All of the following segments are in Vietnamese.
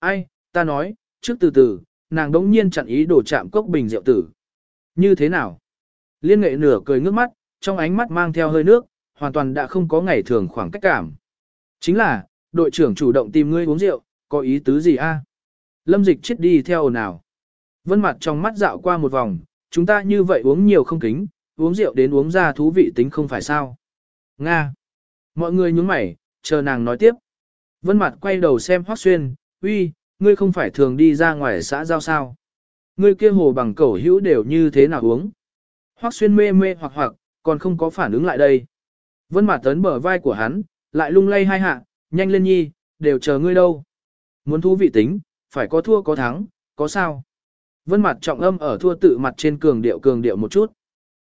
ai, ta nói, trước từ từ, nàng đống nhiên chặn ý đổ chạm cốc bình rượu tử. Như thế nào? Liên nghệ nửa cười ngước mắt, trong ánh mắt mang theo hơi nước, hoàn toàn đã không có ngày thường khoảng cách cảm. Chính là, đội trưởng chủ động tìm ngươi uống rượu, có ý tứ gì a? Lâm dịch chết đi theo ồn ào. Vân mặt trong mắt dạo qua một vòng, chúng ta như vậy uống nhiều không kính, uống rượu đến uống ra thú vị tính không phải sao. Nga. Mọi người nhúng mày, chờ nàng nói tiếp. Vân mặt quay đầu xem Hoác Xuyên, uy, ngươi không phải thường đi ra ngoài xã giao sao. Ngươi kia hồ bằng cẩu hữu đều như thế nào uống. Hoắc Xuyên mê mê hoặc hoặc, còn không có phản ứng lại đây. Vân mặt tấn bờ vai của hắn, lại lung lay hai hạ, nhanh lên nhi, đều chờ ngươi đâu. Muốn thú vị tính, phải có thua có thắng, có sao. Vân mặt trọng âm ở thua tự mặt trên cường điệu cường điệu một chút.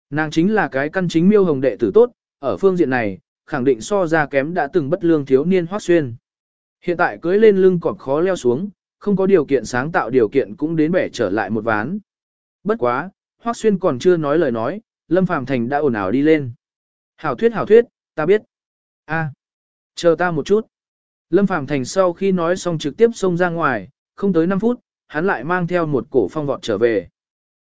Nàng chính là cái căn chính miêu hồng đệ tử tốt, ở phương diện này, khẳng định so ra kém đã từng bất lương thiếu niên Hoắc xuyên. Hiện tại cưới lên lưng cọp khó leo xuống, không có điều kiện sáng tạo điều kiện cũng đến bẻ trở lại một ván. Bất quá, hoác xuyên còn chưa nói lời nói, Lâm Phàm Thành đã ồn ào đi lên. Hảo thuyết hảo thuyết, ta biết. a chờ ta một chút. Lâm Phàm Thành sau khi nói xong trực tiếp xông ra ngoài, không tới 5 phút, hắn lại mang theo một cổ phong vọt trở về.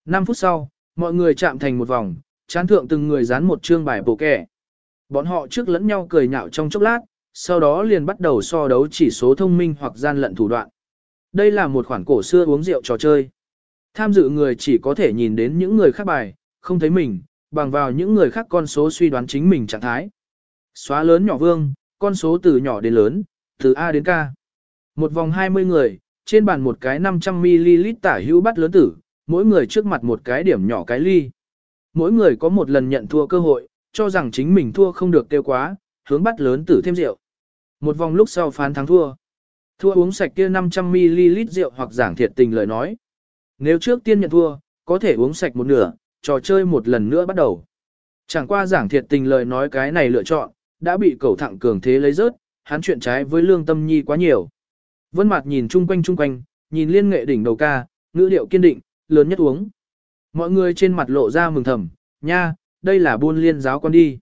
5 phút sau, mọi người chạm thành một vòng, chán thượng từng người dán một chương bài bổ kẻ. Bọn họ trước lẫn nhau cười nhạo trong chốc lát, sau đó liền bắt đầu so đấu chỉ số thông minh hoặc gian lận thủ đoạn. Đây là một khoản cổ xưa uống rượu trò chơi. Tham dự người chỉ có thể nhìn đến những người khác bài, không thấy mình, bằng vào những người khác con số suy đoán chính mình trạng thái. Xóa lớn nhỏ vương, con số từ nhỏ đến lớn, từ A đến K. Một vòng 20 người, trên bàn một cái 500ml tả hữu bắt lớn tử, mỗi người trước mặt một cái điểm nhỏ cái ly. Mỗi người có một lần nhận thua cơ hội, cho rằng chính mình thua không được tiêu quá, hướng bắt lớn tử thêm rượu. Một vòng lúc sau phán thắng thua. Thua uống sạch kia 500ml rượu hoặc giảng thiệt tình lời nói. Nếu trước tiên nhận thua, có thể uống sạch một nửa, trò chơi một lần nữa bắt đầu. Chẳng qua giảng thiệt tình lời nói cái này lựa chọn, đã bị cầu thẳng cường thế lấy rớt, hắn chuyện trái với lương tâm nhi quá nhiều. Vân Mạt nhìn chung quanh chung quanh, nhìn liên nghệ đỉnh đầu ca, ngữ điệu kiên định, lớn nhất uống. Mọi người trên mặt lộ ra mừng thầm, nha, đây là buôn liên giáo con đi.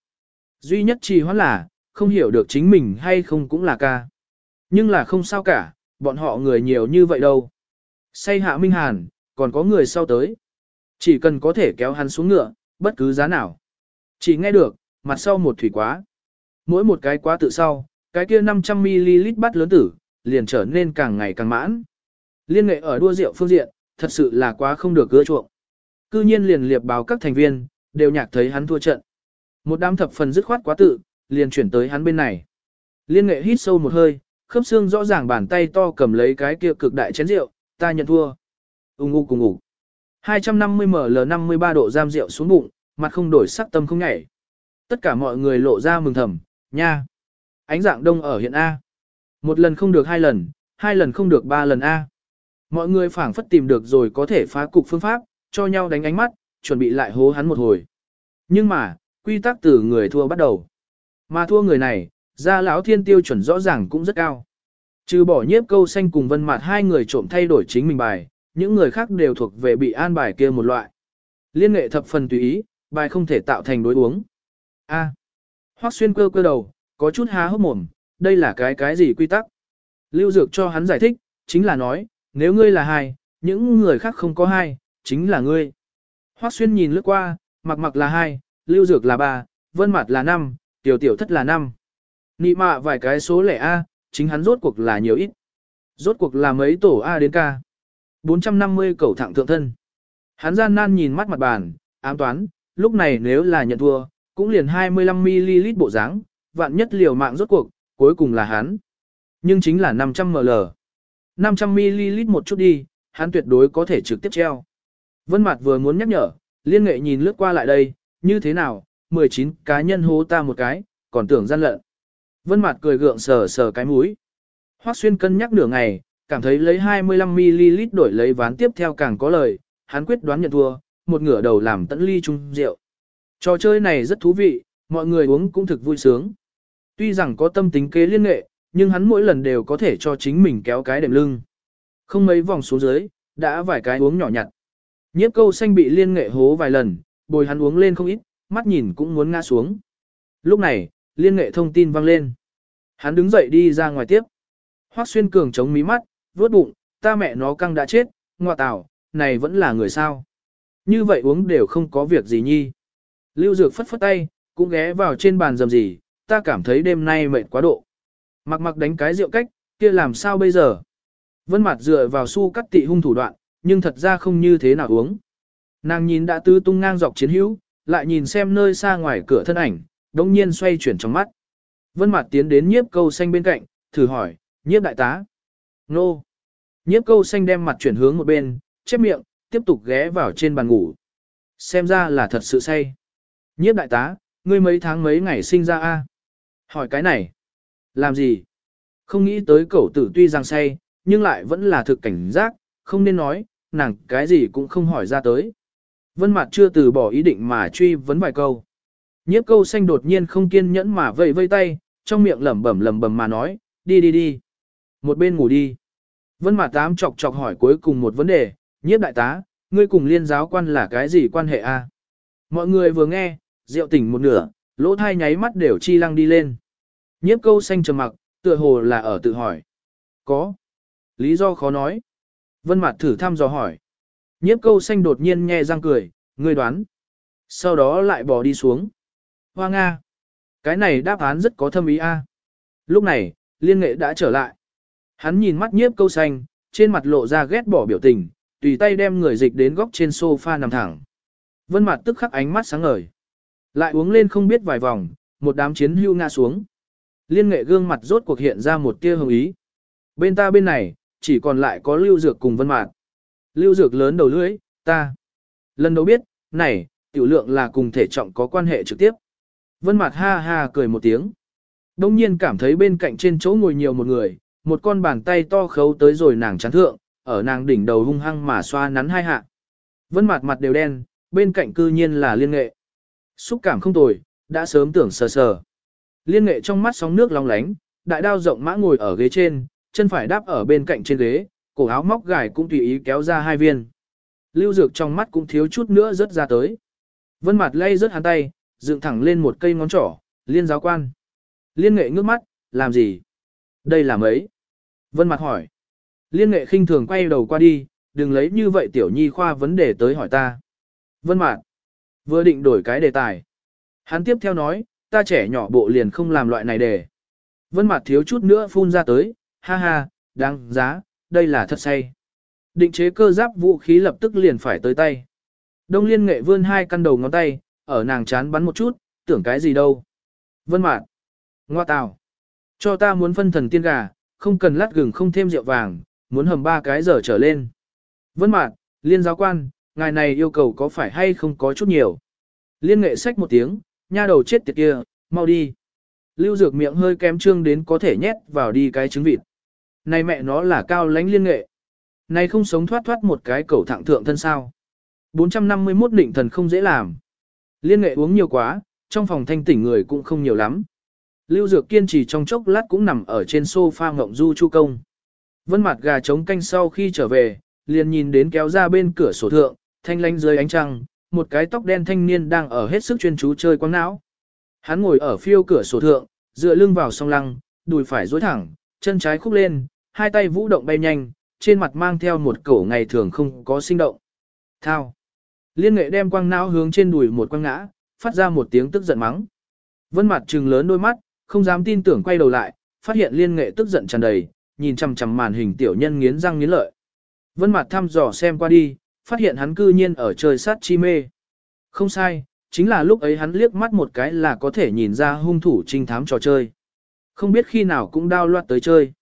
Duy nhất trì hoãn là, không hiểu được chính mình hay không cũng là ca. Nhưng là không sao cả, bọn họ người nhiều như vậy đâu. Say hạ Minh Hàn, còn có người sau tới. Chỉ cần có thể kéo hắn xuống ngựa, bất cứ giá nào. Chỉ nghe được, mặt sau một thủy quá. Mỗi một cái quá tự sau, cái kia 500ml bắt lớn tử, liền trở nên càng ngày càng mãn. Liên nghệ ở đua rượu phương diện, thật sự là quá không được gỡ chuộng. Cư nhiên liền liệp báo các thành viên, đều nhạc thấy hắn thua trận. Một đám thập phần dứt khoát quá tự, liền chuyển tới hắn bên này. Liên nghệ hít sâu một hơi, khớp xương rõ ràng bàn tay to cầm lấy cái kia cực đại chén rượu, ta nhận thua. Ung ung cùng ngủ. 250ml 53 độ giam rượu xuống bụng, mặt không đổi sắc tâm không nhảy. Tất cả mọi người lộ ra mừng thầm, nha. Ánh dạng đông ở hiện A. Một lần không được hai lần, hai lần không được ba lần A. Mọi người phảng phất tìm được rồi có thể phá cục phương pháp, cho nhau đánh ánh mắt, chuẩn bị lại hố hắn một hồi. Nhưng mà, quy tắc từ người thua bắt đầu. Mà thua người này, ra lão thiên tiêu chuẩn rõ ràng cũng rất cao. Trừ bỏ nhiếp câu xanh cùng vân mặt hai người trộm thay đổi chính mình bài, những người khác đều thuộc về bị an bài kia một loại. Liên nghệ thập phần tùy ý, bài không thể tạo thành đối uống. A. À. Hoắc xuyên cơ cơ đầu, có chút há hốc mồm, đây là cái cái gì quy tắc. Lưu Dược cho hắn giải thích, chính là nói, nếu ngươi là hai, những người khác không có hai, chính là ngươi. Hoắc Xuyên nhìn lướt qua, mặc mặc là hai, Lưu Dược là ba, Vân Mạt là năm, Tiểu Tiểu Thất là năm. Nị mạ vài cái số lẻ A, chính hắn rốt cuộc là nhiều ít. Rốt cuộc là mấy tổ A đến K. 450 cầu thẳng thượng thân. Hắn gian nan nhìn mắt mặt bàn, ám toán, lúc này nếu là nhận thua, cũng liền 25ml bộ dáng, vạn nhất liều mạng rốt cuộc, cuối cùng là hắn. Nhưng chính là 500ml. 500ml một chút đi, hắn tuyệt đối có thể trực tiếp treo. Vân Mạt vừa muốn nhắc nhở, liên nghệ nhìn lướt qua lại đây, như thế nào, 19 cá nhân hố ta một cái, còn tưởng gian lận. Vân Mạt cười gượng sờ sờ cái mũi. Hoắc Xuyên cân nhắc nửa ngày, cảm thấy lấy 25ml đổi lấy ván tiếp theo càng có lời, hắn quyết đoán nhận thua, một ngửa đầu làm tận ly chung rượu. Trò chơi này rất thú vị, mọi người uống cũng thực vui sướng. Tuy rằng có tâm tính kế liên nghệ, nhưng hắn mỗi lần đều có thể cho chính mình kéo cái đệm lưng. Không mấy vòng xuống dưới, đã vài cái uống nhỏ nhặt. Nhiếp câu xanh bị liên nghệ hố vài lần, bồi hắn uống lên không ít, mắt nhìn cũng muốn ngã xuống. Lúc này, liên nghệ thông tin vang lên. Hắn đứng dậy đi ra ngoài tiếp. Hoắc xuyên cường chống mí mắt, vuốt bụng, ta mẹ nó căng đã chết, ngoa tảo, này vẫn là người sao. Như vậy uống đều không có việc gì nhi. Lưu Dược phất phất tay, cũng ghé vào trên bàn dầm gì, ta cảm thấy đêm nay mệt quá độ. Mặc mặc đánh cái rượu cách, kia làm sao bây giờ? Vân mặt dựa vào su cắt tị hung thủ đoạn, nhưng thật ra không như thế nào uống. Nàng nhìn đã tư tung ngang dọc chiến hữu, lại nhìn xem nơi xa ngoài cửa thân ảnh, đồng nhiên xoay chuyển trong mắt. Vân mặt tiến đến nhiếp câu xanh bên cạnh, thử hỏi, nhiếp đại tá. Nô. Nhiếp câu xanh đem mặt chuyển hướng một bên, chép miệng, tiếp tục ghé vào trên bàn ngủ. Xem ra là thật sự say. Nhiếp đại tá, ngươi mấy tháng mấy ngày sinh ra a? Hỏi cái này. Làm gì? Không nghĩ tới cậu tử tuy rằng say, nhưng lại vẫn là thực cảnh giác, không nên nói, nàng cái gì cũng không hỏi ra tới. Vân Mạt chưa từ bỏ ý định mà truy vấn vài câu. Nhiếp câu xanh đột nhiên không kiên nhẫn mà vẫy vây tay, trong miệng lẩm bẩm lẩm bẩm mà nói, đi đi đi. Một bên ngủ đi. Vân Mạt tám chọc chọc hỏi cuối cùng một vấn đề, nhiếp đại tá, ngươi cùng liên giáo quan là cái gì quan hệ a? Mọi người vừa nghe, rượu tỉnh một nửa, lỗ tai nháy mắt đều chi lăng đi lên. Nhiếp câu xanh trầm mặc, tựa hồ là ở tự hỏi. Có. Lý do khó nói. Vân Mạt thử thăm dò hỏi. Nhiếp câu xanh đột nhiên nghe răng cười, ngươi đoán. Sau đó lại bỏ đi xuống. Hoa Nga. Cái này đáp án rất có thâm ý a. Lúc này, liên nghệ đã trở lại. Hắn nhìn mắt nhiếp câu xanh, trên mặt lộ ra ghét bỏ biểu tình, tùy tay đem người dịch đến góc trên sofa nằm thẳng. Vân mặt tức khắc ánh mắt sáng ngời. Lại uống lên không biết vài vòng, một đám chiến hưu ngã xuống. Liên nghệ gương mặt rốt cuộc hiện ra một tia hồng ý. Bên ta bên này, chỉ còn lại có lưu dược cùng vân mạt. Lưu dược lớn đầu lưỡi, ta. Lần đầu biết, này, tiểu lượng là cùng thể trọng có quan hệ trực tiếp. Vân mạt ha ha cười một tiếng. Đông nhiên cảm thấy bên cạnh trên chỗ ngồi nhiều một người, một con bàn tay to khấu tới rồi nàng chán thượng, ở nàng đỉnh đầu hung hăng mà xoa nắn hai hạ. Vân mặt mặt đều đen, bên cạnh cư nhiên là liên nghệ. Xúc cảm không tồi, đã sớm tưởng sờ sờ. Liên nghệ trong mắt sóng nước long lánh, đại đao rộng mã ngồi ở ghế trên, chân phải đáp ở bên cạnh trên ghế, cổ áo móc gài cũng tùy ý kéo ra hai viên. Lưu Dược trong mắt cũng thiếu chút nữa rớt ra tới. Vân mặt lay rớt hắn tay, dựng thẳng lên một cây ngón trỏ, liên giáo quan. Liên nghệ ngước mắt, làm gì? Đây là mấy? Vân mặt hỏi. Liên nghệ khinh thường quay đầu qua đi, đừng lấy như vậy tiểu nhi khoa vấn đề tới hỏi ta. Vân mặt. vừa định đổi cái đề tài. Hắn tiếp theo nói, ta trẻ nhỏ bộ liền không làm loại này đề. Vân mặt thiếu chút nữa phun ra tới, ha ha, đáng giá, đây là thật say. Định chế cơ giáp vũ khí lập tức liền phải tới tay. Đông liên nghệ vươn hai căn đầu ngón tay, ở nàng chán bắn một chút, tưởng cái gì đâu. Vân mạn, ngoa tào, cho ta muốn phân thần tiên gà, không cần lát gừng không thêm rượu vàng, muốn hầm ba cái giờ trở lên. Vân mạn, liên giáo quan, ngài này yêu cầu có phải hay không có chút nhiều. Liên nghệ sách một tiếng, nha đầu chết tiệt kia, mau đi. Lưu dược miệng hơi kém trương đến có thể nhét vào đi cái trứng vịt. Này mẹ nó là cao lãnh liên nghệ. Này không sống thoát thoát một cái cầu thẳng thượng thân sao. 451 định thần không dễ làm. Liên nghệ uống nhiều quá, trong phòng thanh tỉnh người cũng không nhiều lắm. Lưu Dược kiên trì trong chốc lát cũng nằm ở trên sofa ngộng du chu công. Vân mặt gà trống canh sau khi trở về, liền nhìn đến kéo ra bên cửa sổ thượng, thanh lánh dưới ánh trăng, một cái tóc đen thanh niên đang ở hết sức chuyên chú chơi quăng não. Hắn ngồi ở phiêu cửa sổ thượng, dựa lưng vào song lăng, đùi phải duỗi thẳng, chân trái khúc lên, hai tay vũ động bay nhanh, trên mặt mang theo một cổ ngày thường không có sinh động. Thao. Liên nghệ đem quăng não hướng trên đùi một quăng ngã, phát ra một tiếng tức giận mắng. Vân mặt trừng lớn đôi mắt, không dám tin tưởng quay đầu lại, phát hiện liên nghệ tức giận tràn đầy, nhìn chằm chằm màn hình tiểu nhân nghiến răng nghiến lợi. Vân mặt thăm dò xem qua đi, phát hiện hắn cư nhiên ở trời sát chi mê. Không sai, chính là lúc ấy hắn liếc mắt một cái là có thể nhìn ra hung thủ trinh thám trò chơi. Không biết khi nào cũng đao loạt tới chơi.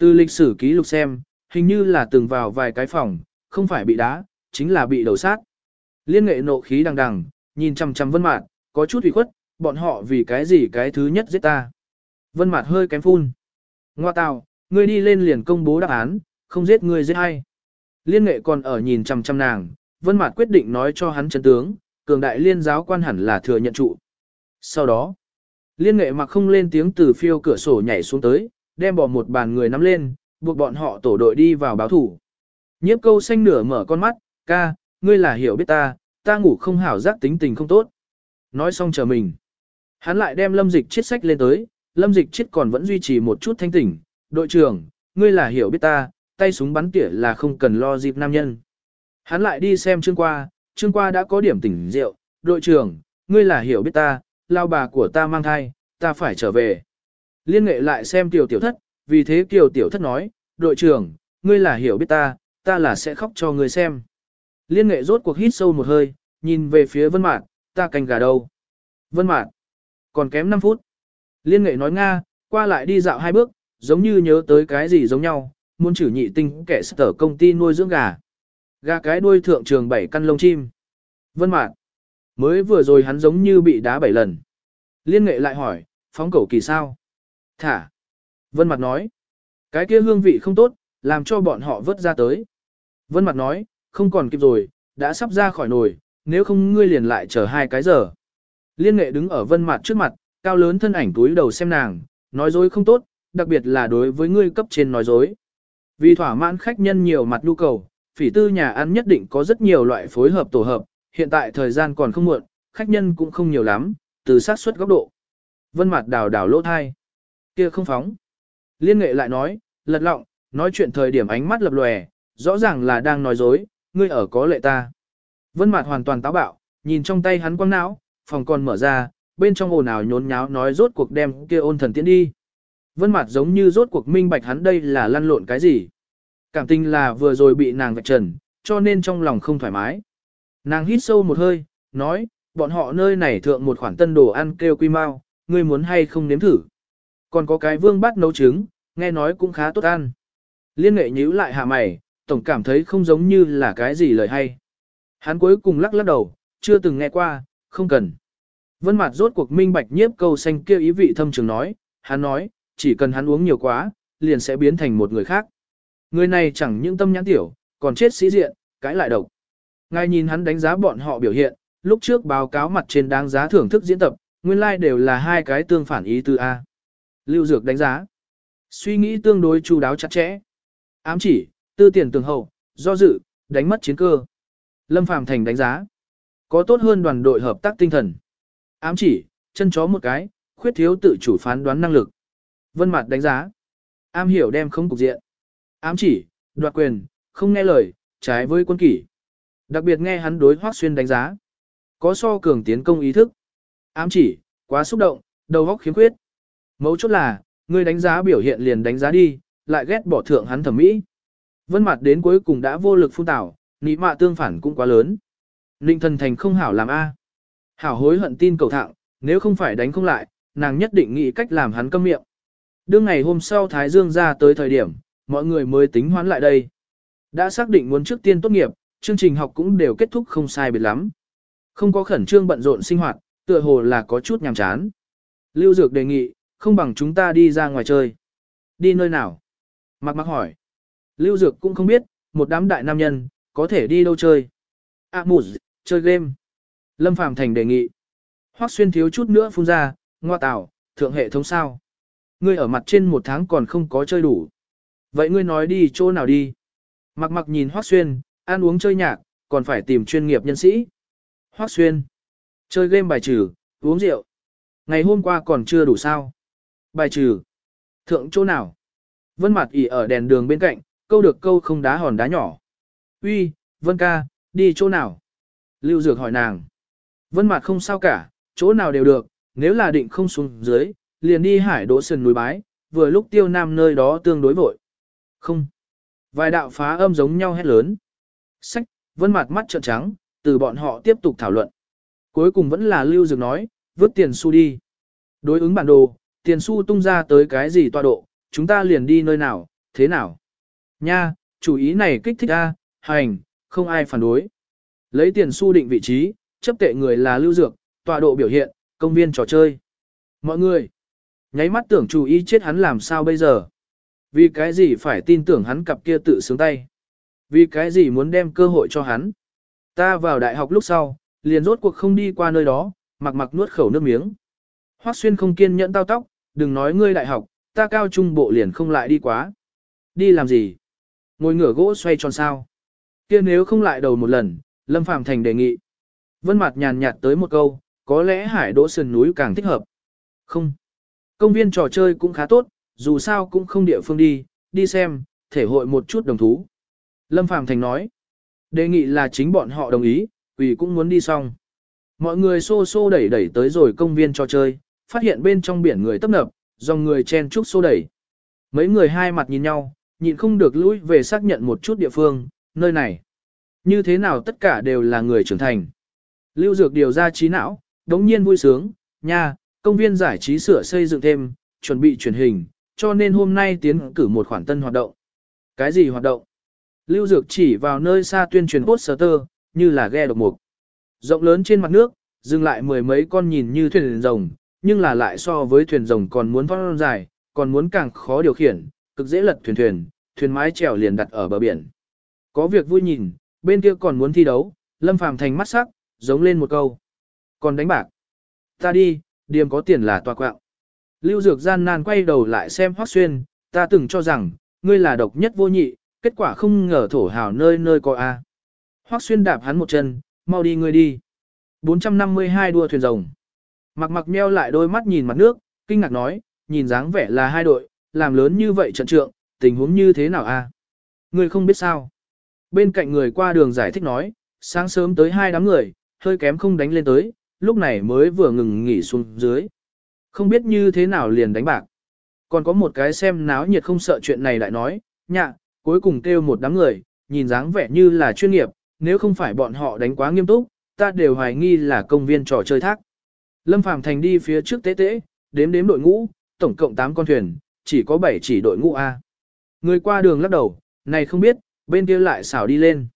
Từ lịch sử ký lục xem, hình như là từng vào vài cái phòng, không phải bị đá, chính là bị đầu sát. Liên nghệ nộ khí đằng đằng, nhìn chằm chằm vân mạt, có chút ủy khuất, bọn họ vì cái gì cái thứ nhất giết ta. Vân Mạt hơi kém phun. Ngoa tào, ngươi đi lên liền công bố đáp án, không giết ngươi giết ai. Liên nghệ còn ở nhìn chằm chằm nàng, Vân Mạt quyết định nói cho hắn chân tướng, cường đại liên giáo quan hẳn là thừa nhận trụ. Sau đó, liên nghệ mặc không lên tiếng từ phiêu cửa sổ nhảy xuống tới, đem bỏ một bàn người nắm lên, buộc bọn họ tổ đội đi vào báo thủ. Nhiếp câu xanh nửa mở con mắt, ca, ngươi là hiểu biết ta, ta ngủ không hảo giác tính tình không tốt. Nói xong chờ mình. Hắn lại đem lâm dịch chết sách lên tới, lâm dịch chết còn vẫn duy trì một chút thanh tỉnh. Đội trưởng, ngươi là hiểu biết ta, tay súng bắn tỉa là không cần lo dịp nam nhân. Hắn lại đi xem Trương Qua, Trương Qua đã có điểm tỉnh rượu, đội trưởng, ngươi là hiểu biết ta, lao bà của ta mang thai, ta phải trở về. Liên nghệ lại xem tiểu tiểu thất, vì thế Tiểu tiểu thất nói, đội trưởng, ngươi là hiểu biết ta, ta là sẽ khóc cho ngươi xem. Liên nghệ rốt cuộc hít sâu một hơi, nhìn về phía vân mạn, ta canh gà đâu. Vân mạn, còn kém 5 phút. Liên nghệ nói Nga, qua lại đi dạo hai bước, giống như nhớ tới cái gì giống nhau, muốn chử nhị tinh kẻ sở công ty nuôi dưỡng gà. Gà cái đuôi thượng trường bảy căn lông chim. Vân mạn, mới vừa rồi hắn giống như bị đá bảy lần. Liên nghệ lại hỏi, phóng cầu kỳ sao? Thả. Vân mặt nói, cái kia hương vị không tốt, làm cho bọn họ vớt ra tới. Vân mặt nói, không còn kịp rồi, đã sắp ra khỏi nồi, nếu không ngươi liền lại chờ hai cái giờ. Liên nghệ đứng ở vân mặt trước mặt, cao lớn thân ảnh túi đầu xem nàng, nói dối không tốt, đặc biệt là đối với ngươi cấp trên nói dối. Vì thỏa mãn khách nhân nhiều mặt nhu cầu, phỉ tư nhà ăn nhất định có rất nhiều loại phối hợp tổ hợp, hiện tại thời gian còn không muộn, khách nhân cũng không nhiều lắm, từ sát suất góc độ. Vân mặt đào đào lỗ thai kia không phóng. Liên nghệ lại nói, lật lọng, nói chuyện thời điểm ánh mắt lập lòe, rõ ràng là đang nói dối, ngươi ở có lệ ta. Vân mặt hoàn toàn táo bạo, nhìn trong tay hắn quăng não, phòng còn mở ra, bên trong ồn ào nhốn nháo nói rốt cuộc đem kia ôn thần tiến đi. Vân mặt giống như rốt cuộc minh bạch hắn đây là lăn lộn cái gì. Cảm tình là vừa rồi bị nàng vạch trần, cho nên trong lòng không thoải mái. Nàng hít sâu một hơi, nói, bọn họ nơi này thượng một khoản tân đồ ăn kêu quy mau, ngươi muốn hay không nếm thử. Còn có cái vương bát nấu trứng, nghe nói cũng khá tốt ăn. Liên nghệ nhíu lại hạ mày, tổng cảm thấy không giống như là cái gì lời hay. Hắn cuối cùng lắc lắc đầu, chưa từng nghe qua, không cần. Vân mặt rốt cuộc minh bạch nhiếp câu xanh kia ý vị thâm trường nói, hắn nói, chỉ cần hắn uống nhiều quá, liền sẽ biến thành một người khác. Người này chẳng những tâm nhãn tiểu, còn chết sĩ diện, cãi lại độc. Ngài nhìn hắn đánh giá bọn họ biểu hiện, lúc trước báo cáo mặt trên đáng giá thưởng thức diễn tập, nguyên lai like đều là hai cái tương phản ý tư A. Lưu Dược đánh giá. Suy nghĩ tương đối chu đáo chặt chẽ. Ám chỉ, tư tiền tường hậu, do dự, đánh mất chiến cơ. Lâm Phàm Thành đánh giá. Có tốt hơn đoàn đội hợp tác tinh thần. Ám chỉ, chân chó một cái, khuyết thiếu tự chủ phán đoán năng lực. Vân Mạt đánh giá. Am hiểu đem không cục diện. Ám chỉ, đoạt quyền, không nghe lời, trái với quân kỷ. Đặc biệt nghe hắn đối Hoắc Xuyên đánh giá. Có so cường tiến công ý thức. Ám chỉ, quá xúc động, đầu óc khiếm khuyết. Mấu chốt là, ngươi đánh giá biểu hiện liền đánh giá đi, lại ghét bỏ thượng hắn thẩm mỹ. Vân mặt đến cuối cùng đã vô lực phun tảo, nị mạ tương phản cũng quá lớn. Ninh thần thành không hảo làm A. Hảo hối hận tin cầu thạng, nếu không phải đánh không lại, nàng nhất định nghĩ cách làm hắn câm miệng. Đương ngày hôm sau Thái Dương ra tới thời điểm, mọi người mới tính hoán lại đây. Đã xác định muốn trước tiên tốt nghiệp, chương trình học cũng đều kết thúc không sai biệt lắm. Không có khẩn trương bận rộn sinh hoạt, tựa hồ là có chút nhàm chán. Lưu Dược đề nghị, không bằng chúng ta đi ra ngoài chơi. Đi nơi nào? Mặc mặc hỏi. Lưu Dược cũng không biết, một đám đại nam nhân, có thể đi đâu chơi. À mù, chơi game. Lâm Phàm Thành đề nghị. Hoắc xuyên thiếu chút nữa phun ra, ngoa tảo, thượng hệ thống sao. Ngươi ở mặt trên một tháng còn không có chơi đủ. Vậy ngươi nói đi chỗ nào đi? Mặc mặc nhìn Hoắc xuyên, ăn uống chơi nhạc, còn phải tìm chuyên nghiệp nhân sĩ. Hoắc xuyên. Chơi game bài trừ, uống rượu. Ngày hôm qua còn chưa đủ sao. Bài trừ. Thượng chỗ nào? Vân mặt ỉ ở đèn đường bên cạnh, câu được câu không đá hòn đá nhỏ. Uy, Vân ca, đi chỗ nào? Lưu Dược hỏi nàng. Vân mặt không sao cả, chỗ nào đều được, nếu là định không xuống dưới, liền đi hải đỗ sườn núi bái, vừa lúc tiêu nam nơi đó tương đối vội. Không. Vài đạo phá âm giống nhau hét lớn. Sách, vân mặt mắt trợn trắng, từ bọn họ tiếp tục thảo luận. Cuối cùng vẫn là Lưu Dược nói, vứt tiền xu đi. Đối ứng bản đồ, tiền Su tung ra tới cái gì tọa độ, chúng ta liền đi nơi nào, thế nào. Nha, chủ ý này kích thích A, hành, không ai phản đối. Lấy tiền Su định vị trí, chấp tệ người là Lưu Dược, tọa độ biểu hiện, công viên trò chơi. Mọi người, nháy mắt tưởng chủ ý chết hắn làm sao bây giờ. Vì cái gì phải tin tưởng hắn cặp kia tự sướng tay. Vì cái gì muốn đem cơ hội cho hắn. Ta vào đại học lúc sau, liền rốt cuộc không đi qua nơi đó, mặc mặc nuốt khẩu nước miếng. Hoắc xuyên không kiên nhẫn tao tóc, đừng nói ngươi đại học, ta cao trung bộ liền không lại đi quá. Đi làm gì? Ngồi ngửa gỗ xoay tròn sao? kia nếu không lại đầu một lần, Lâm Phàm Thành đề nghị. Vân Mạt nhàn nhạt tới một câu, có lẽ hải đỗ sườn núi càng thích hợp. Không. Công viên trò chơi cũng khá tốt, dù sao cũng không địa phương đi, đi xem, thể hội một chút đồng thú. Lâm Phàm Thành nói, đề nghị là chính bọn họ đồng ý, vì cũng muốn đi xong. Mọi người xô xô đẩy đẩy tới rồi công viên trò chơi, phát hiện bên trong biển người tấp nập, dòng người chen chúc xô đẩy. Mấy người hai mặt nhìn nhau, nhịn không được lũi về xác nhận một chút địa phương, nơi này. Như thế nào tất cả đều là người trưởng thành. Lưu Dược điều ra trí não, đống nhiên vui sướng, nha, công viên giải trí sửa xây dựng thêm, chuẩn bị truyền hình, cho nên hôm nay tiến cử một khoản tân hoạt động. Cái gì hoạt động? Lưu Dược chỉ vào nơi xa tuyên truyền poster, như là ghe độc mục. Rộng lớn trên mặt nước, dừng lại mười mấy con nhìn như thuyền rồng, nhưng là lại so với thuyền rồng còn muốn phong dài, còn muốn càng khó điều khiển, cực dễ lật thuyền thuyền, thuyền mái chèo liền đặt ở bờ biển. Có việc vui nhìn, bên kia còn muốn thi đấu, Lâm Phàm thành mắt sắc, giống lên một câu. Còn đánh bạc. Ta đi, điềm có tiền là toa quạng. Lưu Dược gian nan quay đầu lại xem Hoắc Xuyên, ta từng cho rằng, ngươi là độc nhất vô nhị, kết quả không ngờ thổ hào nơi nơi có A. Hoắc Xuyên đạp hắn một chân, mau đi ngươi đi. 452 đua thuyền rồng. Mặc mặc meo lại đôi mắt nhìn mặt nước, kinh ngạc nói, nhìn dáng vẻ là hai đội, làm lớn như vậy trận trượng, tình huống như thế nào a? người không biết sao. Bên cạnh người qua đường giải thích nói, sáng sớm tới hai đám người, hơi kém không đánh lên tới, lúc này mới vừa ngừng nghỉ xuống dưới. Không biết như thế nào liền đánh bạc. Còn có một cái xem náo nhiệt không sợ chuyện này lại nói, nhạ, cuối cùng kêu một đám người, nhìn dáng vẻ như là chuyên nghiệp, nếu không phải bọn họ đánh quá nghiêm túc, ta đều hoài nghi là công viên trò chơi thác. Lâm Phàm Thành đi phía trước tế tế, đếm đếm đội ngũ, tổng cộng 8 con thuyền, chỉ có 7 chỉ đội ngũ A. Người qua đường lắc đầu, này không biết, bên kia lại xảo đi lên.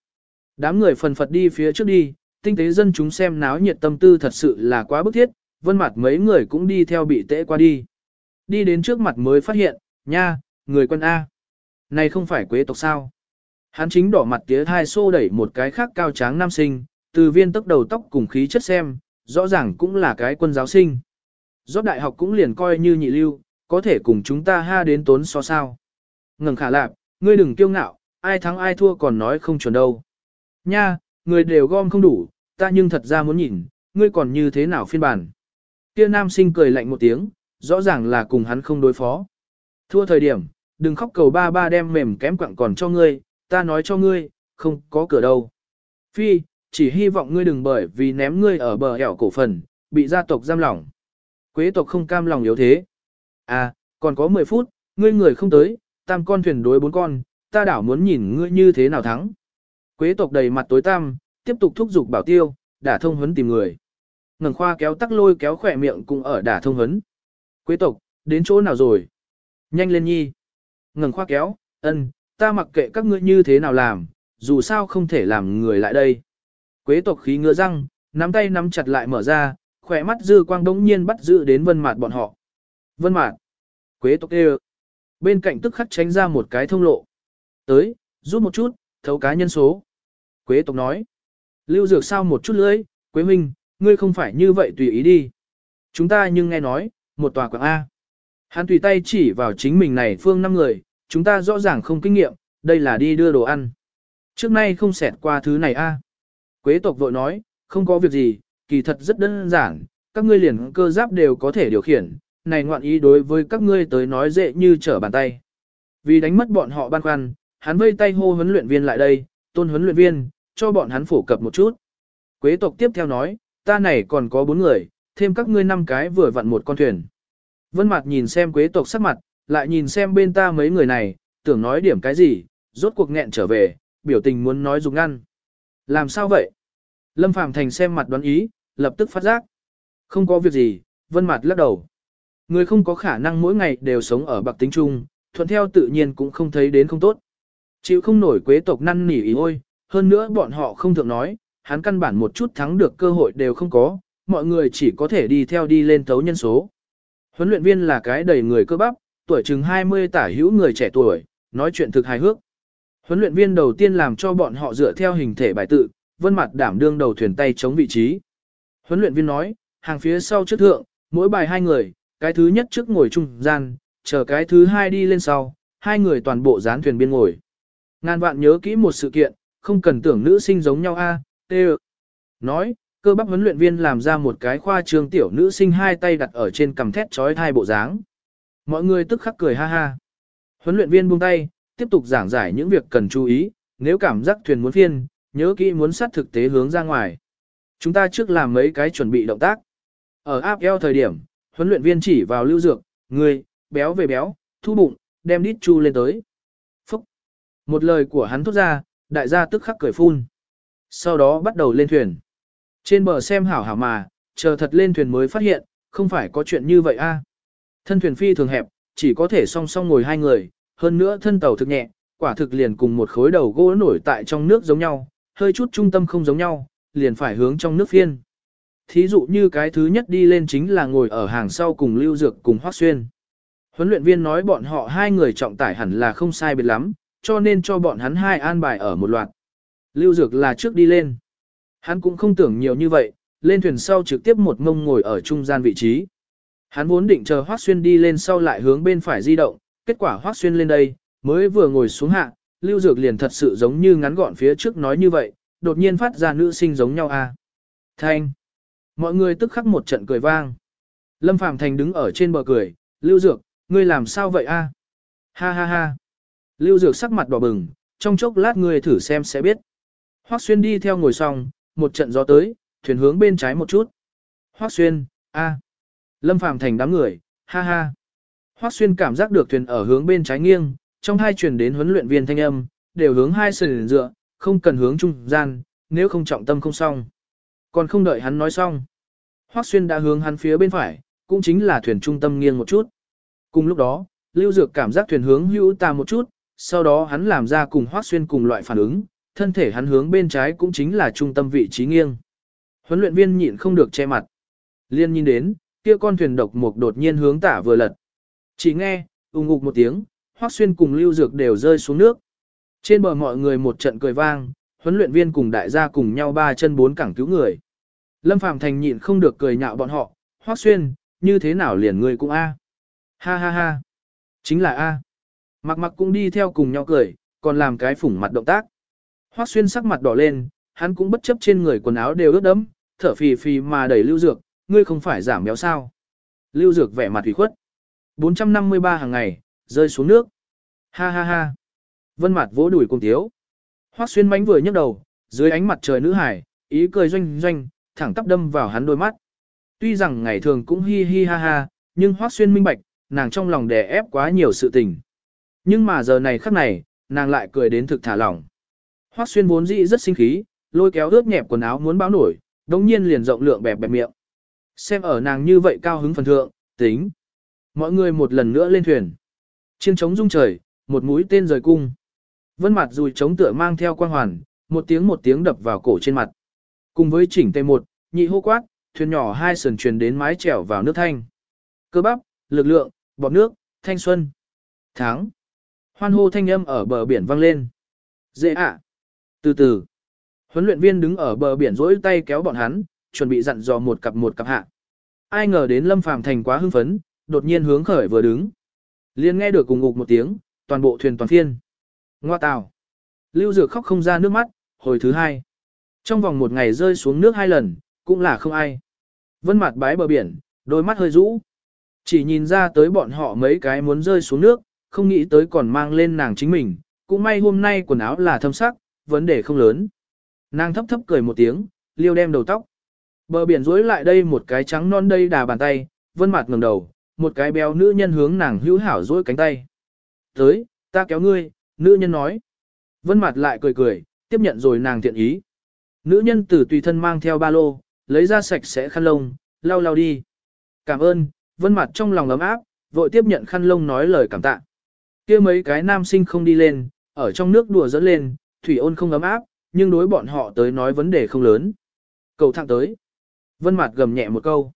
Đám người phần phật đi phía trước đi, tinh tế dân chúng xem náo nhiệt tâm tư thật sự là quá bức thiết, vân mặt mấy người cũng đi theo bị tễ qua đi. Đi đến trước mặt mới phát hiện, nha, người quân A. Này không phải quế tộc sao? Hắn chính đỏ mặt tía thai xô đẩy một cái khác cao tráng nam sinh, từ viên tốc đầu tóc cùng khí chất xem, rõ ràng cũng là cái quân giáo sinh. Giót đại học cũng liền coi như nhị lưu, có thể cùng chúng ta ha đến tốn so sao. Ngừng khả lạp, ngươi đừng kiêu ngạo, ai thắng ai thua còn nói không chuẩn đâu. Nha, người đều gom không đủ, ta nhưng thật ra muốn nhìn, ngươi còn như thế nào phiên bản. Kia nam sinh cười lạnh một tiếng, rõ ràng là cùng hắn không đối phó. Thua thời điểm, đừng khóc cầu ba ba đem mềm kém quặng còn cho ngươi, ta nói cho ngươi, không có cửa đâu. Phi, chỉ hy vọng ngươi đừng bởi vì ném ngươi ở bờ hẻo cổ phần, bị gia tộc giam lỏng. Quế tộc không cam lòng yếu thế. À, còn có 10 phút, ngươi người không tới, tam con thuyền đối bốn con, ta đảo muốn nhìn ngươi như thế nào thắng. Quế tộc đầy mặt tối tăm, tiếp tục thúc giục bảo tiêu, đả thông huấn tìm người. Ngừng khoa kéo tắc lôi kéo khỏe miệng cũng ở đả thông huấn. Quế tộc, đến chỗ nào rồi? Nhanh lên nhi. Ngừng khoa kéo, ân, ta mặc kệ các ngươi như thế nào làm, dù sao không thể làm người lại đây. Quế tộc khí ngứa răng, nắm tay nắm chặt lại mở ra, khỏe mắt dư quang đống nhiên bắt giữ đến vân mạt bọn họ. Vân mạt, quế tộc kêu. Bên cạnh tức khắc tránh ra một cái thông lộ. Tới, rút một chút, thấu cá nhân số. Quế tộc nói. Lưu dược sao một chút lưỡi, quế minh, ngươi không phải như vậy tùy ý đi. Chúng ta nhưng nghe nói, một tòa quảng A. Hắn tùy tay chỉ vào chính mình này phương năm người, chúng ta rõ ràng không kinh nghiệm, đây là đi đưa đồ ăn. Trước nay không xẹt qua thứ này A. Quế tộc vội nói, không có việc gì, kỳ thật rất đơn giản, các ngươi liền cơ giáp đều có thể điều khiển, này ngoạn ý đối với các ngươi tới nói dễ như trở bàn tay. Vì đánh mất bọn họ ban khoăn, hắn vây tay hô huấn luyện viên lại đây, tôn huấn luyện viên, cho bọn hắn phổ cập một chút. Quế tộc tiếp theo nói, ta này còn có bốn người, thêm các ngươi năm cái vừa vặn một con thuyền. Vân Mạt nhìn xem quế tộc sắc mặt, lại nhìn xem bên ta mấy người này, tưởng nói điểm cái gì, rốt cuộc nghẹn trở về, biểu tình muốn nói dùng ngăn. Làm sao vậy? Lâm Phàm Thành xem mặt đoán ý, lập tức phát giác. Không có việc gì, Vân Mạt lắc đầu. Người không có khả năng mỗi ngày đều sống ở bạc tính trung, thuận theo tự nhiên cũng không thấy đến không tốt. Chịu không nổi quế tộc năn nỉ ý ôi, hơn nữa bọn họ không thượng nói, hắn căn bản một chút thắng được cơ hội đều không có, mọi người chỉ có thể đi theo đi lên tấu nhân số. Huấn luyện viên là cái đầy người cơ bắp, tuổi chừng 20 tả hữu người trẻ tuổi, nói chuyện thực hài hước. Huấn luyện viên đầu tiên làm cho bọn họ dựa theo hình thể bài tự, vân mặt đảm đương đầu thuyền tay chống vị trí. Huấn luyện viên nói, hàng phía sau trước thượng, mỗi bài hai người, cái thứ nhất trước ngồi trung gian, chờ cái thứ hai đi lên sau, hai người toàn bộ dán thuyền biên ngồi. Ngàn vạn nhớ kỹ một sự kiện, không cần tưởng nữ sinh giống nhau a, tê Nói, cơ bắp huấn luyện viên làm ra một cái khoa trương tiểu nữ sinh hai tay đặt ở trên cằm thét trói thai bộ dáng. Mọi người tức khắc cười ha ha. Huấn luyện viên buông tay, tiếp tục giảng giải những việc cần chú ý, nếu cảm giác thuyền muốn phiên, nhớ kỹ muốn sát thực tế hướng ra ngoài. Chúng ta trước làm mấy cái chuẩn bị động tác. Ở áp eo thời điểm, huấn luyện viên chỉ vào lưu dược, người, béo về béo, thu bụng, đem đít chu lên tới. Phúc! Một lời của hắn thốt ra, đại gia tức khắc cười phun. Sau đó bắt đầu lên thuyền. Trên bờ xem hảo hảo mà, chờ thật lên thuyền mới phát hiện, không phải có chuyện như vậy a. Thân thuyền phi thường hẹp, chỉ có thể song song ngồi hai người, hơn nữa thân tàu thực nhẹ, quả thực liền cùng một khối đầu gỗ nổi tại trong nước giống nhau, hơi chút trung tâm không giống nhau, liền phải hướng trong nước phiên. Thí dụ như cái thứ nhất đi lên chính là ngồi ở hàng sau cùng Lưu Dược cùng Hoác Xuyên. Huấn luyện viên nói bọn họ hai người trọng tải hẳn là không sai biệt lắm, cho nên cho bọn hắn hai an bài ở một loạt. Lưu Dược là trước đi lên. Hắn cũng không tưởng nhiều như vậy, lên thuyền sau trực tiếp một ngông ngồi ở trung gian vị trí. Hắn vốn định chờ Hoác Xuyên đi lên sau lại hướng bên phải di động, kết quả Hoác Xuyên lên đây, mới vừa ngồi xuống hạ, Lưu Dược liền thật sự giống như ngắn gọn phía trước nói như vậy, đột nhiên phát ra nữ sinh giống nhau a. À. Thanh. Mọi người tức khắc một trận cười vang. Lâm Phàm Thành đứng ở trên bờ cười, Lưu Dược, ngươi làm sao vậy a? Ha ha ha. Lưu Dược sắc mặt đỏ bừng, trong chốc lát ngươi thử xem sẽ biết. Hoắc Xuyên đi theo ngồi xong, một trận gió tới, thuyền hướng bên trái một chút. Hoắc Xuyên, a. Lâm Phàm Thành đám người, ha ha. Hoắc Xuyên cảm giác được thuyền ở hướng bên trái nghiêng, trong hai truyền đến huấn luyện viên thanh âm, đều hướng hai sườn dựa, không cần hướng trung gian, nếu không trọng tâm không xong. Còn không đợi hắn nói xong. Hoắc Xuyên đã hướng hắn phía bên phải, cũng chính là thuyền trung tâm nghiêng một chút. Cùng lúc đó, Lưu Dược cảm giác thuyền hướng hữu ta một chút, sau đó hắn làm ra cùng Hoắc Xuyên cùng loại phản ứng, thân thể hắn hướng bên trái cũng chính là trung tâm vị trí nghiêng. Huấn luyện viên nhịn không được che mặt. Liên nhìn đến, kia con thuyền độc mục đột nhiên hướng tả vừa lật. Chỉ nghe, ùng ục một tiếng, Hoắc Xuyên cùng Lưu Dược đều rơi xuống nước. Trên bờ mọi người một trận cười vang, huấn luyện viên cùng đại gia cùng nhau ba chân bốn cẳng cứu người. Lâm Phàm Thành nhịn không được cười nhạo bọn họ, Hoắc Xuyên, như thế nào liền người cũng a? Ha ha ha. Chính là a. Mặc mặc cũng đi theo cùng nhau cười, còn làm cái phủng mặt động tác. Hoắc Xuyên sắc mặt đỏ lên, hắn cũng bất chấp trên người quần áo đều ướt đẫm, thở phì phì mà đẩy Lưu Dược, ngươi không phải giảm béo sao? Lưu Dược vẻ mặt ủy khuất. 453 hàng ngày, rơi xuống nước. Ha ha ha. Vân mặt vỗ đùi cùng tiếu. Hoắc xuyên mánh vừa nhấc đầu, dưới ánh mặt trời nữ hải, ý cười doanh doanh, thẳng tắp đâm vào hắn đôi mắt. Tuy rằng ngày thường cũng hi hi ha ha, nhưng Hoắc xuyên minh bạch, nàng trong lòng đè ép quá nhiều sự tình. Nhưng mà giờ này khắc này, nàng lại cười đến thực thả lỏng. Hoắc xuyên vốn dĩ rất sinh khí, lôi kéo ướt nhẹp quần áo muốn báo nổi, đống nhiên liền rộng lượng bẹp bẹp miệng. Xem ở nàng như vậy cao hứng phần thượng, tính. Mọi người một lần nữa lên thuyền. Chiêng trống rung trời, một mũi tên rời cung. Vân mặt dùi trống tựa mang theo quang hoàn, một tiếng một tiếng đập vào cổ trên mặt. Cùng với chỉnh tay một, nhị hô quát, thuyền nhỏ hai sườn truyền đến mái chèo vào nước thanh. Cơ bắp, lực lượng, bọt nước, thanh xuân. Tháng. Hoan hô thanh âm ở bờ biển vang lên. Dễ ạ. Từ từ. Huấn luyện viên đứng ở bờ biển rỗi tay kéo bọn hắn, chuẩn bị dặn dò một cặp một cặp hạ. Ai ngờ đến Lâm Phàm Thành quá hưng phấn, đột nhiên hướng khởi vừa đứng. liền nghe được cùng ngục một tiếng, toàn bộ thuyền toàn phiên. Ngoa tào. Lưu Dược khóc không ra nước mắt, hồi thứ hai. Trong vòng một ngày rơi xuống nước hai lần, cũng là không ai. Vân mặt bái bờ biển, đôi mắt hơi rũ. Chỉ nhìn ra tới bọn họ mấy cái muốn rơi xuống nước, không nghĩ tới còn mang lên nàng chính mình. Cũng may hôm nay quần áo là thâm sắc, vấn đề không lớn. Nàng thấp thấp cười một tiếng, liêu đem đầu tóc. Bờ biển rối lại đây một cái trắng non đây đà bàn tay, vân mặt ngẩng đầu, một cái béo nữ nhân hướng nàng hữu hảo dối cánh tay. Tới, ta kéo ngươi, nữ nhân nói. Vân mặt lại cười cười, tiếp nhận rồi nàng thiện ý. Nữ nhân từ tùy thân mang theo ba lô, lấy ra sạch sẽ khăn lông, lau lau đi. Cảm ơn, vân mặt trong lòng ấm áp, vội tiếp nhận khăn lông nói lời cảm tạ. kia mấy cái nam sinh không đi lên, ở trong nước đùa dẫn lên, thủy ôn không ấm áp, nhưng đối bọn họ tới nói vấn đề không lớn. Cầu thẳng tới. Vân mặt gầm nhẹ một câu.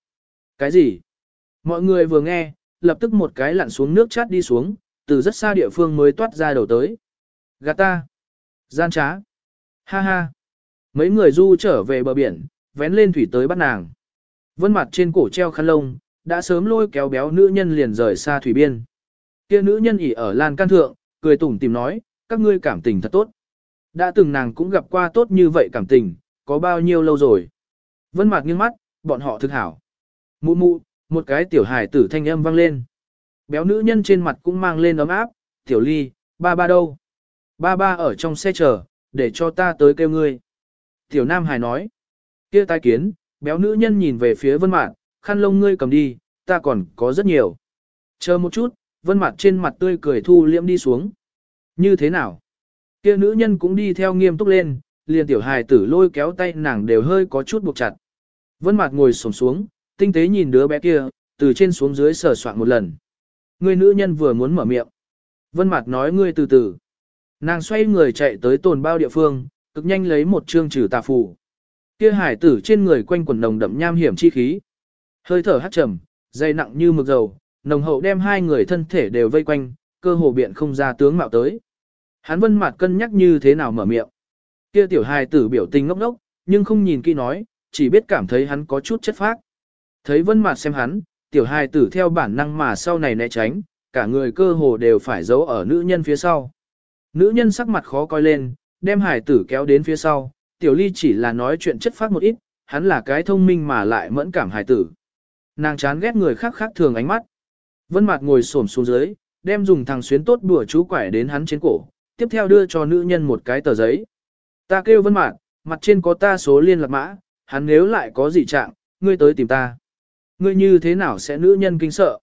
Cái gì? Mọi người vừa nghe, lập tức một cái lặn xuống nước chát đi xuống, từ rất xa địa phương mới toát ra đầu tới. Gạt ta. Gian trá. Ha ha. Mấy người du trở về bờ biển, vén lên thủy tới bắt nàng. Vân mặt trên cổ treo khăn lông, đã sớm lôi kéo béo nữ nhân liền rời xa thủy biên. Kia nữ nhân ỉ ở lan can thượng, cười tủm tìm nói, các ngươi cảm tình thật tốt. Đã từng nàng cũng gặp qua tốt như vậy cảm tình, có bao nhiêu lâu rồi. Vân mặt nghiêng mắt, bọn họ thực hảo. Mụ mụ, một cái tiểu hài tử thanh âm vang lên. Béo nữ nhân trên mặt cũng mang lên ấm áp, tiểu ly, ba ba đâu? Ba ba ở trong xe chờ, để cho ta tới kêu ngươi. Tiểu Nam Hải nói, kia tai kiến, béo nữ nhân nhìn về phía vân mạn, khăn lông ngươi cầm đi, ta còn có rất nhiều. Chờ một chút, vân mặt trên mặt tươi cười thu liễm đi xuống. Như thế nào? Kia nữ nhân cũng đi theo nghiêm túc lên, liền tiểu hài tử lôi kéo tay nàng đều hơi có chút buộc chặt. Vân mạc ngồi xổm xuống, tinh tế nhìn đứa bé kia, từ trên xuống dưới sờ soạn một lần. Người nữ nhân vừa muốn mở miệng. Vân Mạt nói ngươi từ từ. Nàng xoay người chạy tới tồn bao địa phương, cực nhanh lấy một chương trừ tà phù. Kia hải tử trên người quanh quần nồng đậm nham hiểm chi khí. Hơi thở hắt trầm, dày nặng như mực dầu, nồng hậu đem hai người thân thể đều vây quanh, cơ hồ biện không ra tướng mạo tới. Hắn vân Mạt cân nhắc như thế nào mở miệng. Kia tiểu hài tử biểu tình ngốc ngốc, nhưng không nhìn kỹ nói, chỉ biết cảm thấy hắn có chút chất phác. Thấy vân mặt xem hắn, tiểu hài tử theo bản năng mà sau này né tránh, cả người cơ hồ đều phải giấu ở nữ nhân phía sau. Nữ nhân sắc mặt khó coi lên, đem hài tử kéo đến phía sau, tiểu ly chỉ là nói chuyện chất phát một ít, hắn là cái thông minh mà lại mẫn cảm hài tử. Nàng chán ghét người khác khác thường ánh mắt. Vân Mạt ngồi xổm xuống dưới, đem dùng thằng xuyến tốt đùa chú quải đến hắn trên cổ, tiếp theo đưa cho nữ nhân một cái tờ giấy. Ta kêu Vân Mạt, mặt trên có ta số liên lạc mã, hắn nếu lại có gì trạng, ngươi tới tìm ta. Ngươi như thế nào sẽ nữ nhân kinh sợ?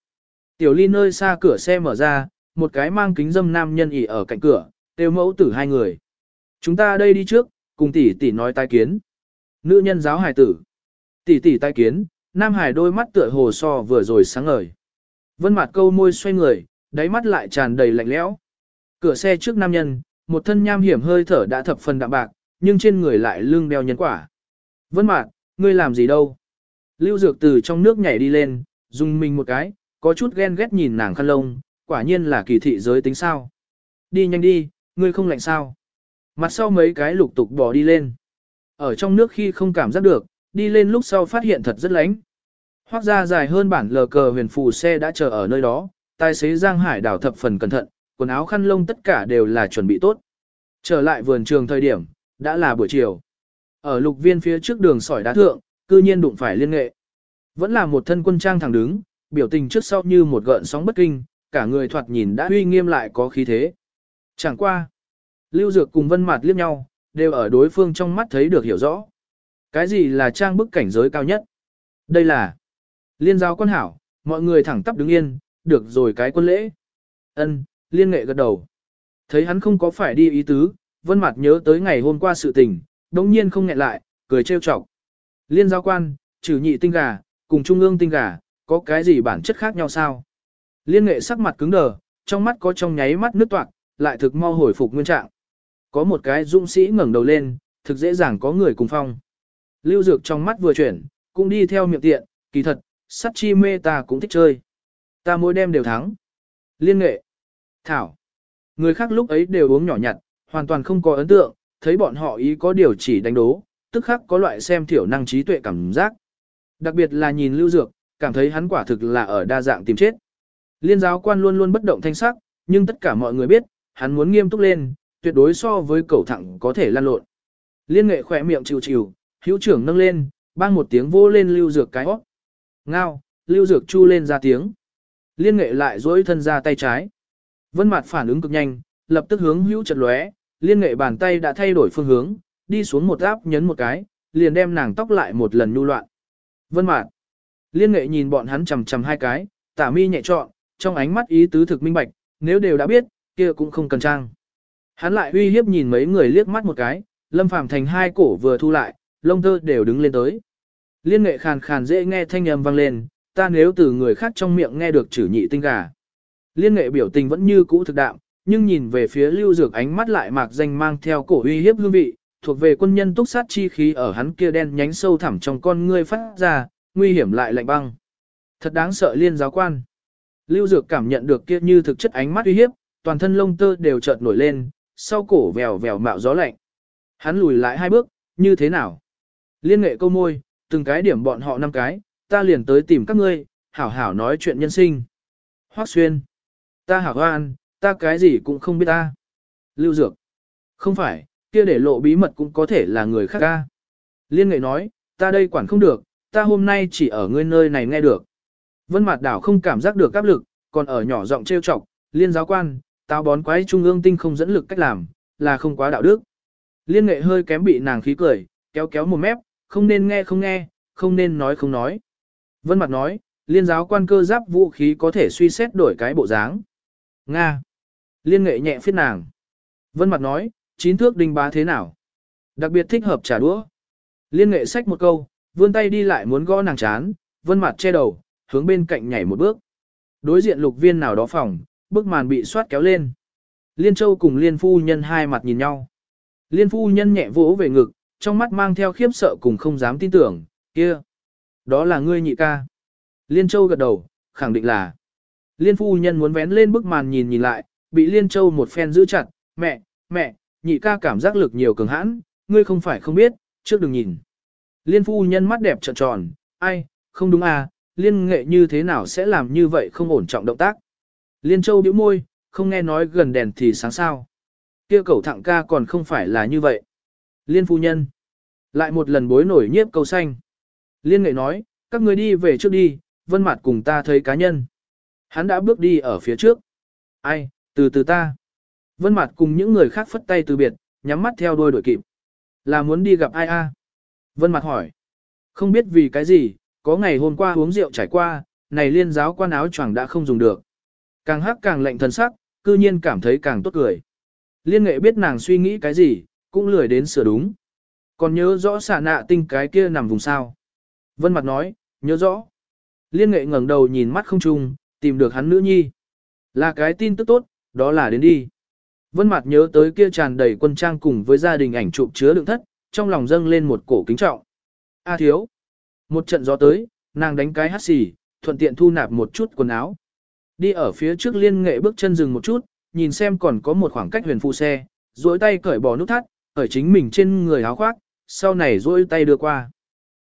Tiểu Ly nơi xa cửa xe mở ra, một cái mang kính dâm nam nhân ỉ ở cạnh cửa, tiêu mẫu tử hai người. Chúng ta đây đi trước, cùng tỷ tỷ nói tai kiến. Nữ nhân giáo hài tử. Tỷ tỷ tai kiến, nam hải đôi mắt tựa hồ so vừa rồi sáng ngời. Vân mặt câu môi xoay người, đáy mắt lại tràn đầy lạnh lẽo. Cửa xe trước nam nhân, một thân nham hiểm hơi thở đã thập phần đạm bạc, nhưng trên người lại lưng đeo nhân quả. Vân mặt, ngươi làm gì đâu? Lưu Dược từ trong nước nhảy đi lên, dùng mình một cái, có chút ghen ghét nhìn nàng khăn lông, quả nhiên là kỳ thị giới tính sao. Đi nhanh đi, ngươi không lạnh sao. Mặt sau mấy cái lục tục bỏ đi lên. Ở trong nước khi không cảm giác được, đi lên lúc sau phát hiện thật rất lánh. Hoác ra dài hơn bản lờ cờ huyền phù xe đã chờ ở nơi đó, tài xế Giang Hải đảo thập phần cẩn thận, quần áo khăn lông tất cả đều là chuẩn bị tốt. Trở lại vườn trường thời điểm, đã là buổi chiều. Ở lục viên phía trước đường sỏi đá thượng, cư nhiên đụng phải liên nghệ. Vẫn là một thân quân trang thẳng đứng, biểu tình trước sau như một gợn sóng bất kinh, cả người thoạt nhìn đã uy nghiêm lại có khí thế. Chẳng qua. Lưu Dược cùng Vân Mạt liếc nhau, đều ở đối phương trong mắt thấy được hiểu rõ. Cái gì là trang bức cảnh giới cao nhất? Đây là Liên giao quân hảo, mọi người thẳng tắp đứng yên, được rồi cái quân lễ. Ân, liên nghệ gật đầu. Thấy hắn không có phải đi ý tứ, vân mặt nhớ tới ngày hôm qua sự tình, đống nhiên không nghẹn lại, cười trêu chọc. Liên giao quan, trừ nhị tinh gà, cùng trung ương tinh gà, có cái gì bản chất khác nhau sao? Liên nghệ sắc mặt cứng đờ, trong mắt có trong nháy mắt nước toạc, lại thực mau hồi phục nguyên trạng. Có một cái dũng sĩ ngẩng đầu lên, thực dễ dàng có người cùng phong. Lưu Dược trong mắt vừa chuyển, cũng đi theo miệng tiện, kỳ thật, sắt chi mê ta cũng thích chơi. Ta mỗi đêm đều thắng. Liên nghệ. Thảo. Người khác lúc ấy đều uống nhỏ nhặt, hoàn toàn không có ấn tượng, thấy bọn họ ý có điều chỉ đánh đố, tức khắc có loại xem thiểu năng trí tuệ cảm giác. Đặc biệt là nhìn lưu dược, cảm thấy hắn quả thực là ở đa dạng tìm chết. Liên giáo quan luôn luôn bất động thanh sắc, nhưng tất cả mọi người biết, hắn muốn nghiêm túc lên, tuyệt đối so với cẩu thẳng có thể lan lộn. Liên nghệ khỏe miệng chịu chịu, hữu trưởng nâng lên, bang một tiếng vô lên lưu dược cái óc. Ngao, lưu dược chu lên ra tiếng. Liên nghệ lại duỗi thân ra tay trái. Vân mặt phản ứng cực nhanh, lập tức hướng hữu chật lóe, liên nghệ bàn tay đã thay đổi phương hướng, đi xuống một áp nhấn một cái, liền đem nàng tóc lại một lần nhu loạn. Vân mạn. Liên nghệ nhìn bọn hắn chầm chầm hai cái, tả mi nhẹ trọn, trong ánh mắt ý tứ thực minh bạch, nếu đều đã biết, kia cũng không cần trang. Hắn lại uy hiếp nhìn mấy người liếc mắt một cái, lâm phàm thành hai cổ vừa thu lại, lông tơ đều đứng lên tới. Liên nghệ khàn khàn dễ nghe thanh âm vang lên, ta nếu từ người khác trong miệng nghe được chử nhị tinh gà. Liên nghệ biểu tình vẫn như cũ thực đạm, nhưng nhìn về phía lưu dược ánh mắt lại mạc danh mang theo cổ uy hiếp hương vị, thuộc về quân nhân túc sát chi khí ở hắn kia đen nhánh sâu thẳm trong con ngươi phát ra, nguy hiểm lại lạnh băng. Thật đáng sợ liên giáo quan. Lưu dược cảm nhận được kia như thực chất ánh mắt uy hiếp, toàn thân lông tơ đều chợt nổi lên, sau cổ vèo vèo mạo gió lạnh. Hắn lùi lại hai bước, như thế nào? Liên nghệ câu môi, từng cái điểm bọn họ năm cái, ta liền tới tìm các ngươi, hảo hảo nói chuyện nhân sinh. Hoắc xuyên, ta hảo hoan, ta cái gì cũng không biết ta. Lưu Dược, không phải, kia để lộ bí mật cũng có thể là người khác ca. Liên nghệ nói, ta đây quản không được, ta hôm nay chỉ ở ngươi nơi này nghe được. Vân Mạt Đảo không cảm giác được áp lực, còn ở nhỏ giọng trêu chọc, liên giáo quan, tao bón quái trung ương tinh không dẫn lực cách làm, là không quá đạo đức. Liên nghệ hơi kém bị nàng khí cười, kéo kéo một mép, không nên nghe không nghe, không nên nói không nói. Vân Mặt nói, liên giáo quan cơ giáp vũ khí có thể suy xét đổi cái bộ dáng. Nga. Liên nghệ nhẹ phiết nàng. Vân Mặt nói, chín thước đinh bá thế nào? Đặc biệt thích hợp trả đũa. Liên nghệ sách một câu, vươn tay đi lại muốn gõ nàng chán, Vân Mặt che đầu, hướng bên cạnh nhảy một bước. Đối diện lục viên nào đó phòng, bức màn bị xoát kéo lên. Liên Châu cùng Liên Phu Nhân hai mặt nhìn nhau. Liên Phu Nhân nhẹ vỗ về ngực, trong mắt mang theo khiếp sợ cùng không dám tin tưởng, kia. Đó là ngươi nhị ca. Liên Châu gật đầu, khẳng định là. Liên Phu Nhân muốn vén lên bức màn nhìn nhìn lại, bị Liên Châu một phen giữ chặt, mẹ, mẹ, nhị ca cảm giác lực nhiều cường hãn, ngươi không phải không biết, trước đừng nhìn. Liên Phu Nhân mắt đẹp trợn tròn, ai, không đúng à, liên nghệ như thế nào sẽ làm như vậy không ổn trọng động tác. Liên Châu bĩu môi, không nghe nói gần đèn thì sáng sao. Kia cẩu thẳng ca còn không phải là như vậy. Liên phu nhân. Lại một lần bối nổi nhiếp câu xanh. Liên nghệ nói, các người đi về trước đi, vân mặt cùng ta thấy cá nhân. Hắn đã bước đi ở phía trước. Ai, từ từ ta. Vân mặt cùng những người khác phất tay từ biệt, nhắm mắt theo đuôi đội kịp. Là muốn đi gặp ai a? Vân mặt hỏi. Không biết vì cái gì, có ngày hôm qua uống rượu trải qua, này liên giáo quan áo choàng đã không dùng được. Càng hắc càng lạnh thần sắc, cư nhiên cảm thấy càng tốt cười. Liên nghệ biết nàng suy nghĩ cái gì, cũng lười đến sửa đúng. Còn nhớ rõ xả nạ tinh cái kia nằm vùng sao. Vân mặt nói, nhớ rõ. Liên nghệ ngẩng đầu nhìn mắt không trung, tìm được hắn nữ nhi. Là cái tin tức tốt, đó là đến đi. Vân mặt nhớ tới kia tràn đầy quân trang cùng với gia đình ảnh chụp chứa đựng thất, trong lòng dâng lên một cổ kính trọng. A thiếu. Một trận gió tới, nàng đánh cái hắt xì, thuận tiện thu nạp một chút quần áo. Đi ở phía trước liên nghệ bước chân dừng một chút, nhìn xem còn có một khoảng cách huyền phụ xe, duỗi tay cởi bỏ nút thắt, ở chính mình trên người áo khoác, sau này duỗi tay đưa qua.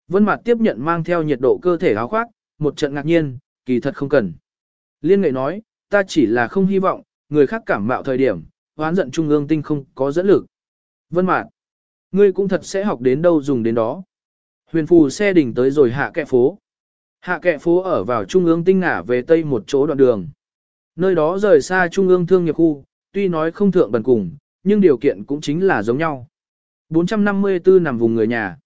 Vân Mạt tiếp nhận mang theo nhiệt độ cơ thể áo khoác, một trận ngạc nhiên, kỳ thật không cần. Liên nghệ nói, ta chỉ là không hy vọng, người khác cảm mạo thời điểm, hoán giận trung ương tinh không có dẫn lực. Vân Mạt, ngươi cũng thật sẽ học đến đâu dùng đến đó. Huyền phù xe đỉnh tới rồi hạ kẹ phố. Hạ kẹ phố ở vào trung ương tinh ngả về tây một chỗ đoạn đường. Nơi đó rời xa trung ương thương nghiệp khu, tuy nói không thượng bần cùng, nhưng điều kiện cũng chính là giống nhau. 454 nằm vùng người nhà.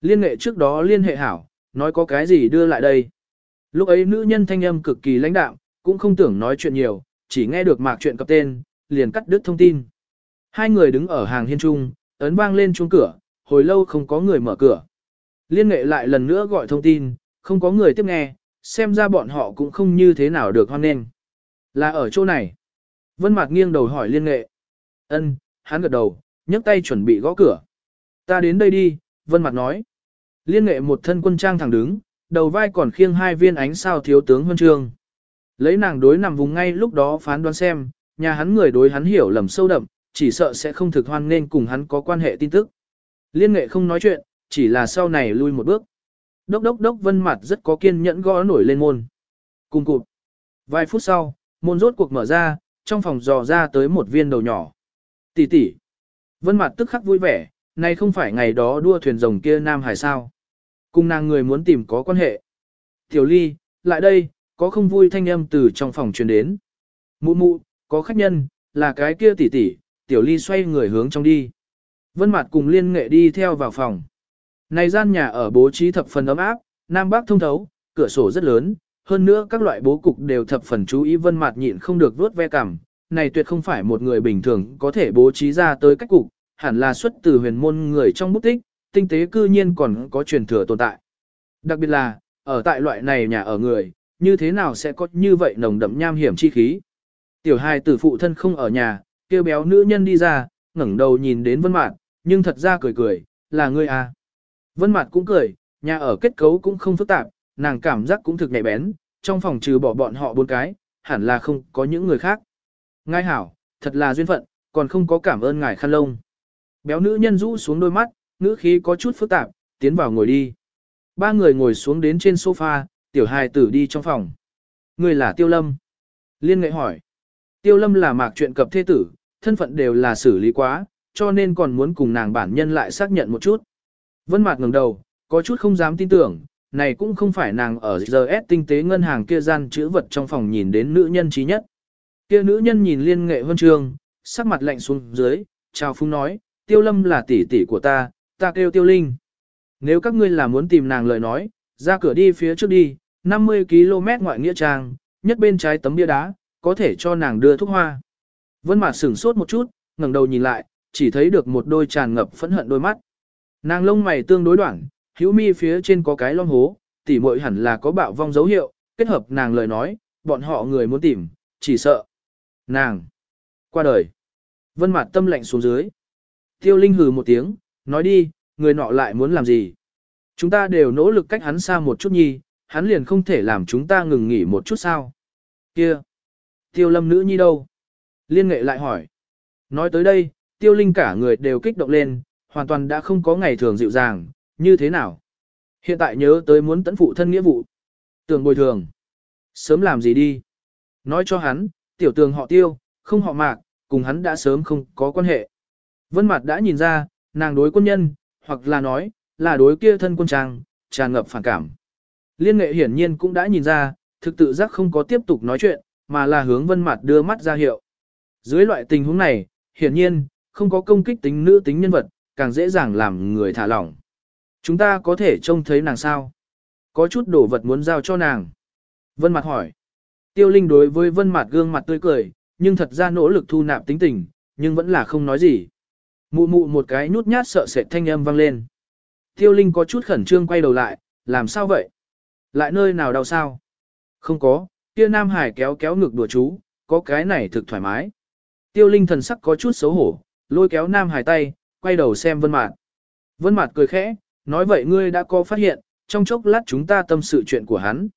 Liên nghệ trước đó liên hệ hảo, nói có cái gì đưa lại đây. Lúc ấy nữ nhân thanh âm cực kỳ lãnh đạm, cũng không tưởng nói chuyện nhiều, chỉ nghe được mạc chuyện cập tên, liền cắt đứt thông tin. Hai người đứng ở hàng hiên trung, ấn vang lên chuông cửa, hồi lâu không có người mở cửa. Liên nghệ lại lần nữa gọi thông tin, không có người tiếp nghe, xem ra bọn họ cũng không như thế nào được hoan nghênh. Là ở chỗ này. Vân Mạc nghiêng đầu hỏi liên nghệ. Ân, hắn gật đầu, nhấc tay chuẩn bị gõ cửa. Ta đến đây đi, Vân Mạc nói. Liên nghệ một thân quân trang thẳng đứng, đầu vai còn khiêng hai viên ánh sao thiếu tướng huân chương. Lấy nàng đối nằm vùng ngay lúc đó phán đoán xem, nhà hắn người đối hắn hiểu lầm sâu đậm, chỉ sợ sẽ không thực hoan nên cùng hắn có quan hệ tin tức. Liên nghệ không nói chuyện, chỉ là sau này lui một bước. Đốc đốc đốc vân mặt rất có kiên nhẫn gõ nổi lên môn. Cùng cụt. Vài phút sau, môn rốt cuộc mở ra, trong phòng dò ra tới một viên đầu nhỏ. Tỷ tỷ. Vân mặt tức khắc vui vẻ, này không phải ngày đó đua thuyền rồng kia Nam Hải sao. Cùng nàng người muốn tìm có quan hệ. Tiểu ly, lại đây, có không vui thanh âm từ trong phòng truyền đến. Mụ mụ, có khách nhân, là cái kia tỷ tỷ, tiểu ly xoay người hướng trong đi. Vân mạt cùng liên nghệ đi theo vào phòng. Này gian nhà ở bố trí thập phần ấm áp, nam bắc thông thấu, cửa sổ rất lớn, hơn nữa các loại bố cục đều thập phần chú ý vân mạt nhịn không được vuốt ve cằm. Này tuyệt không phải một người bình thường có thể bố trí ra tới cách cục, hẳn là xuất từ huyền môn người trong bút tích, tinh tế cư nhiên còn có truyền thừa tồn tại. Đặc biệt là, ở tại loại này nhà ở người, như thế nào sẽ có như vậy nồng đậm nham hiểm chi khí. Tiểu hài tử phụ thân không ở nhà, kêu béo nữ nhân đi ra, ngẩng đầu nhìn đến vân mạn, nhưng thật ra cười cười, là ngươi à. Vân Mạt cũng cười, nhà ở kết cấu cũng không phức tạp, nàng cảm giác cũng thực nhạy bén, trong phòng trừ bỏ bọn họ bốn cái, hẳn là không có những người khác. Ngài hảo, thật là duyên phận, còn không có cảm ơn ngài khăn lông. Béo nữ nhân rũ xuống đôi mắt, ngữ khí có chút phức tạp, tiến vào ngồi đi. Ba người ngồi xuống đến trên sofa, tiểu hài tử đi trong phòng. Người là Tiêu Lâm. Liên nghệ hỏi. Tiêu Lâm là mạc chuyện cập thế tử, thân phận đều là xử lý quá, cho nên còn muốn cùng nàng bản nhân lại xác nhận một chút. Vân Mạc ngẩng đầu, có chút không dám tin tưởng, này cũng không phải nàng ở GS tinh tế ngân hàng kia gian chữ vật trong phòng nhìn đến nữ nhân trí nhất. Kia nữ nhân nhìn liên nghệ huân trường, sắc mặt lạnh xuống dưới, chào phúng nói, tiêu lâm là tỷ tỷ của ta, ta kêu tiêu linh. Nếu các ngươi là muốn tìm nàng lời nói, ra cửa đi phía trước đi, 50 km ngoại nghĩa trang, nhất bên trái tấm bia đá, có thể cho nàng đưa thuốc hoa. Vân Mạt sửng sốt một chút, ngẩng đầu nhìn lại, chỉ thấy được một đôi tràn ngập phẫn hận đôi mắt. Nàng lông mày tương đối đoạn, hữu mi phía trên có cái lom hố, tỉ muội hẳn là có bạo vong dấu hiệu, kết hợp nàng lời nói, bọn họ người muốn tìm, chỉ sợ. Nàng. Qua đời. Vân Mạt tâm lạnh xuống dưới. Tiêu Linh hừ một tiếng, nói đi, người nọ lại muốn làm gì? Chúng ta đều nỗ lực cách hắn xa một chút nhi, hắn liền không thể làm chúng ta ngừng nghỉ một chút sao? Kia. Tiêu Lâm nữ nhi đâu? Liên nghệ lại hỏi. Nói tới đây, Tiêu Linh cả người đều kích động lên, hoàn toàn đã không có ngày thường dịu dàng, như thế nào? Hiện tại nhớ tới muốn tận phụ thân nghĩa vụ. Tường bồi thường. Sớm làm gì đi? Nói cho hắn, tiểu tường họ tiêu, không họ mạc, cùng hắn đã sớm không có quan hệ. Vân mặt đã nhìn ra, nàng đối quân nhân, hoặc là nói, là đối kia thân quân trang, tràn ngập phản cảm. Liên nghệ hiển nhiên cũng đã nhìn ra, thực tự giác không có tiếp tục nói chuyện, mà là hướng Vân mặt đưa mắt ra hiệu. Dưới loại tình huống này, hiển nhiên, không có công kích tính nữ tính nhân vật, càng dễ dàng làm người thả lỏng. Chúng ta có thể trông thấy nàng sao? Có chút đồ vật muốn giao cho nàng. Vân mặt hỏi. Tiêu Linh đối với Vân mặt gương mặt tươi cười, nhưng thật ra nỗ lực thu nạp tính tình, nhưng vẫn là không nói gì. Mụ mụ một cái nhút nhát sợ sệt thanh âm vang lên. Tiêu Linh có chút khẩn trương quay đầu lại, làm sao vậy? Lại nơi nào đau sao? Không có, kia Nam Hải kéo kéo ngực đùa chú, có cái này thực thoải mái. Tiêu Linh thần sắc có chút xấu hổ, lôi kéo Nam Hải tay, quay đầu xem Vân Mạt. Vân Mạt cười khẽ, nói vậy ngươi đã có phát hiện, trong chốc lát chúng ta tâm sự chuyện của hắn.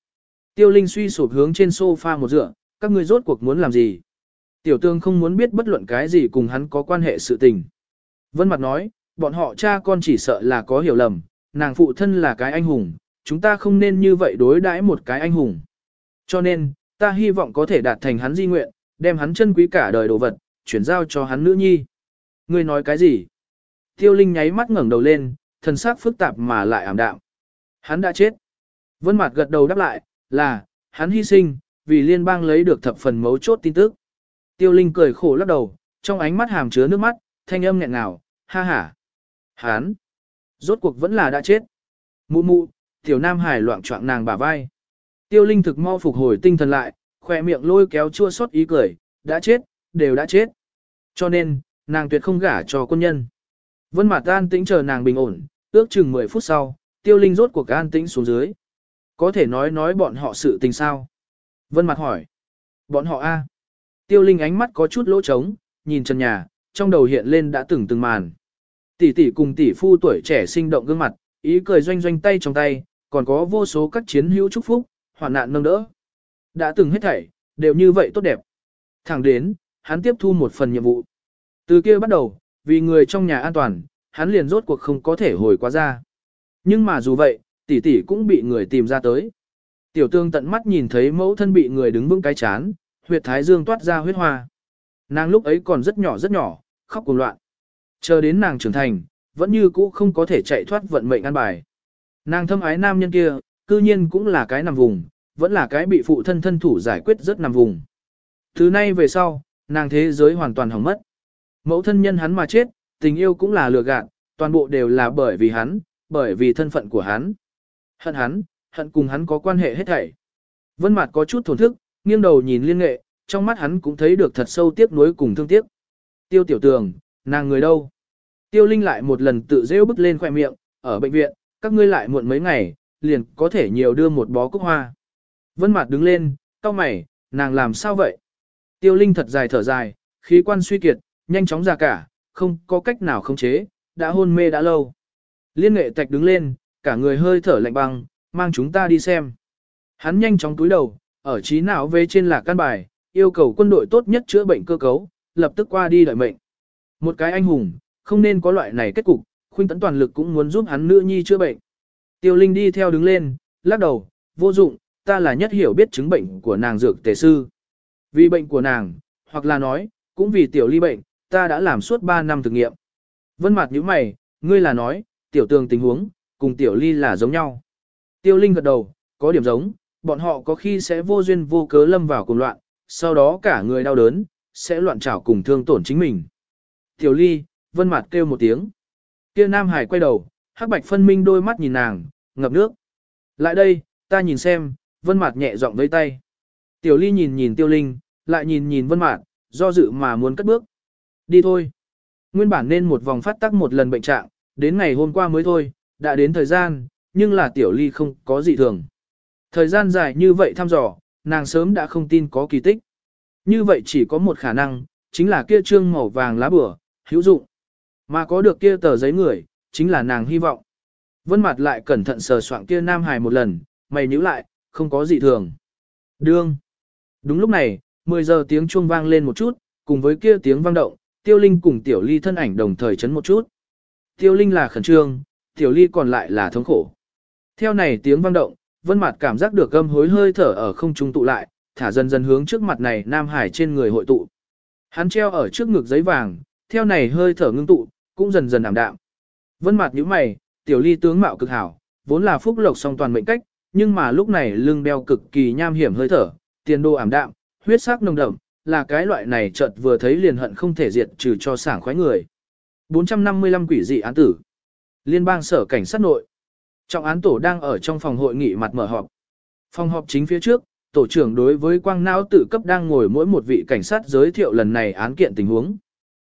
Tiêu Linh suy sụp hướng trên sofa một dựa, các ngươi rốt cuộc muốn làm gì? Tiểu Tương không muốn biết bất luận cái gì cùng hắn có quan hệ sự tình. Vân Mạt nói, bọn họ cha con chỉ sợ là có hiểu lầm, nàng phụ thân là cái anh hùng, chúng ta không nên như vậy đối đãi một cái anh hùng. Cho nên, ta hy vọng có thể đạt thành hắn di nguyện, đem hắn chân quý cả đời đồ vật, chuyển giao cho hắn nữ nhi. Ngươi nói cái gì? Tiêu Linh nháy mắt ngẩng đầu lên, thần sắc phức tạp mà lại ảm đạm. Hắn đã chết. Vân Mạt gật đầu đáp lại, là, hắn hy sinh, vì liên bang lấy được thập phần mấu chốt tin tức. Tiêu Linh cười khổ lắc đầu, trong ánh mắt hàm chứa nước mắt, thanh âm nghẹn ngào, ha ha. Hắn, rốt cuộc vẫn là đã chết. Mụ mụ, tiểu nam hải loạn trọng nàng bả vai. Tiêu Linh thực mau phục hồi tinh thần lại, khỏe miệng lôi kéo chua xót ý cười, đã chết, đều đã chết. Cho nên, nàng tuyệt không gả cho quân nhân. Vân Mạt An tĩnh chờ nàng bình ổn, ước chừng 10 phút sau, Tiêu Linh rốt cuộc an tĩnh xuống dưới. Có thể nói nói bọn họ sự tình sao? Vân Mạt hỏi. Bọn họ a? Tiêu Linh ánh mắt có chút lỗ trống, nhìn trần nhà, trong đầu hiện lên đã từng từng màn. Tỷ tỷ cùng tỷ phu tuổi trẻ sinh động gương mặt, ý cười doanh doanh tay trong tay, còn có vô số các chiến hữu chúc phúc, hoạn nạn nâng đỡ. Đã từng hết thảy, đều như vậy tốt đẹp. Thẳng đến, hắn tiếp thu một phần nhiệm vụ. Từ kia bắt đầu, vì người trong nhà an toàn, hắn liền rốt cuộc không có thể hồi qua ra. Nhưng mà dù vậy, tỷ tỷ cũng bị người tìm ra tới. Tiểu tương tận mắt nhìn thấy mẫu thân bị người đứng vững cái chán, huyệt thái dương toát ra huyết hoa. Nàng lúc ấy còn rất nhỏ rất nhỏ, khóc cùng loạn. Chờ đến nàng trưởng thành, vẫn như cũ không có thể chạy thoát vận mệnh an bài. Nàng thâm ái nam nhân kia, cư nhiên cũng là cái nằm vùng, vẫn là cái bị phụ thân thân thủ giải quyết rất nằm vùng. Thứ nay về sau, nàng thế giới hoàn toàn hỏng mất. Mẫu thân nhân hắn mà chết, tình yêu cũng là lừa gạt, toàn bộ đều là bởi vì hắn, bởi vì thân phận của hắn. Hận hắn, hận cùng hắn có quan hệ hết thảy. Vân Mạt có chút thổn thức, nghiêng đầu nhìn liên nghệ, trong mắt hắn cũng thấy được thật sâu tiếc nuối cùng thương tiếc. Tiêu tiểu tường, nàng người đâu? Tiêu Linh lại một lần tự giễu bứt lên khóe miệng, ở bệnh viện, các ngươi lại muộn mấy ngày, liền có thể nhiều đưa một bó cúc hoa. Vân Mạt đứng lên, cau mày, nàng làm sao vậy? Tiêu Linh thật dài thở dài, khí quan suy kiệt, nhanh chóng ra cả, không có cách nào khống chế, đã hôn mê đã lâu. Liên nghệ tạch đứng lên, cả người hơi thở lạnh băng, mang chúng ta đi xem. Hắn nhanh chóng túi đầu, ở trí não về trên là căn bài, yêu cầu quân đội tốt nhất chữa bệnh cơ cấu, lập tức qua đi đợi mệnh. Một cái anh hùng, không nên có loại này kết cục, khuynh tấn toàn lực cũng muốn giúp hắn nữ nhi chữa bệnh. Tiêu Linh đi theo đứng lên, lắc đầu, vô dụng, ta là nhất hiểu biết chứng bệnh của nàng dược tề sư. Vì bệnh của nàng, hoặc là nói, cũng vì tiểu ly bệnh, ta đã làm suốt 3 năm thử nghiệm. Vân mặt như mày, ngươi là nói, tiểu tường tình huống, cùng tiểu ly là giống nhau. Tiêu Linh gật đầu, có điểm giống, bọn họ có khi sẽ vô duyên vô cớ lâm vào cùng loạn, sau đó cả người đau đớn, sẽ loạn trảo cùng thương tổn chính mình. Tiểu ly, vân mặt kêu một tiếng. Kia Nam Hải quay đầu, hắc bạch phân minh đôi mắt nhìn nàng, ngập nước. Lại đây, ta nhìn xem, vân Mạt nhẹ giọng vẫy tay. Tiểu ly nhìn nhìn tiêu linh, lại nhìn nhìn vân Mạt, do dự mà muốn cất bước. Đi thôi. Nguyên bản nên một vòng phát tác một lần bệnh trạng, đến ngày hôm qua mới thôi, đã đến thời gian, nhưng là tiểu ly không có gì thường. Thời gian dài như vậy thăm dò, nàng sớm đã không tin có kỳ tích. Như vậy chỉ có một khả năng, chính là kia trương màu vàng lá bửa, hữu dụng. Mà có được kia tờ giấy người, chính là nàng hy vọng. Vân Mạt lại cẩn thận sờ soạng kia nam hài một lần, mày nhíu lại, không có gì thường. Đương. Đúng lúc này, 10 giờ tiếng chuông vang lên một chút, cùng với kia tiếng vang động, tiêu linh cùng tiểu ly thân ảnh đồng thời chấn một chút. Tiêu linh là khẩn trương, tiểu ly còn lại là thống khổ. Theo này tiếng vang động, vân mặt cảm giác được gâm hối hơi thở ở không trung tụ lại, thả dần dần hướng trước mặt này nam hải trên người hội tụ. Hắn treo ở trước ngực giấy vàng, theo này hơi thở ngưng tụ, cũng dần dần ảm đạm. Vân mặt nhíu mày, tiểu ly tướng mạo cực hảo, vốn là phúc lộc song toàn mệnh cách, nhưng mà lúc này lưng đeo cực kỳ nham hiểm hơi thở, tiền đồ ảm đạm, huyết sắc nồng đậm, là cái loại này chợt vừa thấy liền hận không thể diệt trừ cho sảng khoái người. 455 quỷ dị án tử. Liên bang sở cảnh sát nội. Trọng án tổ đang ở trong phòng hội nghị mặt mở họp. Phòng họp chính phía trước, tổ trưởng đối với quang não tự cấp đang ngồi mỗi một vị cảnh sát giới thiệu lần này án kiện tình huống.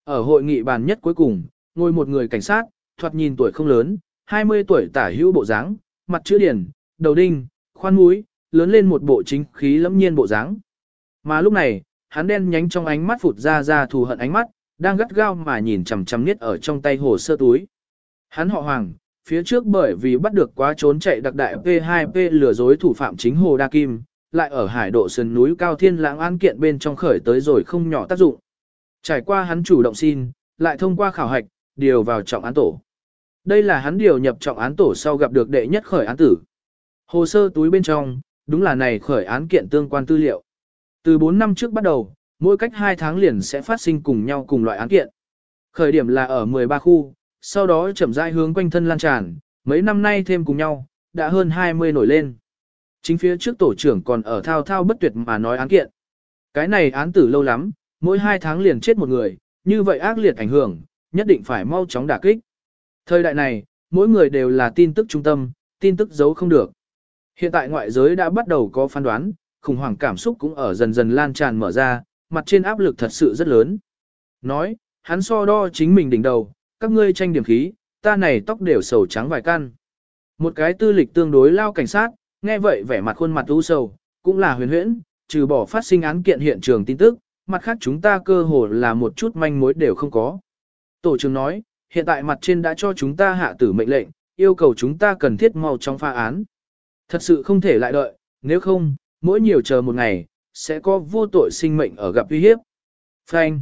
Ở hội nghị bàn nhất cuối cùng, ngồi một người cảnh sát, thoạt nhìn tuổi không lớn, 20 tuổi tả hữu bộ dáng, mặt chữ điển, đầu đinh, khoan mũi, lớn lên một bộ chính khí lẫm nhiên bộ dáng. Mà lúc này, hắn đen nhánh trong ánh mắt phụt ra ra thù hận ánh mắt, đang gắt gao mà nhìn chằm chằm niết ở trong tay hồ sơ túi. Hắn họ Hoàng, phía trước bởi vì bắt được quá trốn chạy đặc đại P2P lừa dối thủ phạm chính Hồ Đa Kim, lại ở hải độ sườn núi cao thiên lãng an kiện bên trong khởi tới rồi không nhỏ tác dụng. Trải qua hắn chủ động xin, lại thông qua khảo hạch, điều vào trọng án tổ. Đây là hắn điều nhập trọng án tổ sau gặp được đệ nhất khởi án tử. Hồ sơ túi bên trong, đúng là này khởi án kiện tương quan tư liệu. Từ 4 năm trước bắt đầu, mỗi cách 2 tháng liền sẽ phát sinh cùng nhau cùng loại án kiện. Khởi điểm là ở 13 khu, sau đó chậm rãi hướng quanh thân lan tràn, mấy năm nay thêm cùng nhau, đã hơn 20 nổi lên. Chính phía trước tổ trưởng còn ở thao thao bất tuyệt mà nói án kiện. Cái này án tử lâu lắm, mỗi 2 tháng liền chết một người, như vậy ác liệt ảnh hưởng, nhất định phải mau chóng đả kích. Thời đại này, mỗi người đều là tin tức trung tâm, tin tức giấu không được. Hiện tại ngoại giới đã bắt đầu có phán đoán, khủng hoảng cảm xúc cũng ở dần dần lan tràn mở ra, mặt trên áp lực thật sự rất lớn. Nói, hắn so đo chính mình đỉnh đầu, các ngươi tranh điểm khí, ta này tóc đều sầu trắng vài căn. Một cái tư lịch tương đối lao cảnh sát, nghe vậy vẻ mặt khuôn mặt u sầu, cũng là huyền huyễn, trừ bỏ phát sinh án kiện hiện trường tin tức, mặt khác chúng ta cơ hồ là một chút manh mối đều không có. Tổ trưởng nói, hiện tại mặt trên đã cho chúng ta hạ tử mệnh lệnh, yêu cầu chúng ta cần thiết mau trong pha án. Thật sự không thể lại đợi, nếu không, mỗi nhiều chờ một ngày, sẽ có vô tội sinh mệnh ở gặp uy hiếp. Phanh.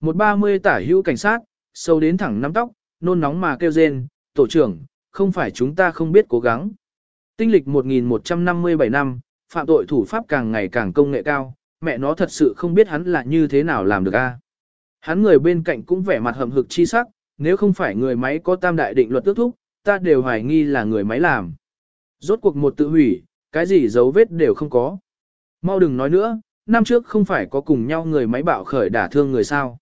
Một ba mươi tả hữu cảnh sát, sâu đến thẳng nắm tóc, nôn nóng mà kêu rên, tổ trưởng, không phải chúng ta không biết cố gắng. Tinh lịch 1157 năm, phạm tội thủ pháp càng ngày càng công nghệ cao, mẹ nó thật sự không biết hắn là như thế nào làm được a. Hắn người bên cạnh cũng vẻ mặt hầm hực chi sắc, nếu không phải người máy có tam đại định luật tước thúc, ta đều hoài nghi là người máy làm. Rốt cuộc một tự hủy, cái gì dấu vết đều không có. Mau đừng nói nữa, năm trước không phải có cùng nhau người máy bạo khởi đả thương người sao.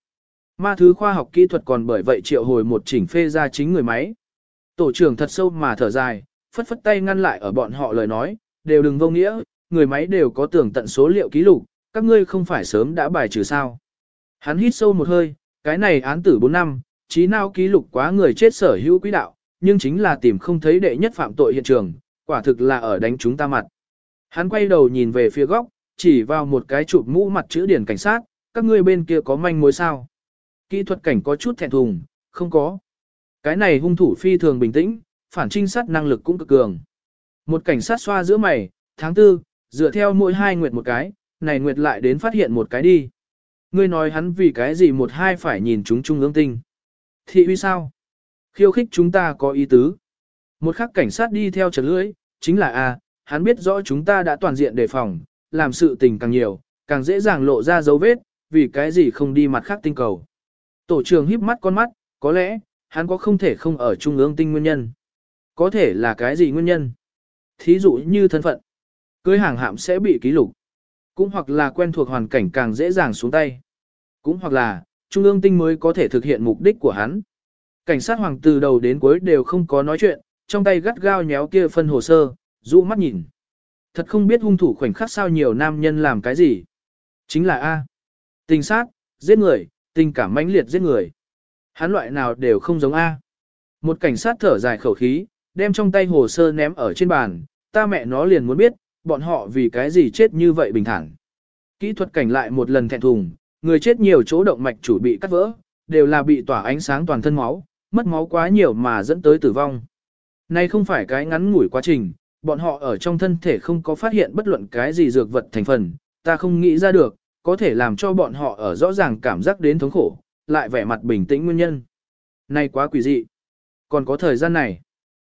Ma thứ khoa học kỹ thuật còn bởi vậy triệu hồi một chỉnh phê ra chính người máy. Tổ trưởng thật sâu mà thở dài, phất phất tay ngăn lại ở bọn họ lời nói, đều đừng vô nghĩa, người máy đều có tưởng tận số liệu ký lục, các ngươi không phải sớm đã bài trừ sao. Hắn hít sâu một hơi, cái này án tử 4 năm, trí nào ký lục quá người chết sở hữu quỹ đạo, nhưng chính là tìm không thấy đệ nhất phạm tội hiện trường, quả thực là ở đánh chúng ta mặt. Hắn quay đầu nhìn về phía góc, chỉ vào một cái chụp mũ mặt chữ điển cảnh sát, các ngươi bên kia có manh mối sao. Kỹ thuật cảnh có chút thẹn thùng, không có. Cái này hung thủ phi thường bình tĩnh, phản trinh sát năng lực cũng cực cường. Một cảnh sát xoa giữa mày, tháng tư, dựa theo mỗi hai nguyệt một cái, này nguyệt lại đến phát hiện một cái đi. Ngươi nói hắn vì cái gì một hai phải nhìn chúng trung ương tinh. Thị uy sao? Khiêu khích chúng ta có ý tứ. Một khắc cảnh sát đi theo trật lưỡi, chính là A, hắn biết rõ chúng ta đã toàn diện đề phòng, làm sự tình càng nhiều, càng dễ dàng lộ ra dấu vết, vì cái gì không đi mặt khác tinh cầu. Tổ trưởng híp mắt con mắt, có lẽ, hắn có không thể không ở trung ương tinh nguyên nhân. Có thể là cái gì nguyên nhân? Thí dụ như thân phận. Cưới hàng hạm sẽ bị ký lục. Cũng hoặc là quen thuộc hoàn cảnh càng dễ dàng xuống tay. Cũng hoặc là, Trung ương tinh mới có thể thực hiện mục đích của hắn. Cảnh sát hoàng từ đầu đến cuối đều không có nói chuyện, trong tay gắt gao nhéo kia phân hồ sơ, dụ mắt nhìn. Thật không biết hung thủ khoảnh khắc sao nhiều nam nhân làm cái gì. Chính là A. Tình sát, giết người, tình cảm mãnh liệt giết người. Hắn loại nào đều không giống A. Một cảnh sát thở dài khẩu khí, đem trong tay hồ sơ ném ở trên bàn, ta mẹ nó liền muốn biết, bọn họ vì cái gì chết như vậy bình thản. Kỹ thuật cảnh lại một lần thẹn thùng, người chết nhiều chỗ động mạch chủ bị cắt vỡ, đều là bị tỏa ánh sáng toàn thân máu, mất máu quá nhiều mà dẫn tới tử vong. Này không phải cái ngắn ngủi quá trình, bọn họ ở trong thân thể không có phát hiện bất luận cái gì dược vật thành phần, ta không nghĩ ra được, có thể làm cho bọn họ ở rõ ràng cảm giác đến thống khổ, lại vẻ mặt bình tĩnh nguyên nhân. Này quá quỷ dị. Còn có thời gian này.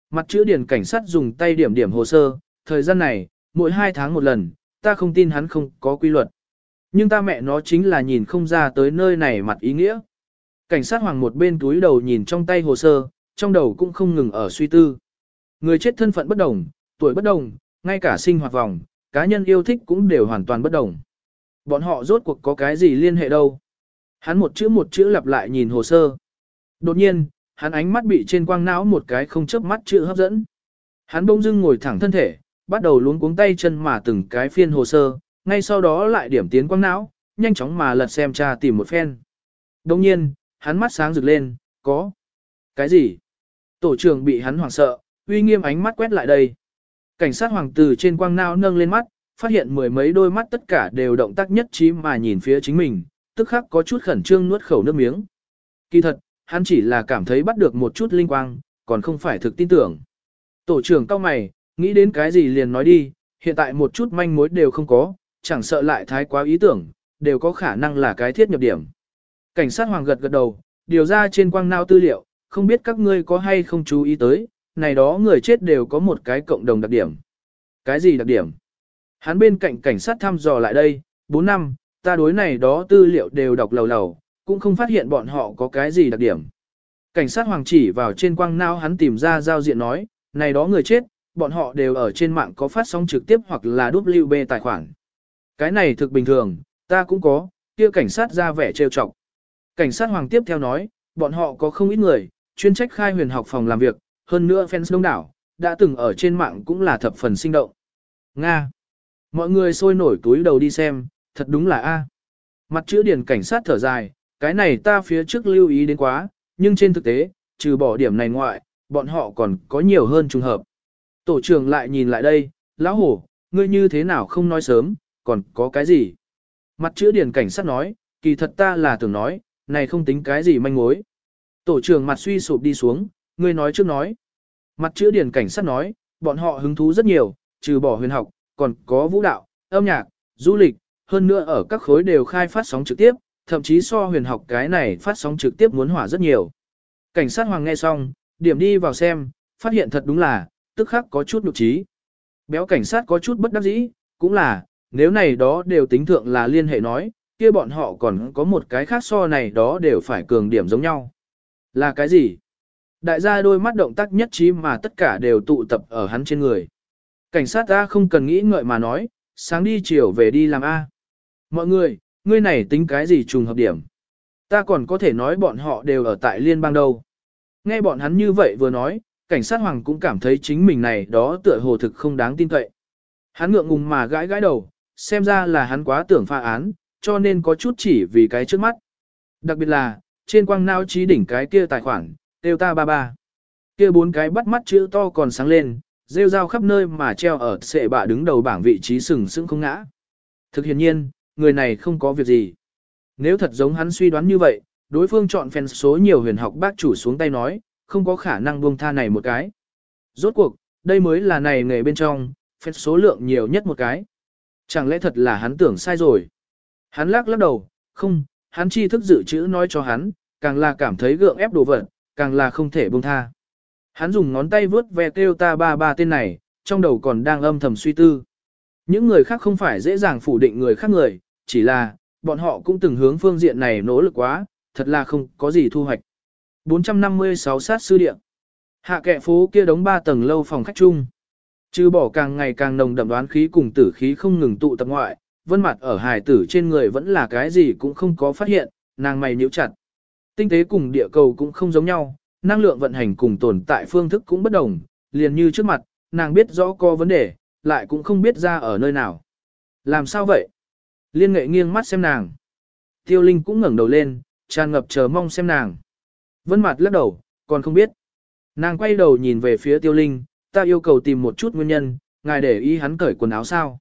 Mặt chữ điển cảnh sát dùng tay điểm điểm hồ sơ, thời gian này, mỗi hai tháng một lần, ta không tin hắn không có quy luật. Nhưng ta mẹ nó chính là nhìn không ra tới nơi này mặt ý nghĩa. Cảnh sát hoàng một bên túi đầu nhìn trong tay hồ sơ, trong đầu cũng không ngừng ở suy tư. Người chết thân phận bất đồng, tuổi bất đồng, ngay cả sinh hoạt vòng, cá nhân yêu thích cũng đều hoàn toàn bất đồng. Bọn họ rốt cuộc có cái gì liên hệ đâu. Hắn một chữ một chữ lặp lại nhìn hồ sơ. Đột nhiên, hắn ánh mắt bị trên quang não một cái không chớp mắt chữ hấp dẫn. Hắn bỗng dưng ngồi thẳng thân thể, bắt đầu luống cuống tay chân mà từng cái phiên hồ sơ, ngay sau đó lại điểm tiến quang não, nhanh chóng mà lật xem tra tìm một phen. Đồng nhiên, hắn mắt sáng rực lên, có. Cái gì? Tổ trưởng bị hắn hoảng sợ, uy nghiêm ánh mắt quét lại đây. Cảnh sát hoàng tử trên quang nao nâng lên mắt, phát hiện mười mấy đôi mắt tất cả đều động tác nhất trí mà nhìn phía chính mình, tức khắc có chút khẩn trương nuốt khẩu nước miếng. Kỳ thật, hắn chỉ là cảm thấy bắt được một chút linh quang, còn không phải thực tin tưởng. Tổ trưởng cao mày, nghĩ đến cái gì liền nói đi, hiện tại một chút manh mối đều không có, chẳng sợ lại thái quá ý tưởng, đều có khả năng là cái thiết nhập điểm. Cảnh sát hoàng gật gật đầu, điều ra trên quang nao tư liệu, không biết các ngươi có hay không chú ý tới, này đó người chết đều có một cái cộng đồng đặc điểm. Cái gì đặc điểm? Hắn bên cạnh cảnh sát thăm dò lại đây, 4 năm, ta đối này đó tư liệu đều đọc lầu lầu, cũng không phát hiện bọn họ có cái gì đặc điểm. Cảnh sát hoàng chỉ vào trên quang não hắn tìm ra giao diện nói, này đó người chết, bọn họ đều ở trên mạng có phát sóng trực tiếp hoặc là WB tài khoản. Cái này thực bình thường, ta cũng có, kia cảnh sát ra vẻ trêu chọc. Cảnh sát hoàng tiếp theo nói, bọn họ có không ít người, chuyên trách khai huyền học phòng làm việc, hơn nữa fans đông đảo, đã từng ở trên mạng cũng là thập phần sinh động. Nga. Mọi người sôi nổi túi đầu đi xem, thật đúng là A. Mặt chữ điển cảnh sát thở dài, cái này ta phía trước lưu ý đến quá, nhưng trên thực tế, trừ bỏ điểm này ngoại, bọn họ còn có nhiều hơn trùng hợp. Tổ trưởng lại nhìn lại đây, lão hổ, ngươi như thế nào không nói sớm, còn có cái gì? Mặt chữ điển cảnh sát nói, kỳ thật ta là tưởng nói, này không tính cái gì manh mối. Tổ trưởng mặt suy sụp đi xuống, ngươi nói trước nói. Mặt chữ điển cảnh sát nói, bọn họ hứng thú rất nhiều, trừ bỏ huyền học, còn có vũ đạo, âm nhạc, du lịch, hơn nữa ở các khối đều khai phát sóng trực tiếp, thậm chí so huyền học cái này phát sóng trực tiếp muốn hỏa rất nhiều. Cảnh sát hoàng nghe xong, điểm đi vào xem, phát hiện thật đúng là, tức khắc có chút nhục trí. Béo cảnh sát có chút bất đắc dĩ, cũng là, nếu này đó đều tính thượng là liên hệ nói, kia bọn họ còn có một cái khác so này đó đều phải cường điểm giống nhau. Là cái gì? Đại gia đôi mắt động tác nhất trí mà tất cả đều tụ tập ở hắn trên người. Cảnh sát ta không cần nghĩ ngợi mà nói, sáng đi chiều về đi làm A. Mọi người, ngươi này tính cái gì trùng hợp điểm? Ta còn có thể nói bọn họ đều ở tại liên bang đâu. Nghe bọn hắn như vậy vừa nói, cảnh sát hoàng cũng cảm thấy chính mình này đó tựa hồ thực không đáng tin cậy. Hắn ngượng ngùng mà gãi gãi đầu, xem ra là hắn quá tưởng pha án, cho nên có chút chỉ vì cái trước mắt. Đặc biệt là, trên quang não trí đỉnh cái kia tài khoản, Têu ta ba ba. Kia bốn cái bắt mắt chữ to còn sáng lên, rêu rao khắp nơi mà treo ở sệ bạ đứng đầu bảng vị trí sừng sững không ngã. Thực hiện nhiên, người này không có việc gì. Nếu thật giống hắn suy đoán như vậy, đối phương chọn fan số nhiều huyền học bác chủ xuống tay nói, không có khả năng buông tha này một cái. Rốt cuộc, đây mới là này nghề bên trong, fan số lượng nhiều nhất một cái. Chẳng lẽ thật là hắn tưởng sai rồi? Hắn lắc lắc đầu, không, hắn chi thức dự trữ nói cho hắn, càng là cảm thấy gượng ép đồ vật, càng là không thể buông tha. Hắn dùng ngón tay vướt ve kêu ta ba ba tên này, trong đầu còn đang âm thầm suy tư. Những người khác không phải dễ dàng phủ định người khác người, chỉ là, bọn họ cũng từng hướng phương diện này nỗ lực quá, thật là không có gì thu hoạch. 456 sát sư địa. Hạ kệ phố kia đóng ba tầng lâu phòng khách chung. Trừ bỏ càng ngày càng nồng đậm đoán khí cùng tử khí không ngừng tụ tập ngoại, vân mặt ở hài tử trên người vẫn là cái gì cũng không có phát hiện, nàng mày nhíu chặt. Tinh tế cùng địa cầu cũng không giống nhau, năng lượng vận hành cùng tồn tại phương thức cũng bất đồng, liền như trước mặt, nàng biết rõ có vấn đề, lại cũng không biết ra ở nơi nào. Làm sao vậy? Liên nghệ nghiêng mắt xem nàng. Tiêu Linh cũng ngẩng đầu lên, tràn ngập chờ mong xem nàng. Vân mặt lắc đầu, còn không biết. Nàng quay đầu nhìn về phía Tiêu Linh, ta yêu cầu tìm một chút nguyên nhân, ngài để ý hắn cởi quần áo sao.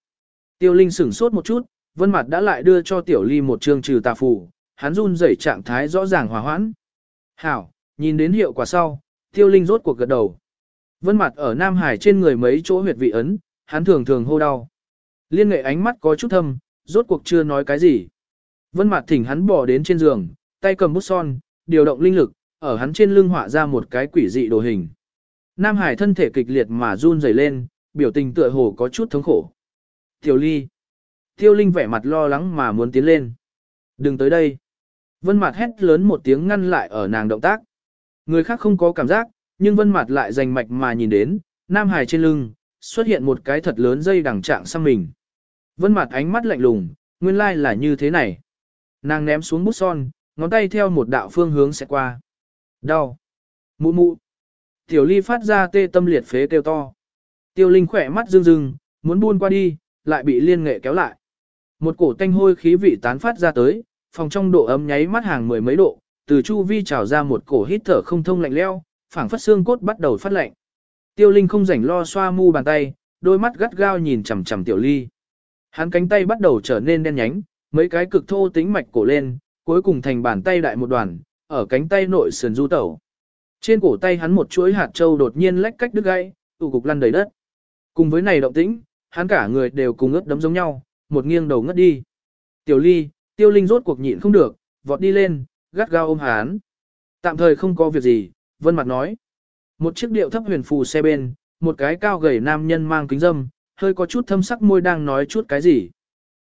Tiêu Linh sửng sốt một chút, Vân mặt đã lại đưa cho Tiểu Ly một chương trừ tà phù, hắn run rẩy trạng thái rõ ràng hòa hoãn. Hảo, nhìn đến hiệu quả sau, Tiêu Linh rốt cuộc gật đầu. Vân mặt ở Nam Hải trên người mấy chỗ huyệt vị ấn, hắn thường thường hô đau. Liên nghệ ánh mắt có chút thâm, rốt cuộc chưa nói cái gì. Vân mặt thỉnh hắn bỏ đến trên giường, tay cầm bút son, điều động linh lực, ở hắn trên lưng họa ra một cái quỷ dị đồ hình. Nam Hải thân thể kịch liệt mà run rẩy lên, biểu tình tựa hồ có chút thống khổ. Tiểu Ly. Tiêu Linh vẻ mặt lo lắng mà muốn tiến lên. Đừng tới đây. Vân Mạt hét lớn một tiếng ngăn lại ở nàng động tác. Người khác không có cảm giác, nhưng Vân Mạt lại rành mạch mà nhìn đến, Nam Hải trên lưng xuất hiện một cái thật lớn dây đằng trạng sang mình. Vân Mạt ánh mắt lạnh lùng, nguyên lai là như thế này. Nàng ném xuống bút son, ngón tay theo một đạo phương hướng sẽ qua. Đau. Mụ mụ. Tiểu Ly phát ra tê tâm liệt phế kêu to. Tiêu Linh khỏe mắt rưng rưng, muốn buôn qua đi, lại bị liên nghệ kéo lại. Một cổ tanh hôi khí vị tán phát ra tới, phòng trong độ ấm nháy mắt hàng mười mấy độ, từ chu vi trào ra một cổ hít thở không thông lạnh leo, phảng phất xương cốt bắt đầu phát lạnh. Tiêu Linh không rảnh lo xoa mu bàn tay, đôi mắt gắt gao nhìn chằm chằm Tiểu Ly. Hắn cánh tay bắt đầu trở nên đen nhánh, mấy cái cực thô tính mạch cổ lên, cuối cùng thành bàn tay đại một đoàn, ở cánh tay nội sườn du tẩu. Trên cổ tay hắn một chuỗi hạt châu đột nhiên lách cách đứt gãy, tụ cục lăn đầy đất. Cùng với này động tĩnh, hắn cả người đều cùng ướt đấm giống nhau, một nghiêng đầu ngất đi. Tiểu Ly, Tiêu Linh rốt cuộc nhịn không được, vọt đi lên, gắt gao ôm hắn. Tạm thời không có việc gì, Vân Mặt nói. Một chiếc điệu thấp huyền phù xe bên, một cái cao gầy nam nhân mang kính dâm, hơi có chút thâm sắc môi đang nói chút cái gì.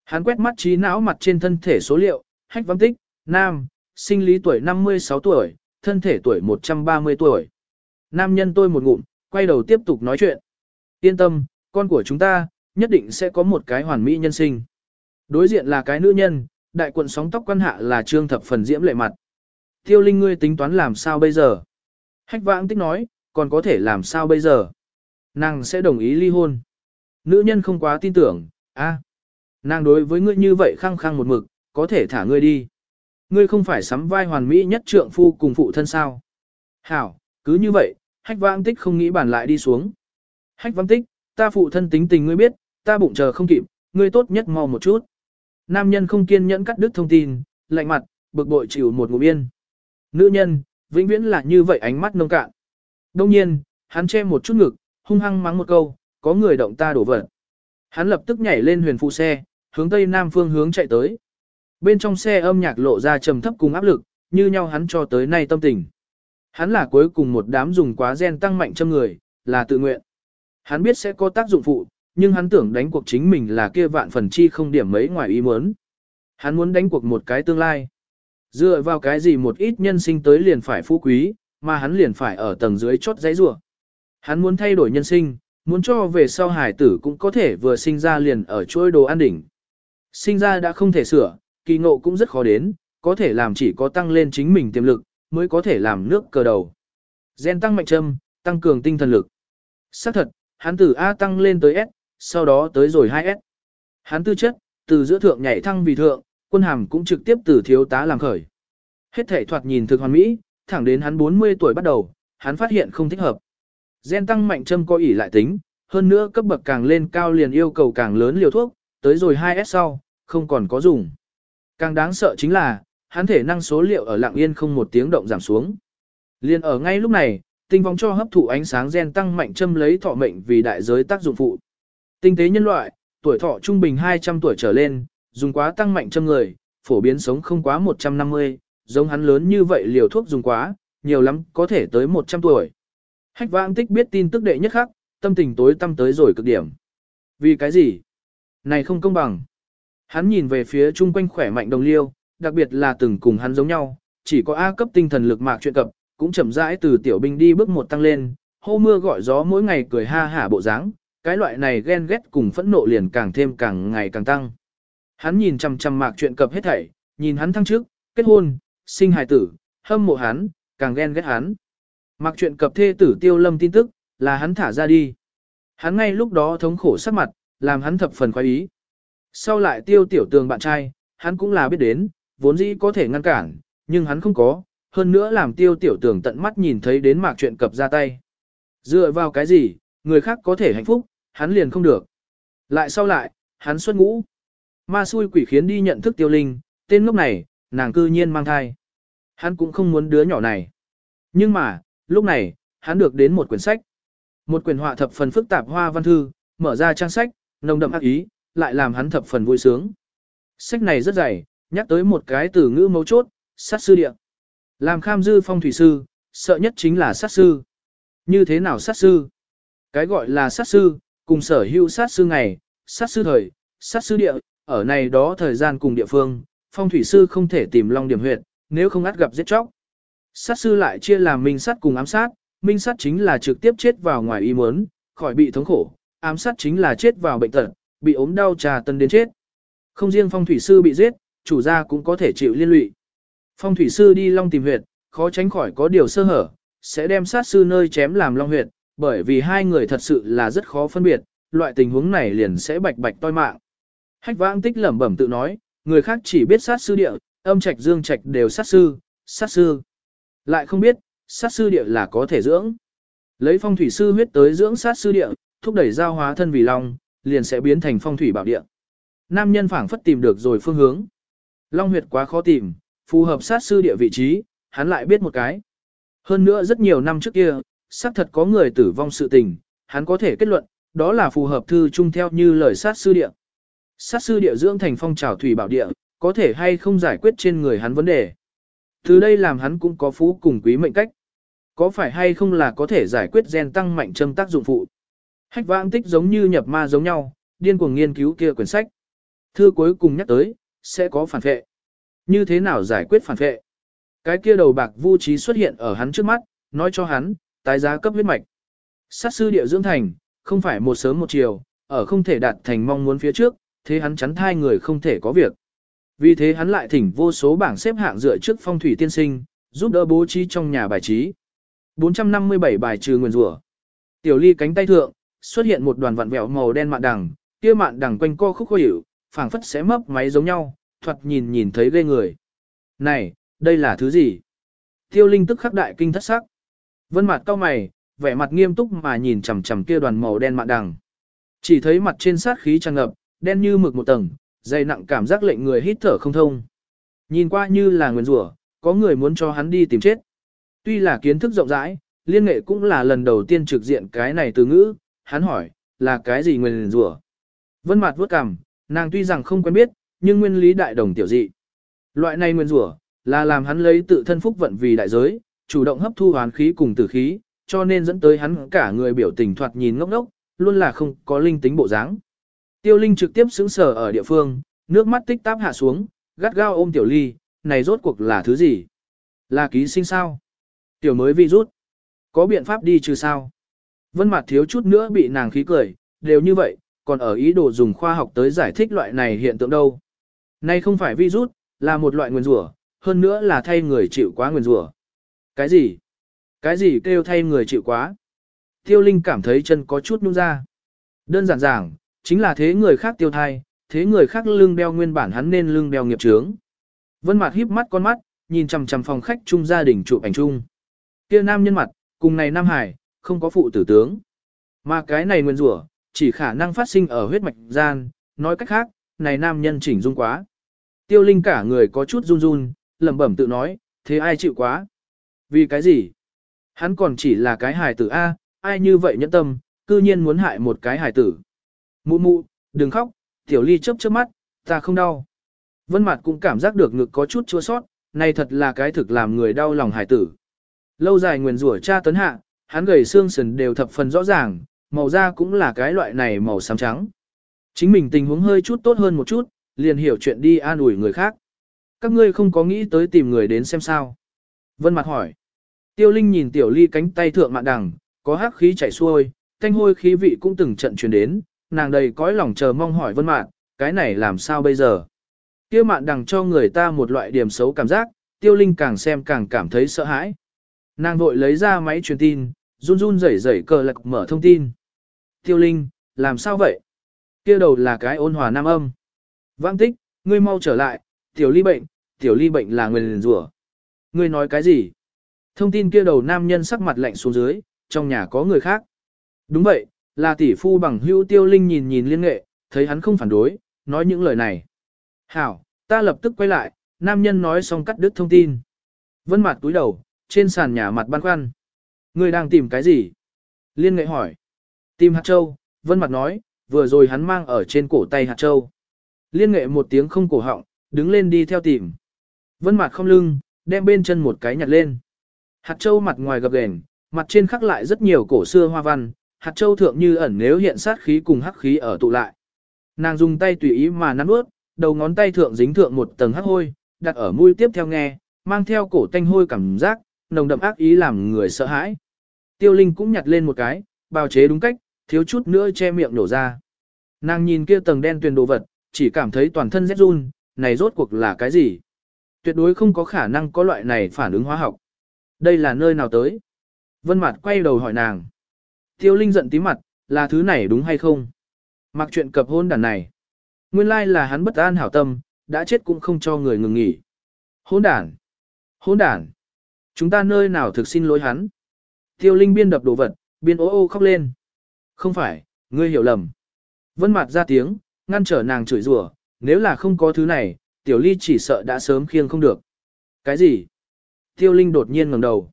Hắn quét mắt trí não mặt trên thân thể số liệu, hách vắng tích, nam, sinh lý tuổi 56 tuổi, thân thể tuổi 130 tuổi. Nam nhân tôi một ngụm, quay đầu tiếp tục nói chuyện. Yên tâm, con của chúng ta, nhất định sẽ có một cái hoàn mỹ nhân sinh. Đối diện là cái nữ nhân, đại quận sóng tóc quan hạ là trương thập phần diễm lệ mặt. Tiêu Linh ngươi tính toán làm sao bây giờ? Hách vãng tích nói, còn có thể làm sao bây giờ? Nàng sẽ đồng ý ly hôn. Nữ nhân không quá tin tưởng, a, nàng đối với ngươi như vậy khăng khăng một mực, có thể thả ngươi đi. Ngươi không phải sắm vai hoàn mỹ nhất trượng phu cùng phụ thân sao? Hảo, cứ như vậy, hách vãng tích không nghĩ bản lại đi xuống. Hách vãng tích, ta phụ thân tính tình ngươi biết, ta bụng chờ không kịp, ngươi tốt nhất mau một chút. Nam nhân không kiên nhẫn cắt đứt thông tin, lạnh mặt, bực bội chịu một ngụm yên. Nữ nhân, vĩnh viễn là như vậy ánh mắt nông cạn. Đông nhiên, hắn che một chút ngực, hung hăng mắng một câu, có người động ta đổ vật. Hắn lập tức nhảy lên huyền phụ xe, hướng tây nam phương hướng chạy tới. Bên trong xe âm nhạc lộ ra trầm thấp cùng áp lực, như nhau hắn cho tới nay tâm tình. Hắn là cuối cùng một đám dùng quá gen tăng mạnh trong người, là tự nguyện. Hắn biết sẽ có tác dụng phụ, nhưng hắn tưởng đánh cuộc chính mình là kia vạn phần chi không điểm mấy ngoài ý muốn. Hắn muốn đánh cuộc một cái tương lai. Dựa vào cái gì một ít nhân sinh tới liền phải phú quý, mà hắn liền phải ở tầng dưới chốt giấy rủa. Hắn muốn thay đổi nhân sinh, muốn cho về sau hải tử cũng có thể vừa sinh ra liền ở chuỗi đồ an đỉnh. Sinh ra đã không thể sửa, kỳ ngộ cũng rất khó đến, có thể làm chỉ có tăng lên chính mình tiềm lực, mới có thể làm nước cờ đầu. Gen tăng mạnh châm, tăng cường tinh thần lực. Xác thật, hắn từ A tăng lên tới S, sau đó tới rồi 2S. Hắn tư chất, từ giữa thượng nhảy thăng vì thượng, quân hàm cũng trực tiếp từ thiếu tá làm khởi. Hết thể thoạt nhìn thực hoàn mỹ, thẳng đến hắn 40 tuổi bắt đầu, hắn phát hiện không thích hợp. Gen tăng mạnh châm có ỷ lại tính, hơn nữa cấp bậc càng lên cao liền yêu cầu càng lớn liều thuốc, tới rồi 2S sau, không còn có dùng. Càng đáng sợ chính là, hắn thể năng số liệu ở lạng yên không một tiếng động giảm xuống. Liên ở ngay lúc này, tinh vong cho hấp thụ ánh sáng gen tăng mạnh châm lấy thọ mệnh vì đại giới tác dụng phụ. Tinh tế nhân loại, tuổi thọ trung bình 200 tuổi trở lên, dùng quá tăng mạnh châm người, phổ biến sống không quá 150, giống hắn lớn như vậy liều thuốc dùng quá, nhiều lắm có thể tới 100 tuổi. Hách vãng tích biết tin tức đệ nhất khắc, tâm tình tối tâm tới rồi cực điểm. Vì cái gì? Này không công bằng. Hắn nhìn về phía chung quanh khỏe mạnh đồng liêu, đặc biệt là từng cùng hắn giống nhau, chỉ có A cấp tinh thần lực mạc chuyện cập, cũng chậm rãi từ tiểu binh đi bước một tăng lên, hô mưa gọi gió mỗi ngày cười ha hả bộ dáng, cái loại này ghen ghét cùng phẫn nộ liền càng thêm càng ngày càng tăng. Hắn nhìn chằm chằm mạc chuyện cập hết thảy, nhìn hắn thăng trước, kết hôn, sinh hài tử, hâm mộ hắn, càng ghen ghét hắn. Mạc chuyện cập thê tử tiêu lâm tin tức, là hắn thả ra đi. Hắn ngay lúc đó thống khổ sắc mặt, làm hắn thập phần khoái ý. Sau lại tiêu tiểu tường bạn trai, hắn cũng là biết đến, vốn dĩ có thể ngăn cản, nhưng hắn không có, hơn nữa làm tiêu tiểu tường tận mắt nhìn thấy đến mạc chuyện cập ra tay. Dựa vào cái gì, người khác có thể hạnh phúc, hắn liền không được. Lại sau lại, hắn xuất ngũ. Ma xui quỷ khiến đi nhận thức tiêu linh, tên lúc này, nàng cư nhiên mang thai. Hắn cũng không muốn đứa nhỏ này. Nhưng mà, lúc này, hắn được đến một quyển sách. Một quyển họa thập phần phức tạp hoa văn thư, mở ra trang sách, nồng đậm ác ý, lại làm hắn thập phần vui sướng. Sách này rất dày, nhắc tới một cái từ ngữ mấu chốt, sát sư địa. Làm kham dư phong thủy sư, sợ nhất chính là sát sư. Như thế nào sát sư? Cái gọi là sát sư, cùng sở hữu sát sư ngày, sát sư thời, sát sư địa, ở này đó thời gian cùng địa phương, phong thủy sư không thể tìm long điểm huyệt, nếu không át gặp giết chóc. Sát sư lại chia làm minh sát cùng ám sát, minh sát chính là trực tiếp chết vào ngoài ý muốn, khỏi bị thống khổ, ám sát chính là chết vào bệnh tật, bị ốm đau trà tân đến chết. Không riêng phong thủy sư bị giết, chủ gia cũng có thể chịu liên lụy. Phong thủy sư đi long tìm huyệt, khó tránh khỏi có điều sơ hở, sẽ đem sát sư nơi chém làm long huyệt, bởi vì hai người thật sự là rất khó phân biệt, loại tình huống này liền sẽ bạch bạch toi mạng. Hách vãng tích lẩm bẩm tự nói, người khác chỉ biết sát sư địa, âm trạch dương trạch đều sát sư, sát sư. Lại không biết, sát sư địa là có thể dưỡng. Lấy phong thủy sư huyết tới dưỡng sát sư địa, thúc đẩy giao hóa thân vì long, liền sẽ biến thành phong thủy bảo địa. Nam nhân phảng phất tìm được rồi phương hướng. Long huyệt quá khó tìm, phù hợp sát sư địa vị trí, hắn lại biết một cái. Hơn nữa rất nhiều năm trước kia, xác thật có người tử vong sự tình, hắn có thể kết luận, đó là phù hợp thư chung theo như lời sát sư địa. Sát sư địa dưỡng thành phong trào thủy bảo địa, có thể hay không giải quyết trên người hắn vấn đề. Từ đây làm hắn cũng có phú cùng quý mệnh cách. Có phải hay không là có thể giải quyết gen tăng mạnh châm tác dụng phụ. Hách vãng tích giống như nhập ma giống nhau, điên cuồng nghiên cứu kia quyển sách. Thư cuối cùng nhắc tới, sẽ có phản vệ. Như thế nào giải quyết phản vệ? Cái kia đầu bạc vu trí xuất hiện ở hắn trước mắt, nói cho hắn, tái giá cấp huyết mạch. Sát sư địa dưỡng thành, không phải một sớm một chiều, ở không thể đạt thành mong muốn phía trước, thế hắn chắn thai người không thể có việc. Vì thế hắn lại thỉnh vô số bảng xếp hạng dựa trước phong thủy tiên sinh, giúp đỡ bố trí trong nhà bài trí. 457 bài trừ nguyên rủa. Tiểu ly cánh tay thượng, xuất hiện một đoàn vặn vẹo màu đen mạn đằng, kia mạn đằng quanh co khúc khó hiểu, phảng phất sẽ mấp máy giống nhau, thoạt nhìn nhìn thấy ghê người. Này, đây là thứ gì? Tiêu linh tức khắc đại kinh thất sắc. Vân mặt cao mày, vẻ mặt nghiêm túc mà nhìn chằm chằm kia đoàn màu đen mạn đằng. Chỉ thấy mặt trên sát khí tràn ngập, đen như mực một tầng, dày nặng cảm giác lệnh người hít thở không thông. Nhìn qua như là nguyên rủa, có người muốn cho hắn đi tìm chết. Tuy là kiến thức rộng rãi, liên nghệ cũng là lần đầu tiên trực diện cái này từ ngữ, hắn hỏi, là cái gì nguyên rủa? Vân mặt vuốt cằm, nàng tuy rằng không quen biết, nhưng nguyên lý đại đồng tiểu dị. Loại này nguyên rủa là làm hắn lấy tự thân phúc vận vì đại giới, chủ động hấp thu hoán khí cùng tử khí, cho nên dẫn tới hắn cả người biểu tình thoạt nhìn ngốc ngốc, luôn là không có linh tính bộ dáng. Tiêu Linh trực tiếp sững sờ ở địa phương, nước mắt tích táp hạ xuống, gắt gao ôm Tiểu Ly, này rốt cuộc là thứ gì? Là ký sinh sao? Tiểu mới vi rút, Có biện pháp đi trừ sao? Vân mặt thiếu chút nữa bị nàng khí cười, đều như vậy, còn ở ý đồ dùng khoa học tới giải thích loại này hiện tượng đâu. Này không phải virus, là một loại nguyên rủa, hơn nữa là thay người chịu quá nguyên rủa. Cái gì? Cái gì kêu thay người chịu quá? Tiêu Linh cảm thấy chân có chút nhung ra. Đơn giản giảng, chính là thế người khác tiêu thai, thế người khác lưng đeo nguyên bản hắn nên lưng đeo nghiệp trướng. Vân Mạt híp mắt con mắt, nhìn chằm chằm phòng khách chung gia đình chụp ảnh chung. Kia nam nhân mặt, cùng này nam hải, không có phụ tử tướng. Mà cái này nguyên rủa, chỉ khả năng phát sinh ở huyết mạch gian, nói cách khác, này nam nhân chỉnh dung quá. Tiêu Linh cả người có chút run run, lẩm bẩm tự nói, thế ai chịu quá? Vì cái gì? Hắn còn chỉ là cái hài tử A, ai như vậy nhẫn tâm, cư nhiên muốn hại một cái hài tử. Mụ mụ, đừng khóc, tiểu ly chớp chớp mắt, ta không đau. Vân mặt cũng cảm giác được ngực có chút chua sót, này thật là cái thực làm người đau lòng hài tử. Lâu dài nguyền rủa cha tấn hạ, hắn gầy xương sườn đều thập phần rõ ràng, màu da cũng là cái loại này màu xám trắng. Chính mình tình huống hơi chút tốt hơn một chút, liền hiểu chuyện đi an ủi người khác. Các ngươi không có nghĩ tới tìm người đến xem sao. Vân mặt hỏi. Tiêu Linh nhìn tiểu ly cánh tay thượng mạn đằng, có hắc khí chảy xuôi, thanh hôi khí vị cũng từng trận truyền đến, nàng đầy cõi lòng chờ mong hỏi Vân Mạn, cái này làm sao bây giờ? Kia mạn đằng cho người ta một loại điểm xấu cảm giác, tiêu linh càng xem càng cảm thấy sợ hãi. Nàng vội lấy ra máy truyền tin, run run rẩy rẩy cờ lạc mở thông tin. Tiêu linh, làm sao vậy? Kia đầu là cái ôn hòa nam âm. Vãng tích, ngươi mau trở lại, tiểu ly bệnh, tiểu ly bệnh là người liền rủa. Ngươi nói cái gì? Thông tin kia đầu nam nhân sắc mặt lạnh xuống dưới, trong nhà có người khác. Đúng vậy, là tỷ phu bằng hữu tiêu linh nhìn nhìn liên nghệ, thấy hắn không phản đối, nói những lời này. Hảo, ta lập tức quay lại, nam nhân nói xong cắt đứt thông tin. Vân mặt túi đầu, trên sàn nhà mặt băn khoăn. Ngươi đang tìm cái gì? Liên nghệ hỏi. Tìm hạt châu, vân mặt nói, vừa rồi hắn mang ở trên cổ tay hạt châu. Liên nghệ một tiếng không cổ họng, đứng lên đi theo tìm. Vân mặt không lưng, đem bên chân một cái nhặt lên. Hạt châu mặt ngoài gập ghềnh, mặt trên khắc lại rất nhiều cổ xưa hoa văn, hạt châu thượng như ẩn nếu hiện sát khí cùng hắc khí ở tụ lại. Nàng dùng tay tùy ý mà nắn ướt, đầu ngón tay thượng dính thượng một tầng hắc hôi, đặt ở mũi tiếp theo nghe, mang theo cổ tanh hôi cảm giác, nồng đậm ác ý làm người sợ hãi. Tiêu Linh cũng nhặt lên một cái, bào chế đúng cách, thiếu chút nữa che miệng nổ ra. Nàng nhìn kia tầng đen tuyền đồ vật, chỉ cảm thấy toàn thân rét run, này rốt cuộc là cái gì? Tuyệt đối không có khả năng có loại này phản ứng hóa học. Đây là nơi nào tới? Vân Mạt quay đầu hỏi nàng. Tiêu Linh giận tí mặt, là thứ này đúng hay không? Mặc chuyện cập hôn đàn này. Nguyên lai là hắn bất an hảo tâm, đã chết cũng không cho người ngừng nghỉ. Hôn đàn! Hôn đàn! Chúng ta nơi nào thực xin lỗi hắn? Tiêu Linh biên đập đồ vật, biên ô ô khóc lên. Không phải, ngươi hiểu lầm. Vân Mạt ra tiếng, ngăn trở nàng chửi rủa, nếu là không có thứ này, Tiểu Ly chỉ sợ đã sớm khiêng không được. Cái gì? Tiêu Linh đột nhiên ngẩng đầu.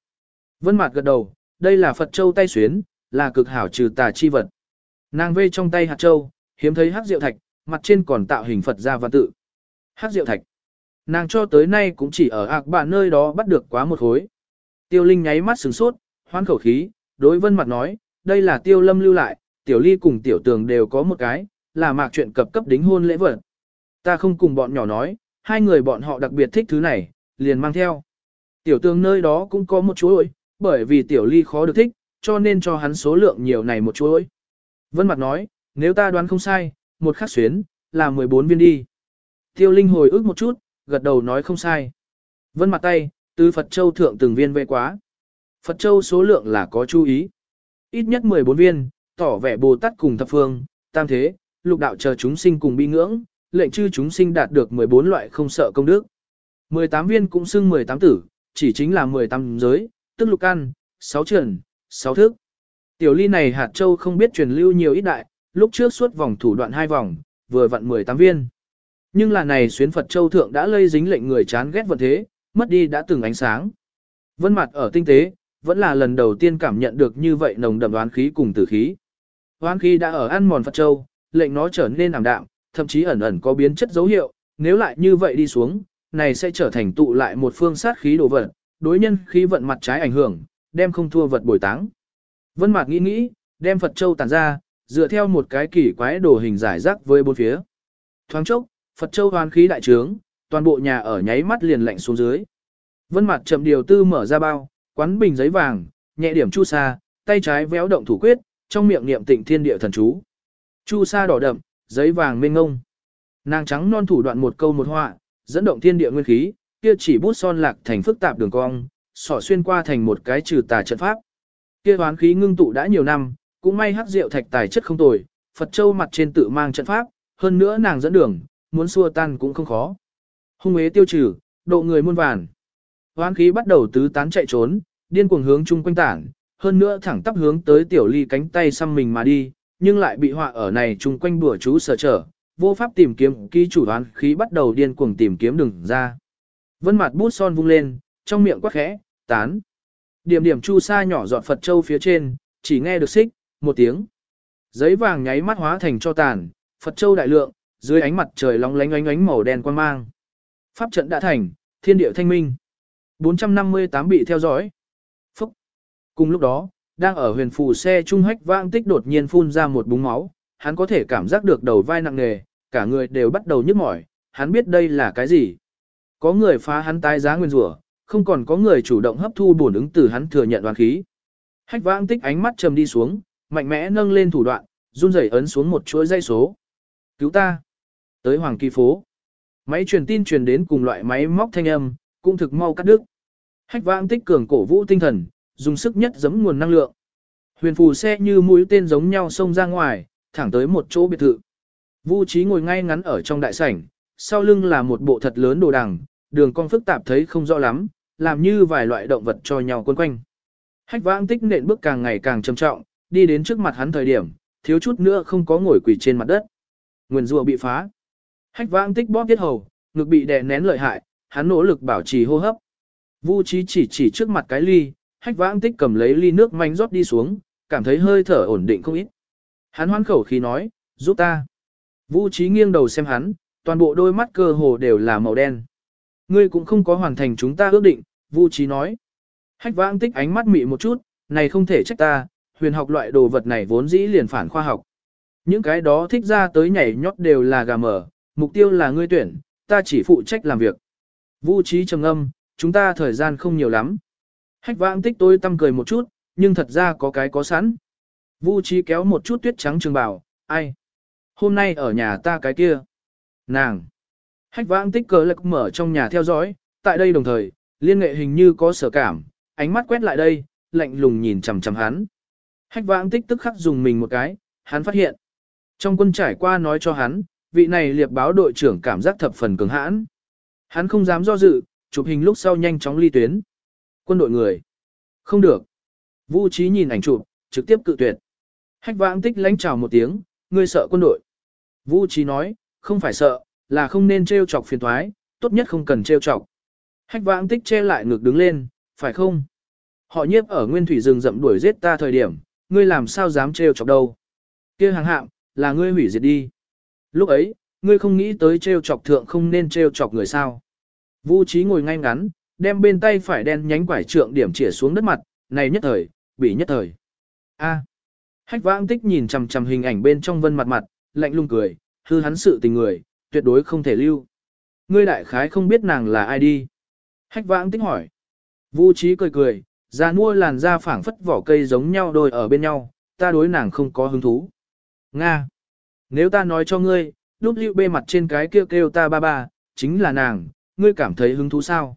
Vân Mạt gật đầu, đây là Phật Châu tay xuyến, là cực hảo trừ tà chi vật. Nàng vê trong tay hạt châu, hiếm thấy hắc diệu thạch, mặt trên còn tạo hình Phật gia văn tự. Hắc diệu thạch. Nàng cho tới nay cũng chỉ ở ạc bạn nơi đó bắt được quá một khối. Tiêu Linh nháy mắt sửng sốt, hoan khẩu khí, đối Vân Mạt nói, đây là Tiêu Lâm lưu lại, Tiểu Ly cùng Tiểu Tường đều có một cái, là mạc chuyện cập cấp đính hôn lễ vật. Ta không cùng bọn nhỏ nói, hai người bọn họ đặc biệt thích thứ này, liền mang theo. Tiểu tương nơi đó cũng có một chuỗi, bởi vì Tiểu Ly khó được thích, cho nên cho hắn số lượng nhiều này một chuỗi. Vân Mặt nói, nếu ta đoán không sai, một khắc xuyến, là 14 viên đi. Tiêu Linh hồi ức một chút, gật đầu nói không sai. Vân Mặt tay, từ Phật Châu thượng từng viên về quá. Phật Châu số lượng là có chú ý. Ít nhất 14 viên, tỏ vẻ Bồ Tát cùng thập phương, tam thế, lục đạo chờ chúng sinh cùng bi ngưỡng, lệnh chư chúng sinh đạt được 14 loại không sợ công đức. 18 viên cũng xưng 18 tử, chỉ chính là 18 giới, tức lục ăn, 6 trần, 6 thức. Tiểu ly này hạt châu không biết truyền lưu nhiều ít đại, lúc trước suốt vòng thủ đoạn hai vòng, vừa vặn 18 viên. Nhưng là này xuyến Phật châu thượng đã lây dính lệnh người chán ghét vận thế, mất đi đã từng ánh sáng. Vân mặt ở tinh tế, vẫn là lần đầu tiên cảm nhận được như vậy nồng đậm oán khí cùng tử khí. Oán khí đã ở ăn mòn Phật châu, lệnh nó trở nên ảm đạm, thậm chí ẩn ẩn có biến chất dấu hiệu, nếu lại như vậy đi xuống, này sẽ trở thành tụ lại một phương sát khí đồ vật, đối nhân khí vận mặt trái ảnh hưởng, đem không thua vật bồi táng. Vân Mạc nghĩ nghĩ, đem Phật Châu tản ra, dựa theo một cái kỳ quái đồ hình giải rác với bốn phía. Thoáng chốc, Phật Châu hoàn khí đại trướng, toàn bộ nhà ở nháy mắt liền lạnh xuống dưới. Vân Mạc chậm điều tư mở ra bao, quán bình giấy vàng, nhẹ điểm chu sa, tay trái véo động thủ quyết, trong miệng niệm tịnh thiên địa thần chú. Chu sa đỏ đậm, giấy vàng mênh ngông. Nàng trắng non thủ đoạn một câu một họa, dẫn động thiên địa nguyên khí, kia chỉ bút son lạc thành phức tạp đường cong, sỏ xuyên qua thành một cái trừ tà trận pháp. Kia hoán khí ngưng tụ đã nhiều năm, cũng may hắc rượu thạch tài chất không tồi, Phật Châu mặt trên tự mang trận pháp, hơn nữa nàng dẫn đường, muốn xua tan cũng không khó. Hung ế tiêu trừ, độ người muôn vàn. Hoán khí bắt đầu tứ tán chạy trốn, điên cuồng hướng chung quanh tản, hơn nữa thẳng tắp hướng tới tiểu ly cánh tay xăm mình mà đi, nhưng lại bị họa ở này chung quanh bùa chú sở trở, vô pháp tìm kiếm ký chủ đoán khí bắt đầu điên cuồng tìm kiếm đường ra. Vân mặt bút son vung lên, trong miệng quắc khẽ, tán. Điểm điểm chu sa nhỏ giọt Phật Châu phía trên, chỉ nghe được xích, một tiếng. Giấy vàng nháy mắt hóa thành cho tàn, Phật Châu đại lượng, dưới ánh mặt trời long lánh ánh ánh màu đen quan mang. Pháp trận đã thành, thiên địa thanh minh. 458 bị theo dõi. Phúc. Cùng lúc đó, đang ở huyền phù xe trung hách vang tích đột nhiên phun ra một búng máu, hắn có thể cảm giác được đầu vai nặng nề, cả người đều bắt đầu nhức mỏi, hắn biết đây là cái gì. Có người phá hắn tái giá nguyên rủa, không còn có người chủ động hấp thu bổn ứng từ hắn thừa nhận đoán khí. Hách vãng tích ánh mắt trầm đi xuống, mạnh mẽ nâng lên thủ đoạn, run rẩy ấn xuống một chuỗi dây số. Cứu ta! Tới Hoàng Kỳ phố. Máy truyền tin truyền đến cùng loại máy móc thanh âm, cũng thực mau cắt đứt. Hách vãng tích cường cổ vũ tinh thần, dùng sức nhất giấm nguồn năng lượng. Huyền phù xe như mũi tên giống nhau xông ra ngoài, thẳng tới một chỗ biệt thự. Vu Trí ngồi ngay ngắn ở trong đại sảnh, sau lưng là một bộ thật lớn đồ đằng, đường cong phức tạp thấy không rõ lắm, làm như vài loại động vật cho nhau quấn quanh. Hách vãng tích nện bước càng ngày càng trầm trọng, đi đến trước mặt hắn thời điểm, thiếu chút nữa không có ngồi quỳ trên mặt đất. Nguyên rùa bị phá. Hách vãng tích bóp tiết hầu, ngực bị đè nén lợi hại, hắn nỗ lực bảo trì hô hấp. Vu Trí chỉ chỉ trước mặt cái ly, hách vãng tích cầm lấy ly nước manh rót đi xuống, cảm thấy hơi thở ổn định không ít. Hắn hoan khẩu khí nói, giúp ta. Vu Trí nghiêng đầu xem hắn, toàn bộ đôi mắt cơ hồ đều là màu đen. Ngươi cũng không có hoàn thành chúng ta ước định, Vu Trí nói. Hách vãng tích ánh mắt mị một chút, này không thể trách ta, huyền học loại đồ vật này vốn dĩ liền phản khoa học. Những cái đó thích ra tới nhảy nhót đều là gà mở, mục tiêu là ngươi tuyển, ta chỉ phụ trách làm việc. Vu trí trầm âm, chúng ta thời gian không nhiều lắm. Hách vãng tích tôi tâm cười một chút, nhưng thật ra có cái có sẵn. Vu trí kéo một chút tuyết trắng trường bảo, ai? Hôm nay ở nhà ta cái kia. Nàng. Hách vãng tích cờ lực mở trong nhà theo dõi, tại đây đồng thời, liên nghệ hình như có sở cảm, ánh mắt quét lại đây, lạnh lùng nhìn chằm chằm hắn. Hách vãng tích tức khắc dùng mình một cái, hắn phát hiện. Trong quân trải qua nói cho hắn, vị này liệp báo đội trưởng cảm giác thập phần cường hãn. Hắn không dám do dự, chụp hình lúc sau nhanh chóng ly tuyến. Quân đội người. Không được. Vũ trí nhìn ảnh chụp, trực tiếp cự tuyệt. Hách vãng tích lánh chào một tiếng, ngươi sợ quân đội. Vũ trí nói, không phải sợ, là không nên trêu chọc phiền thoái, tốt nhất không cần trêu chọc. Hách vãng tích che lại ngực đứng lên, phải không? Họ nhiếp ở nguyên thủy rừng rậm đuổi giết ta thời điểm, ngươi làm sao dám trêu chọc đâu? kia hàng hạm, là ngươi hủy diệt đi. Lúc ấy, ngươi không nghĩ tới trêu chọc thượng không nên trêu chọc người sao. Vu trí ngồi ngay ngắn, đem bên tay phải đen nhánh quải trượng điểm chĩa xuống đất mặt, này nhất thời, bị nhất thời. A. Hách vãng tích nhìn chằm chằm hình ảnh bên trong vân mặt mặt, lạnh lùng cười, hư hắn sự tình người, tuyệt đối không thể lưu. Ngươi đại khái không biết nàng là ai đi. Hách vãng tích hỏi. Vu trí cười cười, ra mua làn da phảng phất vỏ cây giống nhau đôi ở bên nhau, ta đối nàng không có hứng thú. Nga. Nếu ta nói cho ngươi, lúc lưu bê mặt trên cái kêu kêu ta ba ba, chính là nàng, ngươi cảm thấy hứng thú sao?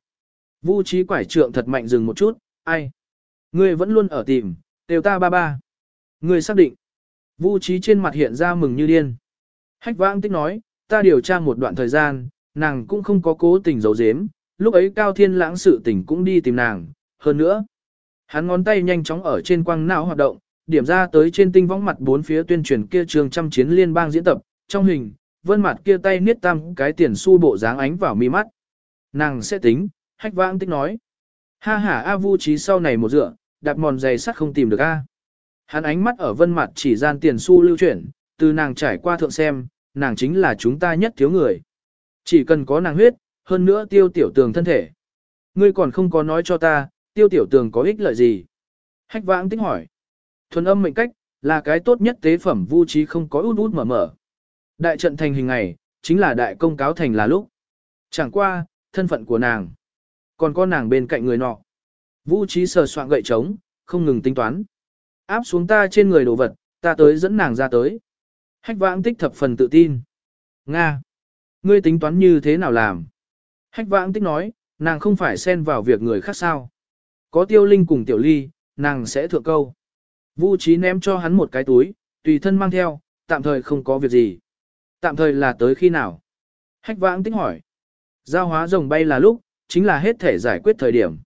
Vu trí quải trượng thật mạnh dừng một chút, ai? Ngươi vẫn luôn ở tìm, đều ta ba ba. Ngươi xác định. Vu trí trên mặt hiện ra mừng như điên. Hách vãng tích nói, ta điều tra một đoạn thời gian, nàng cũng không có cố tình giấu giếm, lúc ấy cao thiên lãng sự tình cũng đi tìm nàng, hơn nữa. Hắn ngón tay nhanh chóng ở trên quang não hoạt động, điểm ra tới trên tinh võng mặt bốn phía tuyên truyền kia trường trăm chiến liên bang diễn tập, trong hình, vân mặt kia tay niết tam cái tiền xu bộ dáng ánh vào mi mắt. Nàng sẽ tính, hách vãng tích nói. Ha ha A vu trí sau này một dựa, đạp mòn giày sắt không tìm được A. Hắn ánh mắt ở vân mặt chỉ gian tiền xu lưu chuyển, từ nàng trải qua thượng xem, nàng chính là chúng ta nhất thiếu người. Chỉ cần có nàng huyết, hơn nữa tiêu tiểu tường thân thể. Ngươi còn không có nói cho ta, tiêu tiểu tường có ích lợi gì? Hách vãng tích hỏi. Thuần âm mệnh cách, là cái tốt nhất tế phẩm vu trí không có út út mở mở. Đại trận thành hình này, chính là đại công cáo thành là lúc. Chẳng qua, thân phận của nàng. Còn có nàng bên cạnh người nọ. Vũ trí sờ soạn gậy trống, không ngừng tính toán. Áp xuống ta trên người đồ vật, ta tới dẫn nàng ra tới. Hách vãng tích thập phần tự tin. Nga! Ngươi tính toán như thế nào làm? Hách vãng tích nói, nàng không phải xen vào việc người khác sao. Có tiêu linh cùng tiểu ly, nàng sẽ thượng câu. Vu trí ném cho hắn một cái túi, tùy thân mang theo, tạm thời không có việc gì. Tạm thời là tới khi nào? Hách vãng tích hỏi. Giao hóa rồng bay là lúc, chính là hết thể giải quyết thời điểm.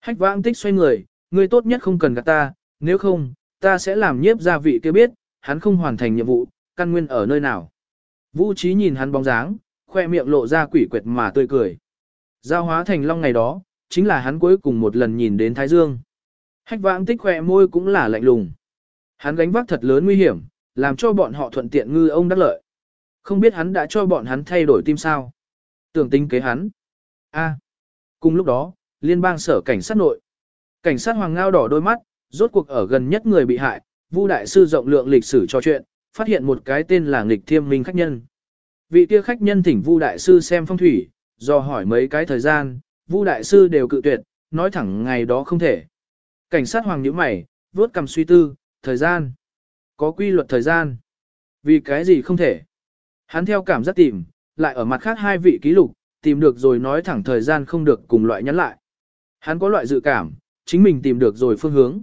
Hách vãng tích xoay người, người tốt nhất không cần gặp ta, nếu không, ta sẽ làm nhiếp gia vị kia biết, hắn không hoàn thành nhiệm vụ, căn nguyên ở nơi nào. Vũ trí nhìn hắn bóng dáng, khoe miệng lộ ra quỷ quyệt mà tươi cười. Giao hóa thành long ngày đó, chính là hắn cuối cùng một lần nhìn đến Thái Dương. Hách vãng tích khoe môi cũng là lạnh lùng. Hắn gánh vác thật lớn nguy hiểm, làm cho bọn họ thuận tiện ngư ông đắc lợi. Không biết hắn đã cho bọn hắn thay đổi tim sao. Tưởng tính kế hắn. A. Cùng lúc đó, liên bang sở cảnh sát nội. Cảnh sát hoàng ngao đỏ đôi mắt, rốt cuộc ở gần nhất người bị hại, Vu đại sư rộng lượng lịch sử trò chuyện, phát hiện một cái tên là nghịch thiêm minh khách nhân. Vị kia khách nhân thỉnh Vu đại sư xem phong thủy, do hỏi mấy cái thời gian, Vu đại sư đều cự tuyệt, nói thẳng ngày đó không thể. Cảnh sát hoàng nhíu mày, vuốt cầm suy tư, thời gian. Có quy luật thời gian. Vì cái gì không thể? Hắn theo cảm giác tìm, lại ở mặt khác hai vị ký lục, tìm được rồi nói thẳng thời gian không được cùng loại nhắn lại. Hắn có loại dự cảm, chính mình tìm được rồi phương hướng.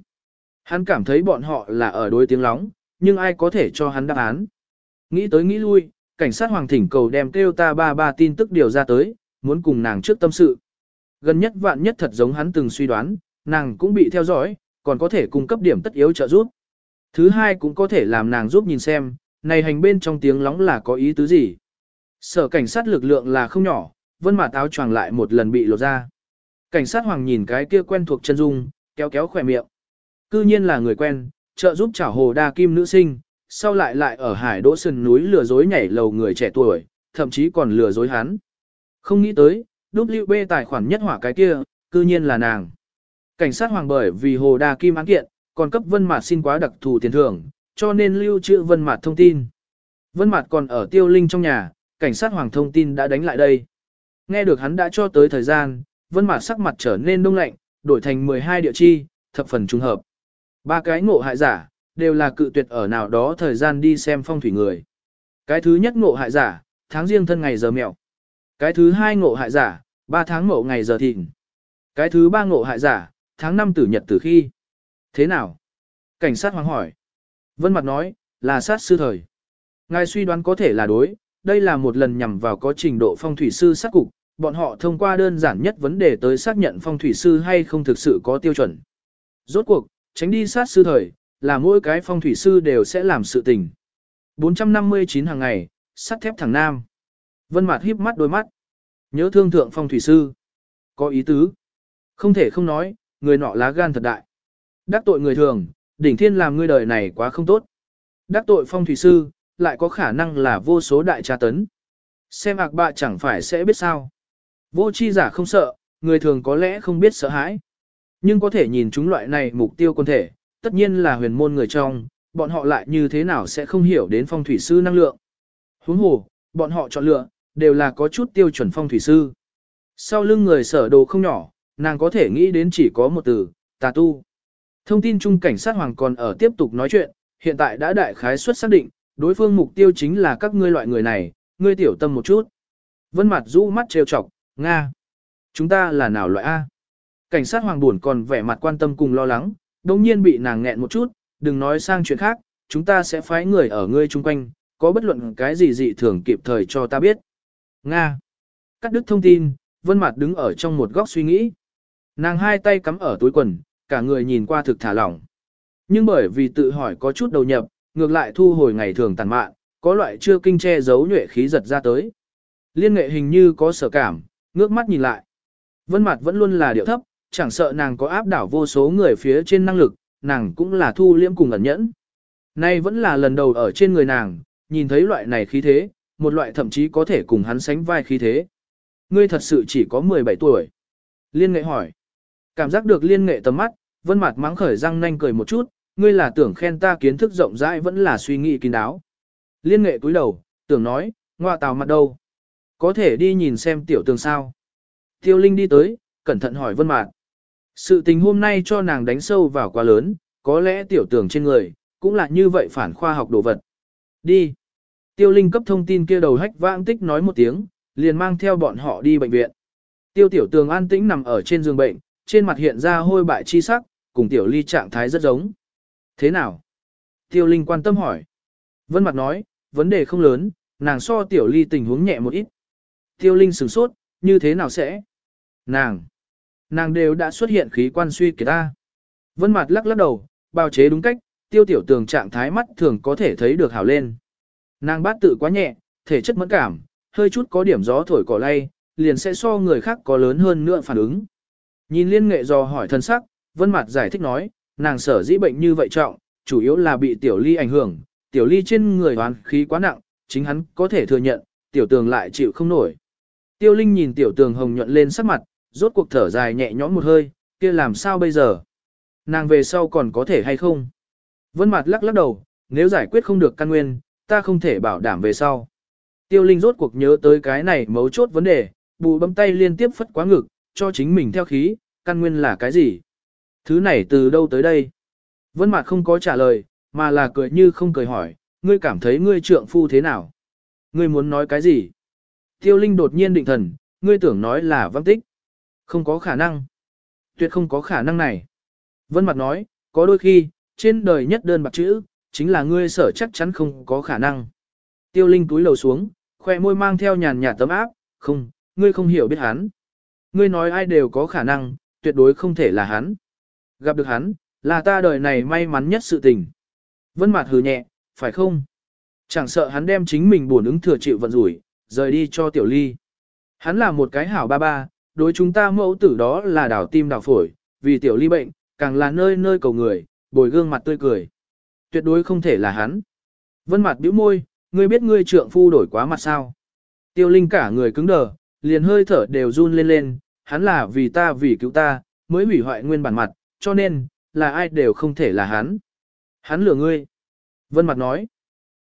Hắn cảm thấy bọn họ là ở đối tiếng lóng, nhưng ai có thể cho hắn đáp án. Nghĩ tới nghĩ lui, cảnh sát hoàng thỉnh cầu đem kêu ta ba ba tin tức điều ra tới, muốn cùng nàng trước tâm sự. Gần nhất vạn nhất thật giống hắn từng suy đoán, nàng cũng bị theo dõi, còn có thể cung cấp điểm tất yếu trợ giúp. Thứ hai cũng có thể làm nàng giúp nhìn xem, này hành bên trong tiếng lóng là có ý tứ gì. Sở cảnh sát lực lượng là không nhỏ, vân mặt áo choàng lại một lần bị lột ra. Cảnh sát hoàng nhìn cái kia quen thuộc chân dung, kéo kéo khỏe miệng. Cư nhiên là người quen, trợ giúp chảo hồ đa kim nữ sinh, sau lại lại ở hải đỗ sườn núi lừa dối nhảy lầu người trẻ tuổi, thậm chí còn lừa dối hắn. Không nghĩ tới, WB tài khoản nhất hỏa cái kia, cư nhiên là nàng. Cảnh sát hoàng bởi vì hồ đa kim án kiện, còn cấp vân mạt xin quá đặc thù tiền thưởng, cho nên lưu trữ vân mạt thông tin. Vân mạt còn ở tiêu linh trong nhà, cảnh sát hoàng thông tin đã đánh lại đây. Nghe được hắn đã cho tới thời gian, vân mạc sắc mặt trở nên đông lạnh, đổi thành 12 địa chi, thập phần trùng hợp. Ba cái ngộ hại giả, đều là cự tuyệt ở nào đó thời gian đi xem phong thủy người. Cái thứ nhất ngộ hại giả, tháng riêng thân ngày giờ mẹo. Cái thứ hai ngộ hại giả, ba tháng ngộ ngày giờ thịnh. Cái thứ ba ngộ hại giả, tháng năm tử nhật tử khi. Thế nào? Cảnh sát hoàng hỏi. Vân Mặt nói, là sát sư thời. Ngài suy đoán có thể là đối, đây là một lần nhằm vào có trình độ phong thủy sư sát cục, bọn họ thông qua đơn giản nhất vấn đề tới xác nhận phong thủy sư hay không thực sự có tiêu chuẩn. Rốt cuộc, tránh đi sát sư thời, là mỗi cái phong thủy sư đều sẽ làm sự tình. 459 hàng ngày, sắt thép thẳng nam. Vân Mạt híp mắt đôi mắt. Nhớ thương thượng phong thủy sư. Có ý tứ. Không thể không nói, người nọ lá gan thật đại. Đắc tội người thường, đỉnh thiên làm ngươi đời này quá không tốt. Đắc tội phong thủy sư, lại có khả năng là vô số đại tra tấn. Xem ạc bạ chẳng phải sẽ biết sao. Vô chi giả không sợ, người thường có lẽ không biết sợ hãi. Nhưng có thể nhìn chúng loại này mục tiêu quân thể, tất nhiên là huyền môn người trong, bọn họ lại như thế nào sẽ không hiểu đến phong thủy sư năng lượng. Huống hồ, bọn họ chọn lựa, đều là có chút tiêu chuẩn phong thủy sư. Sau lưng người sở đồ không nhỏ, nàng có thể nghĩ đến chỉ có một từ, tà tu. Thông tin chung cảnh sát hoàng còn ở tiếp tục nói chuyện, hiện tại đã đại khái suất xác định, đối phương mục tiêu chính là các ngươi loại người này, ngươi tiểu tâm một chút. Vân mặt rũ mắt trêu chọc, Nga. Chúng ta là nào loại A? Cảnh sát hoàng buồn còn vẻ mặt quan tâm cùng lo lắng, đồng nhiên bị nàng nghẹn một chút, đừng nói sang chuyện khác, chúng ta sẽ phái người ở ngươi chung quanh, có bất luận cái gì dị thường kịp thời cho ta biết. Nga. Cắt đứt thông tin, Vân Mạt đứng ở trong một góc suy nghĩ. Nàng hai tay cắm ở túi quần, cả người nhìn qua thực thả lỏng. Nhưng bởi vì tự hỏi có chút đầu nhập, ngược lại thu hồi ngày thường tàn mạn, có loại chưa kinh che giấu nhuệ khí giật ra tới. Liên nghệ hình như có sở cảm, ngước mắt nhìn lại. Vân Mạt vẫn luôn là điệu thấp, chẳng sợ nàng có áp đảo vô số người phía trên năng lực, nàng cũng là thu liễm cùng ẩn nhẫn. Nay vẫn là lần đầu ở trên người nàng, nhìn thấy loại này khí thế, một loại thậm chí có thể cùng hắn sánh vai khí thế. Ngươi thật sự chỉ có 17 tuổi. Liên nghệ hỏi. Cảm giác được liên nghệ tầm mắt, vân mặt mắng khởi răng nanh cười một chút, ngươi là tưởng khen ta kiến thức rộng rãi vẫn là suy nghĩ kín đáo. Liên nghệ cúi đầu, tưởng nói, ngoa tào mặt đâu. Có thể đi nhìn xem tiểu tường sao. Tiêu Linh đi tới, cẩn thận hỏi vân mạt. Sự tình hôm nay cho nàng đánh sâu vào quá lớn, có lẽ tiểu tường trên người, cũng là như vậy phản khoa học đồ vật. Đi. Tiêu Linh cấp thông tin kia đầu hách vãng tích nói một tiếng, liền mang theo bọn họ đi bệnh viện. Tiêu tiểu tường an tĩnh nằm ở trên giường bệnh, trên mặt hiện ra hôi bại chi sắc, cùng tiểu ly trạng thái rất giống. Thế nào? Tiêu Linh quan tâm hỏi. Vân mặt nói, vấn đề không lớn, nàng so tiểu ly tình huống nhẹ một ít. Tiêu Linh sửng sốt, như thế nào sẽ? Nàng! Nàng đều đã xuất hiện khí quan suy kiệt ta. Vân mặt lắc lắc đầu, bào chế đúng cách, tiêu tiểu tường trạng thái mắt thường có thể thấy được hảo lên. Nàng bát tự quá nhẹ, thể chất mẫn cảm, hơi chút có điểm gió thổi cỏ lay, liền sẽ so người khác có lớn hơn nữa phản ứng. Nhìn liên nghệ dò hỏi thân sắc, vân mặt giải thích nói, nàng sở dĩ bệnh như vậy trọng, chủ yếu là bị tiểu ly ảnh hưởng, tiểu ly trên người hoàn khí quá nặng, chính hắn có thể thừa nhận, tiểu tường lại chịu không nổi. Tiêu Linh nhìn tiểu tường hồng nhuận lên sắc mặt, rốt cuộc thở dài nhẹ nhõm một hơi, kia làm sao bây giờ? Nàng về sau còn có thể hay không? Vân mặt lắc lắc đầu, nếu giải quyết không được căn nguyên, ta không thể bảo đảm về sau. Tiêu Linh rốt cuộc nhớ tới cái này mấu chốt vấn đề, bù bấm tay liên tiếp phất quá ngực, cho chính mình theo khí, căn nguyên là cái gì? Thứ này từ đâu tới đây? Vân Mạt không có trả lời, mà là cười như không cười hỏi, ngươi cảm thấy ngươi trượng phu thế nào? Ngươi muốn nói cái gì? Tiêu Linh đột nhiên định thần, ngươi tưởng nói là văng tích. Không có khả năng. Tuyệt không có khả năng này. Vân Mặt nói, có đôi khi, trên đời nhất đơn bạc chữ, chính là ngươi sở chắc chắn không có khả năng. Tiêu Linh túi lầu xuống, khoe môi mang theo nhàn nhạt tấm áp, không, ngươi không hiểu biết hắn. Ngươi nói ai đều có khả năng, tuyệt đối không thể là hắn. Gặp được hắn, là ta đời này may mắn nhất sự tình. Vân Mạt hừ nhẹ, phải không? Chẳng sợ hắn đem chính mình buồn ứng thừa chịu vận rủi, rời đi cho Tiểu Ly. Hắn là một cái hảo ba ba, đối chúng ta mẫu tử đó là đảo tim đảo phổi, vì Tiểu Ly bệnh, càng là nơi nơi cầu người, bồi gương mặt tươi cười. Tuyệt đối không thể là hắn. Vân mặt bĩu môi, ngươi biết ngươi trượng phu đổi quá mặt sao? Tiêu Linh cả người cứng đờ, liền hơi thở đều run lên lên, hắn là vì ta vì cứu ta, mới hủy hoại nguyên bản mặt, cho nên, là ai đều không thể là hắn. Hắn lừa ngươi. Vân mặt nói.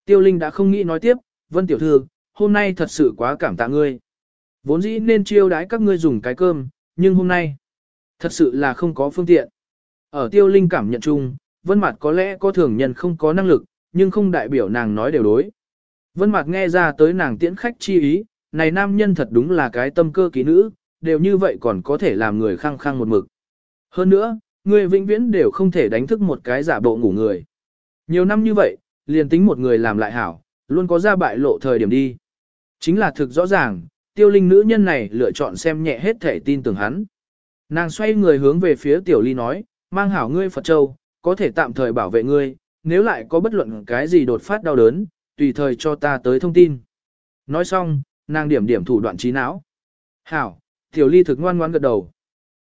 Tiêu Linh đã không nghĩ nói tiếp, Vân tiểu thư, hôm nay thật sự quá cảm tạ ngươi. Vốn dĩ nên chiêu đái các ngươi dùng cái cơm, nhưng hôm nay, thật sự là không có phương tiện. Ở Tiêu Linh cảm nhận chung, Vân mặt có lẽ có thường nhân không có năng lực, nhưng không đại biểu nàng nói đều đối. Vân mặt nghe ra tới nàng tiễn khách chi ý, này nam nhân thật đúng là cái tâm cơ ký nữ, đều như vậy còn có thể làm người khăng khăng một mực. Hơn nữa, người vĩnh viễn đều không thể đánh thức một cái giả bộ ngủ người. Nhiều năm như vậy, liền tính một người làm lại hảo, luôn có ra bại lộ thời điểm đi. Chính là thực rõ ràng, tiêu linh nữ nhân này lựa chọn xem nhẹ hết thể tin tưởng hắn. Nàng xoay người hướng về phía tiểu ly nói, mang hảo ngươi Phật Châu, có thể tạm thời bảo vệ ngươi, nếu lại có bất luận cái gì đột phát đau đớn, tùy thời cho ta tới thông tin. Nói xong, nàng điểm điểm thủ đoạn trí não. Hảo, tiểu ly thực ngoan ngoan gật đầu.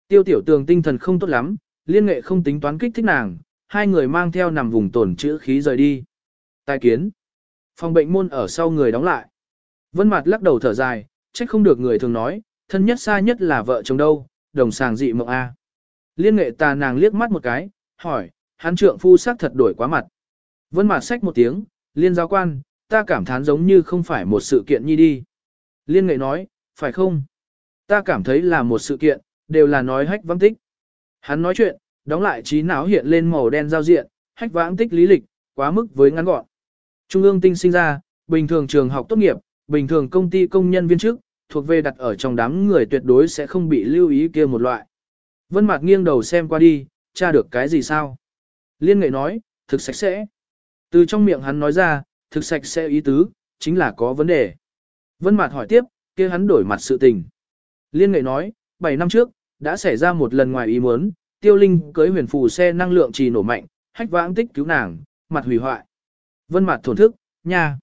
Tiêu tiểu tường tinh thần không tốt lắm, liên nghệ không tính toán kích thích nàng, hai người mang theo nằm vùng tổn chữa khí rời đi. Tài kiến. Phòng bệnh môn ở sau người đóng lại. Vân mạt lắc đầu thở dài, trách không được người thường nói, thân nhất xa nhất là vợ chồng đâu, đồng sàng dị mộng A. Liên nghệ tà nàng liếc mắt một cái, hỏi, hắn trượng phu sắc thật đổi quá mặt. Vân mạt xách một tiếng, liên giáo quan, ta cảm thán giống như không phải một sự kiện nhi đi. Liên nghệ nói, phải không? Ta cảm thấy là một sự kiện, đều là nói hách vắng tích. Hắn nói chuyện, đóng lại trí não hiện lên màu đen giao diện, hách vãng tích lý lịch, quá mức với ngắn gọn. Trung ương tinh sinh ra, bình thường trường học tốt nghiệp, bình thường công ty công nhân viên chức, thuộc về đặt ở trong đám người tuyệt đối sẽ không bị lưu ý kia một loại. Vân Mạc nghiêng đầu xem qua đi, tra được cái gì sao? Liên nghệ nói, thực sạch sẽ. Từ trong miệng hắn nói ra, thực sạch sẽ ý tứ, chính là có vấn đề. Vân Mạc hỏi tiếp, kia hắn đổi mặt sự tình. Liên nghệ nói, 7 năm trước, đã xảy ra một lần ngoài ý muốn, tiêu linh cưới huyền phù xe năng lượng trì nổ mạnh, hách vãng tích cứu nàng, mặt hủy hoại. Vân mạc thổn thức, nha.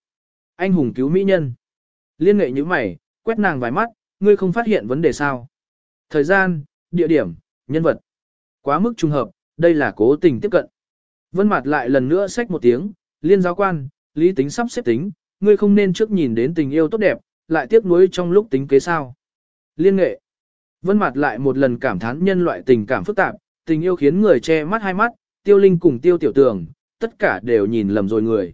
Anh hùng cứu mỹ nhân. Liên nghệ như mày, quét nàng vài mắt, ngươi không phát hiện vấn đề sao. Thời gian, địa điểm, nhân vật. Quá mức trùng hợp, đây là cố tình tiếp cận. Vân mặt lại lần nữa xách một tiếng, liên giáo quan, lý tính sắp xếp tính, ngươi không nên trước nhìn đến tình yêu tốt đẹp, lại tiếc nuối trong lúc tính kế sao. Liên nghệ. Vân mặt lại một lần cảm thán nhân loại tình cảm phức tạp, tình yêu khiến người che mắt hai mắt, tiêu linh cùng tiêu tiểu tường, tất cả đều nhìn lầm rồi người.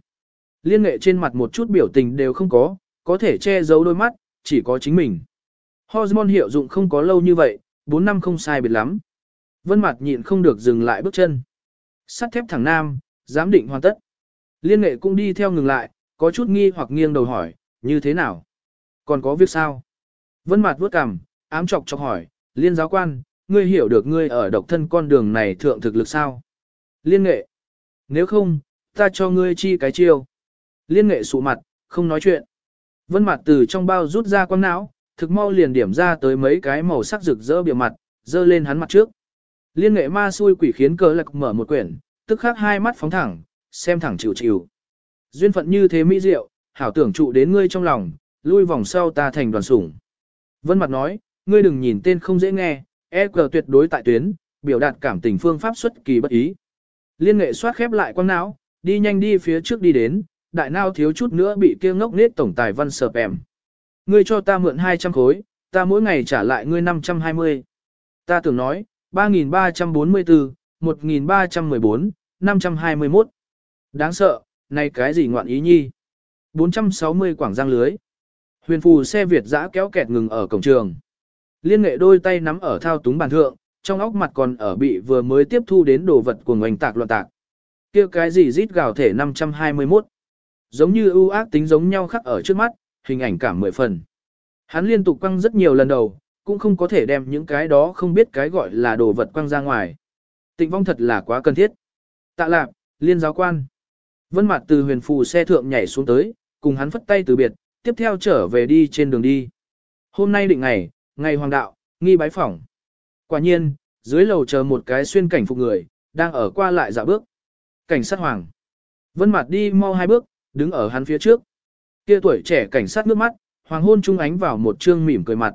Liên nghệ trên mặt một chút biểu tình đều không có, có thể che giấu đôi mắt, chỉ có chính mình. Hormone hiệu dụng không có lâu như vậy, 4 năm không sai biệt lắm. Vân mặt nhịn không được dừng lại bước chân. Sắt thép thẳng nam, giám định hoàn tất. Liên nghệ cũng đi theo ngừng lại, có chút nghi hoặc nghiêng đầu hỏi, như thế nào? Còn có việc sao? Vân mặt vuốt cằm, ám chọc chọc hỏi, liên giáo quan, ngươi hiểu được ngươi ở độc thân con đường này thượng thực lực sao? Liên nghệ. Nếu không, ta cho ngươi chi cái chiêu. Liên nghệ sụ mặt, không nói chuyện. Vân mặt từ trong bao rút ra quang não, thực mau liền điểm ra tới mấy cái màu sắc rực rỡ bìa mặt, dơ lên hắn mặt trước. Liên nghệ ma xui quỷ khiến cờ lạc mở một quyển, tức khắc hai mắt phóng thẳng, xem thẳng chịu chịu. Duyên phận như thế mỹ diệu, hảo tưởng trụ đến ngươi trong lòng, lui vòng sau ta thành đoàn sủng. Vân mặt nói, ngươi đừng nhìn tên không dễ nghe, e cờ tuyệt đối tại tuyến, biểu đạt cảm tình phương pháp xuất kỳ bất ý. Liên nghệ soát khép lại quang não, đi nhanh đi phía trước đi đến, đại nao thiếu chút nữa bị kia ngốc nết tổng tài văn sợp em. Ngươi cho ta mượn 200 khối, ta mỗi ngày trả lại ngươi 520. Ta tưởng nói, 3.344, 1.314, 521. Đáng sợ, này cái gì ngoạn ý nhi. 460 quảng giang lưới. Huyền phù xe Việt dã kéo kẹt ngừng ở cổng trường. Liên nghệ đôi tay nắm ở thao túng bàn thượng, trong óc mặt còn ở bị vừa mới tiếp thu đến đồ vật của ngoành tạc loạn tạc. kia cái gì rít gào thể 521. Giống như ưu ác tính giống nhau khắc ở trước mắt, hình ảnh cảm mười phần. Hắn liên tục quăng rất nhiều lần đầu, cũng không có thể đem những cái đó không biết cái gọi là đồ vật quăng ra ngoài. Tịnh vong thật là quá cần thiết. Tạ lạc, liên giáo quan. Vân mặt từ huyền phù xe thượng nhảy xuống tới, cùng hắn phất tay từ biệt, tiếp theo trở về đi trên đường đi. Hôm nay định ngày, ngày hoàng đạo, nghi bái phỏng. Quả nhiên, dưới lầu chờ một cái xuyên cảnh phục người, đang ở qua lại dạo bước. Cảnh sát hoàng. Vân mặt đi mau hai bước, đứng ở hắn phía trước. Kia tuổi trẻ cảnh sát nước mắt, hoàng hôn trung ánh vào một trương mỉm cười mặt.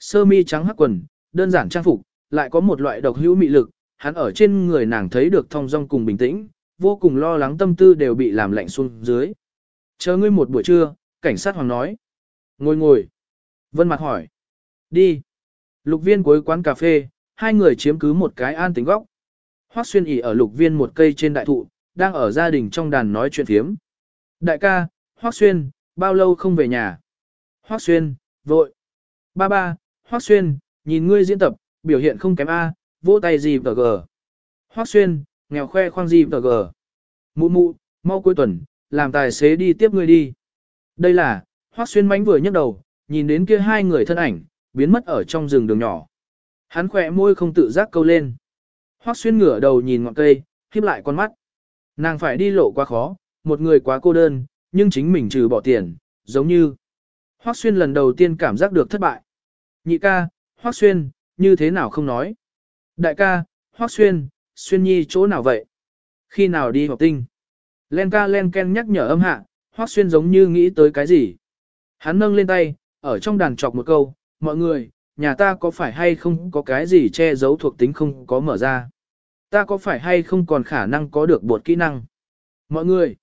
Sơ mi trắng hắc quần, đơn giản trang phục, lại có một loại độc hữu mị lực, hắn ở trên người nàng thấy được thong dong cùng bình tĩnh, vô cùng lo lắng tâm tư đều bị làm lạnh xuống dưới. Chờ ngươi một buổi trưa, cảnh sát hoàng nói. Ngồi ngồi. Vân mặt hỏi. Đi. Lục viên cuối quán cà phê, hai người chiếm cứ một cái an tính góc. Hoắc xuyên ỉ ở lục viên một cây trên đại thụ, đang ở gia đình trong đàn nói chuyện phiếm. Đại ca, Hoắc xuyên, bao lâu không về nhà? Hoắc xuyên, vội. Ba ba, Hoắc xuyên, nhìn ngươi diễn tập, biểu hiện không kém A, vỗ tay gì tờ gờ. Hoắc xuyên, nghèo khoe khoang gì tờ gờ. Mụ mụ, mau cuối tuần, làm tài xế đi tiếp ngươi đi. Đây là, Hoắc xuyên mánh vừa nhấc đầu, nhìn đến kia hai người thân ảnh, biến mất ở trong rừng đường nhỏ. Hắn khỏe môi không tự giác câu lên. Hoắc xuyên ngửa đầu nhìn ngọn cây, khiếp lại con mắt. Nàng phải đi lộ quá khó, một người quá cô đơn, nhưng chính mình trừ bỏ tiền, giống như. Hoắc xuyên lần đầu tiên cảm giác được thất bại. Nhị ca, Hoắc xuyên, như thế nào không nói. Đại ca, Hoắc xuyên, xuyên nhi chỗ nào vậy? Khi nào đi học tinh? Len ca len ken nhắc nhở âm hạ, Hoắc xuyên giống như nghĩ tới cái gì. Hắn nâng lên tay, ở trong đàn chọc một câu, mọi người, nhà ta có phải hay không có cái gì che giấu thuộc tính không có mở ra. Ta có phải hay không còn khả năng có được bột kỹ năng. Mọi người,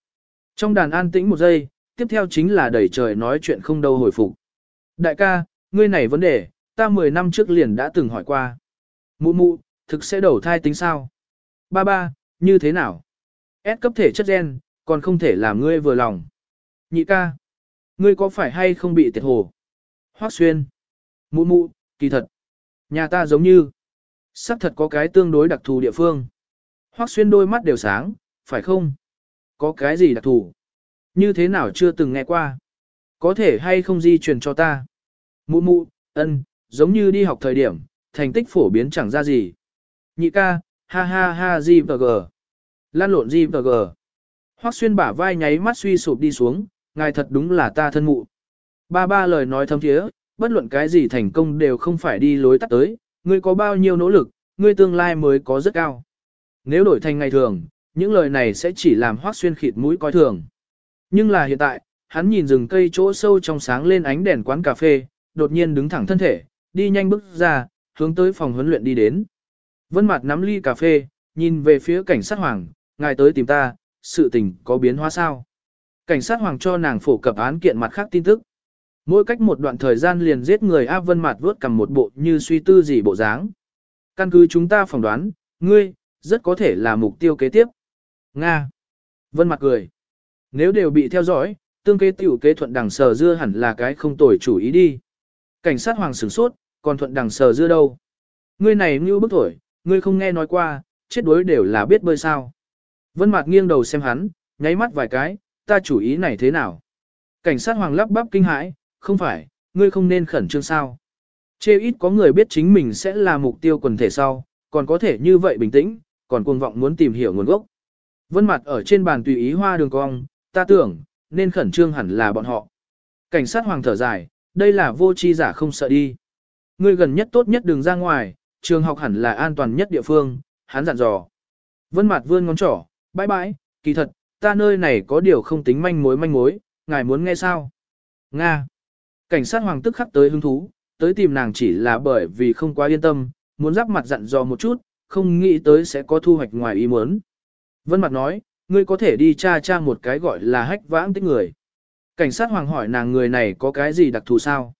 trong đàn an tĩnh một giây, tiếp theo chính là đẩy trời nói chuyện không đâu hồi phục. Đại ca, ngươi này vấn đề, ta 10 năm trước liền đã từng hỏi qua. Mụ mụ, thực sẽ đầu thai tính sao? Ba ba, như thế nào? S cấp thể chất gen, còn không thể làm ngươi vừa lòng. Nhị ca, ngươi có phải hay không bị tiệt hồ? Hoác xuyên. Mụ mụ, kỳ thật. Nhà ta giống như. Sắc thật có cái tương đối đặc thù địa phương. Hoác xuyên đôi mắt đều sáng, phải không? Có cái gì đặc thù? Như thế nào chưa từng nghe qua? Có thể hay không di truyền cho ta? Mụ mụ, ân, giống như đi học thời điểm, thành tích phổ biến chẳng ra gì. Nhị ca, ha ha ha gì và gờ. Lan lộn gì và gờ. Hoác xuyên bả vai nháy mắt suy sụp đi xuống, ngài thật đúng là ta thân mụ. Ba ba lời nói thâm thiế, bất luận cái gì thành công đều không phải đi lối tắt tới, ngươi có bao nhiêu nỗ lực, ngươi tương lai mới có rất cao. Nếu đổi thành ngày thường, những lời này sẽ chỉ làm hoác xuyên khịt mũi coi thường. Nhưng là hiện tại, hắn nhìn rừng cây chỗ sâu trong sáng lên ánh đèn quán cà phê, đột nhiên đứng thẳng thân thể, đi nhanh bước ra, hướng tới phòng huấn luyện đi đến. Vân Mạt nắm ly cà phê, nhìn về phía cảnh sát hoàng, ngài tới tìm ta, sự tình có biến hóa sao? Cảnh sát hoàng cho nàng phổ cập án kiện mặt khác tin tức. Mỗi cách một đoạn thời gian liền giết người A Vân Mạt vớt cầm một bộ như suy tư gì bộ dáng. Căn cứ chúng ta phỏng đoán, ngươi, rất có thể là mục tiêu kế tiếp. Nga. Vân mặt cười. Nếu đều bị theo dõi, tương kế tiểu kế thuận đằng sờ dưa hẳn là cái không tồi chủ ý đi. Cảnh sát hoàng sửng sốt, còn thuận đằng sờ dưa đâu. Ngươi này như bức thổi, ngươi không nghe nói qua, chết đối đều là biết bơi sao. Vân mặt nghiêng đầu xem hắn, nháy mắt vài cái, ta chủ ý này thế nào? Cảnh sát hoàng lắp bắp kinh hãi, không phải, ngươi không nên khẩn trương sao. Chê ít có người biết chính mình sẽ là mục tiêu quần thể sau, còn có thể như vậy bình tĩnh, còn cuồng vọng muốn tìm hiểu nguồn gốc. Vân mặt ở trên bàn tùy ý hoa đường cong, ta tưởng, nên khẩn trương hẳn là bọn họ. Cảnh sát hoàng thở dài, đây là vô chi giả không sợ đi. Ngươi gần nhất tốt nhất đừng ra ngoài, trường học hẳn là an toàn nhất địa phương, hắn dặn dò. Vân mặt vươn ngón trỏ, bãi bãi, kỳ thật, ta nơi này có điều không tính manh mối manh mối, ngài muốn nghe sao? Nga. Cảnh sát hoàng tức khắc tới hứng thú, tới tìm nàng chỉ là bởi vì không quá yên tâm, muốn giáp mặt dặn dò một chút, không nghĩ tới sẽ có thu hoạch ngoài ý muốn. Vân mặt nói, ngươi có thể đi tra tra một cái gọi là hách vãng tích người. Cảnh sát hoàng hỏi nàng người này có cái gì đặc thù sao?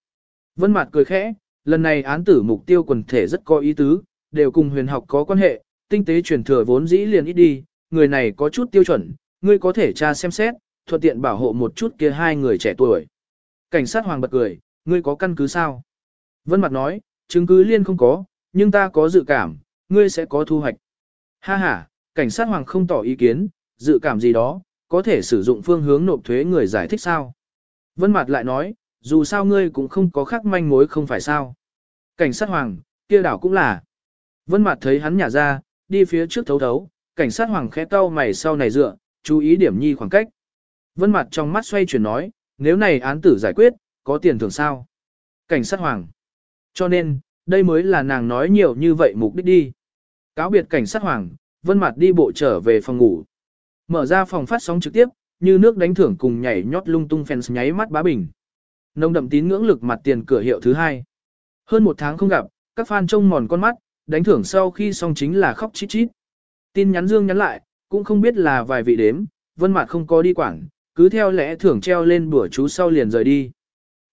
Vân mặt cười khẽ, lần này án tử mục tiêu quần thể rất có ý tứ, đều cùng huyền học có quan hệ, tinh tế truyền thừa vốn dĩ liền ít đi, người này có chút tiêu chuẩn, ngươi có thể tra xem xét, thuận tiện bảo hộ một chút kia hai người trẻ tuổi. Cảnh sát hoàng bật cười, ngươi có căn cứ sao? Vân mặt nói, chứng cứ liên không có, nhưng ta có dự cảm, ngươi sẽ có thu hoạch. Ha ha, cảnh sát hoàng không tỏ ý kiến, dự cảm gì đó, có thể sử dụng phương hướng nộp thuế người giải thích sao? Vân Mạt lại nói, dù sao ngươi cũng không có khác manh mối không phải sao. Cảnh sát hoàng, kia đảo cũng là. Vân Mạt thấy hắn nhả ra, đi phía trước thấu thấu, cảnh sát hoàng khẽ cau mày sau này dựa, chú ý điểm nhi khoảng cách. Vân Mạt trong mắt xoay chuyển nói, nếu này án tử giải quyết, có tiền thưởng sao? Cảnh sát hoàng. Cho nên, đây mới là nàng nói nhiều như vậy mục đích đi. Cáo biệt cảnh sát hoàng, Vân Mạt đi bộ trở về phòng ngủ. Mở ra phòng phát sóng trực tiếp, như nước đánh thưởng cùng nhảy nhót lung tung fans nháy mắt bá bình. Nông đậm tín ngưỡng lực mặt tiền cửa hiệu thứ hai. Hơn một tháng không gặp, các fan trông mòn con mắt, đánh thưởng sau khi xong chính là khóc chít chít. Tin nhắn dương nhắn lại, cũng không biết là vài vị đếm, Vân Mạt không có đi quản, cứ theo lẽ thưởng treo lên bữa chú sau liền rời đi.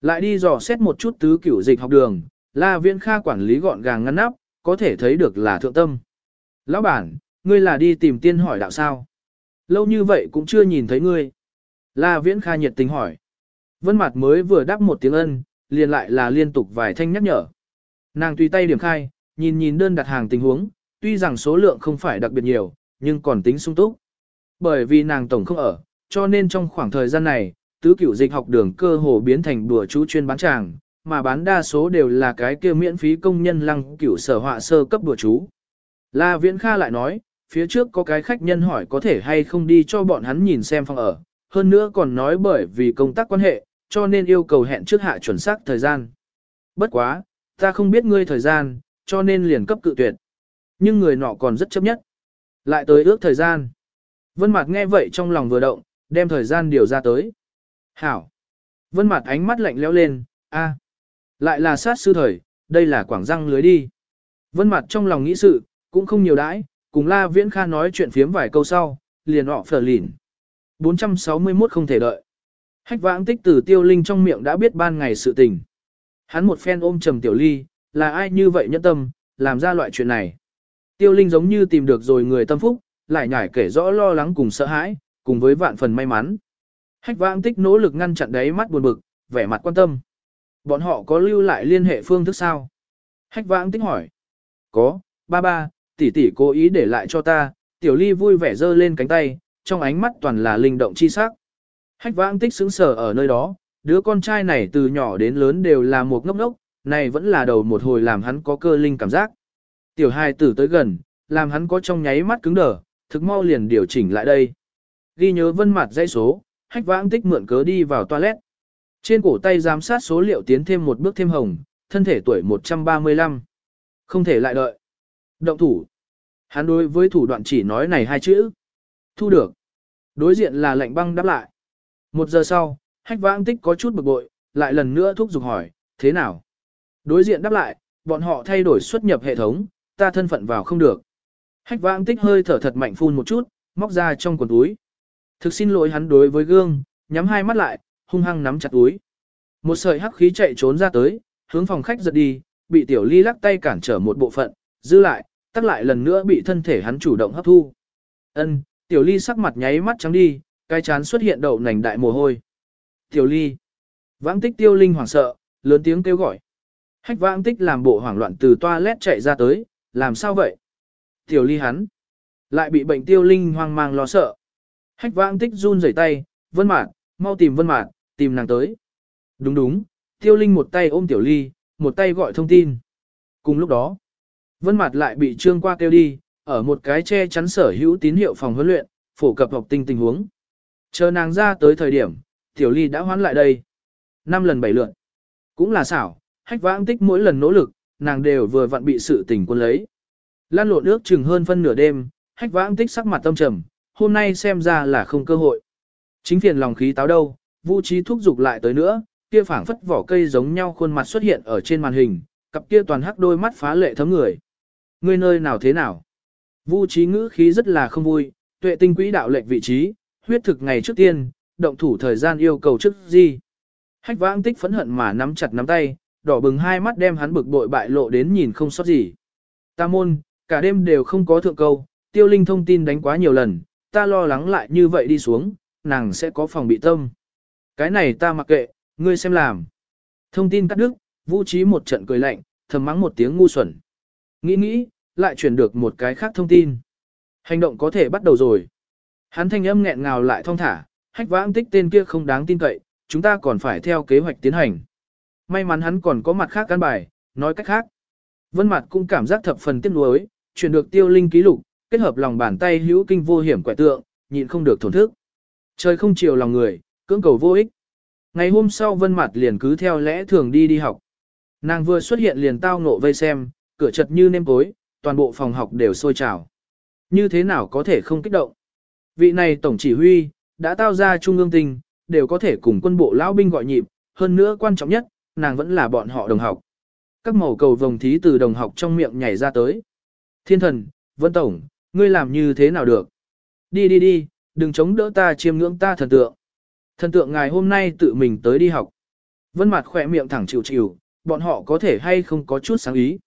Lại đi dò xét một chút tứ cửu dịch học đường, La Viễn Kha quản lý gọn gàng ngăn nắp, có thể thấy được là thượng tâm. Lão bản, ngươi là đi tìm tiên hỏi đạo sao? Lâu như vậy cũng chưa nhìn thấy ngươi. La Viễn Kha nhiệt tình hỏi. Vân Mạt mới vừa đáp một tiếng ân, liền lại là liên tục vài thanh nhắc nhở. Nàng tùy tay điểm khai, nhìn nhìn đơn đặt hàng tình huống, tuy rằng số lượng không phải đặc biệt nhiều, nhưng còn tính sung túc. Bởi vì nàng tổng không ở, cho nên trong khoảng thời gian này, tứ cửu dịch học đường cơ hồ biến thành đùa chú chuyên bán tràng, mà bán đa số đều là cái kia miễn phí công nhân lăng cửu sở họa sơ cấp đùa chú. La Viễn Kha lại nói, phía trước có cái khách nhân hỏi có thể hay không đi cho bọn hắn nhìn xem phòng ở, hơn nữa còn nói bởi vì công tác quan hệ, cho nên yêu cầu hẹn trước hạ chuẩn xác thời gian. Bất quá, ta không biết ngươi thời gian, cho nên liền cấp cự tuyệt. Nhưng người nọ còn rất chấp nhất. Lại tới ước thời gian. Vân Mạt nghe vậy trong lòng vừa động, đem thời gian điều ra tới. Hảo. Vân Mạt ánh mắt lạnh lẽo lên, a, lại là sát sư thời, đây là quảng răng lưới đi. Vân Mạt trong lòng nghĩ sự, cũng không nhiều đãi, cùng La Viễn Kha nói chuyện phiếm vài câu sau, liền họ phở lìn. 461 không thể đợi. Hách vãng tích từ tiêu linh trong miệng đã biết ban ngày sự tình. Hắn một phen ôm trầm tiểu ly, là ai như vậy nhẫn tâm, làm ra loại chuyện này. Tiêu linh giống như tìm được rồi người tâm phúc, lại nhải kể rõ lo lắng cùng sợ hãi, cùng với vạn phần may mắn. Hách vãng tích nỗ lực ngăn chặn đáy mắt buồn bực, vẻ mặt quan tâm. Bọn họ có lưu lại liên hệ phương thức sao? Hách vãng tích hỏi. Có, ba ba, tỷ tỷ cố ý để lại cho ta, tiểu ly vui vẻ giơ lên cánh tay, trong ánh mắt toàn là linh động chi sắc. Hách vãng tích sững sờ ở nơi đó, đứa con trai này từ nhỏ đến lớn đều là một ngốc ngốc, này vẫn là đầu một hồi làm hắn có cơ linh cảm giác. Tiểu Hai tử tới gần, làm hắn có trong nháy mắt cứng đờ, thực mau liền điều chỉnh lại đây. Ghi nhớ vân mặt dãy số, hách vãng tích mượn cớ đi vào toilet. Trên cổ tay giám sát số liệu tiến thêm một bước thêm hồng, thân thể tuổi 135. Không thể lại đợi. Động thủ. Hắn đối với thủ đoạn chỉ nói này hai chữ. Thu được. Đối diện là lệnh băng đáp lại. Một giờ sau, hách vãng tích có chút bực bội, lại lần nữa thúc giục hỏi, thế nào? Đối diện đáp lại, bọn họ thay đổi xuất nhập hệ thống, ta thân phận vào không được. Hách vãng tích hơi thở thật mạnh phun một chút, móc ra trong quần túi. Thực xin lỗi hắn đối với gương, nhắm hai mắt lại, hung hăng nắm chặt túi. Một sợi hắc khí chạy trốn ra tới, hướng phòng khách giật đi, bị tiểu ly lắc tay cản trở một bộ phận, giữ lại, tắt lại lần nữa bị thân thể hắn chủ động hấp thu. Ân, tiểu ly sắc mặt nháy mắt trắng đi, cái chán xuất hiện đậu nành đại mồ hôi. Tiểu ly. Vãng tích tiêu linh hoảng sợ, lớn tiếng kêu gọi. Hách vãng tích làm bộ hoảng loạn từ toilet chạy ra tới, làm sao vậy? Tiểu ly hắn. Lại bị bệnh tiêu linh hoang mang lo sợ. Hách vãng tích run rẩy tay, vân mạn, mau tìm vân mạn, tìm nàng tới. Đúng đúng, tiêu linh một tay ôm tiểu ly, một tay gọi thông tin. Cùng lúc đó, vân mạt lại bị trương qua kêu đi, ở một cái che chắn sở hữu tín hiệu phòng huấn luyện, phổ cập học tinh tình huống. Chờ nàng ra tới thời điểm, tiểu ly đã hoán lại đây. năm lần bảy lượt. Cũng là xảo, hách vãng tích mỗi lần nỗ lực, nàng đều vừa vặn bị sự tình quân lấy. Lan lộn ước chừng hơn phân nửa đêm, hách vãng tích sắc mặt tâm trầm, hôm nay xem ra là không cơ hội. Chính phiền lòng khí táo đâu, vũ trí thúc dục lại tới nữa, kia phảng phất vỏ cây giống nhau khuôn mặt xuất hiện ở trên màn hình, cặp kia toàn hắc đôi mắt phá lệ thấm người. Ngươi nơi nào thế nào? Vu trí ngữ khí rất là không vui, tuệ tinh quỹ đạo lệnh vị trí, huyết thực ngày trước tiên, động thủ thời gian yêu cầu trước gì. Hách vãng tích phẫn hận mà nắm chặt nắm tay, đỏ bừng hai mắt đem hắn bực bội bại lộ đến nhìn không sót gì. Ta môn, cả đêm đều không có thượng câu, tiêu linh thông tin đánh quá nhiều lần, ta lo lắng lại như vậy đi xuống, nàng sẽ có phòng bị tâm. Cái này ta mặc kệ, ngươi xem làm. Thông tin cắt đứt, vũ trí một trận cười lạnh, thầm mắng một tiếng ngu xuẩn. Nghĩ nghĩ, lại chuyển được một cái khác thông tin. Hành động có thể bắt đầu rồi. Hắn thanh âm nghẹn ngào lại thong thả, hách vãng tích tên kia không đáng tin cậy, chúng ta còn phải theo kế hoạch tiến hành. May mắn hắn còn có mặt khác căn bài, nói cách khác. Vân Mặt cũng cảm giác thập phần tiếc nuối, chuyển được tiêu linh ký lục, kết hợp lòng bàn tay hữu kinh vô hiểm quẻ tượng, nhịn không được thổn thức. Trời không chiều lòng người, cưỡng cầu vô ích. Ngày hôm sau Vân Mặt liền cứ theo lẽ thường đi đi học. Nàng vừa xuất hiện liền tao ngộ vây xem, cửa chật như nêm tối, toàn bộ phòng học đều sôi trào. Như thế nào có thể không kích động? Vị này tổng chỉ huy, đã tao ra trung ương tình, đều có thể cùng quân bộ lão binh gọi nhịp, hơn nữa quan trọng nhất, nàng vẫn là bọn họ đồng học. Các màu cầu vồng thí từ đồng học trong miệng nhảy ra tới. Thiên thần, Vân Tổng, ngươi làm như thế nào được? Đi đi đi, đừng chống đỡ ta chiêm ngưỡng ta thần tượng. Thần tượng ngài hôm nay tự mình tới đi học. Vân mặt khỏe miệng thẳng chịu chịu, bọn họ có thể hay không có chút sáng ý.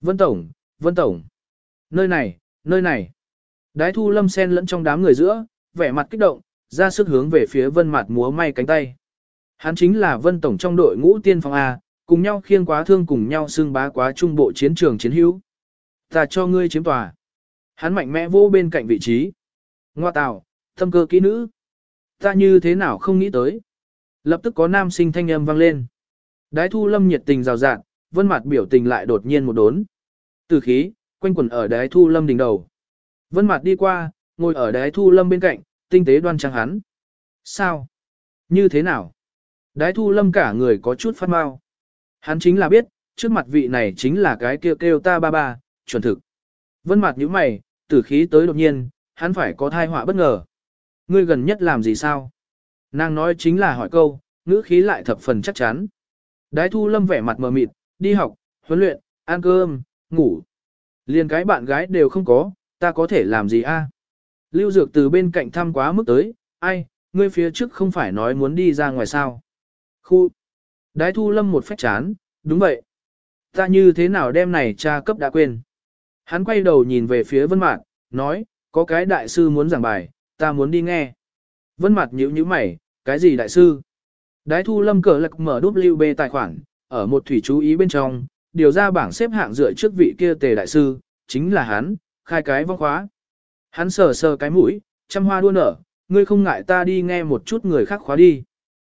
Vân Tổng, Vân Tổng. Nơi này, nơi này. Đái thu lâm sen lẫn trong đám người giữa, vẻ mặt kích động, ra sức hướng về phía vân mặt múa may cánh tay. Hắn chính là vân tổng trong đội ngũ tiên phong A, cùng nhau khiêng quá thương cùng nhau xương bá quá trung bộ chiến trường chiến hữu. Ta cho ngươi chiếm tòa. Hắn mạnh mẽ vô bên cạnh vị trí. Ngoa tào, thâm cơ kỹ nữ. Ta như thế nào không nghĩ tới. Lập tức có nam sinh thanh âm vang lên. Đái thu lâm nhiệt tình rào rạt, vân mặt biểu tình lại đột nhiên một đốn. Từ khí, quanh quẩn ở đái thu lâm đỉnh đầu. Vân mặt đi qua, ngồi ở đái thu lâm bên cạnh, tinh tế đoan trang hắn. Sao? Như thế nào? Đái thu lâm cả người có chút phát mau. Hắn chính là biết, trước mặt vị này chính là cái kêu kêu ta ba ba, chuẩn thực. Vân mặt như mày, tử khí tới đột nhiên, hắn phải có thai họa bất ngờ. Ngươi gần nhất làm gì sao? Nàng nói chính là hỏi câu, ngữ khí lại thập phần chắc chắn. Đái thu lâm vẻ mặt mờ mịt, đi học, huấn luyện, ăn cơm, ngủ. Liền cái bạn gái đều không có, ta có thể làm gì a? Lưu Dược từ bên cạnh thăm quá mức tới, ai, ngươi phía trước không phải nói muốn đi ra ngoài sao? Khu. Đái thu lâm một phách chán, đúng vậy. Ta như thế nào đem này cha cấp đã quên. Hắn quay đầu nhìn về phía Vân Mạt, nói, có cái đại sư muốn giảng bài, ta muốn đi nghe. Vân Mạt nhíu nhíu mày, cái gì đại sư? Đái thu lâm cờ lạc mở WB tài khoản, ở một thủy chú ý bên trong, điều ra bảng xếp hạng dựa trước vị kia tề đại sư, chính là hắn, khai cái vong khóa. Hắn sờ sờ cái mũi, trăm hoa đua nở, ngươi không ngại ta đi nghe một chút người khác khóa đi.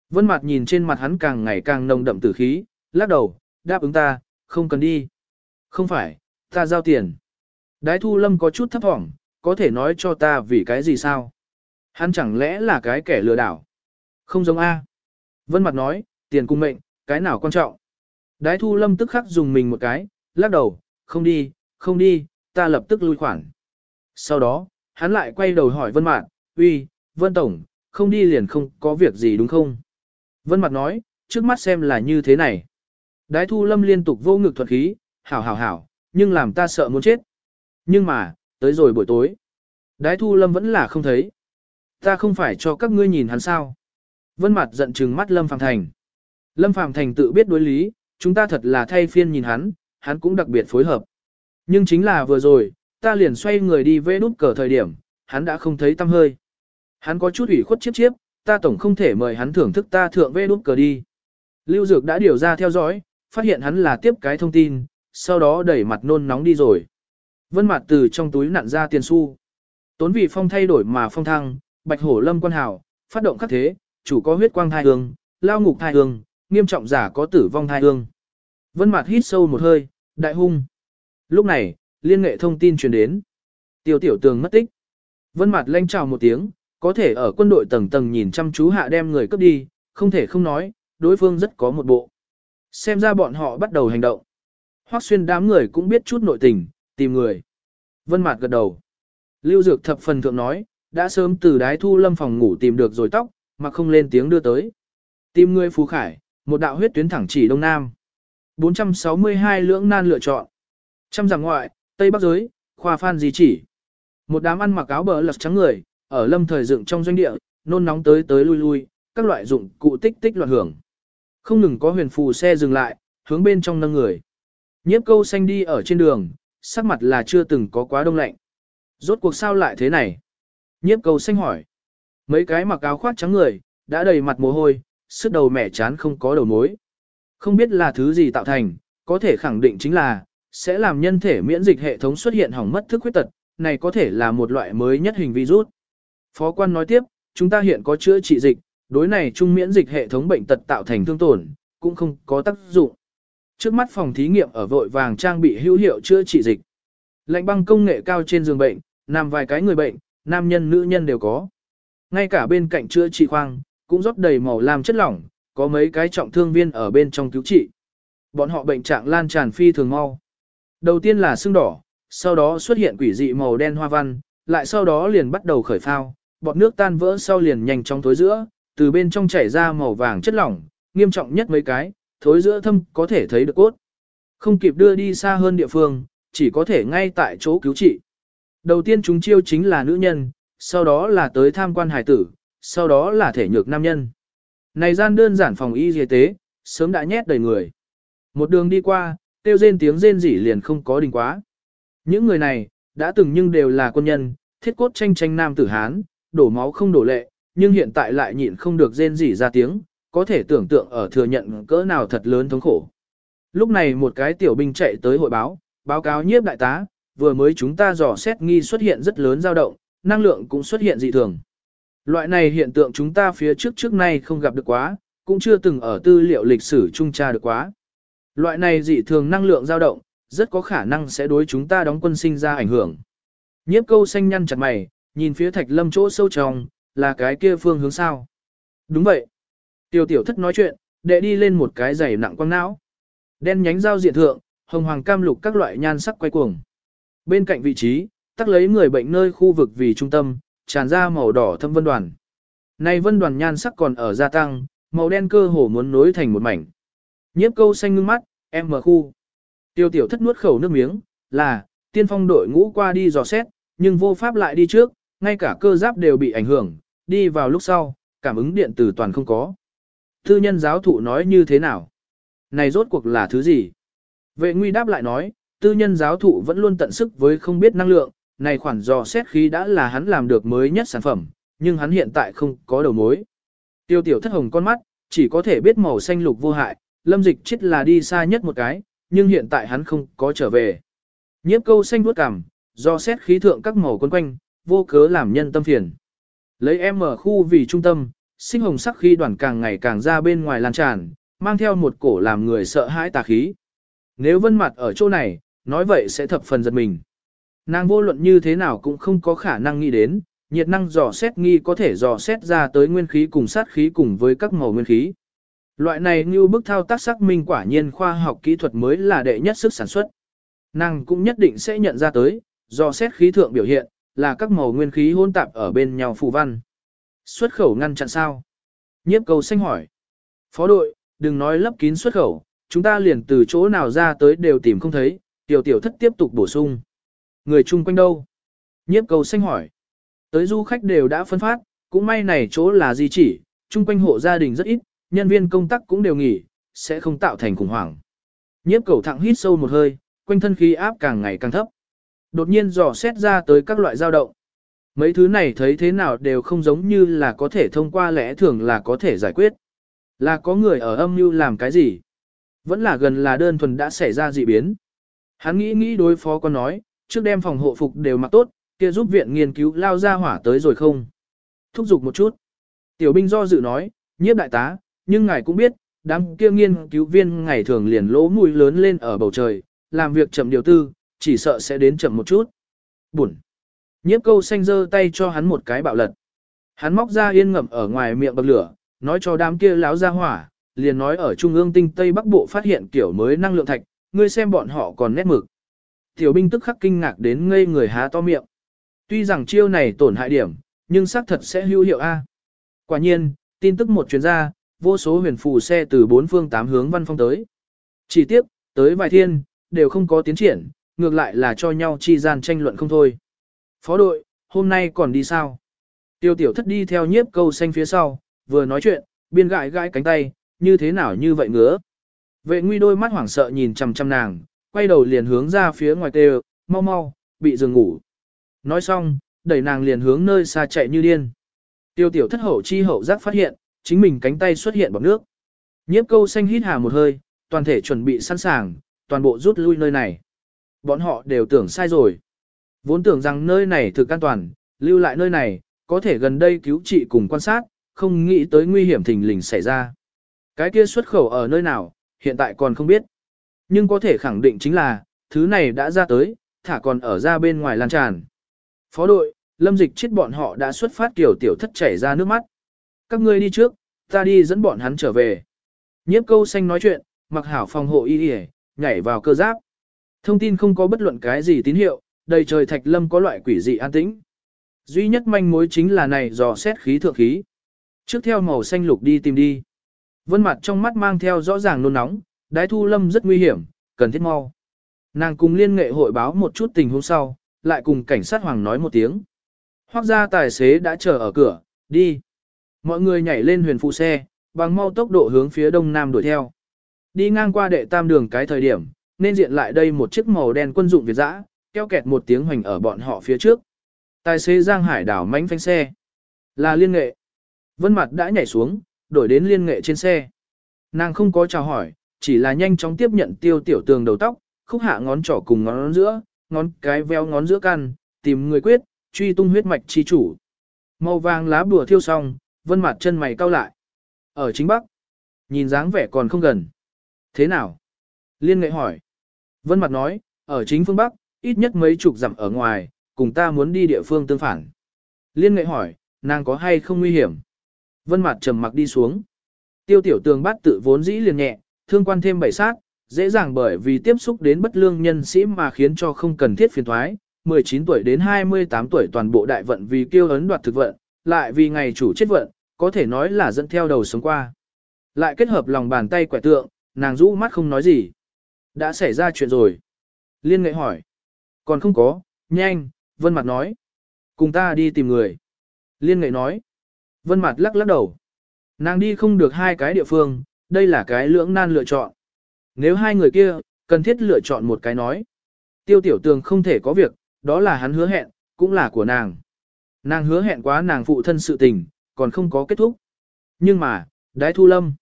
Vân mặt nhìn trên mặt hắn càng ngày càng nồng đậm tử khí, lắc đầu, đáp ứng ta, không cần đi. Không phải, ta giao tiền. Đái thu lâm có chút thấp thỏm, có thể nói cho ta vì cái gì sao? Hắn chẳng lẽ là cái kẻ lừa đảo? Không giống A. Vân mặt nói, tiền cung mệnh, cái nào quan trọng? Đái thu lâm tức khắc dùng mình một cái, lắc đầu, không đi, không đi, ta lập tức lui khoản. Sau đó, hắn lại quay đầu hỏi Vân Mạn, uy, Vân Tổng, không đi liền không có việc gì đúng không? Vân Mạn nói, trước mắt xem là như thế này. Đái thu lâm liên tục vô ngực thuật khí, hảo hảo hảo, nhưng làm ta sợ muốn chết. Nhưng mà, tới rồi buổi tối. Đái thu lâm vẫn là không thấy. Ta không phải cho các ngươi nhìn hắn sao. Vân Mạt giận trừng mắt Lâm Phàm Thành. Lâm Phàm Thành tự biết đối lý, chúng ta thật là thay phiên nhìn hắn, hắn cũng đặc biệt phối hợp. Nhưng chính là vừa rồi, ta liền xoay người đi vẽ nút cờ thời điểm, hắn đã không thấy tâm hơi. Hắn có chút ủy khuất chiếp chiếp, ta tổng không thể mời hắn thưởng thức ta thượng vẽ nút cờ đi. Lưu Dược đã điều ra theo dõi, phát hiện hắn là tiếp cái thông tin, sau đó đẩy mặt nôn nóng đi rồi. Vân mặt từ trong túi nặn ra tiền xu. Tốn vị phong thay đổi mà phong thăng, bạch hổ lâm quan hảo, phát động khắc thế, chủ có huyết quang thai hương, lao ngục thai hương, nghiêm trọng giả có tử vong thai hương. Vân Mạt hít sâu một hơi, đại hung. Lúc này, liên nghệ thông tin truyền đến. Tiêu tiểu tường mất tích. Vân Mạt lanh chào một tiếng, có thể ở quân đội tầng tầng nhìn chăm chú hạ đem người cướp đi, không thể không nói, đối phương rất có một bộ. Xem ra bọn họ bắt đầu hành động. Hoắc xuyên đám người cũng biết chút nội tình, tìm người. Vân Mạt gật đầu. Lưu Dược thập phần thượng nói, đã sớm từ đái thu lâm phòng ngủ tìm được rồi tóc, mà không lên tiếng đưa tới. Tìm người phú khải, một đạo huyết tuyến thẳng chỉ đông nam. 462 lưỡng nan lựa chọn. Trăm rằng ngoại, Tây Bắc giới, khoa phan gì chỉ. Một đám ăn mặc áo bờ lật trắng người, ở lâm thời dựng trong doanh địa, nôn nóng tới tới lui lui, các loại dụng cụ tích tích loạn hưởng. Không ngừng có huyền phù xe dừng lại, hướng bên trong nâng người. Nhiếp câu xanh đi ở trên đường, sắc mặt là chưa từng có quá đông lạnh. Rốt cuộc sao lại thế này? Nhiếp câu xanh hỏi. Mấy cái mặc áo khoác trắng người, đã đầy mặt mồ hôi, sức đầu mẹ chán không có đầu mối. Không biết là thứ gì tạo thành, có thể khẳng định chính là, sẽ làm nhân thể miễn dịch hệ thống xuất hiện hỏng mất thức khuyết tật, này có thể là một loại mới nhất hình virus. Phó quan nói tiếp, chúng ta hiện có chữa trị dịch, đối này trung miễn dịch hệ thống bệnh tật tạo thành thương tổn, cũng không có tác dụng. Trước mắt phòng thí nghiệm ở vội vàng trang bị hữu hiệu chữa trị dịch. Lạnh băng công nghệ cao trên giường bệnh, nằm vài cái người bệnh, nam nhân nữ nhân đều có. Ngay cả bên cạnh chữa trị khoang, cũng rót đầy màu lam chất lỏng, có mấy cái trọng thương viên ở bên trong cứu trị. Bọn họ bệnh trạng lan tràn phi thường mau. Đầu tiên là sưng đỏ, sau đó xuất hiện quỷ dị màu đen hoa văn, lại sau đó liền bắt đầu khởi phao, bọt nước tan vỡ sau liền nhanh trong thối giữa, từ bên trong chảy ra màu vàng chất lỏng, nghiêm trọng nhất mấy cái, thối giữa thâm có thể thấy được cốt. Không kịp đưa đi xa hơn địa phương, chỉ có thể ngay tại chỗ cứu trị. Đầu tiên chúng chiêu chính là nữ nhân, sau đó là tới tham quan hải tử, sau đó là thể nhược nam nhân. Này gian đơn giản phòng y y tế, sớm đã nhét đầy người. Một đường đi qua, tiêu rên tiếng rên rỉ liền không có đình quá. Những người này, đã từng nhưng đều là quân nhân, thiết cốt tranh tranh nam tử Hán, đổ máu không đổ lệ, nhưng hiện tại lại nhịn không được rên rỉ ra tiếng, có thể tưởng tượng ở thừa nhận cỡ nào thật lớn thống khổ. Lúc này một cái tiểu binh chạy tới hội báo, báo cáo nhiếp đại tá, vừa mới chúng ta dò xét nghi xuất hiện rất lớn dao động, năng lượng cũng xuất hiện dị thường. Loại này hiện tượng chúng ta phía trước trước nay không gặp được quá, cũng chưa từng ở tư liệu lịch sử trung tra được quá. Loại này dị thường năng lượng dao động, rất có khả năng sẽ đối chúng ta đóng quân sinh ra ảnh hưởng. Nhiếp câu xanh nhăn chặt mày, nhìn phía thạch lâm chỗ sâu trong, là cái kia phương hướng sao. Đúng vậy. Tiêu tiểu thất nói chuyện, đệ đi lên một cái giày nặng quăng não. Đen nhánh dao diện thượng, hồng hoàng cam lục các loại nhan sắc quay cuồng. Bên cạnh vị trí, tắc lấy người bệnh nơi khu vực vì trung tâm, tràn ra màu đỏ thâm vân đoàn. nay vân đoàn nhan sắc còn ở gia tăng, màu đen cơ hồ muốn nối thành một mảnh. Nhiếp câu xanh ngưng mắt, em mở khu. Tiêu tiểu thất nuốt khẩu nước miếng, là, tiên phong đội ngũ qua đi dò xét, nhưng vô pháp lại đi trước, ngay cả cơ giáp đều bị ảnh hưởng, đi vào lúc sau, cảm ứng điện tử toàn không có. thư nhân giáo thụ nói như thế nào? Này rốt cuộc là thứ gì? Vệ nguy đáp lại nói, tư nhân giáo thụ vẫn luôn tận sức với không biết năng lượng, này khoản dò xét khí đã là hắn làm được mới nhất sản phẩm, nhưng hắn hiện tại không có đầu mối. Tiêu tiểu thất hồng con mắt, chỉ có thể biết màu xanh lục vô hại, lâm dịch chết là đi xa nhất một cái, nhưng hiện tại hắn không có trở về. Nhiếp câu xanh vuốt cằm, do xét khí thượng các màu quấn quanh, vô cớ làm nhân tâm phiền. Lấy em ở khu vì trung tâm, sinh hồng sắc khí đoàn càng ngày càng ra bên ngoài lan tràn, mang theo một cổ làm người sợ hãi tà khí. Nếu vân mặt ở chỗ này, nói vậy sẽ thập phần giật mình. Nàng vô luận như thế nào cũng không có khả năng nghĩ đến, nhiệt năng dò xét nghi có thể dò xét ra tới nguyên khí cùng sát khí cùng với các màu nguyên khí. Loại này như bức thao tác xác minh quả nhiên khoa học kỹ thuật mới là đệ nhất sức sản xuất. Nàng cũng nhất định sẽ nhận ra tới, dò xét khí thượng biểu hiện, là các màu nguyên khí hỗn tạp ở bên nhau phù văn. Xuất khẩu ngăn chặn sao? Nhiếp cầu xanh hỏi. Phó đội, đừng nói lấp kín xuất khẩu, chúng ta liền từ chỗ nào ra tới đều tìm không thấy, tiểu tiểu thất tiếp tục bổ sung. Người chung quanh đâu? Nhiếp cầu xanh hỏi. Tới du khách đều đã phân phát, cũng may này chỗ là gì chỉ, chung quanh hộ gia đình rất ít, nhân viên công tác cũng đều nghỉ, sẽ không tạo thành khủng hoảng. Nhiếp cầu thẳng hít sâu một hơi, quanh thân khí áp càng ngày càng thấp. Đột nhiên dò xét ra tới các loại dao động. Mấy thứ này thấy thế nào đều không giống như là có thể thông qua lẽ thường là có thể giải quyết. Là có người ở âm mưu làm cái gì? Vẫn là gần là đơn thuần đã xảy ra dị biến. Hắn nghĩ nghĩ đối phó con nói, trước đem phòng hộ phục đều mặc tốt, kia giúp viện nghiên cứu lao ra hỏa tới rồi không? Thúc giục một chút. Tiểu binh do dự nói, nhiếp đại tá, nhưng ngài cũng biết, đám kia nghiên cứu viên ngày thường liền lỗ mũi lớn lên ở bầu trời, làm việc chậm điều tư, chỉ sợ sẽ đến chậm một chút. Buồn. Nhiếp câu xanh giơ tay cho hắn một cái bạo lật. Hắn móc ra yên ngậm ở ngoài miệng bậc lửa, nói cho đám kia láo ra hỏa, liền nói ở trung ương tinh Tây Bắc Bộ phát hiện kiểu mới năng lượng thạch, ngươi xem bọn họ còn nét mực. Tiểu binh tức khắc kinh ngạc đến ngây người há to miệng. Tuy rằng chiêu này tổn hại điểm, nhưng xác thật sẽ hữu hiệu A. Quả nhiên, tin tức một chuyến gia, vô số huyền phù xe từ bốn phương tám hướng văn phong tới. Chỉ tiếp, tới vài thiên, đều không có tiến triển, ngược lại là cho nhau chi gian tranh luận không thôi. Phó đội, hôm nay còn đi sao? Tiêu tiểu thất đi theo nhiếp câu xanh phía sau, vừa nói chuyện, biên gãi gãi cánh tay, như thế nào như vậy ngứa. Vệ nguy đôi mắt hoảng sợ nhìn chằm chằm nàng, quay đầu liền hướng ra phía ngoài tê mau mau, bị giường ngủ. Nói xong, đẩy nàng liền hướng nơi xa chạy như điên. Tiêu tiểu thất hậu chi hậu giác phát hiện, chính mình cánh tay xuất hiện bọc nước. Nhiếp câu xanh hít hà một hơi, toàn thể chuẩn bị sẵn sàng, toàn bộ rút lui nơi này. Bọn họ đều tưởng sai rồi. Vốn tưởng rằng nơi này thực an toàn, lưu lại nơi này, có thể gần đây cứu trị cùng quan sát, không nghĩ tới nguy hiểm thình lình xảy ra. Cái kia xuất khẩu ở nơi nào, hiện tại còn không biết. Nhưng có thể khẳng định chính là, thứ này đã ra tới, thả còn ở ra bên ngoài lan tràn. Phó đội, lâm dịch chết bọn họ đã xuất phát kiểu tiểu thất chảy ra nước mắt. Các ngươi đi trước, ta đi dẫn bọn hắn trở về. Nhiếp câu xanh nói chuyện, mặc hảo phòng hộ y y, nhảy vào cơ giáp. Thông tin không có bất luận cái gì tín hiệu, đầy trời thạch lâm có loại quỷ dị an tĩnh. Duy nhất manh mối chính là này dò xét khí thượng khí. Trước theo màu xanh lục đi tìm đi. Vân mặt trong mắt mang theo rõ ràng nôn nóng, đái thu lâm rất nguy hiểm, cần thiết mau. Nàng cùng liên nghệ hội báo một chút tình huống sau, lại cùng cảnh sát hoàng nói một tiếng. Hoác ra tài xế đã chờ ở cửa, đi. Mọi người nhảy lên huyền phụ xe, bằng mau tốc độ hướng phía đông nam đuổi theo. Đi ngang qua đệ tam đường cái thời điểm, nên diện lại đây một chiếc màu đen quân dụng Việt dã, keo kẹt một tiếng hoành ở bọn họ phía trước. Tài xế Giang Hải đảo mánh phanh xe. Là liên nghệ. Vân mặt đã nhảy xuống, đổi đến liên nghệ trên xe. Nàng không có chào hỏi, chỉ là nhanh chóng tiếp nhận tiêu tiểu tường đầu tóc, khúc hạ ngón trỏ cùng ngón giữa, ngón cái veo ngón giữa căn, tìm người quyết, truy tung huyết mạch chi chủ. Màu vàng lá bùa thiêu xong, vân mặt chân mày cau lại. Ở chính bắc, nhìn dáng vẻ còn không gần. Thế nào? Liên nghệ hỏi. Vân mặt nói, ở chính phương bắc, ít nhất mấy chục dặm ở ngoài, cùng ta muốn đi địa phương tương phản. Liên nghệ hỏi, nàng có hay không nguy hiểm? Vân mặt trầm mặc đi xuống. Tiêu tiểu tường bát tự vốn dĩ liền nhẹ, thương quan thêm bảy sát, dễ dàng bởi vì tiếp xúc đến bất lương nhân sĩ mà khiến cho không cần thiết phiền thoái. 19 tuổi đến 28 tuổi toàn bộ đại vận vì kêu ấn đoạt thực vận, lại vì ngày chủ chết vận, có thể nói là dẫn theo đầu sống qua. Lại kết hợp lòng bàn tay quẻ tượng, nàng rũ mắt không nói gì. Đã xảy ra chuyện rồi. Liên nghệ hỏi. Còn không có, nhanh, Vân Mặt nói. Cùng ta đi tìm người. Liên nghệ nói. Vân Mặt lắc lắc đầu. Nàng đi không được hai cái địa phương, đây là cái lưỡng nan lựa chọn. Nếu hai người kia, cần thiết lựa chọn một cái nói. Tiêu tiểu tường không thể có việc, đó là hắn hứa hẹn, cũng là của nàng. Nàng hứa hẹn quá nàng phụ thân sự tình, còn không có kết thúc. Nhưng mà, đái thu lâm.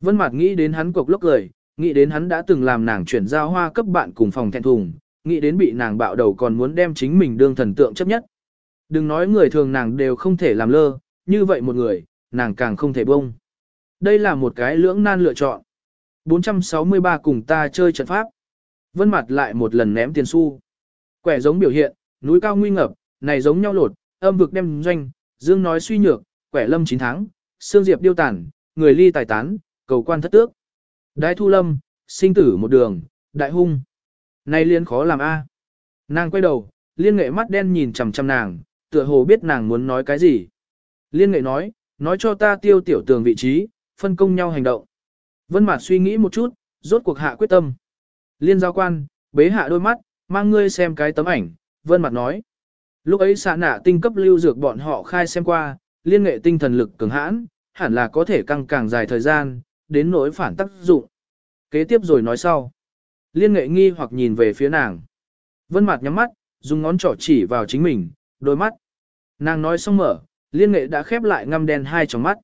Vân Mạt nghĩ đến hắn cục lốc cười, nghĩ đến hắn đã từng làm nàng chuyển giao hoa cấp bạn cùng phòng thẹn thùng, nghĩ đến bị nàng bạo đầu còn muốn đem chính mình đương thần tượng chấp nhất. Đừng nói người thường nàng đều không thể làm lơ, như vậy một người, nàng càng không thể bông. Đây là một cái lưỡng nan lựa chọn. 463 cùng ta chơi trận pháp. Vân mặt lại một lần ném tiền xu. Quẻ giống biểu hiện, núi cao nguy ngập, này giống nhau lột, âm vực đem doanh, dương nói suy nhược, quẻ lâm 9 tháng, xương diệp điêu tản, người ly tài tán, cầu quan thất tước. Đại thu lâm, sinh tử một đường, đại hung. Này liên khó làm a. À. Nàng quay đầu, liên nghệ mắt đen nhìn chằm chằm nàng, tựa hồ biết nàng muốn nói cái gì. Liên nghệ nói, nói cho ta tiêu tiểu tường vị trí, phân công nhau hành động. Vân Mạt suy nghĩ một chút, rốt cuộc hạ quyết tâm. Liên giao quan, bế hạ đôi mắt, mang ngươi xem cái tấm ảnh, Vân Mạt nói. Lúc ấy xạ nạ tinh cấp lưu dược bọn họ khai xem qua, liên nghệ tinh thần lực cường hãn, hẳn là có thể căng càng dài thời gian, đến nỗi phản tác dụng. Kế tiếp rồi nói sau. Liên nghệ nghi hoặc nhìn về phía nàng. Vân Mạt nhắm mắt, dùng ngón trỏ chỉ vào chính mình, đôi mắt. Nàng nói xong mở, liên nghệ đã khép lại ngăm đen hai tròng mắt.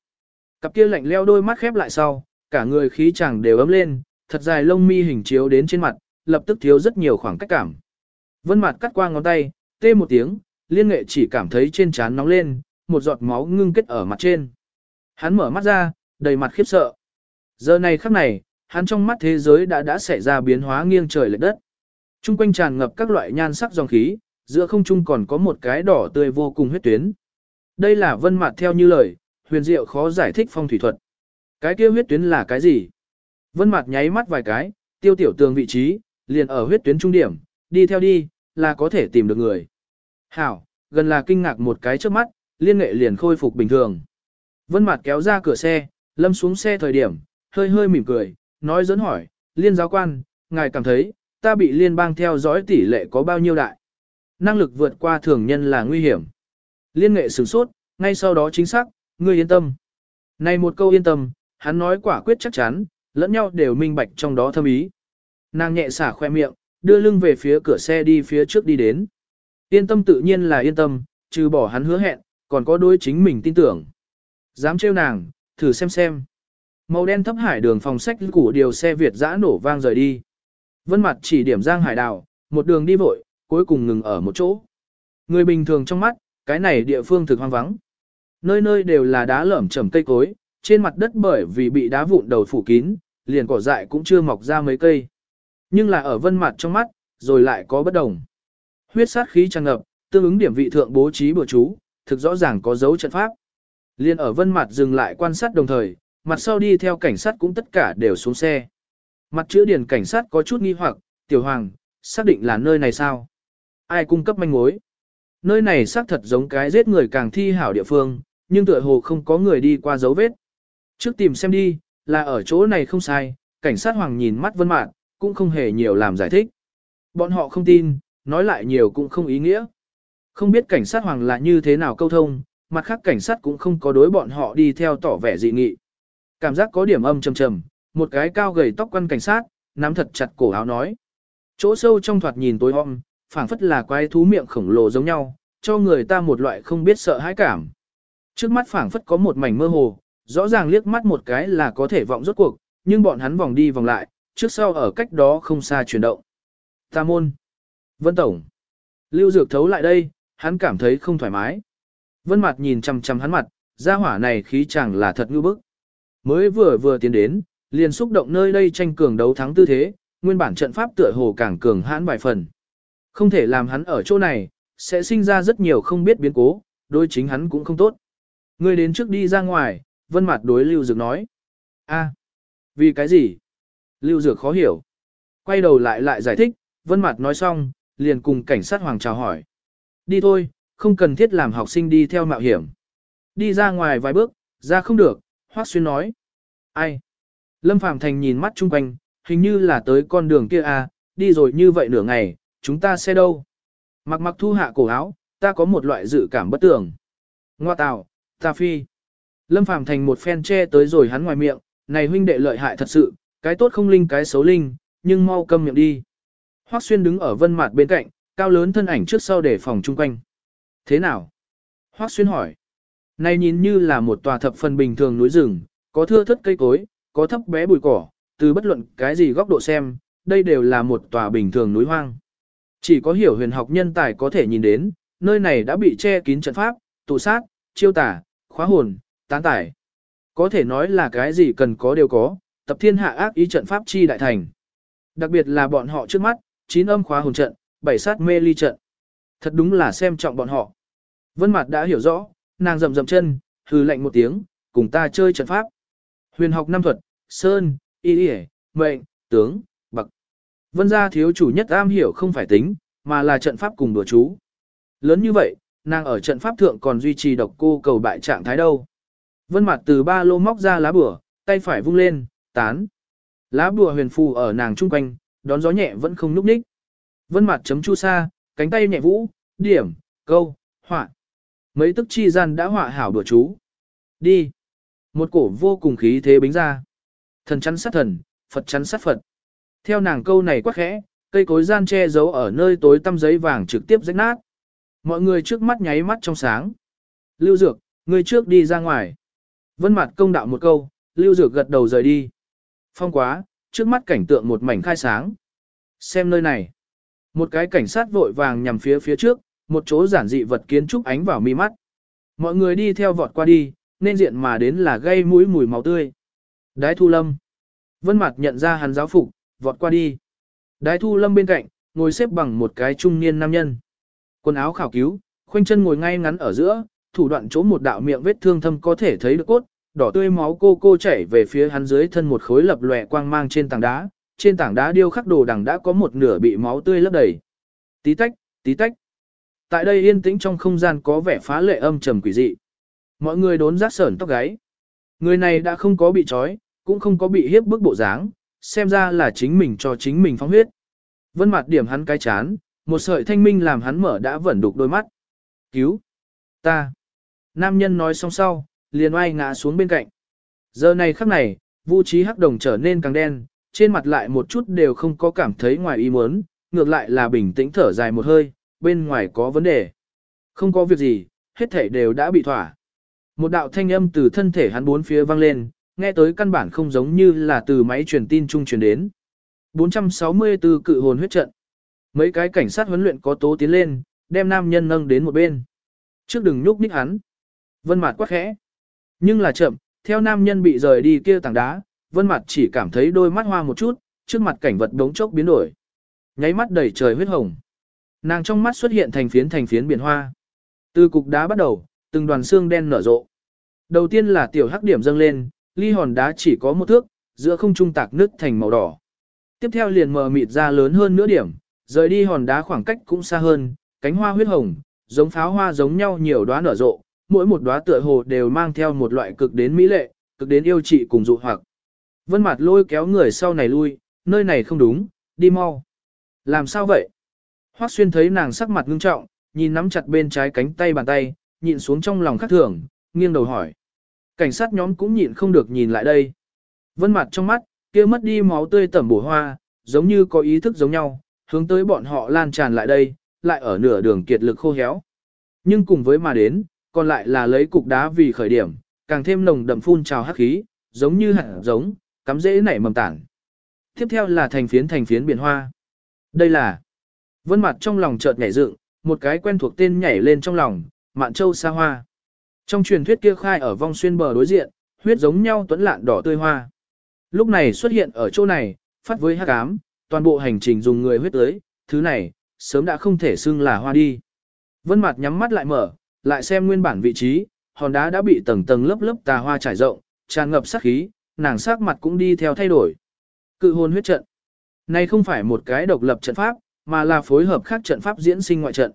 Cặp kia lạnh leo đôi mắt khép lại sau, cả người khí chẳng đều ấm lên, thật dài lông mi hình chiếu đến trên mặt, lập tức thiếu rất nhiều khoảng cách cảm. Vân mặt cắt qua ngón tay, tê một tiếng, liên nghệ chỉ cảm thấy trên trán nóng lên, một giọt máu ngưng kết ở mặt trên. Hắn mở mắt ra, đầy mặt khiếp sợ. Giờ này khắc này, hắn trong mắt thế giới đã đã xảy ra biến hóa nghiêng trời lệch đất. Trung quanh tràn ngập các loại nhan sắc dòng khí, giữa không trung còn có một cái đỏ tươi vô cùng huyết tuyến. Đây là vân mặt theo như lời, huyền diệu khó giải thích phong thủy thuật. Cái kia huyết tuyến là cái gì? Vân mặt nháy mắt vài cái, tiêu tiểu tường vị trí, liền ở huyết tuyến trung điểm, đi theo đi, là có thể tìm được người. Hảo, gần là kinh ngạc một cái trước mắt, liên nghệ liền khôi phục bình thường. Vân mặt kéo ra cửa xe, lâm xuống xe thời điểm, hơi hơi mỉm cười, nói dẫn hỏi, liên giáo quan, ngài cảm thấy, ta bị liên bang theo dõi tỷ lệ có bao nhiêu đại? Năng lực vượt qua thường nhân là nguy hiểm. Liên nghệ sửng sốt, ngay sau đó chính xác, ngươi yên tâm. Này một câu yên tâm, hắn nói quả quyết chắc chắn, lẫn nhau đều minh bạch trong đó thâm ý. Nàng nhẹ xả khoe miệng, đưa lưng về phía cửa xe đi phía trước đi đến. Yên tâm tự nhiên là yên tâm, trừ bỏ hắn hứa hẹn, còn có đôi chính mình tin tưởng. Dám trêu nàng, thử xem xem. Màu đen thấp hải đường phòng sách củ điều xe Việt dã nổ vang rời đi. Vân mặt chỉ điểm giang hải đào, một đường đi vội, cuối cùng ngừng ở một chỗ. Người bình thường trong mắt, cái này địa phương thực hoang vắng. Nơi nơi đều là đá lởm chởm cây cối, trên mặt đất bởi vì bị đá vụn đầu phủ kín, liền cỏ dại cũng chưa mọc ra mấy cây. Nhưng là ở vân mặt trong mắt, rồi lại có bất đồng. Huyết sát khí tràn ngập, tương ứng điểm vị thượng bố trí bừa chú, thực rõ ràng có dấu trận pháp. Liên ở vân mặt dừng lại quan sát đồng thời, mặt sau đi theo cảnh sát cũng tất cả đều xuống xe. Mặt chữa điền cảnh sát có chút nghi hoặc, tiểu hoàng, xác định là nơi này sao? Ai cung cấp manh mối? Nơi này xác thật giống cái giết người càng thi hảo địa phương, nhưng tựa hồ không có người đi qua dấu vết. Trước tìm xem đi, là ở chỗ này không sai, cảnh sát hoàng nhìn mắt vân mạn, cũng không hề nhiều làm giải thích. Bọn họ không tin, nói lại nhiều cũng không ý nghĩa. Không biết cảnh sát hoàng là như thế nào câu thông, mặt khác cảnh sát cũng không có đối bọn họ đi theo tỏ vẻ dị nghị. Cảm giác có điểm âm trầm trầm, một cái cao gầy tóc quăn cảnh sát, nắm thật chặt cổ áo nói. Chỗ sâu trong thoạt nhìn tối om, phảng phất là quái thú miệng khổng lồ giống nhau, cho người ta một loại không biết sợ hãi cảm. Trước mắt phảng phất có một mảnh mơ hồ, rõ ràng liếc mắt một cái là có thể vọng rốt cuộc, nhưng bọn hắn vòng đi vòng lại, trước sau ở cách đó không xa chuyển động. Ta môn. Vân Tổng. Lưu Dược thấu lại đây, hắn cảm thấy không thoải mái. Vân Mặt nhìn chằm chằm hắn mặt, gia hỏa này khí chẳng là thật ngư bức. Mới vừa vừa tiến đến, liền xúc động nơi đây tranh cường đấu thắng tư thế, nguyên bản trận pháp tựa hồ càng cường hãn vài phần. Không thể làm hắn ở chỗ này, sẽ sinh ra rất nhiều không biết biến cố, đối chính hắn cũng không tốt. Ngươi đến trước đi ra ngoài, Vân Mặt đối Lưu Dược nói. a vì cái gì? Lưu Dược khó hiểu. Quay đầu lại lại giải thích, Vân Mặt nói xong, liền cùng cảnh sát hoàng chào hỏi. Đi thôi, không cần thiết làm học sinh đi theo mạo hiểm. Đi ra ngoài vài bước, ra không được, Hoác Xuyên nói. Ai? Lâm Phàm Thành nhìn mắt chung quanh, hình như là tới con đường kia à, đi rồi như vậy nửa ngày, chúng ta sẽ đâu? Mặc mặc thu hạ cổ áo, ta có một loại dự cảm bất tường. Ngoa tào, ta phi. Lâm Phàm Thành một phen che tới rồi hắn ngoài miệng, này huynh đệ lợi hại thật sự, cái tốt không linh cái xấu linh, nhưng mau câm miệng đi. Hoắc Xuyên đứng ở vân mặt bên cạnh, cao lớn thân ảnh trước sau để phòng chung quanh. Thế nào? Hoắc Xuyên hỏi. Này nhìn như là một tòa thập phần bình thường núi rừng, có thưa thất cây cối, có thấp bé bụi cỏ, từ bất luận cái gì góc độ xem, đây đều là một tòa bình thường núi hoang. Chỉ có hiểu huyền học nhân tài có thể nhìn đến, nơi này đã bị che kín trận pháp, tụ sát, chiêu tả, khóa hồn, tán tải. Có thể nói là cái gì cần có đều có, tập thiên hạ ác ý trận pháp chi đại thành. Đặc biệt là bọn họ trước mắt, chín âm khóa hồn trận, bảy sát mê ly trận. Thật đúng là xem trọng bọn họ. Vân Mạt đã hiểu rõ, nàng rầm rầm chân, hừ lạnh một tiếng, cùng ta chơi trận pháp. Huyền học năm thuật, sơn, y y, mệnh, tướng, bậc. Vân gia thiếu chủ nhất am hiểu không phải tính, mà là trận pháp cùng đùa chú. Lớn như vậy, nàng ở trận pháp thượng còn duy trì độc cô cầu bại trạng thái đâu. Vân mặt từ ba lô móc ra lá bùa, tay phải vung lên, tán. Lá bùa huyền phù ở nàng trung quanh, đón gió nhẹ vẫn không núp ních. Vân mặt chấm chu sa, cánh tay nhẹ vũ, điểm, câu, họa. Mấy tức chi gian đã họa hảo đùa chú. Đi. Một cổ vô cùng khí thế bính ra. Thần chắn sát thần, Phật chắn sát Phật. Theo nàng câu này quá khẽ, cây cối gian che giấu ở nơi tối tăm giấy vàng trực tiếp rách nát. Mọi người trước mắt nháy mắt trong sáng. Lưu Dược, người trước đi ra ngoài. Vân mạt công đạo một câu, Lưu Dược gật đầu rời đi. Phong quá, trước mắt cảnh tượng một mảnh khai sáng. Xem nơi này. Một cái cảnh sát vội vàng nhằm phía phía trước, một chỗ giản dị vật kiến trúc ánh vào mi mắt. Mọi người đi theo vọt qua đi, nên diện mà đến là gây mũi mùi máu tươi. Đái thu lâm. Vân mạt nhận ra hắn giáo phục, vọt qua đi. Đái thu lâm bên cạnh, ngồi xếp bằng một cái trung niên nam nhân. Quần áo khảo cứu, khoanh chân ngồi ngay ngắn ở giữa, thủ đoạn chỗ một đạo miệng vết thương thâm có thể thấy được cốt, đỏ tươi máu cô cô chảy về phía hắn dưới thân một khối lập lòe quang mang trên tảng đá, trên tảng đá điêu khắc đồ đằng đã có một nửa bị máu tươi lấp đầy. Tí tách, tí tách. Tại đây yên tĩnh trong không gian có vẻ phá lệ âm trầm quỷ dị. Mọi người đốn rác sởn tóc gáy. Người này đã không có bị trói, cũng không có bị hiếp bức bộ dáng, xem ra là chính mình cho chính mình phóng huyết. Vân mặt điểm hắn cái chán, một sợi thanh minh làm hắn mở đã vẩn đục đôi mắt. Cứu! Ta! Nam nhân nói xong sau, liền oai ngã xuống bên cạnh. Giờ này khắc này, vũ trí hắc đồng trở nên càng đen, trên mặt lại một chút đều không có cảm thấy ngoài ý muốn, ngược lại là bình tĩnh thở dài một hơi, bên ngoài có vấn đề. Không có việc gì, hết thể đều đã bị thỏa. Một đạo thanh âm từ thân thể hắn bốn phía vang lên, nghe tới căn bản không giống như là từ máy truyền tin trung truyền đến. 464 cự hồn huyết trận. Mấy cái cảnh sát huấn luyện có tố tiến lên, đem nam nhân nâng đến một bên. Trước đừng nhúc nhích hắn. Vân Mạt quắc khẽ. Nhưng là chậm, theo nam nhân bị rời đi kia tảng đá, Vân Mạt chỉ cảm thấy đôi mắt hoa một chút, trước mặt cảnh vật đống chốc biến đổi. Nháy mắt đầy trời huyết hồng. Nàng trong mắt xuất hiện thành phiến thành phiến biển hoa. Từ cục đá bắt đầu, từng đoàn xương đen nở rộ. Đầu tiên là tiểu hắc điểm dâng lên, ly hòn đá chỉ có một thước, giữa không trung tạc nứt thành màu đỏ. Tiếp theo liền mờ mịt ra lớn hơn nửa điểm, rời đi hòn đá khoảng cách cũng xa hơn, cánh hoa huyết hồng, giống pháo hoa giống nhau nhiều đóa nở rộ, mỗi một đóa tựa hồ đều mang theo một loại cực đến mỹ lệ, cực đến yêu trị cùng dụ hoặc. Vân Mạt lôi kéo người sau này lui, nơi này không đúng, đi mau. Làm sao vậy? Hoắc Xuyên thấy nàng sắc mặt ngưng trọng, nhìn nắm chặt bên trái cánh tay bàn tay, nhịn xuống trong lòng khắc thường, nghiêng đầu hỏi. Cảnh sát nhóm cũng nhịn không được nhìn lại đây. Vân mặt trong mắt, kia mất đi máu tươi tẩm bổ hoa, giống như có ý thức giống nhau, hướng tới bọn họ lan tràn lại đây, lại ở nửa đường kiệt lực khô héo. Nhưng cùng với mà đến, còn lại là lấy cục đá vì khởi điểm, càng thêm nồng đậm phun trào hắc khí, giống như hạt giống, cắm dễ nảy mầm tản. Tiếp theo là thành phiến thành phiến biển hoa. Đây là Vân mặt trong lòng chợt nhảy dựng, một cái quen thuộc tên nhảy lên trong lòng, Mạn Châu Sa Hoa. Trong truyền thuyết kia khai ở vong xuyên bờ đối diện, huyết giống nhau tuấn lạn đỏ tươi hoa. Lúc này xuất hiện ở chỗ này, phát với hắc ám, toàn bộ hành trình dùng người huyết tới, thứ này, sớm đã không thể xưng là hoa đi. Vân mặt nhắm mắt lại mở, lại xem nguyên bản vị trí, hòn đá đã bị tầng tầng lớp lớp tà hoa trải rộng, tràn ngập sát khí, nàng sắc mặt cũng đi theo thay đổi. Cự hồn huyết trận. Này không phải một cái độc lập trận pháp, mà là phối hợp khác trận pháp diễn sinh ngoại trận.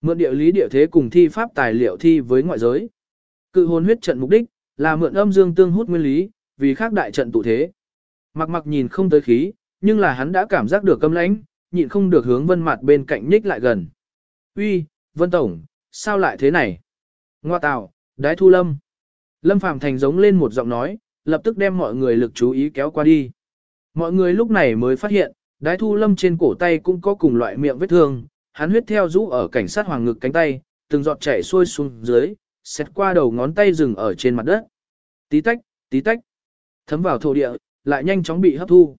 Mượn địa lý địa thế cùng thi pháp tài liệu thi với ngoại giới. Cự hồn huyết trận mục đích là mượn âm dương tương hút nguyên lý, vì khác đại trận tụ thế. Mặc mặc nhìn không tới khí, nhưng là hắn đã cảm giác được câm lãnh, nhịn không được hướng vân mặt bên cạnh nhích lại gần. Uy, vân tổng, sao lại thế này? Ngoa tạo, đái thu lâm. Lâm Phàm Thành giống lên một giọng nói, lập tức đem mọi người lực chú ý kéo qua đi. Mọi người lúc này mới phát hiện, đái thu lâm trên cổ tay cũng có cùng loại miệng vết thương, hắn huyết theo rũ ở cảnh sát hoàng ngực cánh tay, từng giọt chảy xuôi xuống dưới, xét qua đầu ngón tay dừng ở trên mặt đất. Tí tách, tí tách, thấm vào thổ địa, lại nhanh chóng bị hấp thu.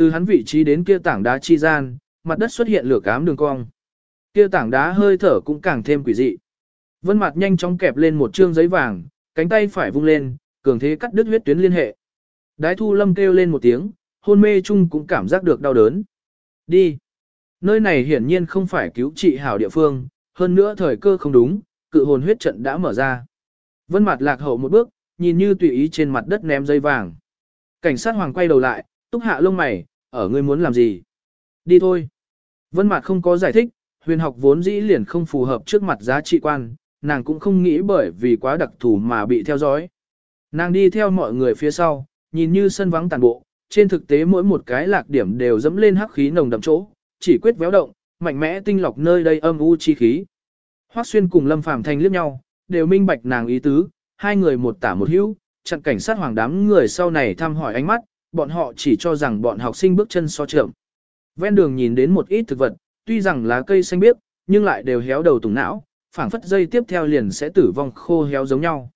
Từ hắn vị trí đến kia tảng đá chi gian, mặt đất xuất hiện lửa cám đường cong. Kia tảng đá hơi thở cũng càng thêm quỷ dị. Vân mặt nhanh chóng kẹp lên một trương giấy vàng, cánh tay phải vung lên, cường thế cắt đứt huyết tuyến liên hệ. Đái thu lâm kêu lên một tiếng, hôn mê chung cũng cảm giác được đau đớn. Đi. Nơi này hiển nhiên không phải cứu trị hảo địa phương, hơn nữa thời cơ không đúng, cự hồn huyết trận đã mở ra. Vân mặt lạc hậu một bước, nhìn như tùy ý trên mặt đất ném dây vàng. Cảnh sát hoàng quay đầu lại, túc hạ lông mày, ở ngươi muốn làm gì? Đi thôi. Vân mạc không có giải thích, huyền học vốn dĩ liền không phù hợp trước mặt giá trị quan, nàng cũng không nghĩ bởi vì quá đặc thù mà bị theo dõi. Nàng đi theo mọi người phía sau, nhìn như sân vắng tàn bộ, trên thực tế mỗi một cái lạc điểm đều dẫm lên hắc khí nồng đậm chỗ, chỉ quyết véo động, mạnh mẽ tinh lọc nơi đây âm u chi khí. Hoắc Xuyên cùng Lâm Phàm Thành liếc nhau, đều minh bạch nàng ý tứ, hai người một tả một hữu, chặn cảnh sát hoàng đám người sau này thăm hỏi ánh mắt, bọn họ chỉ cho rằng bọn học sinh bước chân so chậm. Ven đường nhìn đến một ít thực vật, tuy rằng lá cây xanh biếc, nhưng lại đều héo đầu tùng não, phảng phất dây tiếp theo liền sẽ tử vong khô héo giống nhau.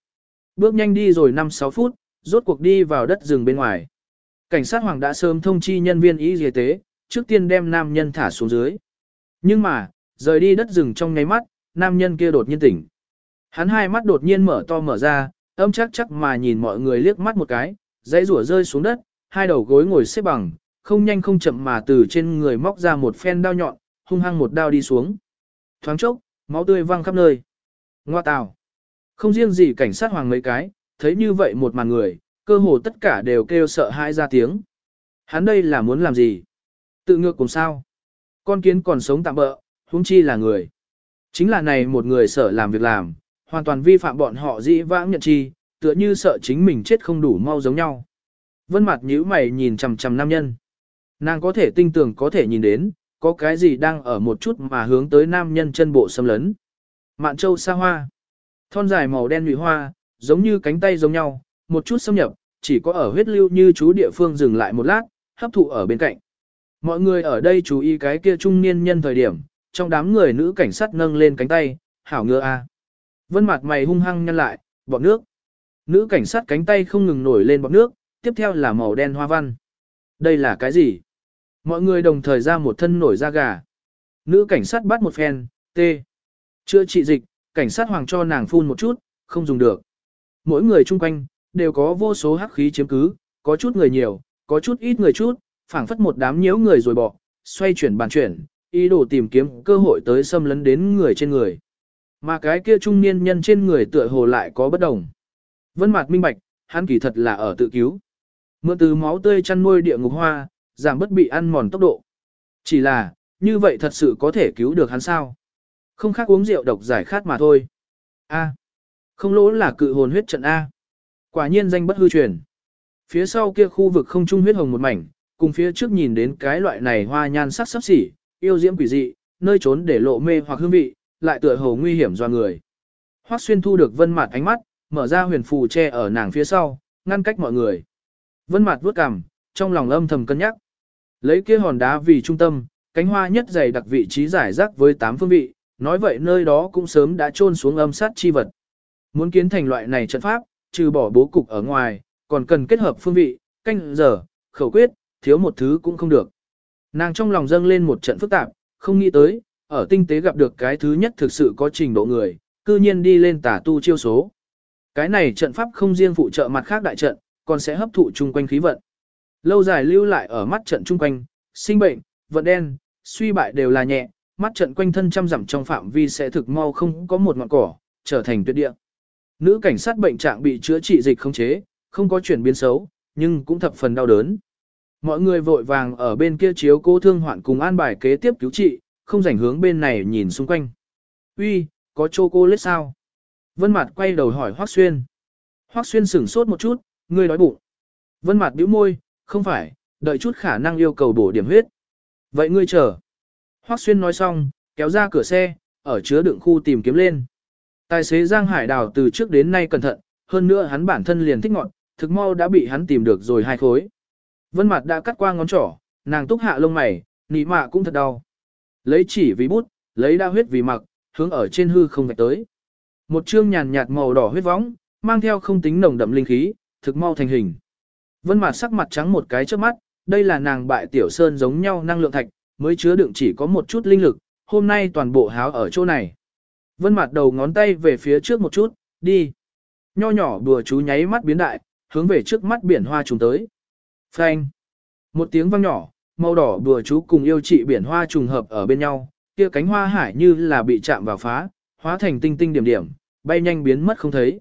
Bước nhanh đi rồi 5-6 phút, rốt cuộc đi vào đất rừng bên ngoài. Cảnh sát hoàng đã sớm thông chi nhân viên y y tế, trước tiên đem nam nhân thả xuống dưới. Nhưng mà, rời đi đất rừng trong nháy mắt, nam nhân kia đột nhiên tỉnh. Hắn hai mắt đột nhiên mở to mở ra, âm chắc chắc mà nhìn mọi người liếc mắt một cái, dãy rủa rơi xuống đất, hai đầu gối ngồi xếp bằng, không nhanh không chậm mà từ trên người móc ra một phen đao nhọn, hung hăng một đao đi xuống. Thoáng chốc, máu tươi văng khắp nơi. Ngoa tào. Không riêng gì cảnh sát hoàng mấy cái, thấy như vậy một màn người, cơ hồ tất cả đều kêu sợ hãi ra tiếng. Hắn đây là muốn làm gì? Tự ngược cùng sao? Con kiến còn sống tạm bỡ, huống chi là người. Chính là này một người sợ làm việc làm, hoàn toàn vi phạm bọn họ dĩ vãng nhận chi, tựa như sợ chính mình chết không đủ mau giống nhau. Vân mặt nhíu mày nhìn chằm chằm nam nhân. Nàng có thể tinh tường có thể nhìn đến, có cái gì đang ở một chút mà hướng tới nam nhân chân bộ xâm lấn. Mạn châu sa hoa. Thon dài màu đen nhụy hoa, giống như cánh tay giống nhau, một chút xâm nhập, chỉ có ở huyết lưu như chú địa phương dừng lại một lát, hấp thụ ở bên cạnh. Mọi người ở đây chú ý cái kia trung niên nhân thời điểm, trong đám người nữ cảnh sát nâng lên cánh tay, hảo ngựa a. Vân mặt mày hung hăng nhăn lại, bọt nước. Nữ cảnh sát cánh tay không ngừng nổi lên bọt nước, tiếp theo là màu đen hoa văn. Đây là cái gì? Mọi người đồng thời ra một thân nổi da gà. Nữ cảnh sát bắt một phen, tê. Chưa trị dịch, cảnh sát hoàng cho nàng phun một chút, không dùng được. Mỗi người chung quanh, đều có vô số hắc khí chiếm cứ, có chút người nhiều, có chút ít người chút, phảng phất một đám nhiễu người rồi bỏ, xoay chuyển bàn chuyển, ý đồ tìm kiếm cơ hội tới xâm lấn đến người trên người. Mà cái kia trung niên nhân trên người tựa hồ lại có bất đồng. Vân Mạc minh bạch, hắn kỳ thật là ở tự cứu. Mượn từ máu tươi chăn nuôi địa ngục hoa, giảm bất bị ăn mòn tốc độ. Chỉ là, như vậy thật sự có thể cứu được hắn sao? Không khác uống rượu độc giải khát mà thôi. A. Không lỗ là cự hồn huyết trận A. Quả nhiên danh bất hư truyền. Phía sau kia khu vực không trung huyết hồng một mảnh, cùng phía trước nhìn đến cái loại này hoa nhan sắc sắp xỉ, yêu diễm quỷ dị, nơi trốn để lộ mê hoặc hương vị, lại tựa hồ nguy hiểm do người. Hoắc xuyên thu được vân mặt ánh mắt, mở ra huyền phù che ở nàng phía sau, ngăn cách mọi người. Vân mạt vuốt cằm, trong lòng âm thầm cân nhắc. Lấy kia hòn đá vì trung tâm, cánh hoa nhất dày đặc vị trí giải rác với tám phương vị, nói vậy nơi đó cũng sớm đã trôn xuống âm sát chi vật. Muốn kiến thành loại này trận pháp, trừ bỏ bố cục ở ngoài, còn cần kết hợp phương vị, canh giờ, khẩu quyết, thiếu một thứ cũng không được. Nàng trong lòng dâng lên một trận phức tạp, không nghĩ tới, ở tinh tế gặp được cái thứ nhất thực sự có trình độ người, cư nhiên đi lên tả tu chiêu số. Cái này trận pháp không riêng phụ trợ mặt khác đại trận, còn sẽ hấp thụ chung quanh khí vận. Lâu dài lưu lại ở mắt trận chung quanh, sinh bệnh, vận đen, suy bại đều là nhẹ, mắt trận quanh thân trăm dặm trong phạm vi sẽ thực mau không có một ngọn cỏ, trở thành tuyệt địa. Nữ cảnh sát bệnh trạng bị chữa trị dịch không chế, không có chuyển biến xấu, nhưng cũng thập phần đau đớn. Mọi người vội vàng ở bên kia chiếu cô thương hoạn cùng an bài kế tiếp cứu trị, không rảnh hướng bên này nhìn xung quanh. Uy, có chô cô lết sao? Vân Mạt quay đầu hỏi Hoắc Xuyên. Hoắc Xuyên sửng sốt một chút, ngươi đói bụng. Vân Mạt bĩu môi, không phải, đợi chút khả năng yêu cầu bổ điểm huyết. Vậy ngươi chờ. Hoắc Xuyên nói xong, kéo ra cửa xe, ở chứa đựng khu tìm kiếm lên. Tài xế Giang Hải Đào từ trước đến nay cẩn thận, hơn nữa hắn bản thân liền thích ngọn, thực mau đã bị hắn tìm được rồi hai khối. Vân Mạt đã cắt qua ngón trỏ, nàng túc hạ lông mày, nị mạ cũng thật đau. Lấy chỉ vì bút, lấy đa huyết vì mặc, hướng ở trên hư không vạch tới. Một chương nhàn nhạt màu đỏ huyết võng, mang theo không tính nồng đậm linh khí, thực mau thành hình. Vân Mạt sắc mặt trắng một cái trước mắt, đây là nàng bại tiểu sơn giống nhau năng lượng thạch, mới chứa đựng chỉ có một chút linh lực, hôm nay toàn bộ háo ở chỗ này. Vân Mạt đầu ngón tay về phía trước một chút, đi. Nho nhỏ đùa chú nháy mắt biến đại, hướng về trước mắt biển hoa trùng tới. Phanh. Một tiếng vang nhỏ, màu đỏ đùa chú cùng yêu trị biển hoa trùng hợp ở bên nhau, kia cánh hoa hải như là bị chạm vào phá, hóa thành tinh tinh điểm điểm, bay nhanh biến mất không thấy.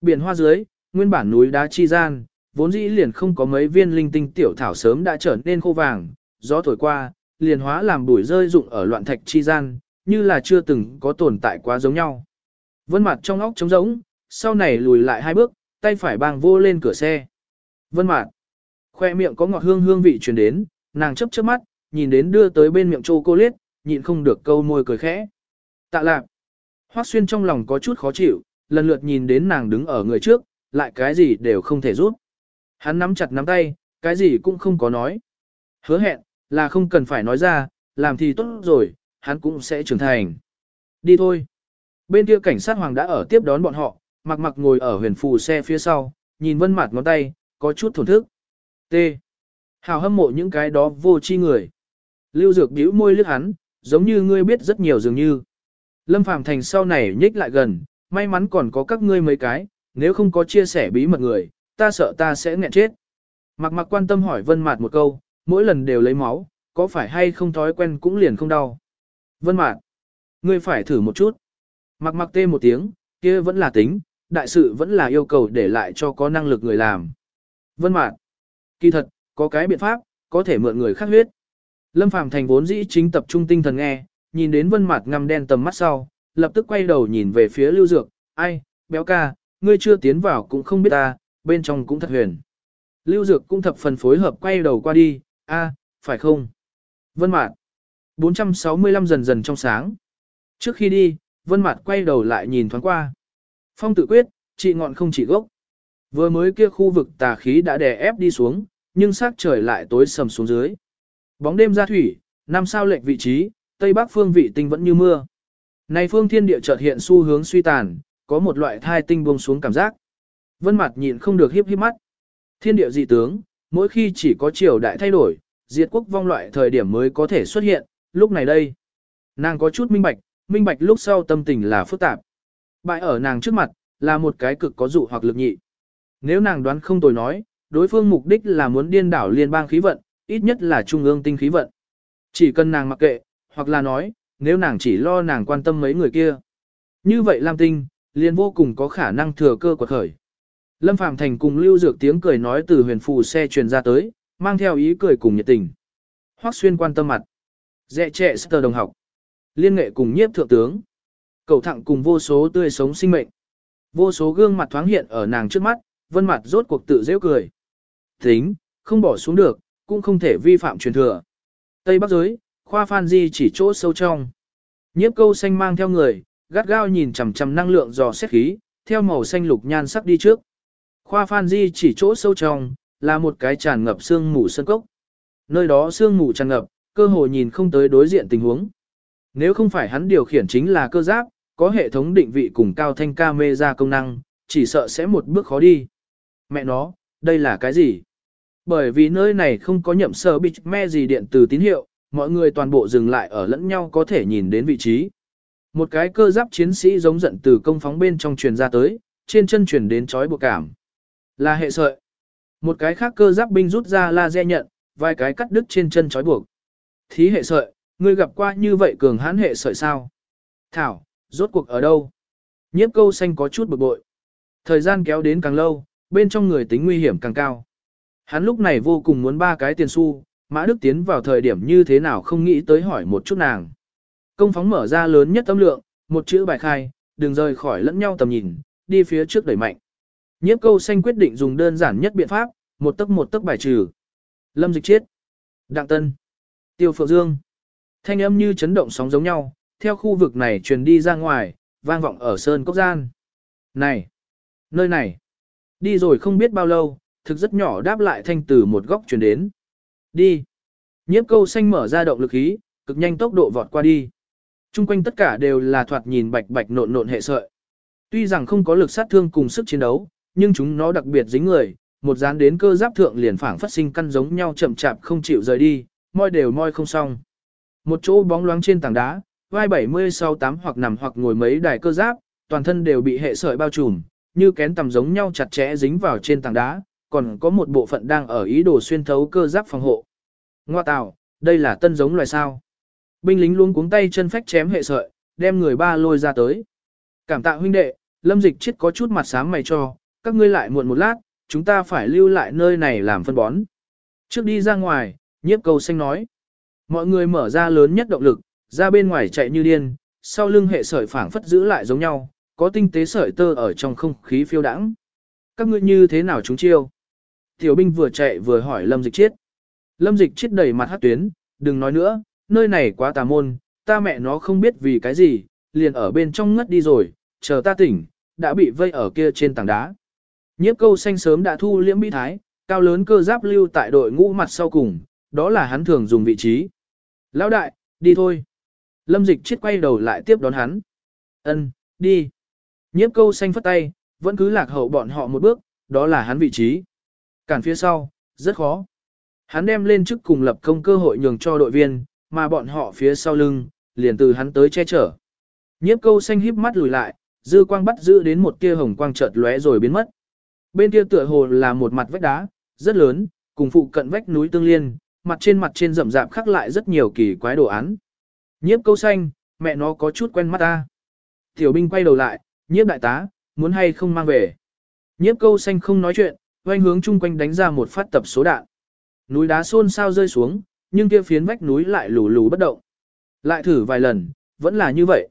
Biển hoa dưới, nguyên bản núi đá chi gian, vốn dĩ liền không có mấy viên linh tinh tiểu thảo sớm đã trở nên khô vàng, gió thổi qua, liền hóa làm bụi rơi rụng ở loạn thạch chi gian, như là chưa từng có tồn tại quá giống nhau. Vân Mạt trong óc trống rỗng, sau này lùi lại hai bước, tay phải bang vô lên cửa xe. Vân Mạt, khoe miệng có ngọt hương hương vị truyền đến, nàng chớp chớp mắt, nhìn đến đưa tới bên miệng chocolate, nhịn không được câu môi cười khẽ. Tạ lạc. Hoắc xuyên trong lòng có chút khó chịu, lần lượt nhìn đến nàng đứng ở người trước, lại cái gì đều không thể giúp. Hắn nắm chặt nắm tay, cái gì cũng không có nói. Hứa hẹn, là không cần phải nói ra, làm thì tốt rồi, hắn cũng sẽ trưởng thành. Đi thôi. Bên kia cảnh sát hoàng đã ở tiếp đón bọn họ, mặc mặc ngồi ở huyền phù xe phía sau, nhìn vân mặt ngón tay, có chút thổn thức. T. Hào hâm mộ những cái đó vô chi người. Lưu Dược bĩu môi lướt hắn, giống như ngươi biết rất nhiều dường như. Lâm Phàm Thành sau này nhích lại gần, may mắn còn có các ngươi mấy cái, nếu không có chia sẻ bí mật người, ta sợ ta sẽ nghẹn chết. Mặc mặc quan tâm hỏi Vân Mạt một câu, mỗi lần đều lấy máu, có phải hay không thói quen cũng liền không đau. Vân Mạt, ngươi phải thử một chút. Mặc mặc tê một tiếng, kia vẫn là tính, đại sự vẫn là yêu cầu để lại cho có năng lực người làm. Vân Mạt, kỳ thật, có cái biện pháp, có thể mượn người khác huyết. Lâm Phàm Thành vốn dĩ chính tập trung tinh thần nghe, nhìn đến Vân Mạt ngăm đen tầm mắt sau, lập tức quay đầu nhìn về phía Lưu Dược, "Ai, béo ca, ngươi chưa tiến vào cũng không biết ta, bên trong cũng thật huyền." Lưu Dược cũng thập phần phối hợp quay đầu qua đi, "A, phải không?" Vân Mạt 465 dần dần trong sáng. Trước khi đi, Vân Mạt quay đầu lại nhìn thoáng qua. Phong tự quyết, trị ngọn không trị gốc. Vừa mới kia khu vực tà khí đã đè ép đi xuống, nhưng sắc trời lại tối sầm xuống dưới. Bóng đêm ra thủy, năm sao lệch vị trí, tây bắc phương vị tinh vẫn như mưa. Này phương thiên địa chợt hiện xu hướng suy tàn, có một loại thai tinh buông xuống cảm giác. Vân mặt nhịn không được hiếp hiếp mắt. Thiên địa dị tướng, mỗi khi chỉ có triều đại thay đổi, diệt quốc vong loại thời điểm mới có thể xuất hiện, lúc này đây. Nàng có chút minh bạch, minh bạch lúc sau tâm tình là phức tạp. Bại ở nàng trước mặt, là một cái cực có dụ hoặc lực nhị. Nếu nàng đoán không tồi nói, đối phương mục đích là muốn điên đảo liên bang khí vận, ít nhất là trung ương tinh khí vận. Chỉ cần nàng mặc kệ, hoặc là nói, nếu nàng chỉ lo nàng quan tâm mấy người kia. Như vậy Lam Tinh, liền vô cùng có khả năng thừa cơ quật khởi. Lâm Phàm Thành cùng Lưu Dược tiếng cười nói từ huyền phù xe truyền ra tới, mang theo ý cười cùng nhiệt tình. Hoắc Xuyên quan tâm mặt. Dẹ trẻ sơ đồng học. Liên nghệ cùng nhiếp thượng tướng. Cầu thẳng cùng vô số tươi sống sinh mệnh. Vô số gương mặt thoáng hiện ở nàng trước mắt, vân mặt rốt cuộc tự dễ cười. Tính, không bỏ xuống được, cũng không thể vi phạm truyền thừa. Tây Bắc giới, khoa phan di chỉ chỗ sâu trong. Nhiếp câu xanh mang theo người, gắt gao nhìn chằm chằm năng lượng dò xét khí, theo màu xanh lục nhan sắc đi trước. Khoa phan di chỉ chỗ sâu trong, là một cái tràn ngập sương mù sân cốc. Nơi đó sương mù tràn ngập, cơ hội nhìn không tới đối diện tình huống. Nếu không phải hắn điều khiển chính là cơ giáp, có hệ thống định vị cùng cao thanh camera công năng, chỉ sợ sẽ một bước khó đi. Mẹ nó, đây là cái gì? Bởi vì nơi này không có nhậm sở bịch me gì điện từ tín hiệu, mọi người toàn bộ dừng lại ở lẫn nhau có thể nhìn đến vị trí. Một cái cơ giáp chiến sĩ giống giận từ công phóng bên trong truyền ra tới, trên chân truyền đến chói buộc cảm. Là hệ sợi. Một cái khác cơ giáp binh rút ra laser nhận, vài cái cắt đứt trên chân chói buộc. Thí hệ sợi, ngươi gặp qua như vậy cường hãn hệ sợi sao? Thảo, rốt cuộc ở đâu? Nhiếp câu xanh có chút bực bội. Thời gian kéo đến càng lâu, bên trong người tính nguy hiểm càng cao. Hắn lúc này vô cùng muốn ba cái tiền xu, Mã Đức tiến vào thời điểm như thế nào không nghĩ tới hỏi một chút nàng. Công phóng mở ra lớn nhất tâm lượng, một chữ bài khai, đừng rời khỏi lẫn nhau tầm nhìn, đi phía trước đẩy mạnh. Nhiếp câu xanh quyết định dùng đơn giản nhất biện pháp, một tấc một tấc bài trừ. Lâm dịch chiết. Đặng Tân. Tiêu Phượng Dương. Thanh âm như chấn động sóng giống nhau, theo khu vực này truyền đi ra ngoài, vang vọng ở sơn cốc gian. Này! Nơi này! Đi rồi không biết bao lâu, thực rất nhỏ đáp lại thanh từ một góc truyền đến. Đi! Nhiếp câu xanh mở ra động lực khí, cực nhanh tốc độ vọt qua đi. Trung quanh tất cả đều là thoạt nhìn bạch bạch nộn nộn hệ sợi. Tuy rằng không có lực sát thương cùng sức chiến đấu, nhưng chúng nó đặc biệt dính người, một dán đến cơ giáp thượng liền phảng phát sinh căn giống nhau chậm chạp không chịu rời đi, moi đều moi không xong. Một chỗ bóng loáng trên tảng đá, vai 70 sau 8 hoặc nằm hoặc ngồi mấy đài cơ giáp, toàn thân đều bị hệ sợi bao trùm, như kén tầm giống nhau chặt chẽ dính vào trên tảng đá, còn có một bộ phận đang ở ý đồ xuyên thấu cơ giáp phòng hộ. Ngoa tạo, đây là tân giống loài sao. Binh lính luôn cuống tay chân phách chém hệ sợi, đem người ba lôi ra tới. Cảm tạ huynh đệ, lâm dịch chết có chút mặt sáng mày cho, các ngươi lại muộn một lát, chúng ta phải lưu lại nơi này làm phân bón. Trước đi ra ngoài, nhiếp cầu xanh nói. Mọi người mở ra lớn nhất động lực, ra bên ngoài chạy như điên, sau lưng hệ sợi phảng phất giữ lại giống nhau, có tinh tế sợi tơ ở trong không khí phiêu đãng. Các ngươi như thế nào chúng chiêu? Tiểu binh vừa chạy vừa hỏi Lâm Dịch Chiết. Lâm Dịch Chiết đầy mặt hát tuyến, đừng nói nữa, nơi này quá tà môn, ta mẹ nó không biết vì cái gì, liền ở bên trong ngất đi rồi, chờ ta tỉnh, đã bị vây ở kia trên tảng đá. Nhiếp câu xanh sớm đã thu liễm bí thái, cao lớn cơ giáp lưu tại đội ngũ mặt sau cùng, đó là hắn thường dùng vị trí. Lão đại, đi thôi. Lâm dịch chết quay đầu lại tiếp đón hắn. Ân, đi. Nhiếp câu xanh phất tay, vẫn cứ lạc hậu bọn họ một bước, đó là hắn vị trí. Cản phía sau, rất khó. Hắn đem lên chức cùng lập công cơ hội nhường cho đội viên, mà bọn họ phía sau lưng, liền từ hắn tới che chở. Nhiếp câu xanh híp mắt lùi lại, dư quang bắt giữ đến một tia hồng quang chợt lóe rồi biến mất. Bên kia tựa hồ là một mặt vách đá, rất lớn, cùng phụ cận vách núi tương liên, mặt trên mặt trên rậm rạp khắc lại rất nhiều kỳ quái đồ án. Nhiếp câu xanh, mẹ nó có chút quen mắt ta. Tiểu binh quay đầu lại, nhiếp đại tá, muốn hay không mang về. Nhiếp câu xanh không nói chuyện, quanh hướng chung quanh đánh ra một phát tập số đạn. Núi đá xôn sao rơi xuống, nhưng kia phiến vách núi lại lù lù bất động. Lại thử vài lần, vẫn là như vậy.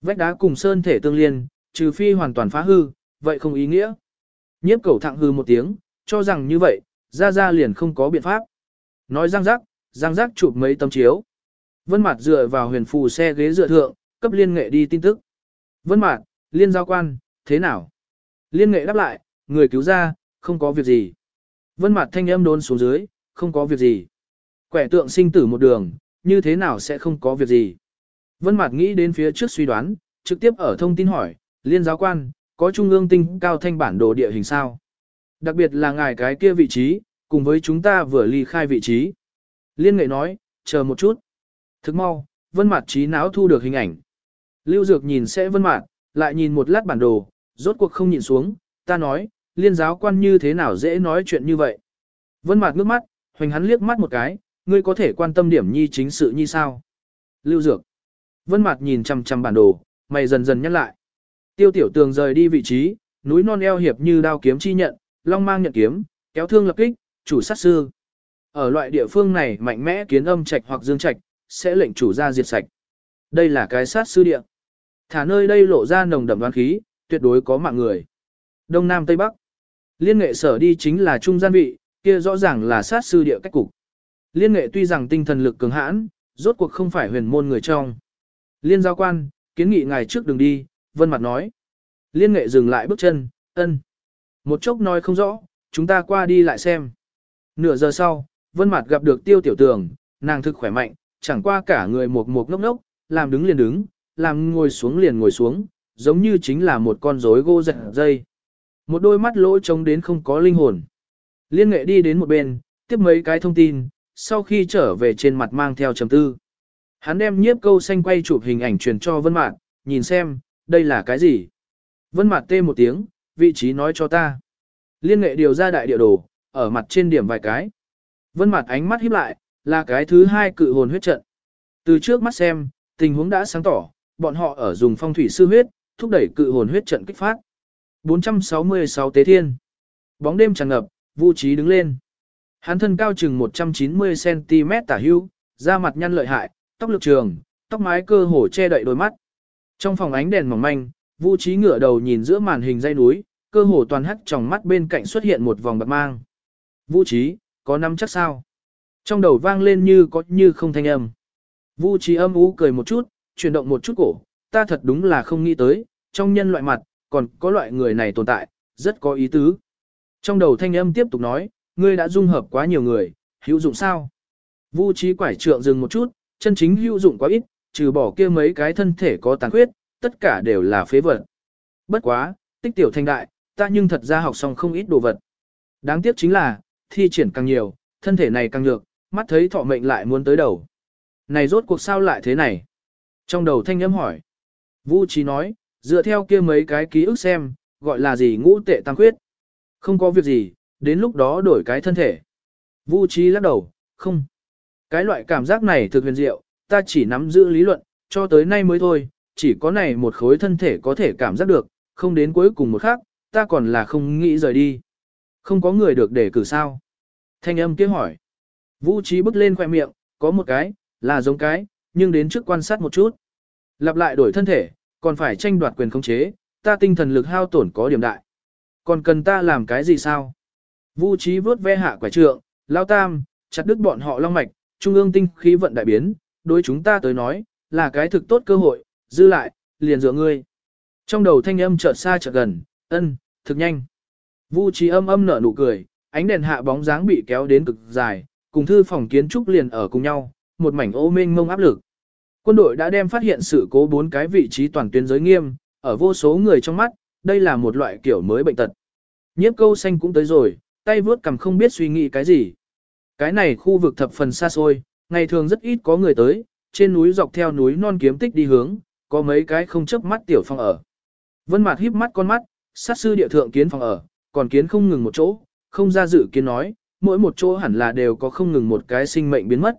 Vách đá cùng sơn thể tương liên, trừ phi hoàn toàn phá hư, vậy không ý nghĩa. Nhiếp cầu thẳng hư một tiếng, cho rằng như vậy, ra ra liền không có biện pháp. Nói răng rắc, răng rắc chụp mấy tấm chiếu. Vân Mạt dựa vào huyền phù xe ghế dựa thượng, cấp liên nghệ đi tin tức. Vân Mạt, liên giao quan, thế nào? Liên nghệ đáp lại, người cứu ra, không có việc gì. Vân Mạt thanh âm đốn xuống dưới, không có việc gì. Quẻ tượng sinh tử một đường, như thế nào sẽ không có việc gì? Vân Mạt nghĩ đến phía trước suy đoán, trực tiếp ở thông tin hỏi, liên giáo quan, có trung ương tinh cao thanh bản đồ địa hình sao? Đặc biệt là ngài cái kia vị trí, cùng với chúng ta vừa ly khai vị trí. Liên nghệ nói, chờ một chút. Thức mau, vân Mạt trí não thu được hình ảnh. Lưu Dược nhìn sẽ vân Mạt, lại nhìn một lát bản đồ, Rốt cuộc không nhịn xuống, ta nói, liên giáo quan như thế nào dễ nói chuyện như vậy. Vân Mạt ngước mắt, hoành hắn liếc mắt một cái, ngươi có thể quan tâm điểm nhi chính sự như sao? Lưu Dược. Vân Mạt nhìn chằm chằm bản đồ, mày dần dần nhắc lại. Tiêu Tiểu Tường rời đi vị trí, núi non eo hiệp như đao kiếm chi nhận, long mang nhận kiếm, kéo thương lập kích, chủ sát sư. Ở loại địa phương này mạnh mẽ kiến âm trạch hoặc dương trạch, sẽ lệnh chủ ra diệt sạch. Đây là cái sát sư địa. Thả nơi đây lộ ra nồng đậm đoán khí, tuyệt đối có mạng người. Đông Nam Tây Bắc. Liên nghệ sở đi chính là trung gian vị, kia rõ ràng là sát sư địa cách cục. Liên nghệ tuy rằng tinh thần lực cường hãn, rốt cuộc không phải huyền môn người trong. Liên giao quan, kiến nghị ngài trước đường đi, vân mặt nói. Liên nghệ dừng lại bước chân, ân. Một chốc nói không rõ, chúng ta qua đi lại xem. Nửa giờ sau, vân mặt gặp được tiêu tiểu tường, nàng thực khỏe mạnh, chẳng qua cả người một một ngốc ngốc, làm đứng liền đứng, làm ngồi xuống liền ngồi xuống, giống như chính là một con rối gỗ giật dây. Một đôi mắt lỗ trống đến không có linh hồn. Liên nghệ đi đến một bên, tiếp mấy cái thông tin, sau khi trở về trên mặt mang theo trầm tư. Hắn đem nhiếp câu xanh quay chụp hình ảnh truyền cho Vân Mạn, nhìn xem, đây là cái gì? Vân Mạn tê một tiếng, vị trí nói cho ta. Liên nghệ điều ra đại địa đồ, ở mặt trên điểm vài cái. Vân Mạn ánh mắt híp lại, là cái thứ hai cự hồn huyết trận. Từ trước mắt xem, tình huống đã sáng tỏ, bọn họ ở dùng phong thủy sư huyết, thúc đẩy cự hồn huyết trận kích phát. 466 Tế Thiên. Bóng đêm tràn ngập, Vu Trí đứng lên. Hắn thân cao chừng 190cm tả hưu, da mặt nhăn lợi hại, tóc lực trường, tóc mái cơ hồ che đậy đôi mắt. Trong phòng ánh đèn mỏng manh, Vu Trí ngửa đầu nhìn giữa màn hình dây núi, cơ hồ toàn hắt trong mắt bên cạnh xuất hiện một vòng bạc mang. Vu Trí, có năm chắc sao? Trong đầu vang lên như có như không thanh âm. Vu Trí âm ú cười một chút, chuyển động một chút cổ, ta thật đúng là không nghĩ tới, trong nhân loại mặt, còn có loại người này tồn tại, rất có ý tứ. Trong đầu thanh âm tiếp tục nói, ngươi đã dung hợp quá nhiều người, hữu dụng sao? Vu trí quải trượng dừng một chút, chân chính hữu dụng quá ít, trừ bỏ kia mấy cái thân thể có tàn khuyết, tất cả đều là phế vật. Bất quá, tích tiểu thanh đại, ta nhưng thật ra học xong không ít đồ vật. Đáng tiếc chính là, thi triển càng nhiều, thân thể này càng nhược, mắt thấy thọ mệnh lại muốn tới đầu. Này rốt cuộc sao lại thế này? Trong đầu thanh âm hỏi. Vu trí nói, dựa theo kia mấy cái ký ức xem, gọi là gì ngũ tệ tăng khuyết. Không có việc gì, đến lúc đó đổi cái thân thể. Vu trí lắc đầu, không. Cái loại cảm giác này thực huyền diệu, ta chỉ nắm giữ lý luận, cho tới nay mới thôi, chỉ có này một khối thân thể có thể cảm giác được, không đến cuối cùng một khác, ta còn là không nghĩ rời đi. Không có người được để cử sao. Thanh âm kia hỏi. Vũ trí bước lên khoẻ miệng, có một cái, là giống cái, nhưng đến trước quan sát một chút. Lặp lại đổi thân thể, còn phải tranh đoạt quyền khống chế, ta tinh thần lực hao tổn có điểm đại. Còn cần ta làm cái gì sao? Vu trí vớt ve hạ quả trượng, lao tam, chặt đứt bọn họ long mạch, trung ương tinh khí vận đại biến, đối chúng ta tới nói, là cái thực tốt cơ hội, dư lại, liền dựa ngươi. Trong đầu thanh âm chợt xa chợt gần, ân, thực nhanh. Vu trí âm âm nở nụ cười, ánh đèn hạ bóng dáng bị kéo đến cực dài, cùng thư phòng kiến trúc liền ở cùng nhau, một mảnh ô mênh mông áp lực. Quân đội đã đem phát hiện sự cố bốn cái vị trí toàn tuyến giới nghiêm, ở vô số người trong mắt, đây là một loại kiểu mới bệnh tật. Nhiếp câu xanh cũng tới rồi, tay vướt cầm không biết suy nghĩ cái gì. Cái này khu vực thập phần xa xôi, ngày thường rất ít có người tới, trên núi dọc theo núi non kiếm tích đi hướng, có mấy cái không chấp mắt tiểu phòng ở. Vân Mạt híp mắt con mắt, sát sư địa thượng kiến phòng ở, còn kiến không ngừng một chỗ, không ra dự kiến nói, mỗi một chỗ hẳn là đều có không ngừng một cái sinh mệnh biến mất.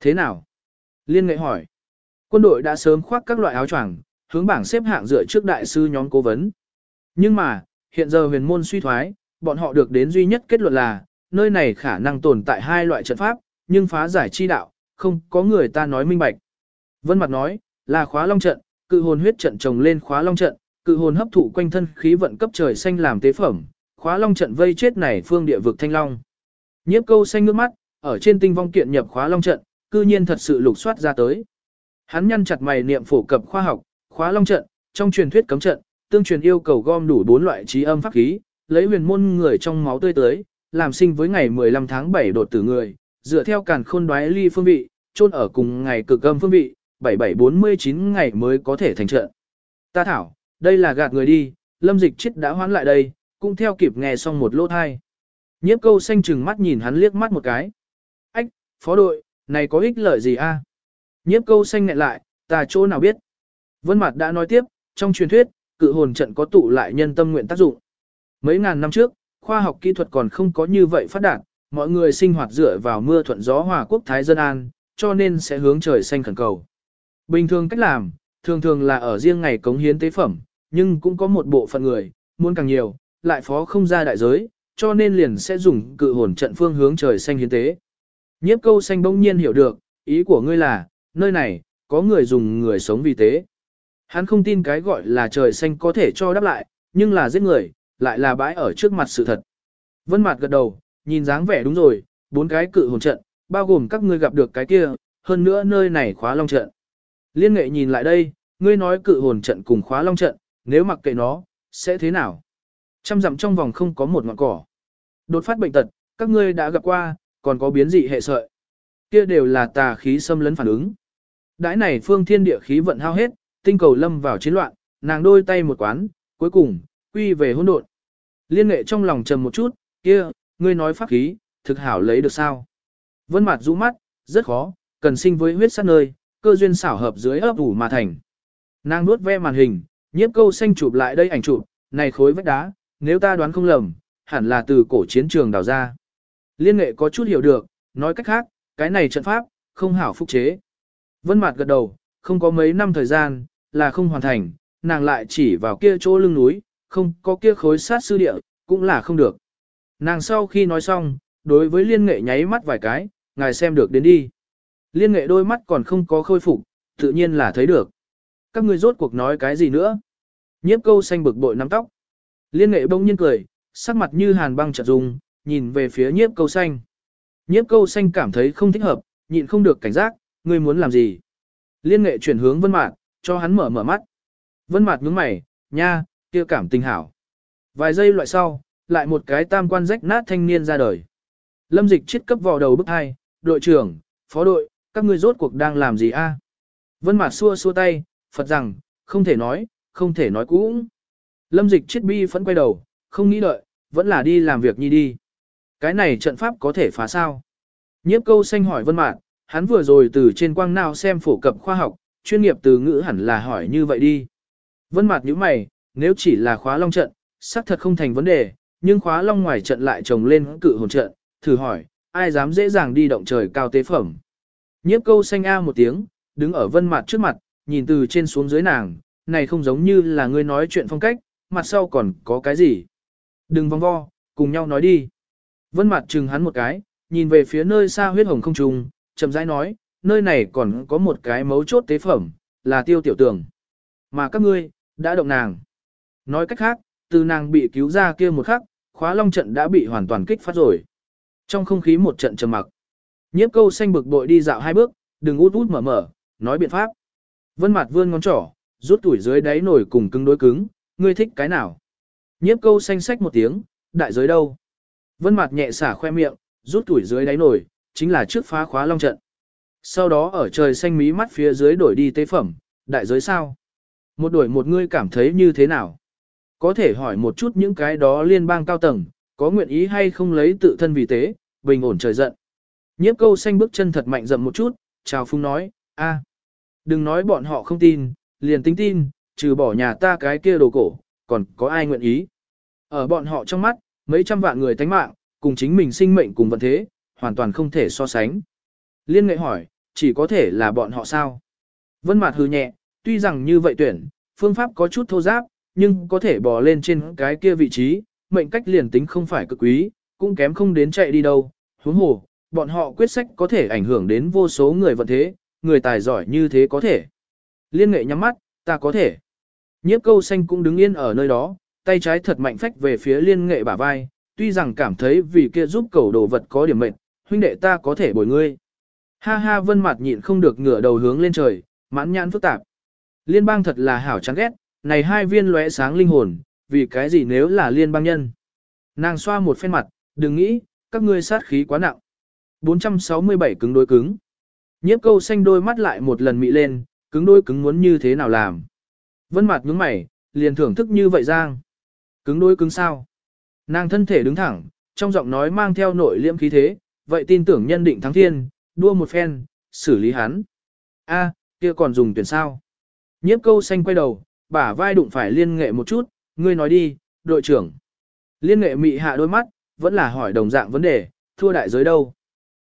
Thế nào? Liên nghệ hỏi. Quân đội đã sớm khoác các loại áo choàng, hướng bảng xếp hạng dựa trước đại sư nhóm cố vấn. Nhưng mà, hiện giờ huyền môn suy thoái, bọn họ được đến duy nhất kết luận là, nơi này khả năng tồn tại hai loại trận pháp, nhưng phá giải chi đạo, không có người ta nói minh bạch. Vân Mặt nói, là khóa long trận, cự hồn huyết trận trồng lên khóa long trận, cự hồn hấp thụ quanh thân khí vận cấp trời xanh làm tế phẩm, khóa long trận vây chết này phương địa vực thanh long. Nhiếp câu xanh nước mắt, ở trên tinh vong kiện nhập khóa long trận, cư nhiên thật sự lục soát ra tới. Hắn nhăn chặt mày niệm phổ cập khoa học, khóa long trận, trong truyền thuyết cấm trận, tương truyền yêu cầu gom đủ bốn loại trí âm pháp khí, lấy huyền môn người trong máu tươi tới, làm sinh với ngày 15 tháng 7 đột tử người, dựa theo càn khôn đoái ly phương vị, chôn ở cùng ngày cực âm phương vị, 7749 ngày mới có thể thành trận. Ta thảo, đây là gạt người đi, lâm dịch chết đã hoán lại đây, cũng theo kịp nghe xong một lỗ thai. Nhiếp câu xanh chừng mắt nhìn hắn liếc mắt một cái. Ách, phó đội, này có ích lợi gì a? À? Nhiếp câu xanh ngại lại, ta chỗ nào biết. Vân Mạt đã nói tiếp, trong truyền thuyết, cự hồn trận có tụ lại nhân tâm nguyện tác dụng. Mấy ngàn năm trước, khoa học kỹ thuật còn không có như vậy phát đạt, mọi người sinh hoạt dựa vào mưa thuận gió hòa quốc thái dân an, cho nên sẽ hướng trời xanh khẩn cầu. Bình thường cách làm, thường thường là ở riêng ngày cống hiến tế phẩm, nhưng cũng có một bộ phận người, muốn càng nhiều, lại phó không ra đại giới, cho nên liền sẽ dùng cự hồn trận phương hướng trời xanh hiến tế. Nhiếp câu xanh bỗng nhiên hiểu được, ý của ngươi là, nơi này, có người dùng người sống vì tế. Hắn không tin cái gọi là trời xanh có thể cho đáp lại, nhưng là giết người, lại là bãi ở trước mặt sự thật. Vân Mạt gật đầu, nhìn dáng vẻ đúng rồi, bốn cái cự hồn trận, bao gồm các ngươi gặp được cái kia, hơn nữa nơi này khóa long trận. Liên nghệ nhìn lại đây, ngươi nói cự hồn trận cùng khóa long trận, nếu mặc kệ nó, sẽ thế nào? Trăm dặm trong vòng không có một ngọn cỏ. Đột phát bệnh tật, các ngươi đã gặp qua, còn có biến dị hệ sợi. Kia đều là tà khí xâm lấn phản ứng. Đãi này phương thiên địa khí vận hao hết, tinh cầu lâm vào chiến loạn, nàng đôi tay một quán, cuối cùng, quy về hỗn độn. Liên nghệ trong lòng trầm một chút, kia, ngươi nói pháp khí, thực hảo lấy được sao? Vân mặt rũ mắt, rất khó, cần sinh với huyết sát nơi, cơ duyên xảo hợp dưới ấp ủ mà thành. Nàng nuốt ve màn hình, nhiếp câu xanh chụp lại đây ảnh chụp, này khối vách đá, nếu ta đoán không lầm, hẳn là từ cổ chiến trường đào ra. Liên nghệ có chút hiểu được, nói cách khác, cái này trận pháp, không hảo phúc chế. Vân Mạt gật đầu, không có mấy năm thời gian, là không hoàn thành, nàng lại chỉ vào kia chỗ lưng núi, không có kia khối sát sư địa, cũng là không được. Nàng sau khi nói xong, đối với liên nghệ nháy mắt vài cái, ngài xem được đến đi. Liên nghệ đôi mắt còn không có khôi phục, tự nhiên là thấy được. Các ngươi rốt cuộc nói cái gì nữa? Nhiếp câu xanh bực bội nắm tóc. Liên nghệ bỗng nhiên cười, sắc mặt như hàn băng chợt dùng, nhìn về phía nhiếp câu xanh. Nhiếp câu xanh cảm thấy không thích hợp, nhịn không được cảnh giác, ngươi muốn làm gì? Liên nghệ chuyển hướng vân mạc cho hắn mở mở mắt. Vân mạc nhướng mày, nha, kia cảm tình hảo. Vài giây loại sau, lại một cái tam quan rách nát thanh niên ra đời. Lâm dịch chết cấp vào đầu bức hai, đội trưởng, phó đội, các ngươi rốt cuộc đang làm gì a? Vân mạt xua xua tay, Phật rằng, không thể nói, không thể nói cũng. Lâm dịch chết bi phẫn quay đầu, không nghĩ đợi, vẫn là đi làm việc nhi đi. Cái này trận pháp có thể phá sao? Nhiếp câu xanh hỏi Vân Mạt, hắn vừa rồi từ trên quang nào xem phổ cập khoa học, chuyên nghiệp từ ngữ hẳn là hỏi như vậy đi. Vân Mạt nhíu mày, nếu chỉ là khóa long trận, xác thật không thành vấn đề, nhưng khóa long ngoài trận lại trồng lên cự hồn trận, thử hỏi, ai dám dễ dàng đi động trời cao tế phẩm. Nhiếp câu xanh a một tiếng, đứng ở Vân mặt trước mặt, nhìn từ trên xuống dưới nàng, này không giống như là ngươi nói chuyện phong cách, mặt sau còn có cái gì. Đừng vòng vo, cùng nhau nói đi. Vân mặt chừng hắn một cái, nhìn về phía nơi xa huyết hồng không trùng, chậm rãi nói, nơi này còn có một cái mấu chốt tế phẩm, là tiêu tiểu tường. Mà các ngươi, đã động nàng. Nói cách khác, từ nàng bị cứu ra kia một khắc, khóa long trận đã bị hoàn toàn kích phát rồi. Trong không khí một trận trầm mặc, nhiếp câu xanh bực bội đi dạo hai bước, đừng út út mở mở, nói biện pháp. Vân mặt vươn ngón trỏ, rút tuổi dưới đáy nổi cùng cứng đối cứng, ngươi thích cái nào? Nhiếp câu xanh sách một tiếng, đại giới đâu? Vân mặt nhẹ xả khoe miệng, rút tuổi dưới đáy nổi, chính là trước phá khóa long trận. Sau đó ở trời xanh mí mắt phía dưới đổi đi tế phẩm, đại giới sao? Một đổi một ngươi cảm thấy như thế nào? Có thể hỏi một chút những cái đó liên bang cao tầng, có nguyện ý hay không lấy tự thân vì tế, bình ổn trời giận. Nhiếp câu xanh bước chân thật mạnh dậm một chút, chào phung nói, a, đừng nói bọn họ không tin, liền tính tin, trừ bỏ nhà ta cái kia đồ cổ, còn có ai nguyện ý. Ở bọn họ trong mắt, mấy trăm vạn người tánh mạng, cùng chính mình sinh mệnh cùng vận thế, hoàn toàn không thể so sánh. Liên nghệ hỏi, chỉ có thể là bọn họ sao? Vân Mạt hừ nhẹ, tuy rằng như vậy tuyển, phương pháp có chút thô giáp, nhưng có thể bò lên trên cái kia vị trí, mệnh cách liền tính không phải cực quý, cũng kém không đến chạy đi đâu. Huống hồ, bọn họ quyết sách có thể ảnh hưởng đến vô số người vận thế, người tài giỏi như thế có thể. Liên nghệ nhắm mắt, ta có thể. Nhiếp câu xanh cũng đứng yên ở nơi đó, tay trái thật mạnh phách về phía liên nghệ bả vai, tuy rằng cảm thấy vì kia giúp cầu đồ vật có điểm mệnh, huynh đệ ta có thể bồi ngươi. Ha ha vân mặt nhịn không được ngửa đầu hướng lên trời, mãn nhãn phức tạp. Liên bang thật là hảo chán ghét, này hai viên lóe sáng linh hồn, vì cái gì nếu là liên bang nhân. Nàng xoa một phen mặt, đừng nghĩ, các ngươi sát khí quá nặng. 467 cứng đối cứng. Nhiếp câu xanh đôi mắt lại một lần mị lên, cứng đôi cứng muốn như thế nào làm. Vân mặt nhướng mày, liền thưởng thức như vậy giang. Cứng đôi cứng sao? Nàng thân thể đứng thẳng, trong giọng nói mang theo nội liễm khí thế, vậy tin tưởng nhân định thắng thiên, đua một phen, xử lý hắn. A, kia còn dùng tuyển sao? Nhiếp câu xanh quay đầu, bả vai đụng phải liên nghệ một chút, ngươi nói đi, đội trưởng. Liên nghệ mị hạ đôi mắt, vẫn là hỏi đồng dạng vấn đề, thua đại giới đâu.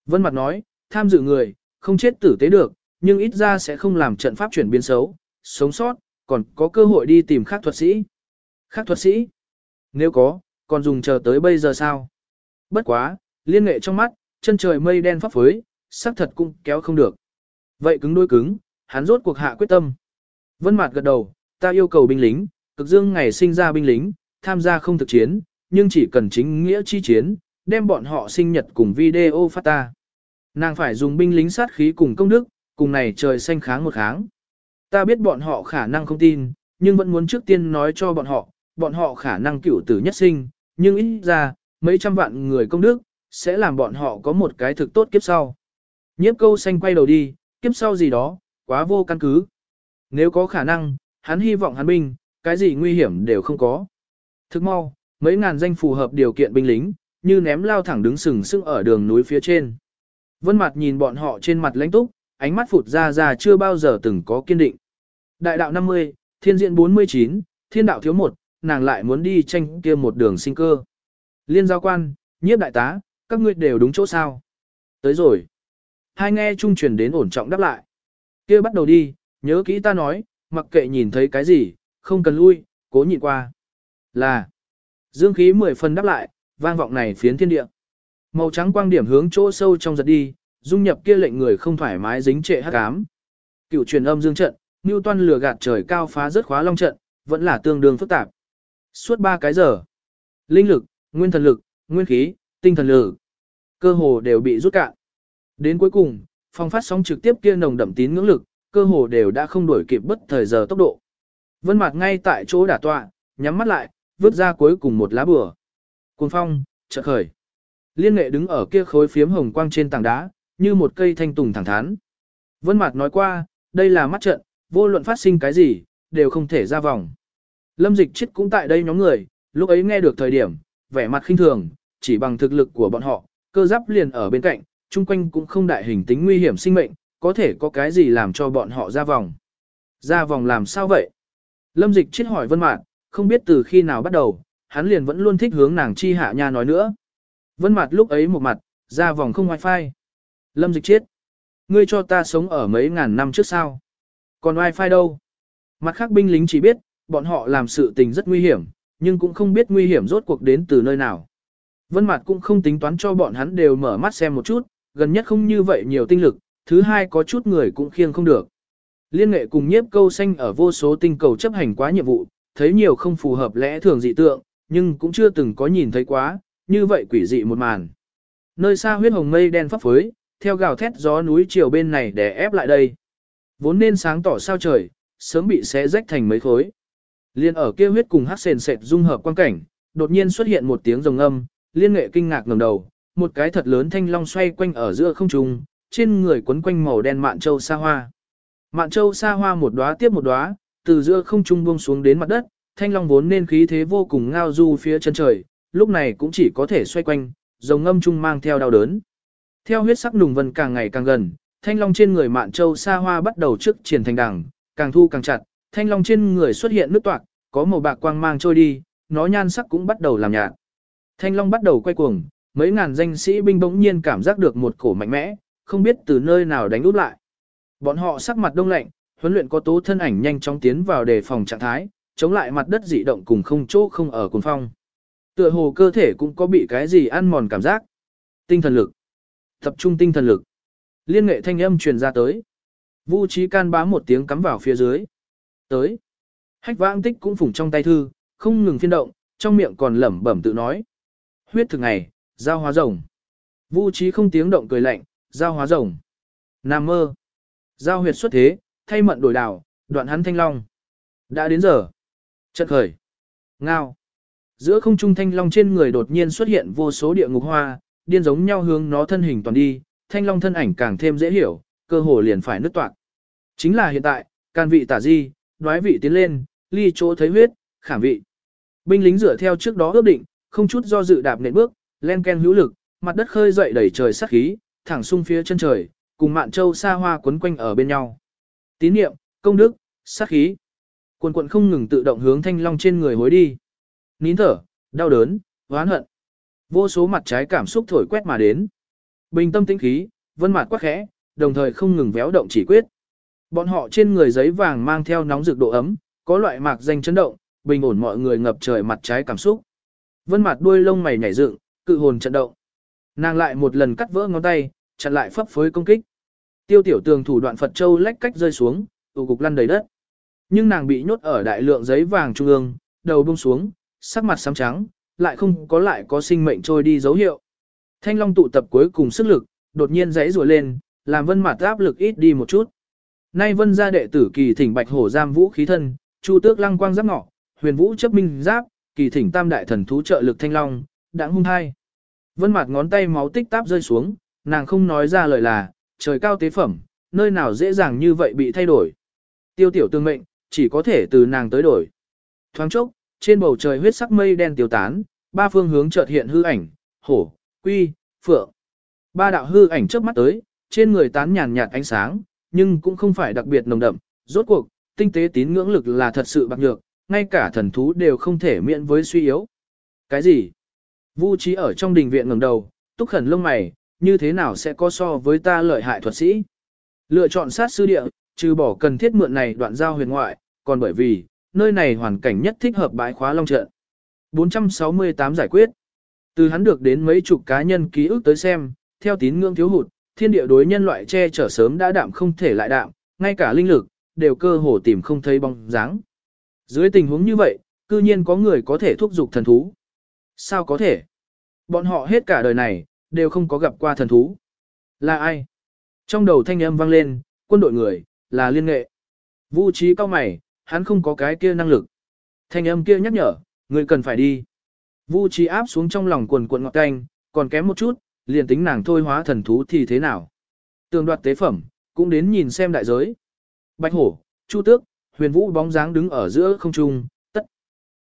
Vân mặt nói, tham dự người, không chết tử tế được, nhưng ít ra sẽ không làm trận pháp chuyển biến xấu, sống sót, còn có cơ hội đi tìm khác thuật sĩ. Khác thuật sĩ? Nếu có, còn dùng chờ tới bây giờ sao? Bất quá, liên nghệ trong mắt, chân trời mây đen pháp phối, sắc thật cũng kéo không được. Vậy cứng đôi cứng, hắn rốt cuộc hạ quyết tâm. Vân Mạt gật đầu, ta yêu cầu binh lính, cực dương ngày sinh ra binh lính, tham gia không thực chiến, nhưng chỉ cần chính nghĩa chi chiến, đem bọn họ sinh nhật cùng video phát ta. Nàng phải dùng binh lính sát khí cùng công đức, cùng này trời xanh kháng một kháng. Ta biết bọn họ khả năng không tin, nhưng vẫn muốn trước tiên nói cho bọn họ, bọn họ khả năng cửu tử nhất sinh, nhưng ít ra, mấy trăm vạn người công đức, sẽ làm bọn họ có một cái thực tốt kiếp sau. Nhiếp câu xanh quay đầu đi, kiếp sau gì đó, quá vô căn cứ. Nếu có khả năng, hắn hy vọng hắn binh, cái gì nguy hiểm đều không có. Thức mau, mấy ngàn danh phù hợp điều kiện binh lính, như ném lao thẳng đứng sừng sững ở đường núi phía trên. Vân mặt nhìn bọn họ trên mặt lãnh túc, ánh mắt phụt ra ra chưa bao giờ từng có kiên định. Đại đạo 50, thiên diện 49, thiên đạo thiếu một, nàng lại muốn đi tranh kia một đường sinh cơ. Liên giao quan, nhiếp đại tá, các ngươi đều đúng chỗ sao. Tới rồi. Hai nghe trung truyền đến ổn trọng đáp lại. kia bắt đầu đi, nhớ kỹ ta nói, mặc kệ nhìn thấy cái gì, không cần lui, cố nhịn qua. Là. Dương khí mười phần đáp lại, vang vọng này phiến thiên địa. Màu trắng quang điểm hướng chỗ sâu trong giật đi, dung nhập kia lệnh người không thoải mái dính trệ hắc ám. Cựu truyền âm dương trận, Newton lừa gạt trời cao phá rất khóa long trận, vẫn là tương đương phức tạp. Suốt 3 cái giờ, linh lực, nguyên thần lực, nguyên khí, tinh thần lực, cơ hồ đều bị rút cạn. Đến cuối cùng, phong phát sóng trực tiếp kia nồng đậm tín ngưỡng lực, cơ hồ đều đã không đuổi kịp bất thời giờ tốc độ. Vân Mạt ngay tại chỗ đả tọa, nhắm mắt lại, vứt ra cuối cùng một lá bùa. Cuồng phong, chợt khởi. Liên nghệ đứng ở kia khối phiếm hồng quang trên tảng đá, như một cây thanh tùng thẳng thắn. Vân Mạt nói qua, đây là mắt trận, vô luận phát sinh cái gì, đều không thể ra vòng. Lâm Dịch chết cũng tại đây nhóm người, lúc ấy nghe được thời điểm, vẻ mặt khinh thường, chỉ bằng thực lực của bọn họ, cơ giáp liền ở bên cạnh, chung quanh cũng không đại hình tính nguy hiểm sinh mệnh, có thể có cái gì làm cho bọn họ ra vòng. Ra vòng làm sao vậy? Lâm Dịch chết hỏi Vân Mạt, không biết từ khi nào bắt đầu, hắn liền vẫn luôn thích hướng nàng chi hạ nha nói nữa. Vân Mạt lúc ấy một mặt, ra vòng không wifi. Lâm Dịch chết. Ngươi cho ta sống ở mấy ngàn năm trước sao? Còn wifi đâu? Mặt khác binh lính chỉ biết, bọn họ làm sự tình rất nguy hiểm, nhưng cũng không biết nguy hiểm rốt cuộc đến từ nơi nào. Vân Mạt cũng không tính toán cho bọn hắn đều mở mắt xem một chút, gần nhất không như vậy nhiều tinh lực, thứ hai có chút người cũng khiêng không được. Liên nghệ cùng nhiếp câu xanh ở vô số tinh cầu chấp hành quá nhiệm vụ, thấy nhiều không phù hợp lẽ thường dị tượng, nhưng cũng chưa từng có nhìn thấy quá, như vậy quỷ dị một màn. Nơi xa huyết hồng mây đen pháp phới, theo gào thét gió núi chiều bên này để ép lại đây. Vốn nên sáng tỏ sao trời, sớm bị xé rách thành mấy khối. Liên ở kia huyết cùng hắc sền sệt dung hợp quan cảnh, đột nhiên xuất hiện một tiếng rồng âm, liên nghệ kinh ngạc ngẩng đầu, một cái thật lớn thanh long xoay quanh ở giữa không trung, trên người quấn quanh màu đen mạn châu sa hoa. Mạn châu sa hoa một đóa tiếp một đóa, từ giữa không trung buông xuống đến mặt đất, thanh long vốn nên khí thế vô cùng ngao du phía chân trời, lúc này cũng chỉ có thể xoay quanh, rồng âm trung mang theo đau đớn. Theo huyết sắc nùng vân càng ngày càng gần, thanh long trên người mạn châu sa hoa bắt đầu trước triển thành đằng, càng thu càng chặt, thanh long trên người xuất hiện nước toạc, có màu bạc quang mang trôi đi, nó nhan sắc cũng bắt đầu làm nhạt. Thanh long bắt đầu quay cuồng, mấy ngàn danh sĩ binh bỗng nhiên cảm giác được một cổ mạnh mẽ, không biết từ nơi nào đánh úp lại. Bọn họ sắc mặt đông lạnh, huấn luyện có tố thân ảnh nhanh chóng tiến vào đề phòng trạng thái, chống lại mặt đất dị động cùng không chỗ không ở cuồng phong. Tựa hồ cơ thể cũng có bị cái gì ăn mòn cảm giác. Tinh thần lực. Tập trung tinh thần lực. Liên nghệ thanh âm truyền ra tới. Vu trí can bám một tiếng cắm vào phía dưới. Tới. Hách vãng tích cũng phủng trong tay thư, không ngừng phiên động, trong miệng còn lẩm bẩm tự nói. Huyết thực ngày, giao hóa rồng. Vu trí không tiếng động cười lạnh, giao hóa rồng. Nam mơ. Giao huyệt xuất thế, thay mận đổi đảo, đoạn hắn thanh long. Đã đến giờ. Trận khởi. Ngao. Giữa không trung thanh long trên người đột nhiên xuất hiện vô số địa ngục hoa, điên giống nhau hướng nó thân hình toàn đi, thanh long thân ảnh càng thêm dễ hiểu, cơ hồ liền phải nứt toạc. Chính là hiện tại, can vị tả di, đoái vị tiến lên, ly chỗ thấy huyết, khảm vị. Binh lính dựa theo trước đó ước định, không chút do dự đạp nện bước, len ken hữu lực, mặt đất khơi dậy đầy trời sát khí, thẳng sung phía chân trời, cùng mạn châu xa hoa quấn quanh ở bên nhau. Tín niệm, công đức, sát khí. Quần quận không ngừng tự động hướng thanh long trên người hối đi. Nín thở, đau đớn, oán hận. Vô số mặt trái cảm xúc thổi quét mà đến. Bình tâm tĩnh khí, vân mặt quắc khẽ, đồng thời không ngừng véo động chỉ quyết. Bọn họ trên người giấy vàng mang theo nóng rực độ ấm, có loại mạc danh chấn động, bình ổn mọi người ngập trời mặt trái cảm xúc. Vân mặt đuôi lông mày nhảy dựng, cự hồn trận động. Nàng lại một lần cắt vỡ ngón tay, chặn lại phấp phới công kích. Tiêu tiểu tường thủ đoạn Phật Châu lách cách rơi xuống, tụ cục lăn đầy đất. Nhưng nàng bị nhốt ở đại lượng giấy vàng trung ương, đầu buông xuống, sắc mặt xám trắng, lại không có lại có sinh mệnh trôi đi dấu hiệu. Thanh Long tụ tập cuối cùng sức lực, đột nhiên giãy rủa lên, làm vân mặt áp lực ít đi một chút. Nay vân gia đệ tử kỳ thỉnh bạch hổ giam vũ khí thân, chu tước lăng quang giáp ngọ, huyền vũ chấp minh giáp, kỳ thỉnh tam đại thần thú trợ lực thanh long, đã hung hai. Vân mặt ngón tay máu tích táp rơi xuống, nàng không nói ra lời là, trời cao tế phẩm, nơi nào dễ dàng như vậy bị thay đổi. Tiêu tiểu tương mệnh, chỉ có thể từ nàng tới đổi. Thoáng chốc, trên bầu trời huyết sắc mây đen tiêu tán, ba phương hướng chợt hiện hư ảnh, hổ, quy, phượng. Ba đạo hư ảnh trước mắt tới, trên người tán nhàn nhạt ánh sáng, nhưng cũng không phải đặc biệt nồng đậm, rốt cuộc, tinh tế tín ngưỡng lực là thật sự bạc nhược, ngay cả thần thú đều không thể miễn với suy yếu. Cái gì? Vu trí ở trong đình viện ngẩng đầu, túc khẩn lông mày, như thế nào sẽ có so với ta lợi hại thuật sĩ? Lựa chọn sát sư địa, trừ bỏ cần thiết mượn này đoạn giao huyền ngoại, còn bởi vì, nơi này hoàn cảnh nhất thích hợp bãi khóa long trận. 468 giải quyết. Từ hắn được đến mấy chục cá nhân ký ức tới xem, theo tín ngưỡng thiếu hụt, thiên địa đối nhân loại che chở sớm đã đạm không thể lại đạm, ngay cả linh lực, đều cơ hồ tìm không thấy bóng dáng. Dưới tình huống như vậy, cư nhiên có người có thể thúc giục thần thú. Sao có thể? Bọn họ hết cả đời này, đều không có gặp qua thần thú. Là ai? Trong đầu thanh âm vang lên, quân đội người, là liên nghệ. Vũ trí cao mày, hắn không có cái kia năng lực. Thanh âm kia nhắc nhở, người cần phải đi. Vu trí áp xuống trong lòng quần quần ngọt canh, còn kém một chút, liền tính nàng thôi hóa thần thú thì thế nào. Tường đoạt tế phẩm, cũng đến nhìn xem đại giới. Bạch hổ, chu tước, huyền vũ bóng dáng đứng ở giữa không trung, tất.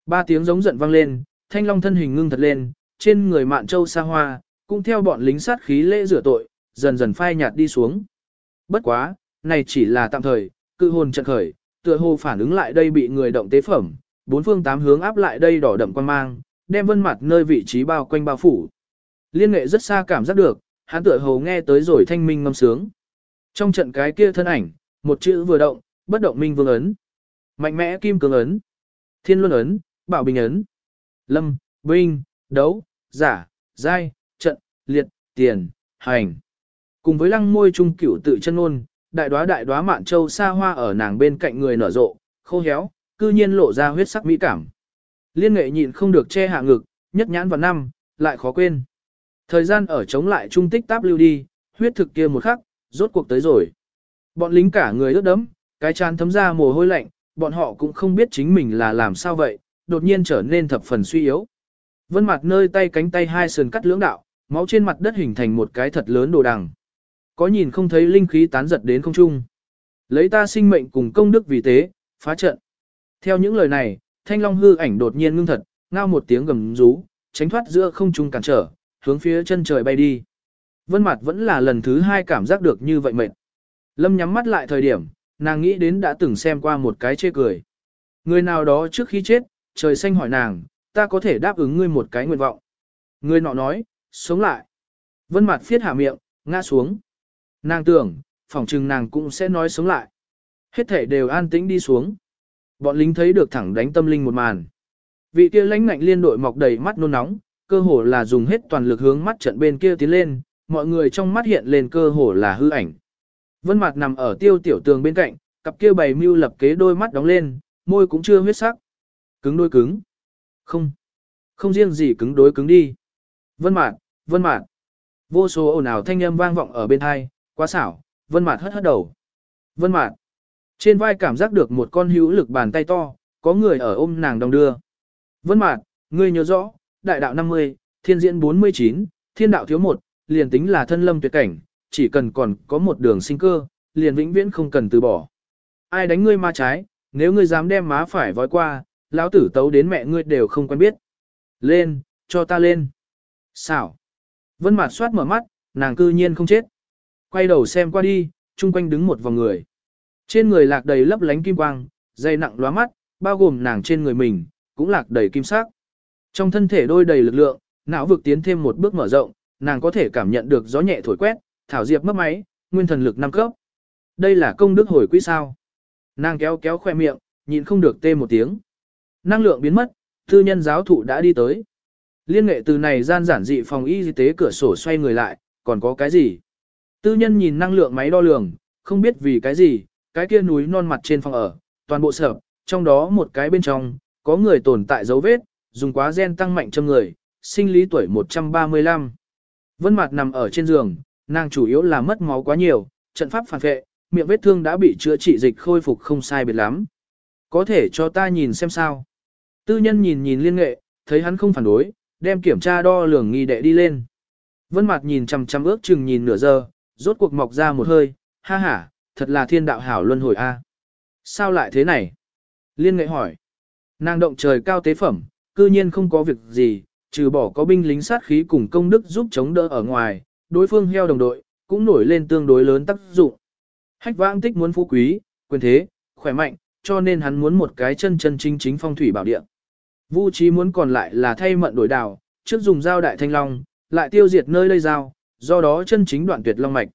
Ba tiếng giống giận vang lên, thanh long thân hình ngưng thật lên, trên người mạn châu xa hoa, cũng theo bọn lính sát khí lễ rửa tội, dần dần phai nhạt đi xuống. Bất quá, này chỉ là tạm thời, cự hồn trận khởi, tựa hồ phản ứng lại đây bị người động tế phẩm, bốn phương tám hướng áp lại đây đỏ đậm quan mang, đem vân mặt nơi vị trí bao quanh bao phủ. Liên nghệ rất xa cảm giác được, hắn tựa hồ nghe tới rồi thanh minh ngâm sướng. Trong trận cái kia thân ảnh, một chữ vừa động, bất động minh vương ấn. Mạnh mẽ kim cường ấn. Thiên luân ấn, bảo bình ấn. Lâm, binh, đấu, giả, giai, liệt, tiền, hành. Cùng với lăng môi trung cửu tự chân ôn, đại đoá đại đoá mạn châu xa hoa ở nàng bên cạnh người nở rộ, khô héo, cư nhiên lộ ra huyết sắc mỹ cảm. Liên nghệ nhịn không được che hạ ngực, nhất nhãn vào năm, lại khó quên. Thời gian ở chống lại trung tích táp lưu đi, huyết thực kia một khắc, rốt cuộc tới rồi. Bọn lính cả người ướt đẫm, cái chán thấm ra mồ hôi lạnh, bọn họ cũng không biết chính mình là làm sao vậy, đột nhiên trở nên thập phần suy yếu. Vân mặt nơi tay cánh tay hai sườn cắt lưỡng đạo, máu trên mặt đất hình thành một cái thật lớn đồ đằng. Có nhìn không thấy linh khí tán giật đến không trung. Lấy ta sinh mệnh cùng công đức vì thế, phá trận. Theo những lời này, thanh long hư ảnh đột nhiên ngưng thật, ngao một tiếng gầm rú, tránh thoát giữa không trung cản trở, hướng phía chân trời bay đi. Vân mặt vẫn là lần thứ hai cảm giác được như vậy mệt. Lâm nhắm mắt lại thời điểm, nàng nghĩ đến đã từng xem qua một cái chê cười. Người nào đó trước khi chết, trời xanh hỏi nàng, ta có thể đáp ứng ngươi một cái nguyện vọng. Người nọ nói, sống lại. Vân mặt phiết hạ miệng, ngã xuống. Nàng tưởng, phỏng chừng nàng cũng sẽ nói sống lại. Hết thể đều an tĩnh đi xuống. Bọn lính thấy được thẳng đánh tâm linh một màn. Vị kia lãnh ngạnh liên đội mọc đầy mắt nôn nóng, cơ hồ là dùng hết toàn lực hướng mắt trận bên kia tiến lên, mọi người trong mắt hiện lên cơ hồ là hư ảnh. Vân mặt nằm ở tiêu tiểu tường bên cạnh, cặp kia bày mưu lập kế đôi mắt đóng lên, môi cũng chưa huyết sắc. Cứng đôi cứng. Không. Không riêng gì cứng đối cứng đi. Vân mạt, vân mạt. Vô số ồn ào thanh âm vang vọng ở bên hai, quá xảo, vân mạt hất hất đầu. Vân mạt. Trên vai cảm giác được một con hữu lực bàn tay to, có người ở ôm nàng đồng đưa. Vân mạt, ngươi nhớ rõ, đại đạo 50, thiên diễn 49, thiên đạo thiếu một, liền tính là thân lâm tuyệt cảnh, chỉ cần còn có một đường sinh cơ, liền vĩnh viễn không cần từ bỏ. Ai đánh ngươi ma trái, nếu ngươi dám đem má phải vói qua, lão tử tấu đến mẹ ngươi đều không quen biết. Lên, cho ta lên. Xảo. Vân Mạt soát mở mắt, nàng cư nhiên không chết. Quay đầu xem qua đi, chung quanh đứng một vòng người. Trên người lạc đầy lấp lánh kim quang, dây nặng lóa mắt, bao gồm nàng trên người mình, cũng lạc đầy kim sắc. Trong thân thể đôi đầy lực lượng, não vực tiến thêm một bước mở rộng, nàng có thể cảm nhận được gió nhẹ thổi quét, thảo diệp mất máy, nguyên thần lực năm cấp. Đây là công đức hồi quỹ sao? Nàng kéo kéo khoe miệng, nhịn không được tê một tiếng. Năng lượng biến mất, tư nhân giáo thụ đã đi tới. Liên nghệ từ này gian giản dị phòng y tế cửa sổ xoay người lại, còn có cái gì? Tư nhân nhìn năng lượng máy đo lường, không biết vì cái gì, cái kia núi non mặt trên phòng ở, toàn bộ sở, trong đó một cái bên trong, có người tồn tại dấu vết, dùng quá gen tăng mạnh trong người, sinh lý tuổi 135. Vân mặt nằm ở trên giường, nàng chủ yếu là mất máu quá nhiều, trận pháp phản vệ, miệng vết thương đã bị chữa trị dịch khôi phục không sai biệt lắm. Có thể cho ta nhìn xem sao. Tư nhân nhìn nhìn liên nghệ, thấy hắn không phản đối, đem kiểm tra đo lường nghi đệ đi lên. Vân mặt nhìn chằm chằm ước chừng nhìn nửa giờ, rốt cuộc mọc ra một hơi, ha ha, thật là thiên đạo hảo luân hồi a. Sao lại thế này? Liên nghệ hỏi. Nàng động trời cao tế phẩm, cư nhiên không có việc gì, trừ bỏ có binh lính sát khí cùng công đức giúp chống đỡ ở ngoài, đối phương heo đồng đội, cũng nổi lên tương đối lớn tác dụng. Hách vãng tích muốn phú quý, quyền thế, khỏe mạnh, cho nên hắn muốn một cái chân chân chính chính phong thủy bảo địa. Vu trí muốn còn lại là thay mận đổi đảo, trước dùng dao đại thanh long, lại tiêu diệt nơi đây dao, do đó chân chính đoạn tuyệt long mạch.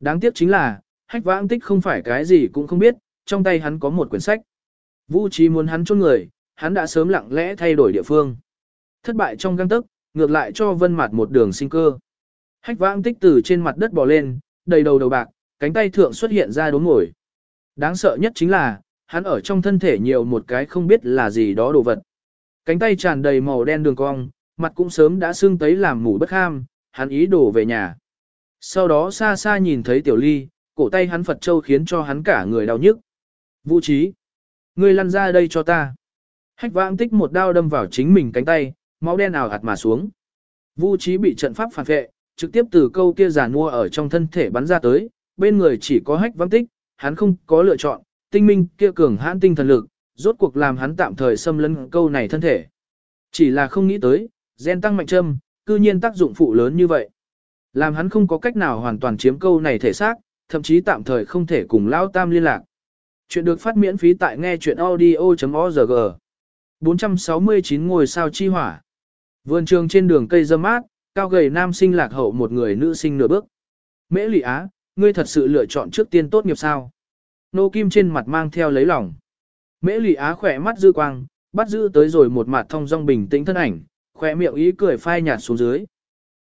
Đáng tiếc chính là, hách vãng tích không phải cái gì cũng không biết, trong tay hắn có một quyển sách. Vu trí muốn hắn chôn người, hắn đã sớm lặng lẽ thay đổi địa phương. Thất bại trong găng tức, ngược lại cho vân mặt một đường sinh cơ. Hách vãng tích từ trên mặt đất bò lên, đầy đầu đầu bạc, cánh tay thượng xuất hiện ra đốm ngồi. Đáng sợ nhất chính là, hắn ở trong thân thể nhiều một cái không biết là gì đó đồ vật. Cánh tay tràn đầy màu đen đường cong, mặt cũng sớm đã sưng tấy làm mủ bất ham, hắn ý đổ về nhà. Sau đó xa xa nhìn thấy tiểu ly, cổ tay hắn Phật Châu khiến cho hắn cả người đau nhức. Vũ trí, ngươi lăn ra đây cho ta. Hách vãng tích một đao đâm vào chính mình cánh tay, máu đen ảo hạt mà xuống. Vũ trí bị trận pháp phản vệ, trực tiếp từ câu kia giả mua ở trong thân thể bắn ra tới, bên người chỉ có hách vãng tích, hắn không có lựa chọn, tinh minh kia cường hãn tinh thần lực, rốt cuộc làm hắn tạm thời xâm lấn câu này thân thể. Chỉ là không nghĩ tới, gen tăng mạnh châm, cư nhiên tác dụng phụ lớn như vậy. Làm hắn không có cách nào hoàn toàn chiếm câu này thể xác, thậm chí tạm thời không thể cùng Lao Tam liên lạc. Chuyện được phát miễn phí tại nghe chuyện audio.org. 469 ngôi sao chi hỏa. Vườn trường trên đường cây dâm mát, cao gầy nam sinh lạc hậu một người nữ sinh nửa bước. Mễ lị á, ngươi thật sự lựa chọn trước tiên tốt nghiệp sao? Nô Kim trên mặt mang theo lấy lòng. Mễ lị á khỏe mắt dư quang, bắt giữ tới rồi một mặt thông dong bình tĩnh thân ảnh, khỏe miệng ý cười phai nhạt xuống dưới.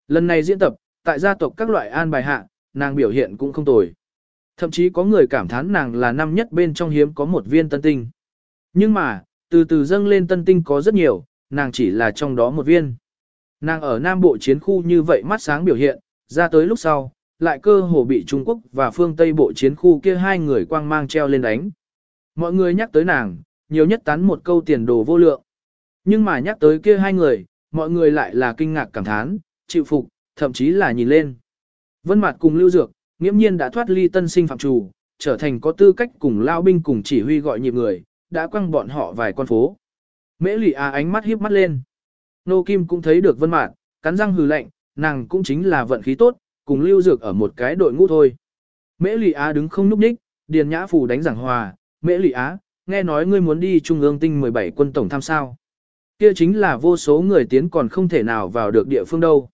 Lần này diễn tập, tại gia tộc các loại an bài hạ, nàng biểu hiện cũng không tồi. Thậm chí có người cảm thán nàng là năm nhất bên trong hiếm có một viên tân tinh. Nhưng mà, từ từ dâng lên tân tinh có rất nhiều, nàng chỉ là trong đó một viên. Nàng ở Nam Bộ chiến khu như vậy mắt sáng biểu hiện, ra tới lúc sau, lại cơ hồ bị Trung Quốc và phương Tây Bộ chiến khu kia hai người quang mang treo lên đánh. Mọi người nhắc tới nàng, nhiều nhất tán một câu tiền đồ vô lượng. Nhưng mà nhắc tới kia hai người, mọi người lại là kinh ngạc cảm thán, chịu phục, thậm chí là nhìn lên. Vân Mạt cùng Lưu Dược, nghiễm nhiên đã thoát ly tân sinh phạm chủ, trở thành có tư cách cùng lao binh cùng chỉ huy gọi nhịp người, đã quăng bọn họ vài con phố. Mễ Lị Á ánh mắt híp mắt lên. Nô Kim cũng thấy được Vân Mạt, cắn răng hừ lạnh, nàng cũng chính là vận khí tốt, cùng Lưu Dược ở một cái đội ngũ thôi. Mễ Lị Á đứng không nhúc nhích, Điền Nhã Phù đánh giảng hòa, Mễ Lị Á, nghe nói ngươi muốn đi Trung ương tinh 17 quân tổng tham sao. Kia chính là vô số người tiến còn không thể nào vào được địa phương đâu.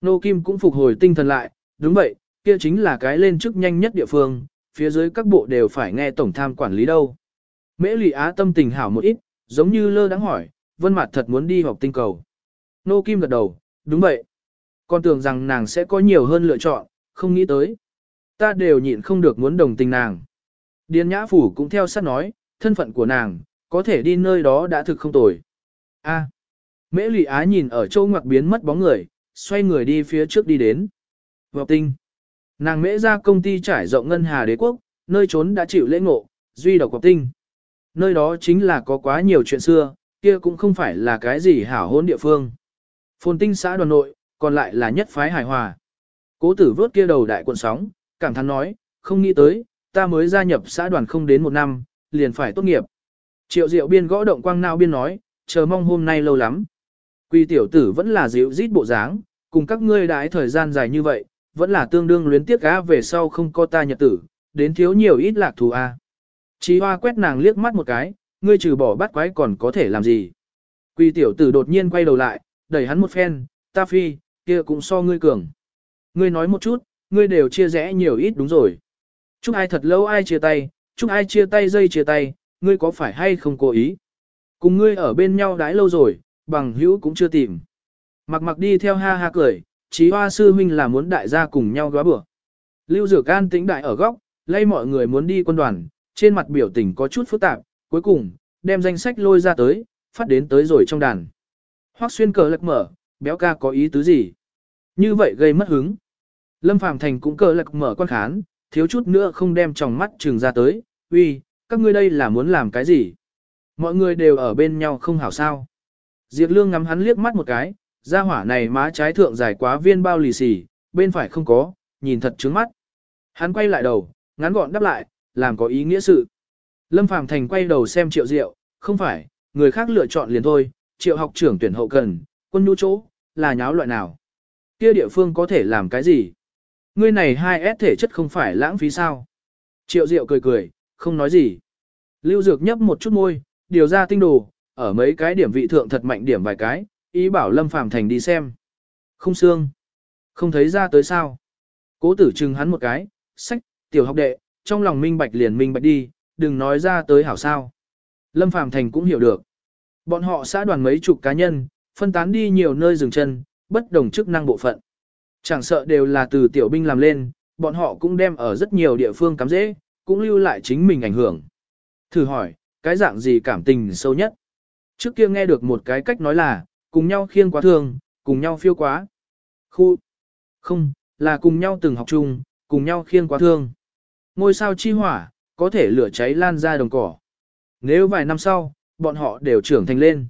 Nô Kim cũng phục hồi tinh thần lại, đúng vậy, kia chính là cái lên chức nhanh nhất địa phương, phía dưới các bộ đều phải nghe tổng tham quản lý đâu. Mễ Lị Á tâm tình hảo một ít, giống như lơ đáng hỏi, Vân Mạt thật muốn đi học tinh cầu. Nô Kim gật đầu, đúng vậy. Con tưởng rằng nàng sẽ có nhiều hơn lựa chọn, không nghĩ tới. Ta đều nhịn không được muốn đồng tình nàng. Điền Nhã Phủ cũng theo sát nói, thân phận của nàng, có thể đi nơi đó đã thực không tồi. A. Mễ Lị Á nhìn ở châu ngoặc biến mất bóng người, xoay người đi phía trước đi đến. Vào tinh. Nàng mễ ra công ty trải rộng ngân hà đế quốc, nơi trốn đã chịu lễ ngộ, duy độc Ngọc Tinh. Nơi đó chính là có quá nhiều chuyện xưa, kia cũng không phải là cái gì hảo hôn địa phương. Phồn tinh xã đoàn nội, còn lại là nhất phái hài hòa. Cố tử vớt kia đầu đại cuộn sóng, cảm thán nói, không nghĩ tới, ta mới gia nhập xã đoàn không đến một năm, liền phải tốt nghiệp. Triệu diệu biên gõ động quang nao biên nói, chờ mong hôm nay lâu lắm. Quy tiểu tử vẫn là dịu rít bộ dáng, cùng các ngươi đãi thời gian dài như vậy, vẫn là tương đương luyến tiếc cá về sau không có ta nhật tử, đến thiếu nhiều ít lạc thù a. Chí hoa quét nàng liếc mắt một cái, ngươi trừ bỏ bắt quái còn có thể làm gì. quy tiểu tử đột nhiên quay đầu lại, đẩy hắn một phen, ta phi, kia cũng so ngươi cường. Ngươi nói một chút, ngươi đều chia rẽ nhiều ít đúng rồi. Chúc ai thật lâu ai chia tay, chúc ai chia tay dây chia tay, ngươi có phải hay không cố ý. Cùng ngươi ở bên nhau đãi lâu rồi, bằng hữu cũng chưa tìm. Mặc mặc đi theo ha ha cười, chí hoa sư huynh là muốn đại gia cùng nhau góa bữa. Lưu Dược An tĩnh đại ở góc, lay mọi người muốn đi quân đoàn, trên mặt biểu tình có chút phức tạp, cuối cùng, đem danh sách lôi ra tới, phát đến tới rồi trong đàn. Hoắc xuyên cờ lật mở, béo ca có ý tứ gì? Như vậy gây mất hứng. Lâm Phàm Thành cũng cờ lật mở quan khán, thiếu chút nữa không đem tròng mắt trừng ra tới, uy, các ngươi đây là muốn làm cái gì? Mọi người đều ở bên nhau không hảo sao. Diệp Lương ngắm hắn liếc mắt một cái, gia hỏa này má trái thượng dài quá viên bao lì xì, bên phải không có, nhìn thật trướng mắt. Hắn quay lại đầu, ngắn gọn đáp lại, làm có ý nghĩa sự. Lâm Phàm Thành quay đầu xem triệu diệu, không phải, người khác lựa chọn liền thôi, triệu học trưởng tuyển hậu cần, quân nhu chỗ, là nháo loại nào. Kia địa phương có thể làm cái gì? Ngươi này hai s thể chất không phải lãng phí sao? Triệu diệu cười cười, không nói gì. Lưu Dược nhấp một chút môi, điều ra tinh đồ, ở mấy cái điểm vị thượng thật mạnh điểm vài cái, ý bảo Lâm Phàm Thành đi xem. Không xương. Không thấy ra tới sao. Cố tử trừng hắn một cái, sách, tiểu học đệ, trong lòng minh bạch liền minh bạch đi, đừng nói ra tới hảo sao. Lâm Phàm Thành cũng hiểu được. Bọn họ xã đoàn mấy chục cá nhân, phân tán đi nhiều nơi dừng chân, bất đồng chức năng bộ phận. Chẳng sợ đều là từ tiểu binh làm lên, bọn họ cũng đem ở rất nhiều địa phương cắm dễ, cũng lưu lại chính mình ảnh hưởng. Thử hỏi, cái dạng gì cảm tình sâu nhất? Trước kia nghe được một cái cách nói là, cùng nhau khiêng quá thương, cùng nhau phiêu quá. Khu, không, là cùng nhau từng học chung, cùng nhau khiêng quá thương. Ngôi sao chi hỏa, có thể lửa cháy lan ra đồng cỏ. Nếu vài năm sau, bọn họ đều trưởng thành lên.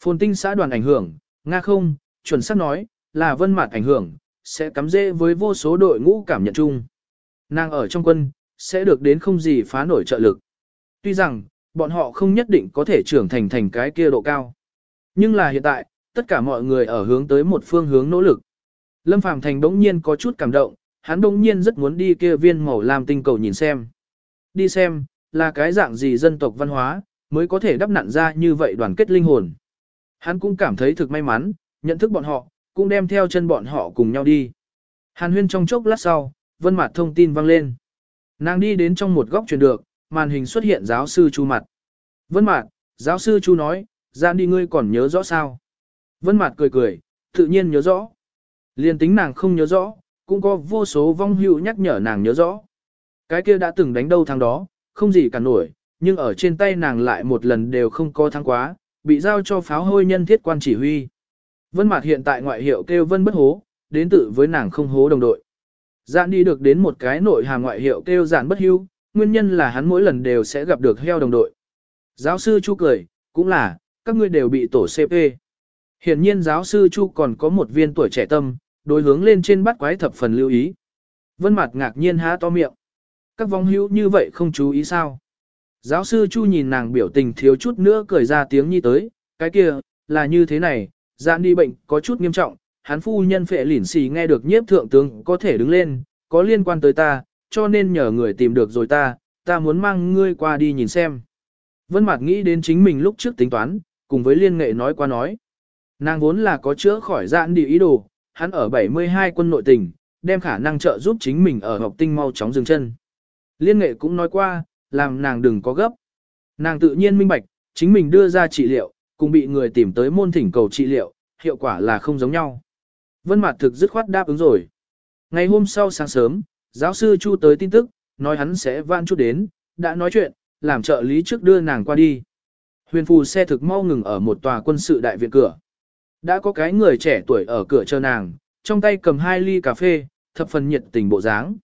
Phồn tinh xã đoàn ảnh hưởng, Nga không, chuẩn xác nói, là vân mặt ảnh hưởng, sẽ cắm dễ với vô số đội ngũ cảm nhận chung. Nàng ở trong quân, sẽ được đến không gì phá nổi trợ lực. Tuy rằng, bọn họ không nhất định có thể trưởng thành thành cái kia độ cao. Nhưng là hiện tại, tất cả mọi người ở hướng tới một phương hướng nỗ lực. Lâm Phàm Thành đống nhiên có chút cảm động, hắn đống nhiên rất muốn đi kia viên màu làm tinh cầu nhìn xem. Đi xem, là cái dạng gì dân tộc văn hóa, mới có thể đắp nặn ra như vậy đoàn kết linh hồn. Hắn cũng cảm thấy thực may mắn, nhận thức bọn họ, cũng đem theo chân bọn họ cùng nhau đi. Hàn huyên trong chốc lát sau, vân mặt thông tin vang lên. Nàng đi đến trong một góc truyền được, màn hình xuất hiện giáo sư Chu mặt. Vân Mạt, giáo sư Chu nói, gian đi ngươi còn nhớ rõ sao? Vân Mạt cười cười, tự nhiên nhớ rõ. Liên tính nàng không nhớ rõ, cũng có vô số vong hữu nhắc nhở nàng nhớ rõ. Cái kia đã từng đánh đâu thắng đó, không gì cả nổi, nhưng ở trên tay nàng lại một lần đều không có thắng quá, bị giao cho pháo hôi nhân thiết quan chỉ huy. Vân Mạt hiện tại ngoại hiệu kêu Vân bất hố, đến tự với nàng không hố đồng đội. Dạn đi được đến một cái nội hàm ngoại hiệu kêu giản bất hưu, nguyên nhân là hắn mỗi lần đều sẽ gặp được heo đồng đội. Giáo sư Chu cười, cũng là, các ngươi đều bị tổ CP. Hiển nhiên giáo sư Chu còn có một viên tuổi trẻ tâm, đối hướng lên trên bắt quái thập phần lưu ý. Vân mặt ngạc nhiên há to miệng. Các vong hữu như vậy không chú ý sao? Giáo sư Chu nhìn nàng biểu tình thiếu chút nữa cười ra tiếng nhi tới, cái kia, là như thế này, dạn đi bệnh có chút nghiêm trọng, hắn phu nhân phệ lỉn xì nghe được nhiếp thượng tướng có thể đứng lên, có liên quan tới ta, cho nên nhờ người tìm được rồi ta, ta muốn mang ngươi qua đi nhìn xem. Vân Mạt nghĩ đến chính mình lúc trước tính toán, cùng với liên nghệ nói qua nói. Nàng vốn là có chữa khỏi dạn đi ý đồ, hắn ở 72 quân nội tỉnh, đem khả năng trợ giúp chính mình ở học tinh mau chóng dừng chân. Liên nghệ cũng nói qua, làm nàng đừng có gấp. Nàng tự nhiên minh bạch, chính mình đưa ra trị liệu, cùng bị người tìm tới môn thỉnh cầu trị liệu, hiệu quả là không giống nhau. Vân Mạt thực dứt khoát đáp ứng rồi. Ngày hôm sau sáng sớm, giáo sư Chu tới tin tức, nói hắn sẽ vãn chút đến, đã nói chuyện, làm trợ lý trước đưa nàng qua đi. Huyền phù xe thực mau ngừng ở một tòa quân sự đại viện cửa. Đã có cái người trẻ tuổi ở cửa chờ nàng, trong tay cầm hai ly cà phê, thập phần nhiệt tình bộ dáng.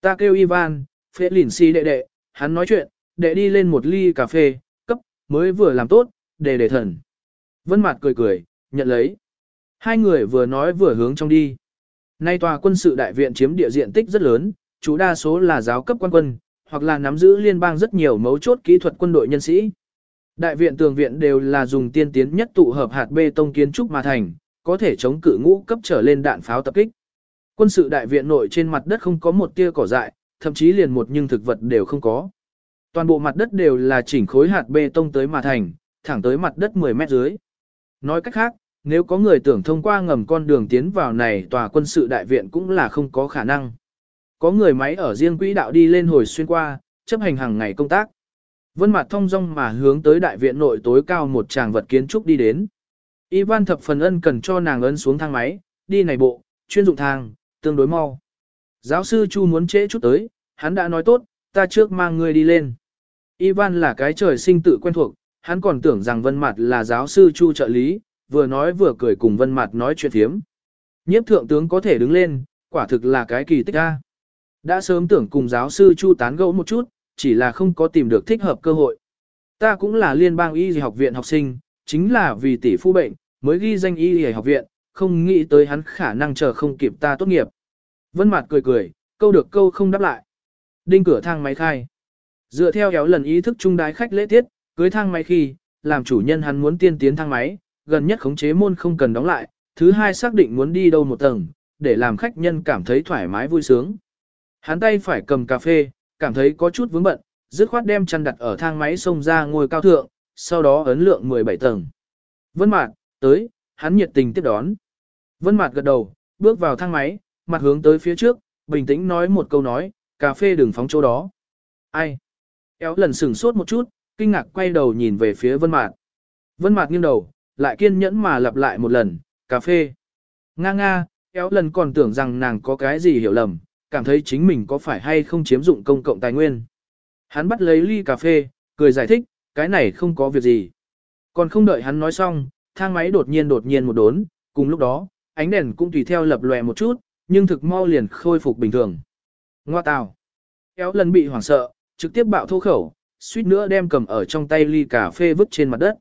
Ta kêu Ivan, phê lìn si đệ đệ, hắn nói chuyện, đệ đi lên một ly cà phê, cấp, mới vừa làm tốt, để để thần. Vân Mạt cười cười, nhận lấy. Hai người vừa nói vừa hướng trong đi. Nay tòa quân sự đại viện chiếm địa diện tích rất lớn, chủ đa số là giáo cấp quan quân, hoặc là nắm giữ liên bang rất nhiều mấu chốt kỹ thuật quân đội nhân sĩ. Đại viện tường viện đều là dùng tiên tiến nhất tụ hợp hạt bê tông kiến trúc mà thành, có thể chống cự ngũ cấp trở lên đạn pháo tập kích. Quân sự đại viện nội trên mặt đất không có một tia cỏ dại, thậm chí liền một nhưng thực vật đều không có. Toàn bộ mặt đất đều là chỉnh khối hạt bê tông tới mà thành, thẳng tới mặt đất 10 mét dưới. Nói cách khác, nếu có người tưởng thông qua ngầm con đường tiến vào này tòa quân sự đại viện cũng là không có khả năng. Có người máy ở riêng quỹ đạo đi lên hồi xuyên qua, chấp hành hàng ngày công tác. Vân mặt thông dong mà hướng tới đại viện nội tối cao một tràng vật kiến trúc đi đến. Ivan thập phần ân cần cho nàng ấn xuống thang máy, đi này bộ, chuyên dụng thang, tương đối mau. Giáo sư Chu muốn trễ chút tới, hắn đã nói tốt, ta trước mang ngươi đi lên. Ivan là cái trời sinh tự quen thuộc, hắn còn tưởng rằng Vân Mạt là giáo sư Chu trợ lý, vừa nói vừa cười cùng Vân Mạt nói chuyện thiếm. Nhiếp thượng tướng có thể đứng lên, quả thực là cái kỳ tích a. Đã sớm tưởng cùng giáo sư Chu tán gẫu một chút, chỉ là không có tìm được thích hợp cơ hội. Ta cũng là liên bang y học viện học sinh, chính là vì tỷ phu bệnh, mới ghi danh y học viện, không nghĩ tới hắn khả năng chờ không kịp ta tốt nghiệp. Vân Mạt cười cười, câu được câu không đáp lại. Đinh cửa thang máy khai. Dựa theo kéo lần ý thức trung đái khách lễ tiết, cưới thang máy khi, làm chủ nhân hắn muốn tiên tiến thang máy, gần nhất khống chế môn không cần đóng lại, thứ hai xác định muốn đi đâu một tầng, để làm khách nhân cảm thấy thoải mái vui sướng. Hắn tay phải cầm cà phê, cảm thấy có chút vướng bận, dứt khoát đem chăn đặt ở thang máy xông ra ngồi cao thượng, sau đó ấn lượng 17 tầng. Vân Mạt, tới, hắn nhiệt tình tiếp đón. Vân Mạt gật đầu, bước vào thang máy, mặt hướng tới phía trước, bình tĩnh nói một câu nói, cà phê đừng phóng chỗ đó. Ai? Éo lần sừng sốt một chút, kinh ngạc quay đầu nhìn về phía Vân Mạt. Vân Mạt nghiêng đầu, lại kiên nhẫn mà lặp lại một lần, cà phê. Nga nga, kéo lần còn tưởng rằng nàng có cái gì hiểu lầm, cảm thấy chính mình có phải hay không chiếm dụng công cộng tài nguyên. Hắn bắt lấy ly cà phê, cười giải thích, cái này không có việc gì. Còn không đợi hắn nói xong, thang máy đột nhiên đột nhiên một đốn, cùng lúc đó, ánh đèn cũng tùy theo lập lòe một chút, nhưng thực mau liền khôi phục bình thường. Ngoa tào. Kéo lần bị hoảng sợ, trực tiếp bạo thô khẩu, suýt nữa đem cầm ở trong tay ly cà phê vứt trên mặt đất.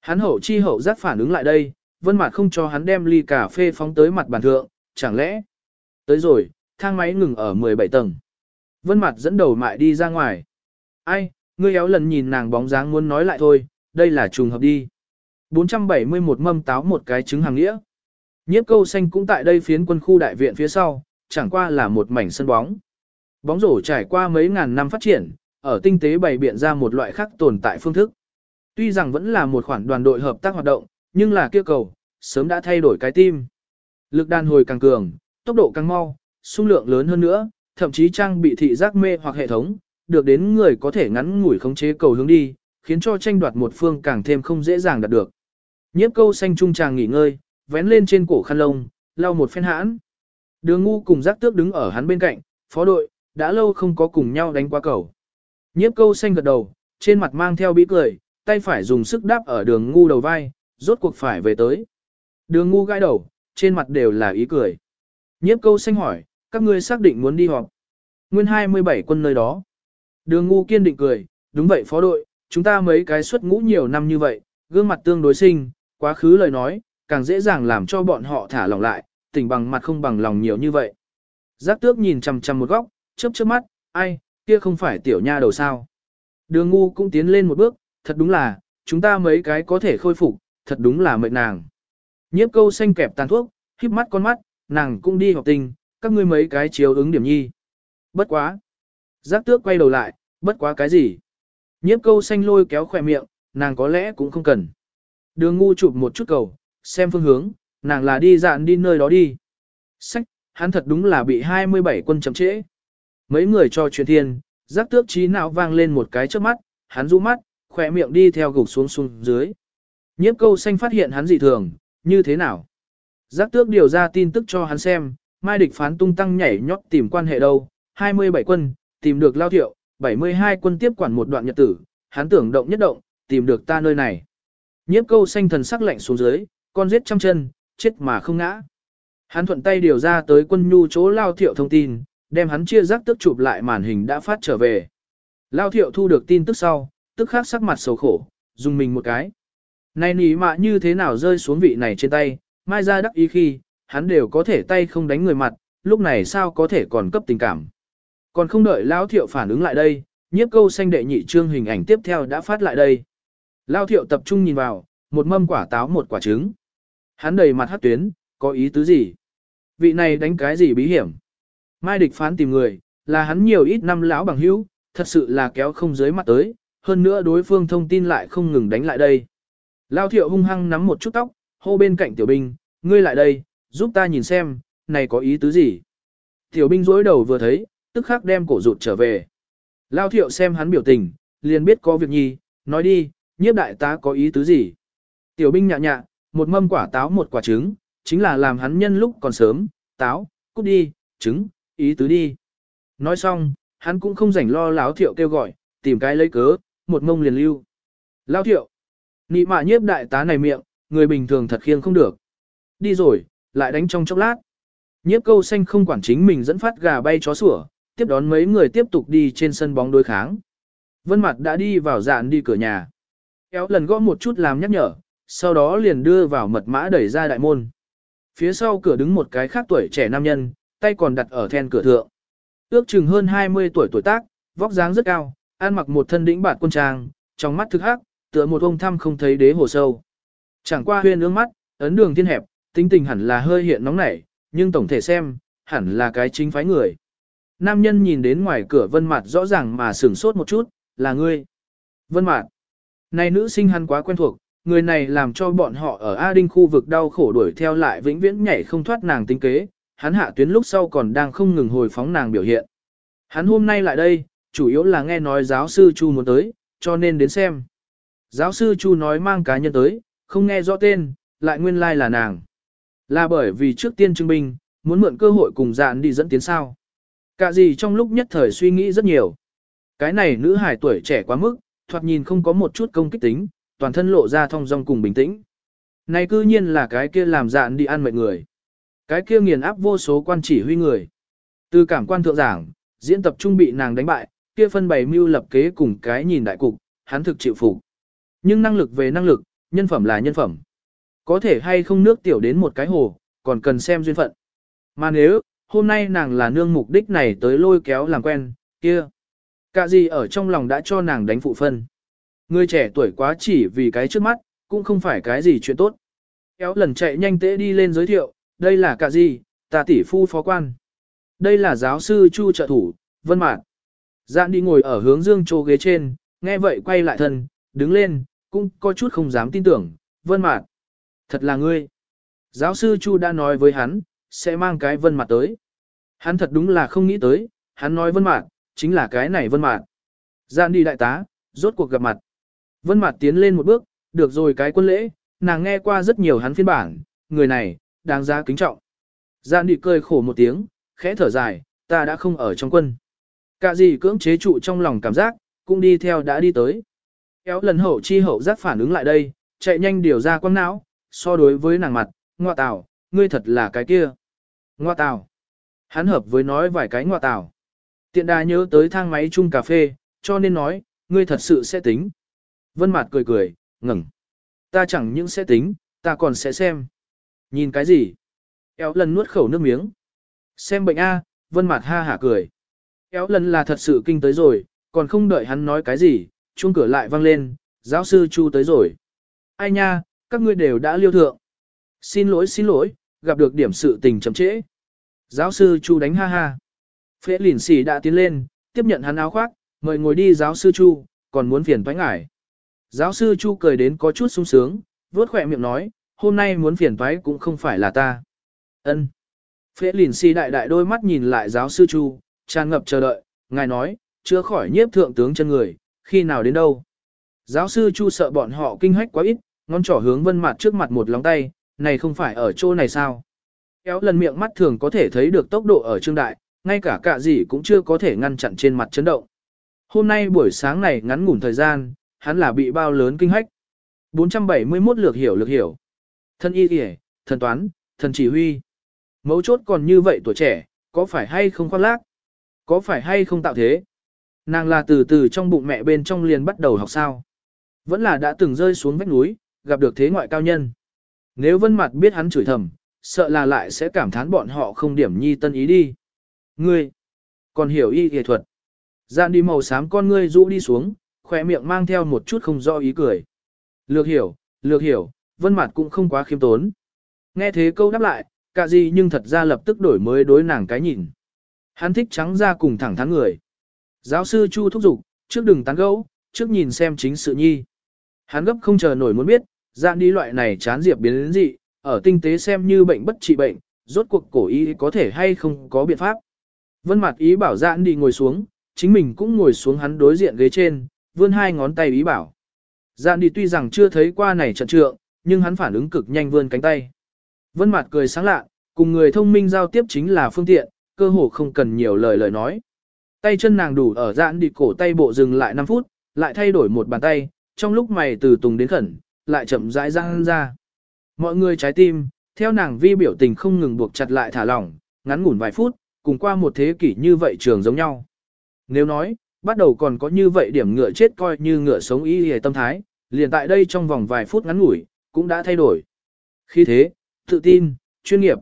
Hắn hậu chi hậu giác phản ứng lại đây, vân mặt không cho hắn đem ly cà phê phóng tới mặt bàn thượng, chẳng lẽ. Tới rồi, thang máy ngừng ở 17 tầng. Vân mặt dẫn đầu mại đi ra ngoài. Ai, ngươi éo lần nhìn nàng bóng dáng muốn nói lại thôi, đây là trùng hợp đi. 471 mâm táo một cái trứng hàng nghĩa. Nhiếp câu xanh cũng tại đây phiến quân khu đại viện phía sau, chẳng qua là một mảnh sân bóng. Bóng rổ trải qua mấy ngàn năm phát triển, ở tinh tế bày biện ra một loại khác tồn tại phương thức. Tuy rằng vẫn là một khoản đoàn đội hợp tác hoạt động, nhưng là kia cầu, sớm đã thay đổi cái tim. Lực đàn hồi càng cường, tốc độ càng mau, xung lượng lớn hơn nữa, thậm chí trang bị thị giác mê hoặc hệ thống, được đến người có thể ngắn ngủi khống chế cầu hướng đi, khiến cho tranh đoạt một phương càng thêm không dễ dàng đạt được. Nhiếp câu xanh trung tràng nghỉ ngơi, vén lên trên cổ khăn lông, lau một phen hãn. Đường ngu cùng giác tước đứng ở hắn bên cạnh, phó đội, đã lâu không có cùng nhau đánh qua cầu. Nhiếp câu xanh gật đầu, trên mặt mang theo bí cười, tay phải dùng sức đáp ở đường ngu đầu vai, rốt cuộc phải về tới. Đường ngu gãi đầu, trên mặt đều là ý cười. Nhiếp câu xanh hỏi, các ngươi xác định muốn đi họp. Nguyên 27 quân nơi đó. Đường ngu kiên định cười, đúng vậy phó đội, chúng ta mấy cái xuất ngũ nhiều năm như vậy, gương mặt tương đối sinh, quá khứ lời nói, càng dễ dàng làm cho bọn họ thả lòng lại, tình bằng mặt không bằng lòng nhiều như vậy. Giác tước nhìn chằm chằm một góc, chớp chớp mắt, ai, kia không phải tiểu nha đầu sao. Đường ngu cũng tiến lên một bước, thật đúng là, chúng ta mấy cái có thể khôi phục, thật đúng là mệnh nàng. Nhiếp câu xanh kẹp tàn thuốc, híp mắt con mắt, nàng cũng đi học tình, các ngươi mấy cái chiếu ứng điểm nhi. Bất quá. Giác tước quay đầu lại, bất quá cái gì? Nhiếp câu xanh lôi kéo khỏe miệng, nàng có lẽ cũng không cần. Đường ngu chụp một chút cầu, xem phương hướng, nàng là đi dạn đi nơi đó đi. Sách, hắn thật đúng là bị 27 quân chậm trễ. Mấy người cho chuyện thiên, giác tước trí não vang lên một cái trước mắt, hắn rũ mắt, khỏe miệng đi theo gục xuống xuống dưới. Nhiếp câu xanh phát hiện hắn dị thường, như thế nào? Giác tước điều ra tin tức cho hắn xem, mai địch phán tung tăng nhảy nhót tìm quan hệ đâu, 27 quân, tìm được lao thiệu, 72 quân tiếp quản một đoạn nhật tử, hắn tưởng động nhất động, tìm được ta nơi này. Nhiếp câu xanh thần sắc lạnh xuống dưới, con giết trăm chân, chết mà không ngã. Hắn thuận tay điều ra tới quân nhu chỗ lao thiệu thông tin, đem hắn chia rắc tức chụp lại màn hình đã phát trở về. Lao thiệu thu được tin tức sau, tức khắc sắc mặt sầu khổ, dùng mình một cái. Này nỉ mạ như thế nào rơi xuống vị này trên tay, mai ra đắc ý khi, hắn đều có thể tay không đánh người mặt, lúc này sao có thể còn cấp tình cảm. Còn không đợi Lao thiệu phản ứng lại đây, nhiếp câu xanh đệ nhị trương hình ảnh tiếp theo đã phát lại đây. Lao thiệu tập trung nhìn vào, một mâm quả táo một quả trứng. Hắn đầy mặt hát tuyến, có ý tứ gì? Vị này đánh cái gì bí hiểm? Mai địch phán tìm người, là hắn nhiều ít năm lão bằng hữu, thật sự là kéo không dưới mặt tới, hơn nữa đối phương thông tin lại không ngừng đánh lại đây. Lao thiệu hung hăng nắm một chút tóc, hô bên cạnh tiểu binh, ngươi lại đây, giúp ta nhìn xem, này có ý tứ gì. Tiểu binh rối đầu vừa thấy, tức khắc đem cổ rụt trở về. Lao thiệu xem hắn biểu tình, liền biết có việc nhi, nói đi, nhiếp đại tá có ý tứ gì. Tiểu binh nhạ nhạ, một mâm quả táo một quả trứng, chính là làm hắn nhân lúc còn sớm, táo, cút đi, trứng, ý tứ đi. Nói xong, hắn cũng không rảnh lo láo thiệu kêu gọi, tìm cái lấy cớ, một mông liền lưu. Lao thiệu, nị mạ nhiếp đại tá này miệng, người bình thường thật khiêng không được. Đi rồi, lại đánh trong chốc lát. Nhiếp câu xanh không quản chính mình dẫn phát gà bay chó sủa, tiếp đón mấy người tiếp tục đi trên sân bóng đối kháng. Vân mặt đã đi vào dạn đi cửa nhà. Kéo lần gõ một chút làm nhắc nhở, sau đó liền đưa vào mật mã đẩy ra đại môn. Phía sau cửa đứng một cái khác tuổi trẻ nam nhân, tay còn đặt ở then cửa thượng. Ước chừng hơn 20 tuổi tuổi tác, vóc dáng rất cao, ăn mặc một thân đĩnh bạt quân trang, trong mắt thực hắc, tựa một ông thăm không thấy đế hồ sâu. Chẳng qua huyên ương mắt, ấn đường thiên hẹp, tính tình hẳn là hơi hiện nóng nảy, nhưng tổng thể xem, hẳn là cái chính phái người. Nam nhân nhìn đến ngoài cửa vân mặt rõ ràng mà sửng sốt một chút, là ngươi. Vân mặt. Này nữ sinh hắn quá quen thuộc, người này làm cho bọn họ ở A Đinh khu vực đau khổ đuổi theo lại vĩnh viễn nhảy không thoát nàng tính kế, hắn hạ tuyến lúc sau còn đang không ngừng hồi phóng nàng biểu hiện. Hắn hôm nay lại đây, chủ yếu là nghe nói giáo sư Chu muốn tới, cho nên đến xem. Giáo sư Chu nói mang cá nhân tới, không nghe rõ tên, lại nguyên lai like là nàng. Là bởi vì trước tiên chứng minh, muốn mượn cơ hội cùng dạn đi dẫn tiến sao. Cả gì trong lúc nhất thời suy nghĩ rất nhiều. Cái này nữ hải tuổi trẻ quá mức, thoạt nhìn không có một chút công kích tính, toàn thân lộ ra thong dong cùng bình tĩnh. Này cư nhiên là cái kia làm dạn đi ăn mệt người. Cái kia nghiền áp vô số quan chỉ huy người. Từ cảm quan thượng giảng, diễn tập trung bị nàng đánh bại, kia phân bày mưu lập kế cùng cái nhìn đại cục, hắn thực chịu phục. Nhưng năng lực về năng lực, nhân phẩm là nhân phẩm. Có thể hay không nước tiểu đến một cái hồ, còn cần xem duyên phận. Mà nếu, hôm nay nàng là nương mục đích này tới lôi kéo làm quen, kia. Cả gì ở trong lòng đã cho nàng đánh phụ phân. Người trẻ tuổi quá chỉ vì cái trước mắt, cũng không phải cái gì chuyện tốt. Kéo lần chạy nhanh tễ đi lên giới thiệu, đây là cả gì, ta tỷ phu phó quan. Đây là giáo sư Chu trợ thủ, Vân Mạn. Dạn đi ngồi ở hướng dương chỗ ghế trên, nghe vậy quay lại thân, đứng lên, cũng có chút không dám tin tưởng, Vân Mạn. Thật là ngươi. Giáo sư Chu đã nói với hắn, sẽ mang cái Vân Mạn tới. Hắn thật đúng là không nghĩ tới, hắn nói Vân Mạn, chính là cái này Vân Mạn. Dạn đi đại tá, rốt cuộc gặp mặt. Vân Mạt tiến lên một bước, được rồi cái quân lễ, nàng nghe qua rất nhiều hắn phiên bản, người này, đáng giá kính trọng. Dạ Giản Nghị cười khổ một tiếng, khẽ thở dài, ta đã không ở trong quân. Cả gì cưỡng chế trụ trong lòng cảm giác, cũng đi theo đã đi tới. Kéo lần hậu chi hậu giác phản ứng lại đây, chạy nhanh điều ra quăng não, so đối với nàng mặt, ngoa tào, ngươi thật là cái kia. Ngoa tào. Hắn hợp với nói vài cái ngoa tào. Tiện đà nhớ tới thang máy chung cà phê, cho nên nói, ngươi thật sự sẽ tính. Vân Mạt cười cười, ngẩng. Ta chẳng những sẽ tính, ta còn sẽ xem. Nhìn cái gì? eo lần nuốt khẩu nước miếng. Xem bệnh A, Vân Mạt ha hả cười. eo lần là thật sự kinh tới rồi, còn không đợi hắn nói cái gì, chuông cửa lại vang lên, giáo sư Chu tới rồi. Ai nha, các ngươi đều đã liêu thượng. Xin lỗi xin lỗi, gặp được điểm sự tình chậm trễ. Giáo sư Chu đánh ha ha. Phế lìn xỉ đã tiến lên, tiếp nhận hắn áo khoác, mời ngồi đi giáo sư Chu, còn muốn phiền toái ngải. Giáo sư Chu cười đến có chút sung sướng, vớt khỏe miệng nói, hôm nay muốn phiền toái cũng không phải là ta. Ân. Phế lìn si đại đại đôi mắt nhìn lại giáo sư Chu, tràn ngập chờ đợi, ngài nói, chưa khỏi nhiếp thượng tướng chân người, khi nào đến đâu. Giáo sư Chu sợ bọn họ kinh hách quá ít, ngón trỏ hướng vân mặt trước mặt một lóng tay, này không phải ở chỗ này sao. Kéo lần miệng mắt thường có thể thấy được tốc độ ở trương đại, ngay cả cả gì cũng chưa có thể ngăn chặn trên mặt chấn động. Hôm nay buổi sáng này ngắn ngủn thời gian, hắn là bị bao lớn kinh hách. 471 lược hiểu lược hiểu. Thân y kìa, thần toán, thần chỉ huy. Mấu chốt còn như vậy tuổi trẻ, có phải hay không khoác lác? Có phải hay không tạo thế? Nàng là từ từ trong bụng mẹ bên trong liền bắt đầu học sao? Vẫn là đã từng rơi xuống vách núi, gặp được thế ngoại cao nhân. Nếu vân mặt biết hắn chửi thầm, sợ là lại sẽ cảm thán bọn họ không điểm nhi tân ý đi. Ngươi, còn hiểu y y thuật. Dạn đi màu xám con ngươi rũ đi xuống, khỏe miệng mang theo một chút không rõ ý cười. Lược hiểu, lược hiểu, vân mặt cũng không quá khiêm tốn. Nghe thế câu đáp lại, cả gì nhưng thật ra lập tức đổi mới đối nàng cái nhìn. Hắn thích trắng ra cùng thẳng thắn người. Giáo sư Chu thúc giục, trước đừng tán gẫu, trước nhìn xem chính sự nhi. Hắn gấp không chờ nổi muốn biết, dạng đi loại này chán diệp biến đến gì, ở tinh tế xem như bệnh bất trị bệnh, rốt cuộc cổ y có thể hay không có biện pháp. Vân mặt ý bảo dạng đi ngồi xuống, chính mình cũng ngồi xuống hắn đối diện ghế trên, vươn hai ngón tay ý bảo. Dạng đi tuy rằng chưa thấy qua này trận trượng, nhưng hắn phản ứng cực nhanh vươn cánh tay. Vân mặt cười sáng lạ, cùng người thông minh giao tiếp chính là phương tiện, cơ hồ không cần nhiều lời lời nói. Tay chân nàng đủ ở dạn đi cổ tay bộ dừng lại 5 phút, lại thay đổi một bàn tay, trong lúc mày từ tùng đến khẩn, lại chậm rãi giãn ra. Mọi người trái tim, theo nàng vi biểu tình không ngừng buộc chặt lại thả lỏng, ngắn ngủn vài phút, cùng qua một thế kỷ như vậy trường giống nhau. Nếu nói, bắt đầu còn có như vậy điểm ngựa chết coi như ngựa sống ý hề tâm thái, liền tại đây trong vòng vài phút ngắn ngủi, cũng đã thay đổi. Khi thế, tự tin, chuyên nghiệp.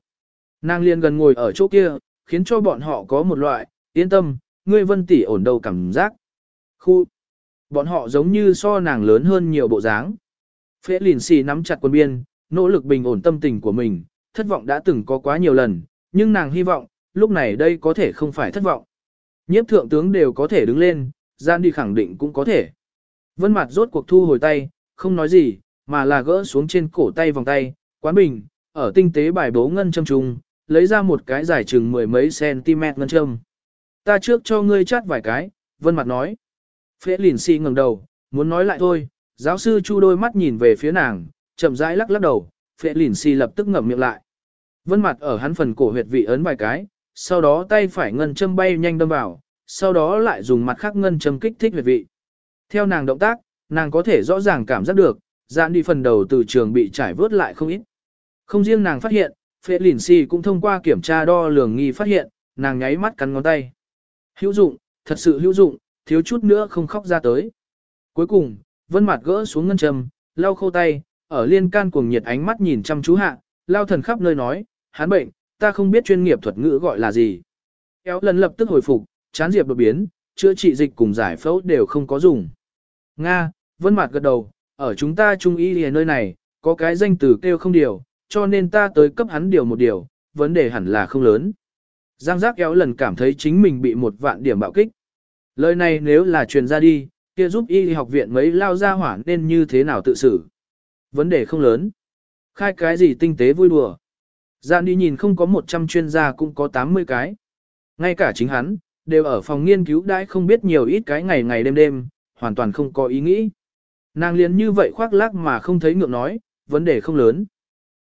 Nàng liền gần ngồi ở chỗ kia, khiến cho bọn họ có một loại, yên tâm, ngươi vân tỷ ổn đầu cảm giác. Khu, bọn họ giống như so nàng lớn hơn nhiều bộ dáng. Phế lìn xì nắm chặt quân biên, nỗ lực bình ổn tâm tình của mình, thất vọng đã từng có quá nhiều lần, nhưng nàng hy vọng, lúc này đây có thể không phải thất vọng. Nhiếp thượng tướng đều có thể đứng lên, gian đi khẳng định cũng có thể. Vân mặt rốt cuộc thu hồi tay, không nói gì, mà là gỡ xuống trên cổ tay vòng tay, quán bình, ở tinh tế bài bố ngân châm trùng, lấy ra một cái dài chừng mười mấy cm ngân châm. Ta trước cho ngươi chát vài cái, vân mặt nói. Phế lìn si ngẩng đầu, muốn nói lại thôi, giáo sư chu đôi mắt nhìn về phía nàng, chậm rãi lắc lắc đầu, phế lìn si lập tức ngậm miệng lại. Vân mặt ở hắn phần cổ huyệt vị ấn vài cái, sau đó tay phải ngân châm bay nhanh đâm vào, sau đó lại dùng mặt khác ngân châm kích thích huyệt vị. Theo nàng động tác, nàng có thể rõ ràng cảm giác được, dạn đi phần đầu từ trường bị trải vớt lại không ít. Không riêng nàng phát hiện, phệ lìn si cũng thông qua kiểm tra đo lường nghi phát hiện, nàng nháy mắt cắn ngón tay. Hữu dụng, thật sự hữu dụng, thiếu chút nữa không khóc ra tới. Cuối cùng, vân mặt gỡ xuống ngân trầm, lau khô tay, ở liên can cuồng nhiệt ánh mắt nhìn chăm chú hạ, lao thần khắp nơi nói, hắn bệnh, ta không biết chuyên nghiệp thuật ngữ gọi là gì. Kéo lần lập tức hồi phục, chán diệp đột biến, chữa trị dịch cùng giải phẫu đều không có dùng. Nga, vân mặt gật đầu, ở chúng ta trung y ở nơi này, có cái danh từ kêu không điều, cho nên ta tới cấp hắn điều một điều, vấn đề hẳn là không lớn. Giang giác kéo lần cảm thấy chính mình bị một vạn điểm bạo kích. Lời này nếu là truyền ra đi, kia giúp y học viện mấy lao ra hỏa nên như thế nào tự xử. Vấn đề không lớn. Khai cái gì tinh tế vui đùa. Giang đi nhìn không có 100 chuyên gia cũng có 80 cái. Ngay cả chính hắn, đều ở phòng nghiên cứu đãi không biết nhiều ít cái ngày ngày đêm đêm, hoàn toàn không có ý nghĩ. Nàng liền như vậy khoác lác mà không thấy ngượng nói, vấn đề không lớn.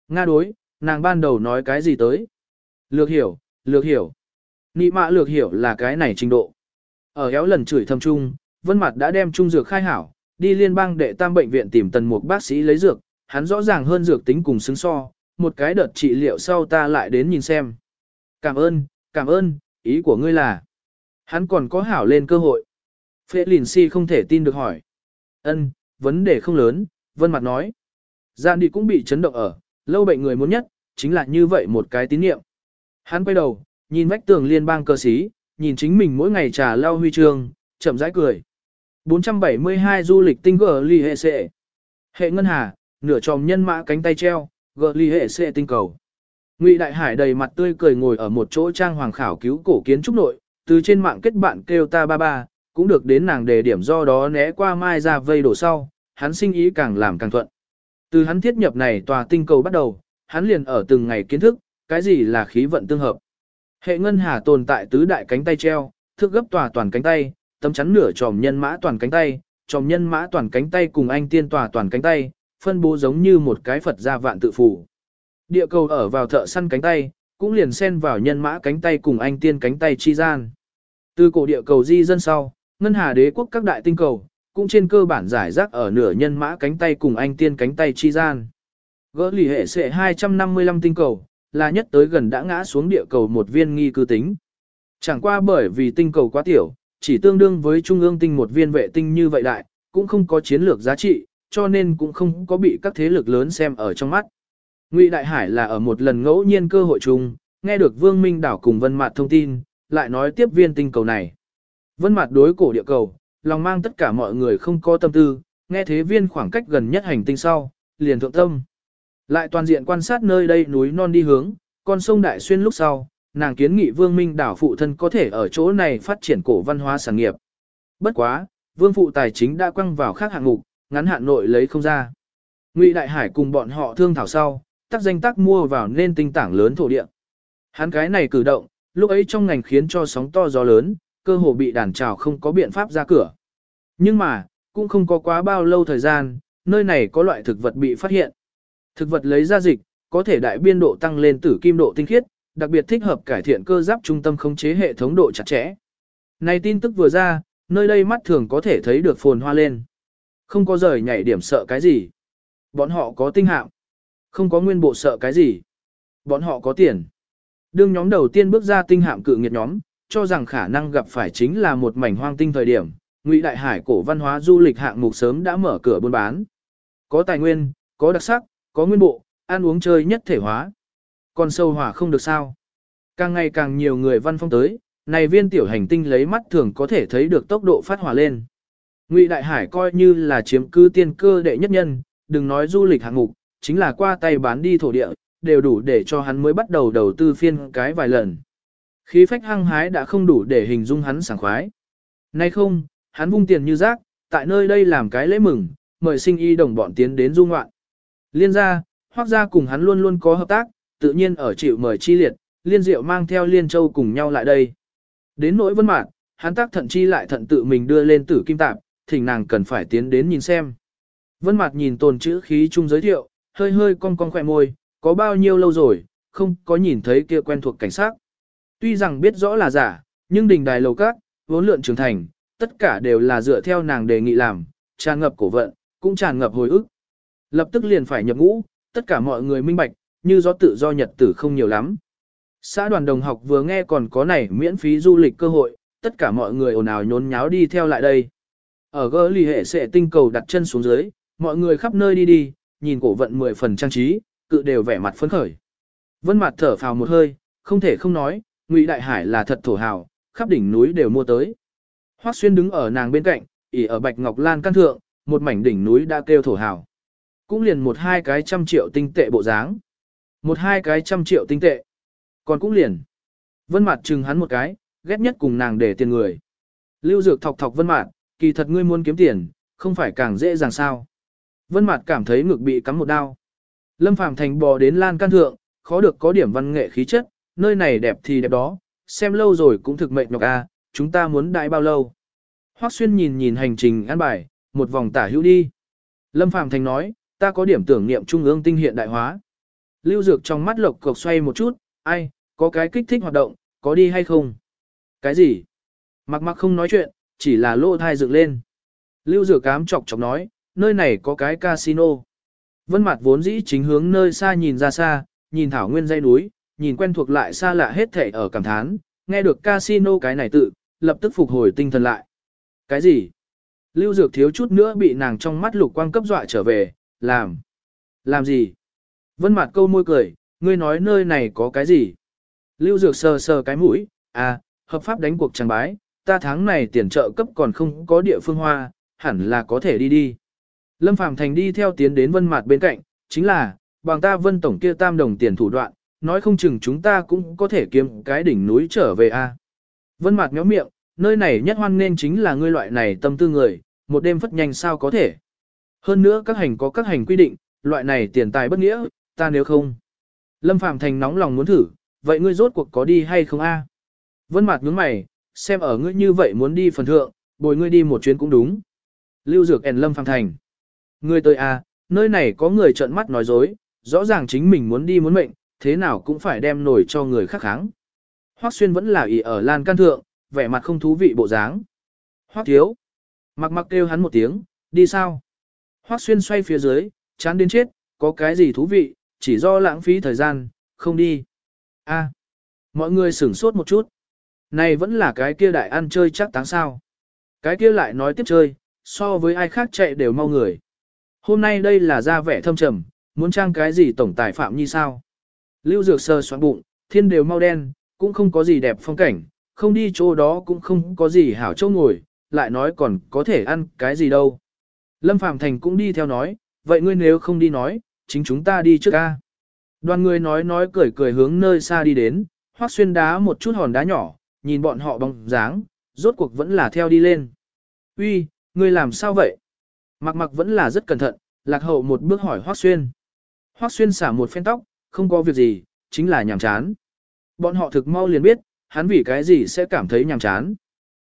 Nga đối, nàng ban đầu nói cái gì tới? Lược hiểu, lược hiểu. Nị mạ lược hiểu là cái này trình độ. Ở héo lần chửi thầm trung, Vân Mặt đã đem trung dược khai hảo, đi liên bang đệ tam bệnh viện tìm tần một bác sĩ lấy dược, hắn rõ ràng hơn dược tính cùng xứng so, một cái đợt trị liệu sau ta lại đến nhìn xem. Cảm ơn, cảm ơn, ý của ngươi là. Hắn còn có hảo lên cơ hội. Phê lìn si không thể tin được hỏi. Ân, vấn đề không lớn, Vân Mặt nói. Giàn đi cũng bị chấn động ở, lâu bệnh người muốn nhất, chính là như vậy một cái tín niệm. Hắn quay đầu, nhìn vách tường liên bang cơ sĩ, nhìn chính mình mỗi ngày trà lao huy chương, chậm rãi cười. 472 du lịch tinh gờ ly hệ sệ. Hệ ngân hà, nửa tròm nhân mã cánh tay treo, gờ ly hệ sệ tinh cầu. Ngụy Đại Hải đầy mặt tươi cười ngồi ở một chỗ trang hoàng khảo cứu cổ kiến trúc nội, từ trên mạng kết bạn kêu ta ba ba, cũng được đến nàng đề điểm do đó né qua mai ra vây đổ sau, hắn sinh ý càng làm càng thuận. Từ hắn thiết nhập này tòa tinh cầu bắt đầu, hắn liền ở từng ngày kiến thức, cái gì là khí vận tương hợp. Hệ ngân hà tồn tại tứ đại cánh tay treo, thước gấp tòa toàn cánh tay, tấm chắn nửa tròm nhân mã toàn cánh tay, tròm nhân mã toàn cánh tay cùng anh tiên tòa toàn cánh tay, phân bố giống như một cái Phật gia vạn tự phủ. Địa cầu ở vào thợ săn cánh tay, cũng liền xen vào nhân mã cánh tay cùng anh tiên cánh tay chi gian. Từ cổ địa cầu di dân sau, ngân hà đế quốc các đại tinh cầu, cũng trên cơ bản giải rác ở nửa nhân mã cánh tay cùng anh tiên cánh tay chi gian. Gỡ lì hệ sệ 255 tinh cầu, là nhất tới gần đã ngã xuống địa cầu một viên nghi cư tính. Chẳng qua bởi vì tinh cầu quá tiểu, chỉ tương đương với trung ương tinh một viên vệ tinh như vậy đại, cũng không có chiến lược giá trị, cho nên cũng không có bị các thế lực lớn xem ở trong mắt. Ngụy Đại Hải là ở một lần ngẫu nhiên cơ hội chung, nghe được Vương Minh Đảo cùng Vân Mạt thông tin, lại nói tiếp viên tinh cầu này. Vân Mạt đối cổ địa cầu, lòng mang tất cả mọi người không có tâm tư, nghe thế viên khoảng cách gần nhất hành tinh sau, liền thượng tâm. Lại toàn diện quan sát nơi đây núi non đi hướng, con sông Đại Xuyên lúc sau, nàng kiến nghị Vương Minh đảo phụ thân có thể ở chỗ này phát triển cổ văn hóa sản nghiệp, Bất quá, vương phụ tài chính đã quăng vào khác hạng mục, ngắn hạn nội lấy không ra. Ngụy Đại Hải cùng bọn họ thương thảo sau, tác danh tác mua vào nên tinh tảng lớn thổ địa. Hắn cái này cử động, lúc ấy trong ngành khiến cho sóng to gió lớn, cơ hồ bị đàn trào không có biện pháp ra cửa. Nhưng mà, cũng không có quá bao lâu thời gian, nơi này có loại thực vật bị phát hiện. Thực vật lấy ra dịch, có thể đại biên độ tăng lên tử kim độ tinh khiết, đặc biệt thích hợp cải thiện cơ giáp trung tâm khống chế hệ thống độ chặt chẽ. Này tin tức vừa ra, nơi đây mắt thường có thể thấy được phồn hoa lên. Không có rời nhảy điểm sợ cái gì. Bọn họ có tinh hạm. Không có nguyên bộ sợ cái gì. Bọn họ có tiền. Đương nhóm đầu tiên bước ra tinh hạm cự nghiệt nhóm, cho rằng khả năng gặp phải chính là một mảnh hoang tinh thời điểm, Ngụy Đại Hải cổ văn hóa du lịch hạng mục sớm đã mở cửa buôn bán. Có tài nguyên, có đặc sắc, có nguyên bộ, ăn uống chơi nhất thể hóa. Còn sâu hỏa không được sao. Càng ngày càng nhiều người văn phong tới, này viên tiểu hành tinh lấy mắt thường có thể thấy được tốc độ phát hỏa lên. Ngụy Đại Hải coi như là chiếm cư tiên cơ đệ nhất nhân, đừng nói du lịch hạng mục, chính là qua tay bán đi thổ địa, đều đủ để cho hắn mới bắt đầu đầu tư phiên cái vài lần. Khí phách hăng hái đã không đủ để hình dung hắn sảng khoái. Nay không, hắn vung tiền như rác, tại nơi đây làm cái lễ mừng, mời sinh y đồng bọn tiến đến du ngoạn. Liên gia, hoác gia cùng hắn luôn luôn có hợp tác, tự nhiên ở chịu mời chi liệt, liên diệu mang theo liên châu cùng nhau lại đây. Đến nỗi vân mạn, hắn tác thận chi lại thận tự mình đưa lên tử kim tạp, thỉnh nàng cần phải tiến đến nhìn xem. Vân Mạt nhìn tồn chữ khí chung giới thiệu, hơi hơi cong cong khỏe môi, có bao nhiêu lâu rồi, không có nhìn thấy kia quen thuộc cảnh sát. Tuy rằng biết rõ là giả, nhưng đình đài lầu các, vốn lượn trưởng thành, tất cả đều là dựa theo nàng đề nghị làm, tràn ngập cổ vận, cũng tràn ngập hồi ức. Lập tức liền phải nhập ngũ, tất cả mọi người minh bạch, như do tự do nhật tử không nhiều lắm. Xã đoàn đồng học vừa nghe còn có này miễn phí du lịch cơ hội, tất cả mọi người ồn ào nhốn nháo đi theo lại đây. Ở gỡ lì hệ sẽ tinh cầu đặt chân xuống dưới, mọi người khắp nơi đi đi, nhìn cổ vận mười phần trang trí, cự đều vẻ mặt phấn khởi. Vân mặt thở phào một hơi, không thể không nói, Ngụy Đại Hải là thật thổ hào, khắp đỉnh núi đều mua tới. Hoắc Xuyên đứng ở nàng bên cạnh, ỉ ở Bạch Ngọc Lan căn thượng, một mảnh đỉnh núi đã kêu thổ hào. Cũng liền một hai cái trăm triệu tinh tệ bộ dáng. Một hai cái trăm triệu tinh tệ. Còn cũng liền. Vân Mạt chừng hắn một cái, ghét nhất cùng nàng để tiền người. Lưu Dược thọc thọc Vân Mạt, kỳ thật ngươi muốn kiếm tiền, không phải càng dễ dàng sao? Vân Mạt cảm thấy ngực bị cắm một đao. Lâm Phàm Thành bò đến lan can thượng, khó được có điểm văn nghệ khí chất, nơi này đẹp thì đẹp đó, xem lâu rồi cũng thực mệnh nhọc a, chúng ta muốn đại bao lâu. Hoắc Xuyên nhìn nhìn hành trình ăn bài, một vòng tả hữu đi. Lâm Phàm Thành nói, ta có điểm tưởng niệm trung ương tinh hiện đại hóa. Lưu Dược trong mắt lộc cộc xoay một chút, ai, có cái kích thích hoạt động, có đi hay không? Cái gì? Mặc mặc không nói chuyện, chỉ là lỗ thai dựng lên. Lưu Dược cám chọc chọc nói, nơi này có cái casino. Vân mặt vốn dĩ chính hướng nơi xa nhìn ra xa, nhìn thảo nguyên dây núi, nhìn quen thuộc lại xa lạ hết thảy ở cảm thán, nghe được casino cái này tự, lập tức phục hồi tinh thần lại. Cái gì? Lưu Dược thiếu chút nữa bị nàng trong mắt lục quang cấp dọa trở về, làm. Làm gì? Vân mặt câu môi cười, ngươi nói nơi này có cái gì? Lưu Dược sờ sờ cái mũi, à, hợp pháp đánh cuộc chẳng bái, ta tháng này tiền trợ cấp còn không có địa phương hoa, hẳn là có thể đi đi. Lâm Phàm Thành đi theo tiến đến Vân Mạt bên cạnh, chính là, bằng ta Vân tổng kia tam đồng tiền thủ đoạn, nói không chừng chúng ta cũng có thể kiếm cái đỉnh núi trở về a. Vân Mạt méo miệng, nơi này nhất hoan nên chính là ngươi loại này tâm tư người, một đêm phất nhanh sao có thể. Hơn nữa các hành có các hành quy định, loại này tiền tài bất nghĩa, ta nếu không. Lâm Phàm Thành nóng lòng muốn thử, vậy ngươi rốt cuộc có đi hay không a? Vân Mạt nhướng mày, xem ở ngươi như vậy muốn đi phần thượng, bồi ngươi đi một chuyến cũng đúng. Lưu Dược ẻn Lâm Phàm Thành. Ngươi tới à, nơi này có người trợn mắt nói dối, rõ ràng chính mình muốn đi muốn mệnh, thế nào cũng phải đem nổi cho người khác kháng. Hoắc Xuyên vẫn là ỷ ở lan can thượng, vẻ mặt không thú vị bộ dáng. Hoắc thiếu. Mặc mặc kêu hắn một tiếng, đi sao? Hoắc Xuyên xoay phía dưới, chán đến chết, có cái gì thú vị, chỉ do lãng phí thời gian, không đi. A. Mọi người sửng sốt một chút. Này vẫn là cái kia đại ăn chơi chắc táng sao. Cái kia lại nói tiếp chơi, so với ai khác chạy đều mau người. Hôm nay đây là ra vẻ thâm trầm, muốn trang cái gì tổng tài phạm như sao. Lưu Dược sơ xoắn bụng, thiên đều mau đen, cũng không có gì đẹp phong cảnh, không đi chỗ đó cũng không có gì hảo chỗ ngồi, lại nói còn có thể ăn cái gì đâu. Lâm Phạm Thành cũng đi theo nói, vậy ngươi nếu không đi nói, chính chúng ta đi trước ca. Đoàn người nói nói cười cười hướng nơi xa đi đến, hoác xuyên đá một chút hòn đá nhỏ, nhìn bọn họ bóng dáng, rốt cuộc vẫn là theo đi lên. Uy, ngươi làm sao vậy? Mặc mặc vẫn là rất cẩn thận, lạc hậu một bước hỏi Hoác Xuyên. Hoác Xuyên xả một phen tóc, không có việc gì, chính là nhàm chán. Bọn họ thực mau liền biết, hắn vì cái gì sẽ cảm thấy nhàm chán.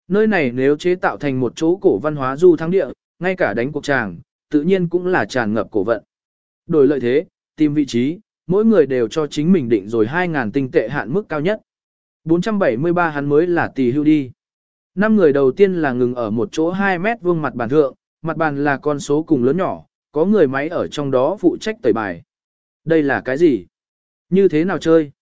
Nơi này nếu chế tạo thành một chỗ cổ văn hóa du thắng địa, ngay cả đánh cuộc tràng, tự nhiên cũng là tràn ngập cổ vận. Đổi lợi thế, tìm vị trí, mỗi người đều cho chính mình định rồi 2.000 tinh tệ hạn mức cao nhất. 473 hắn mới là tỷ hưu đi. Năm người đầu tiên là ngừng ở một chỗ 2 mét vuông mặt bàn thượng, mặt bàn là con số cùng lớn nhỏ, có người máy ở trong đó phụ trách tẩy bài. Đây là cái gì? Như thế nào chơi?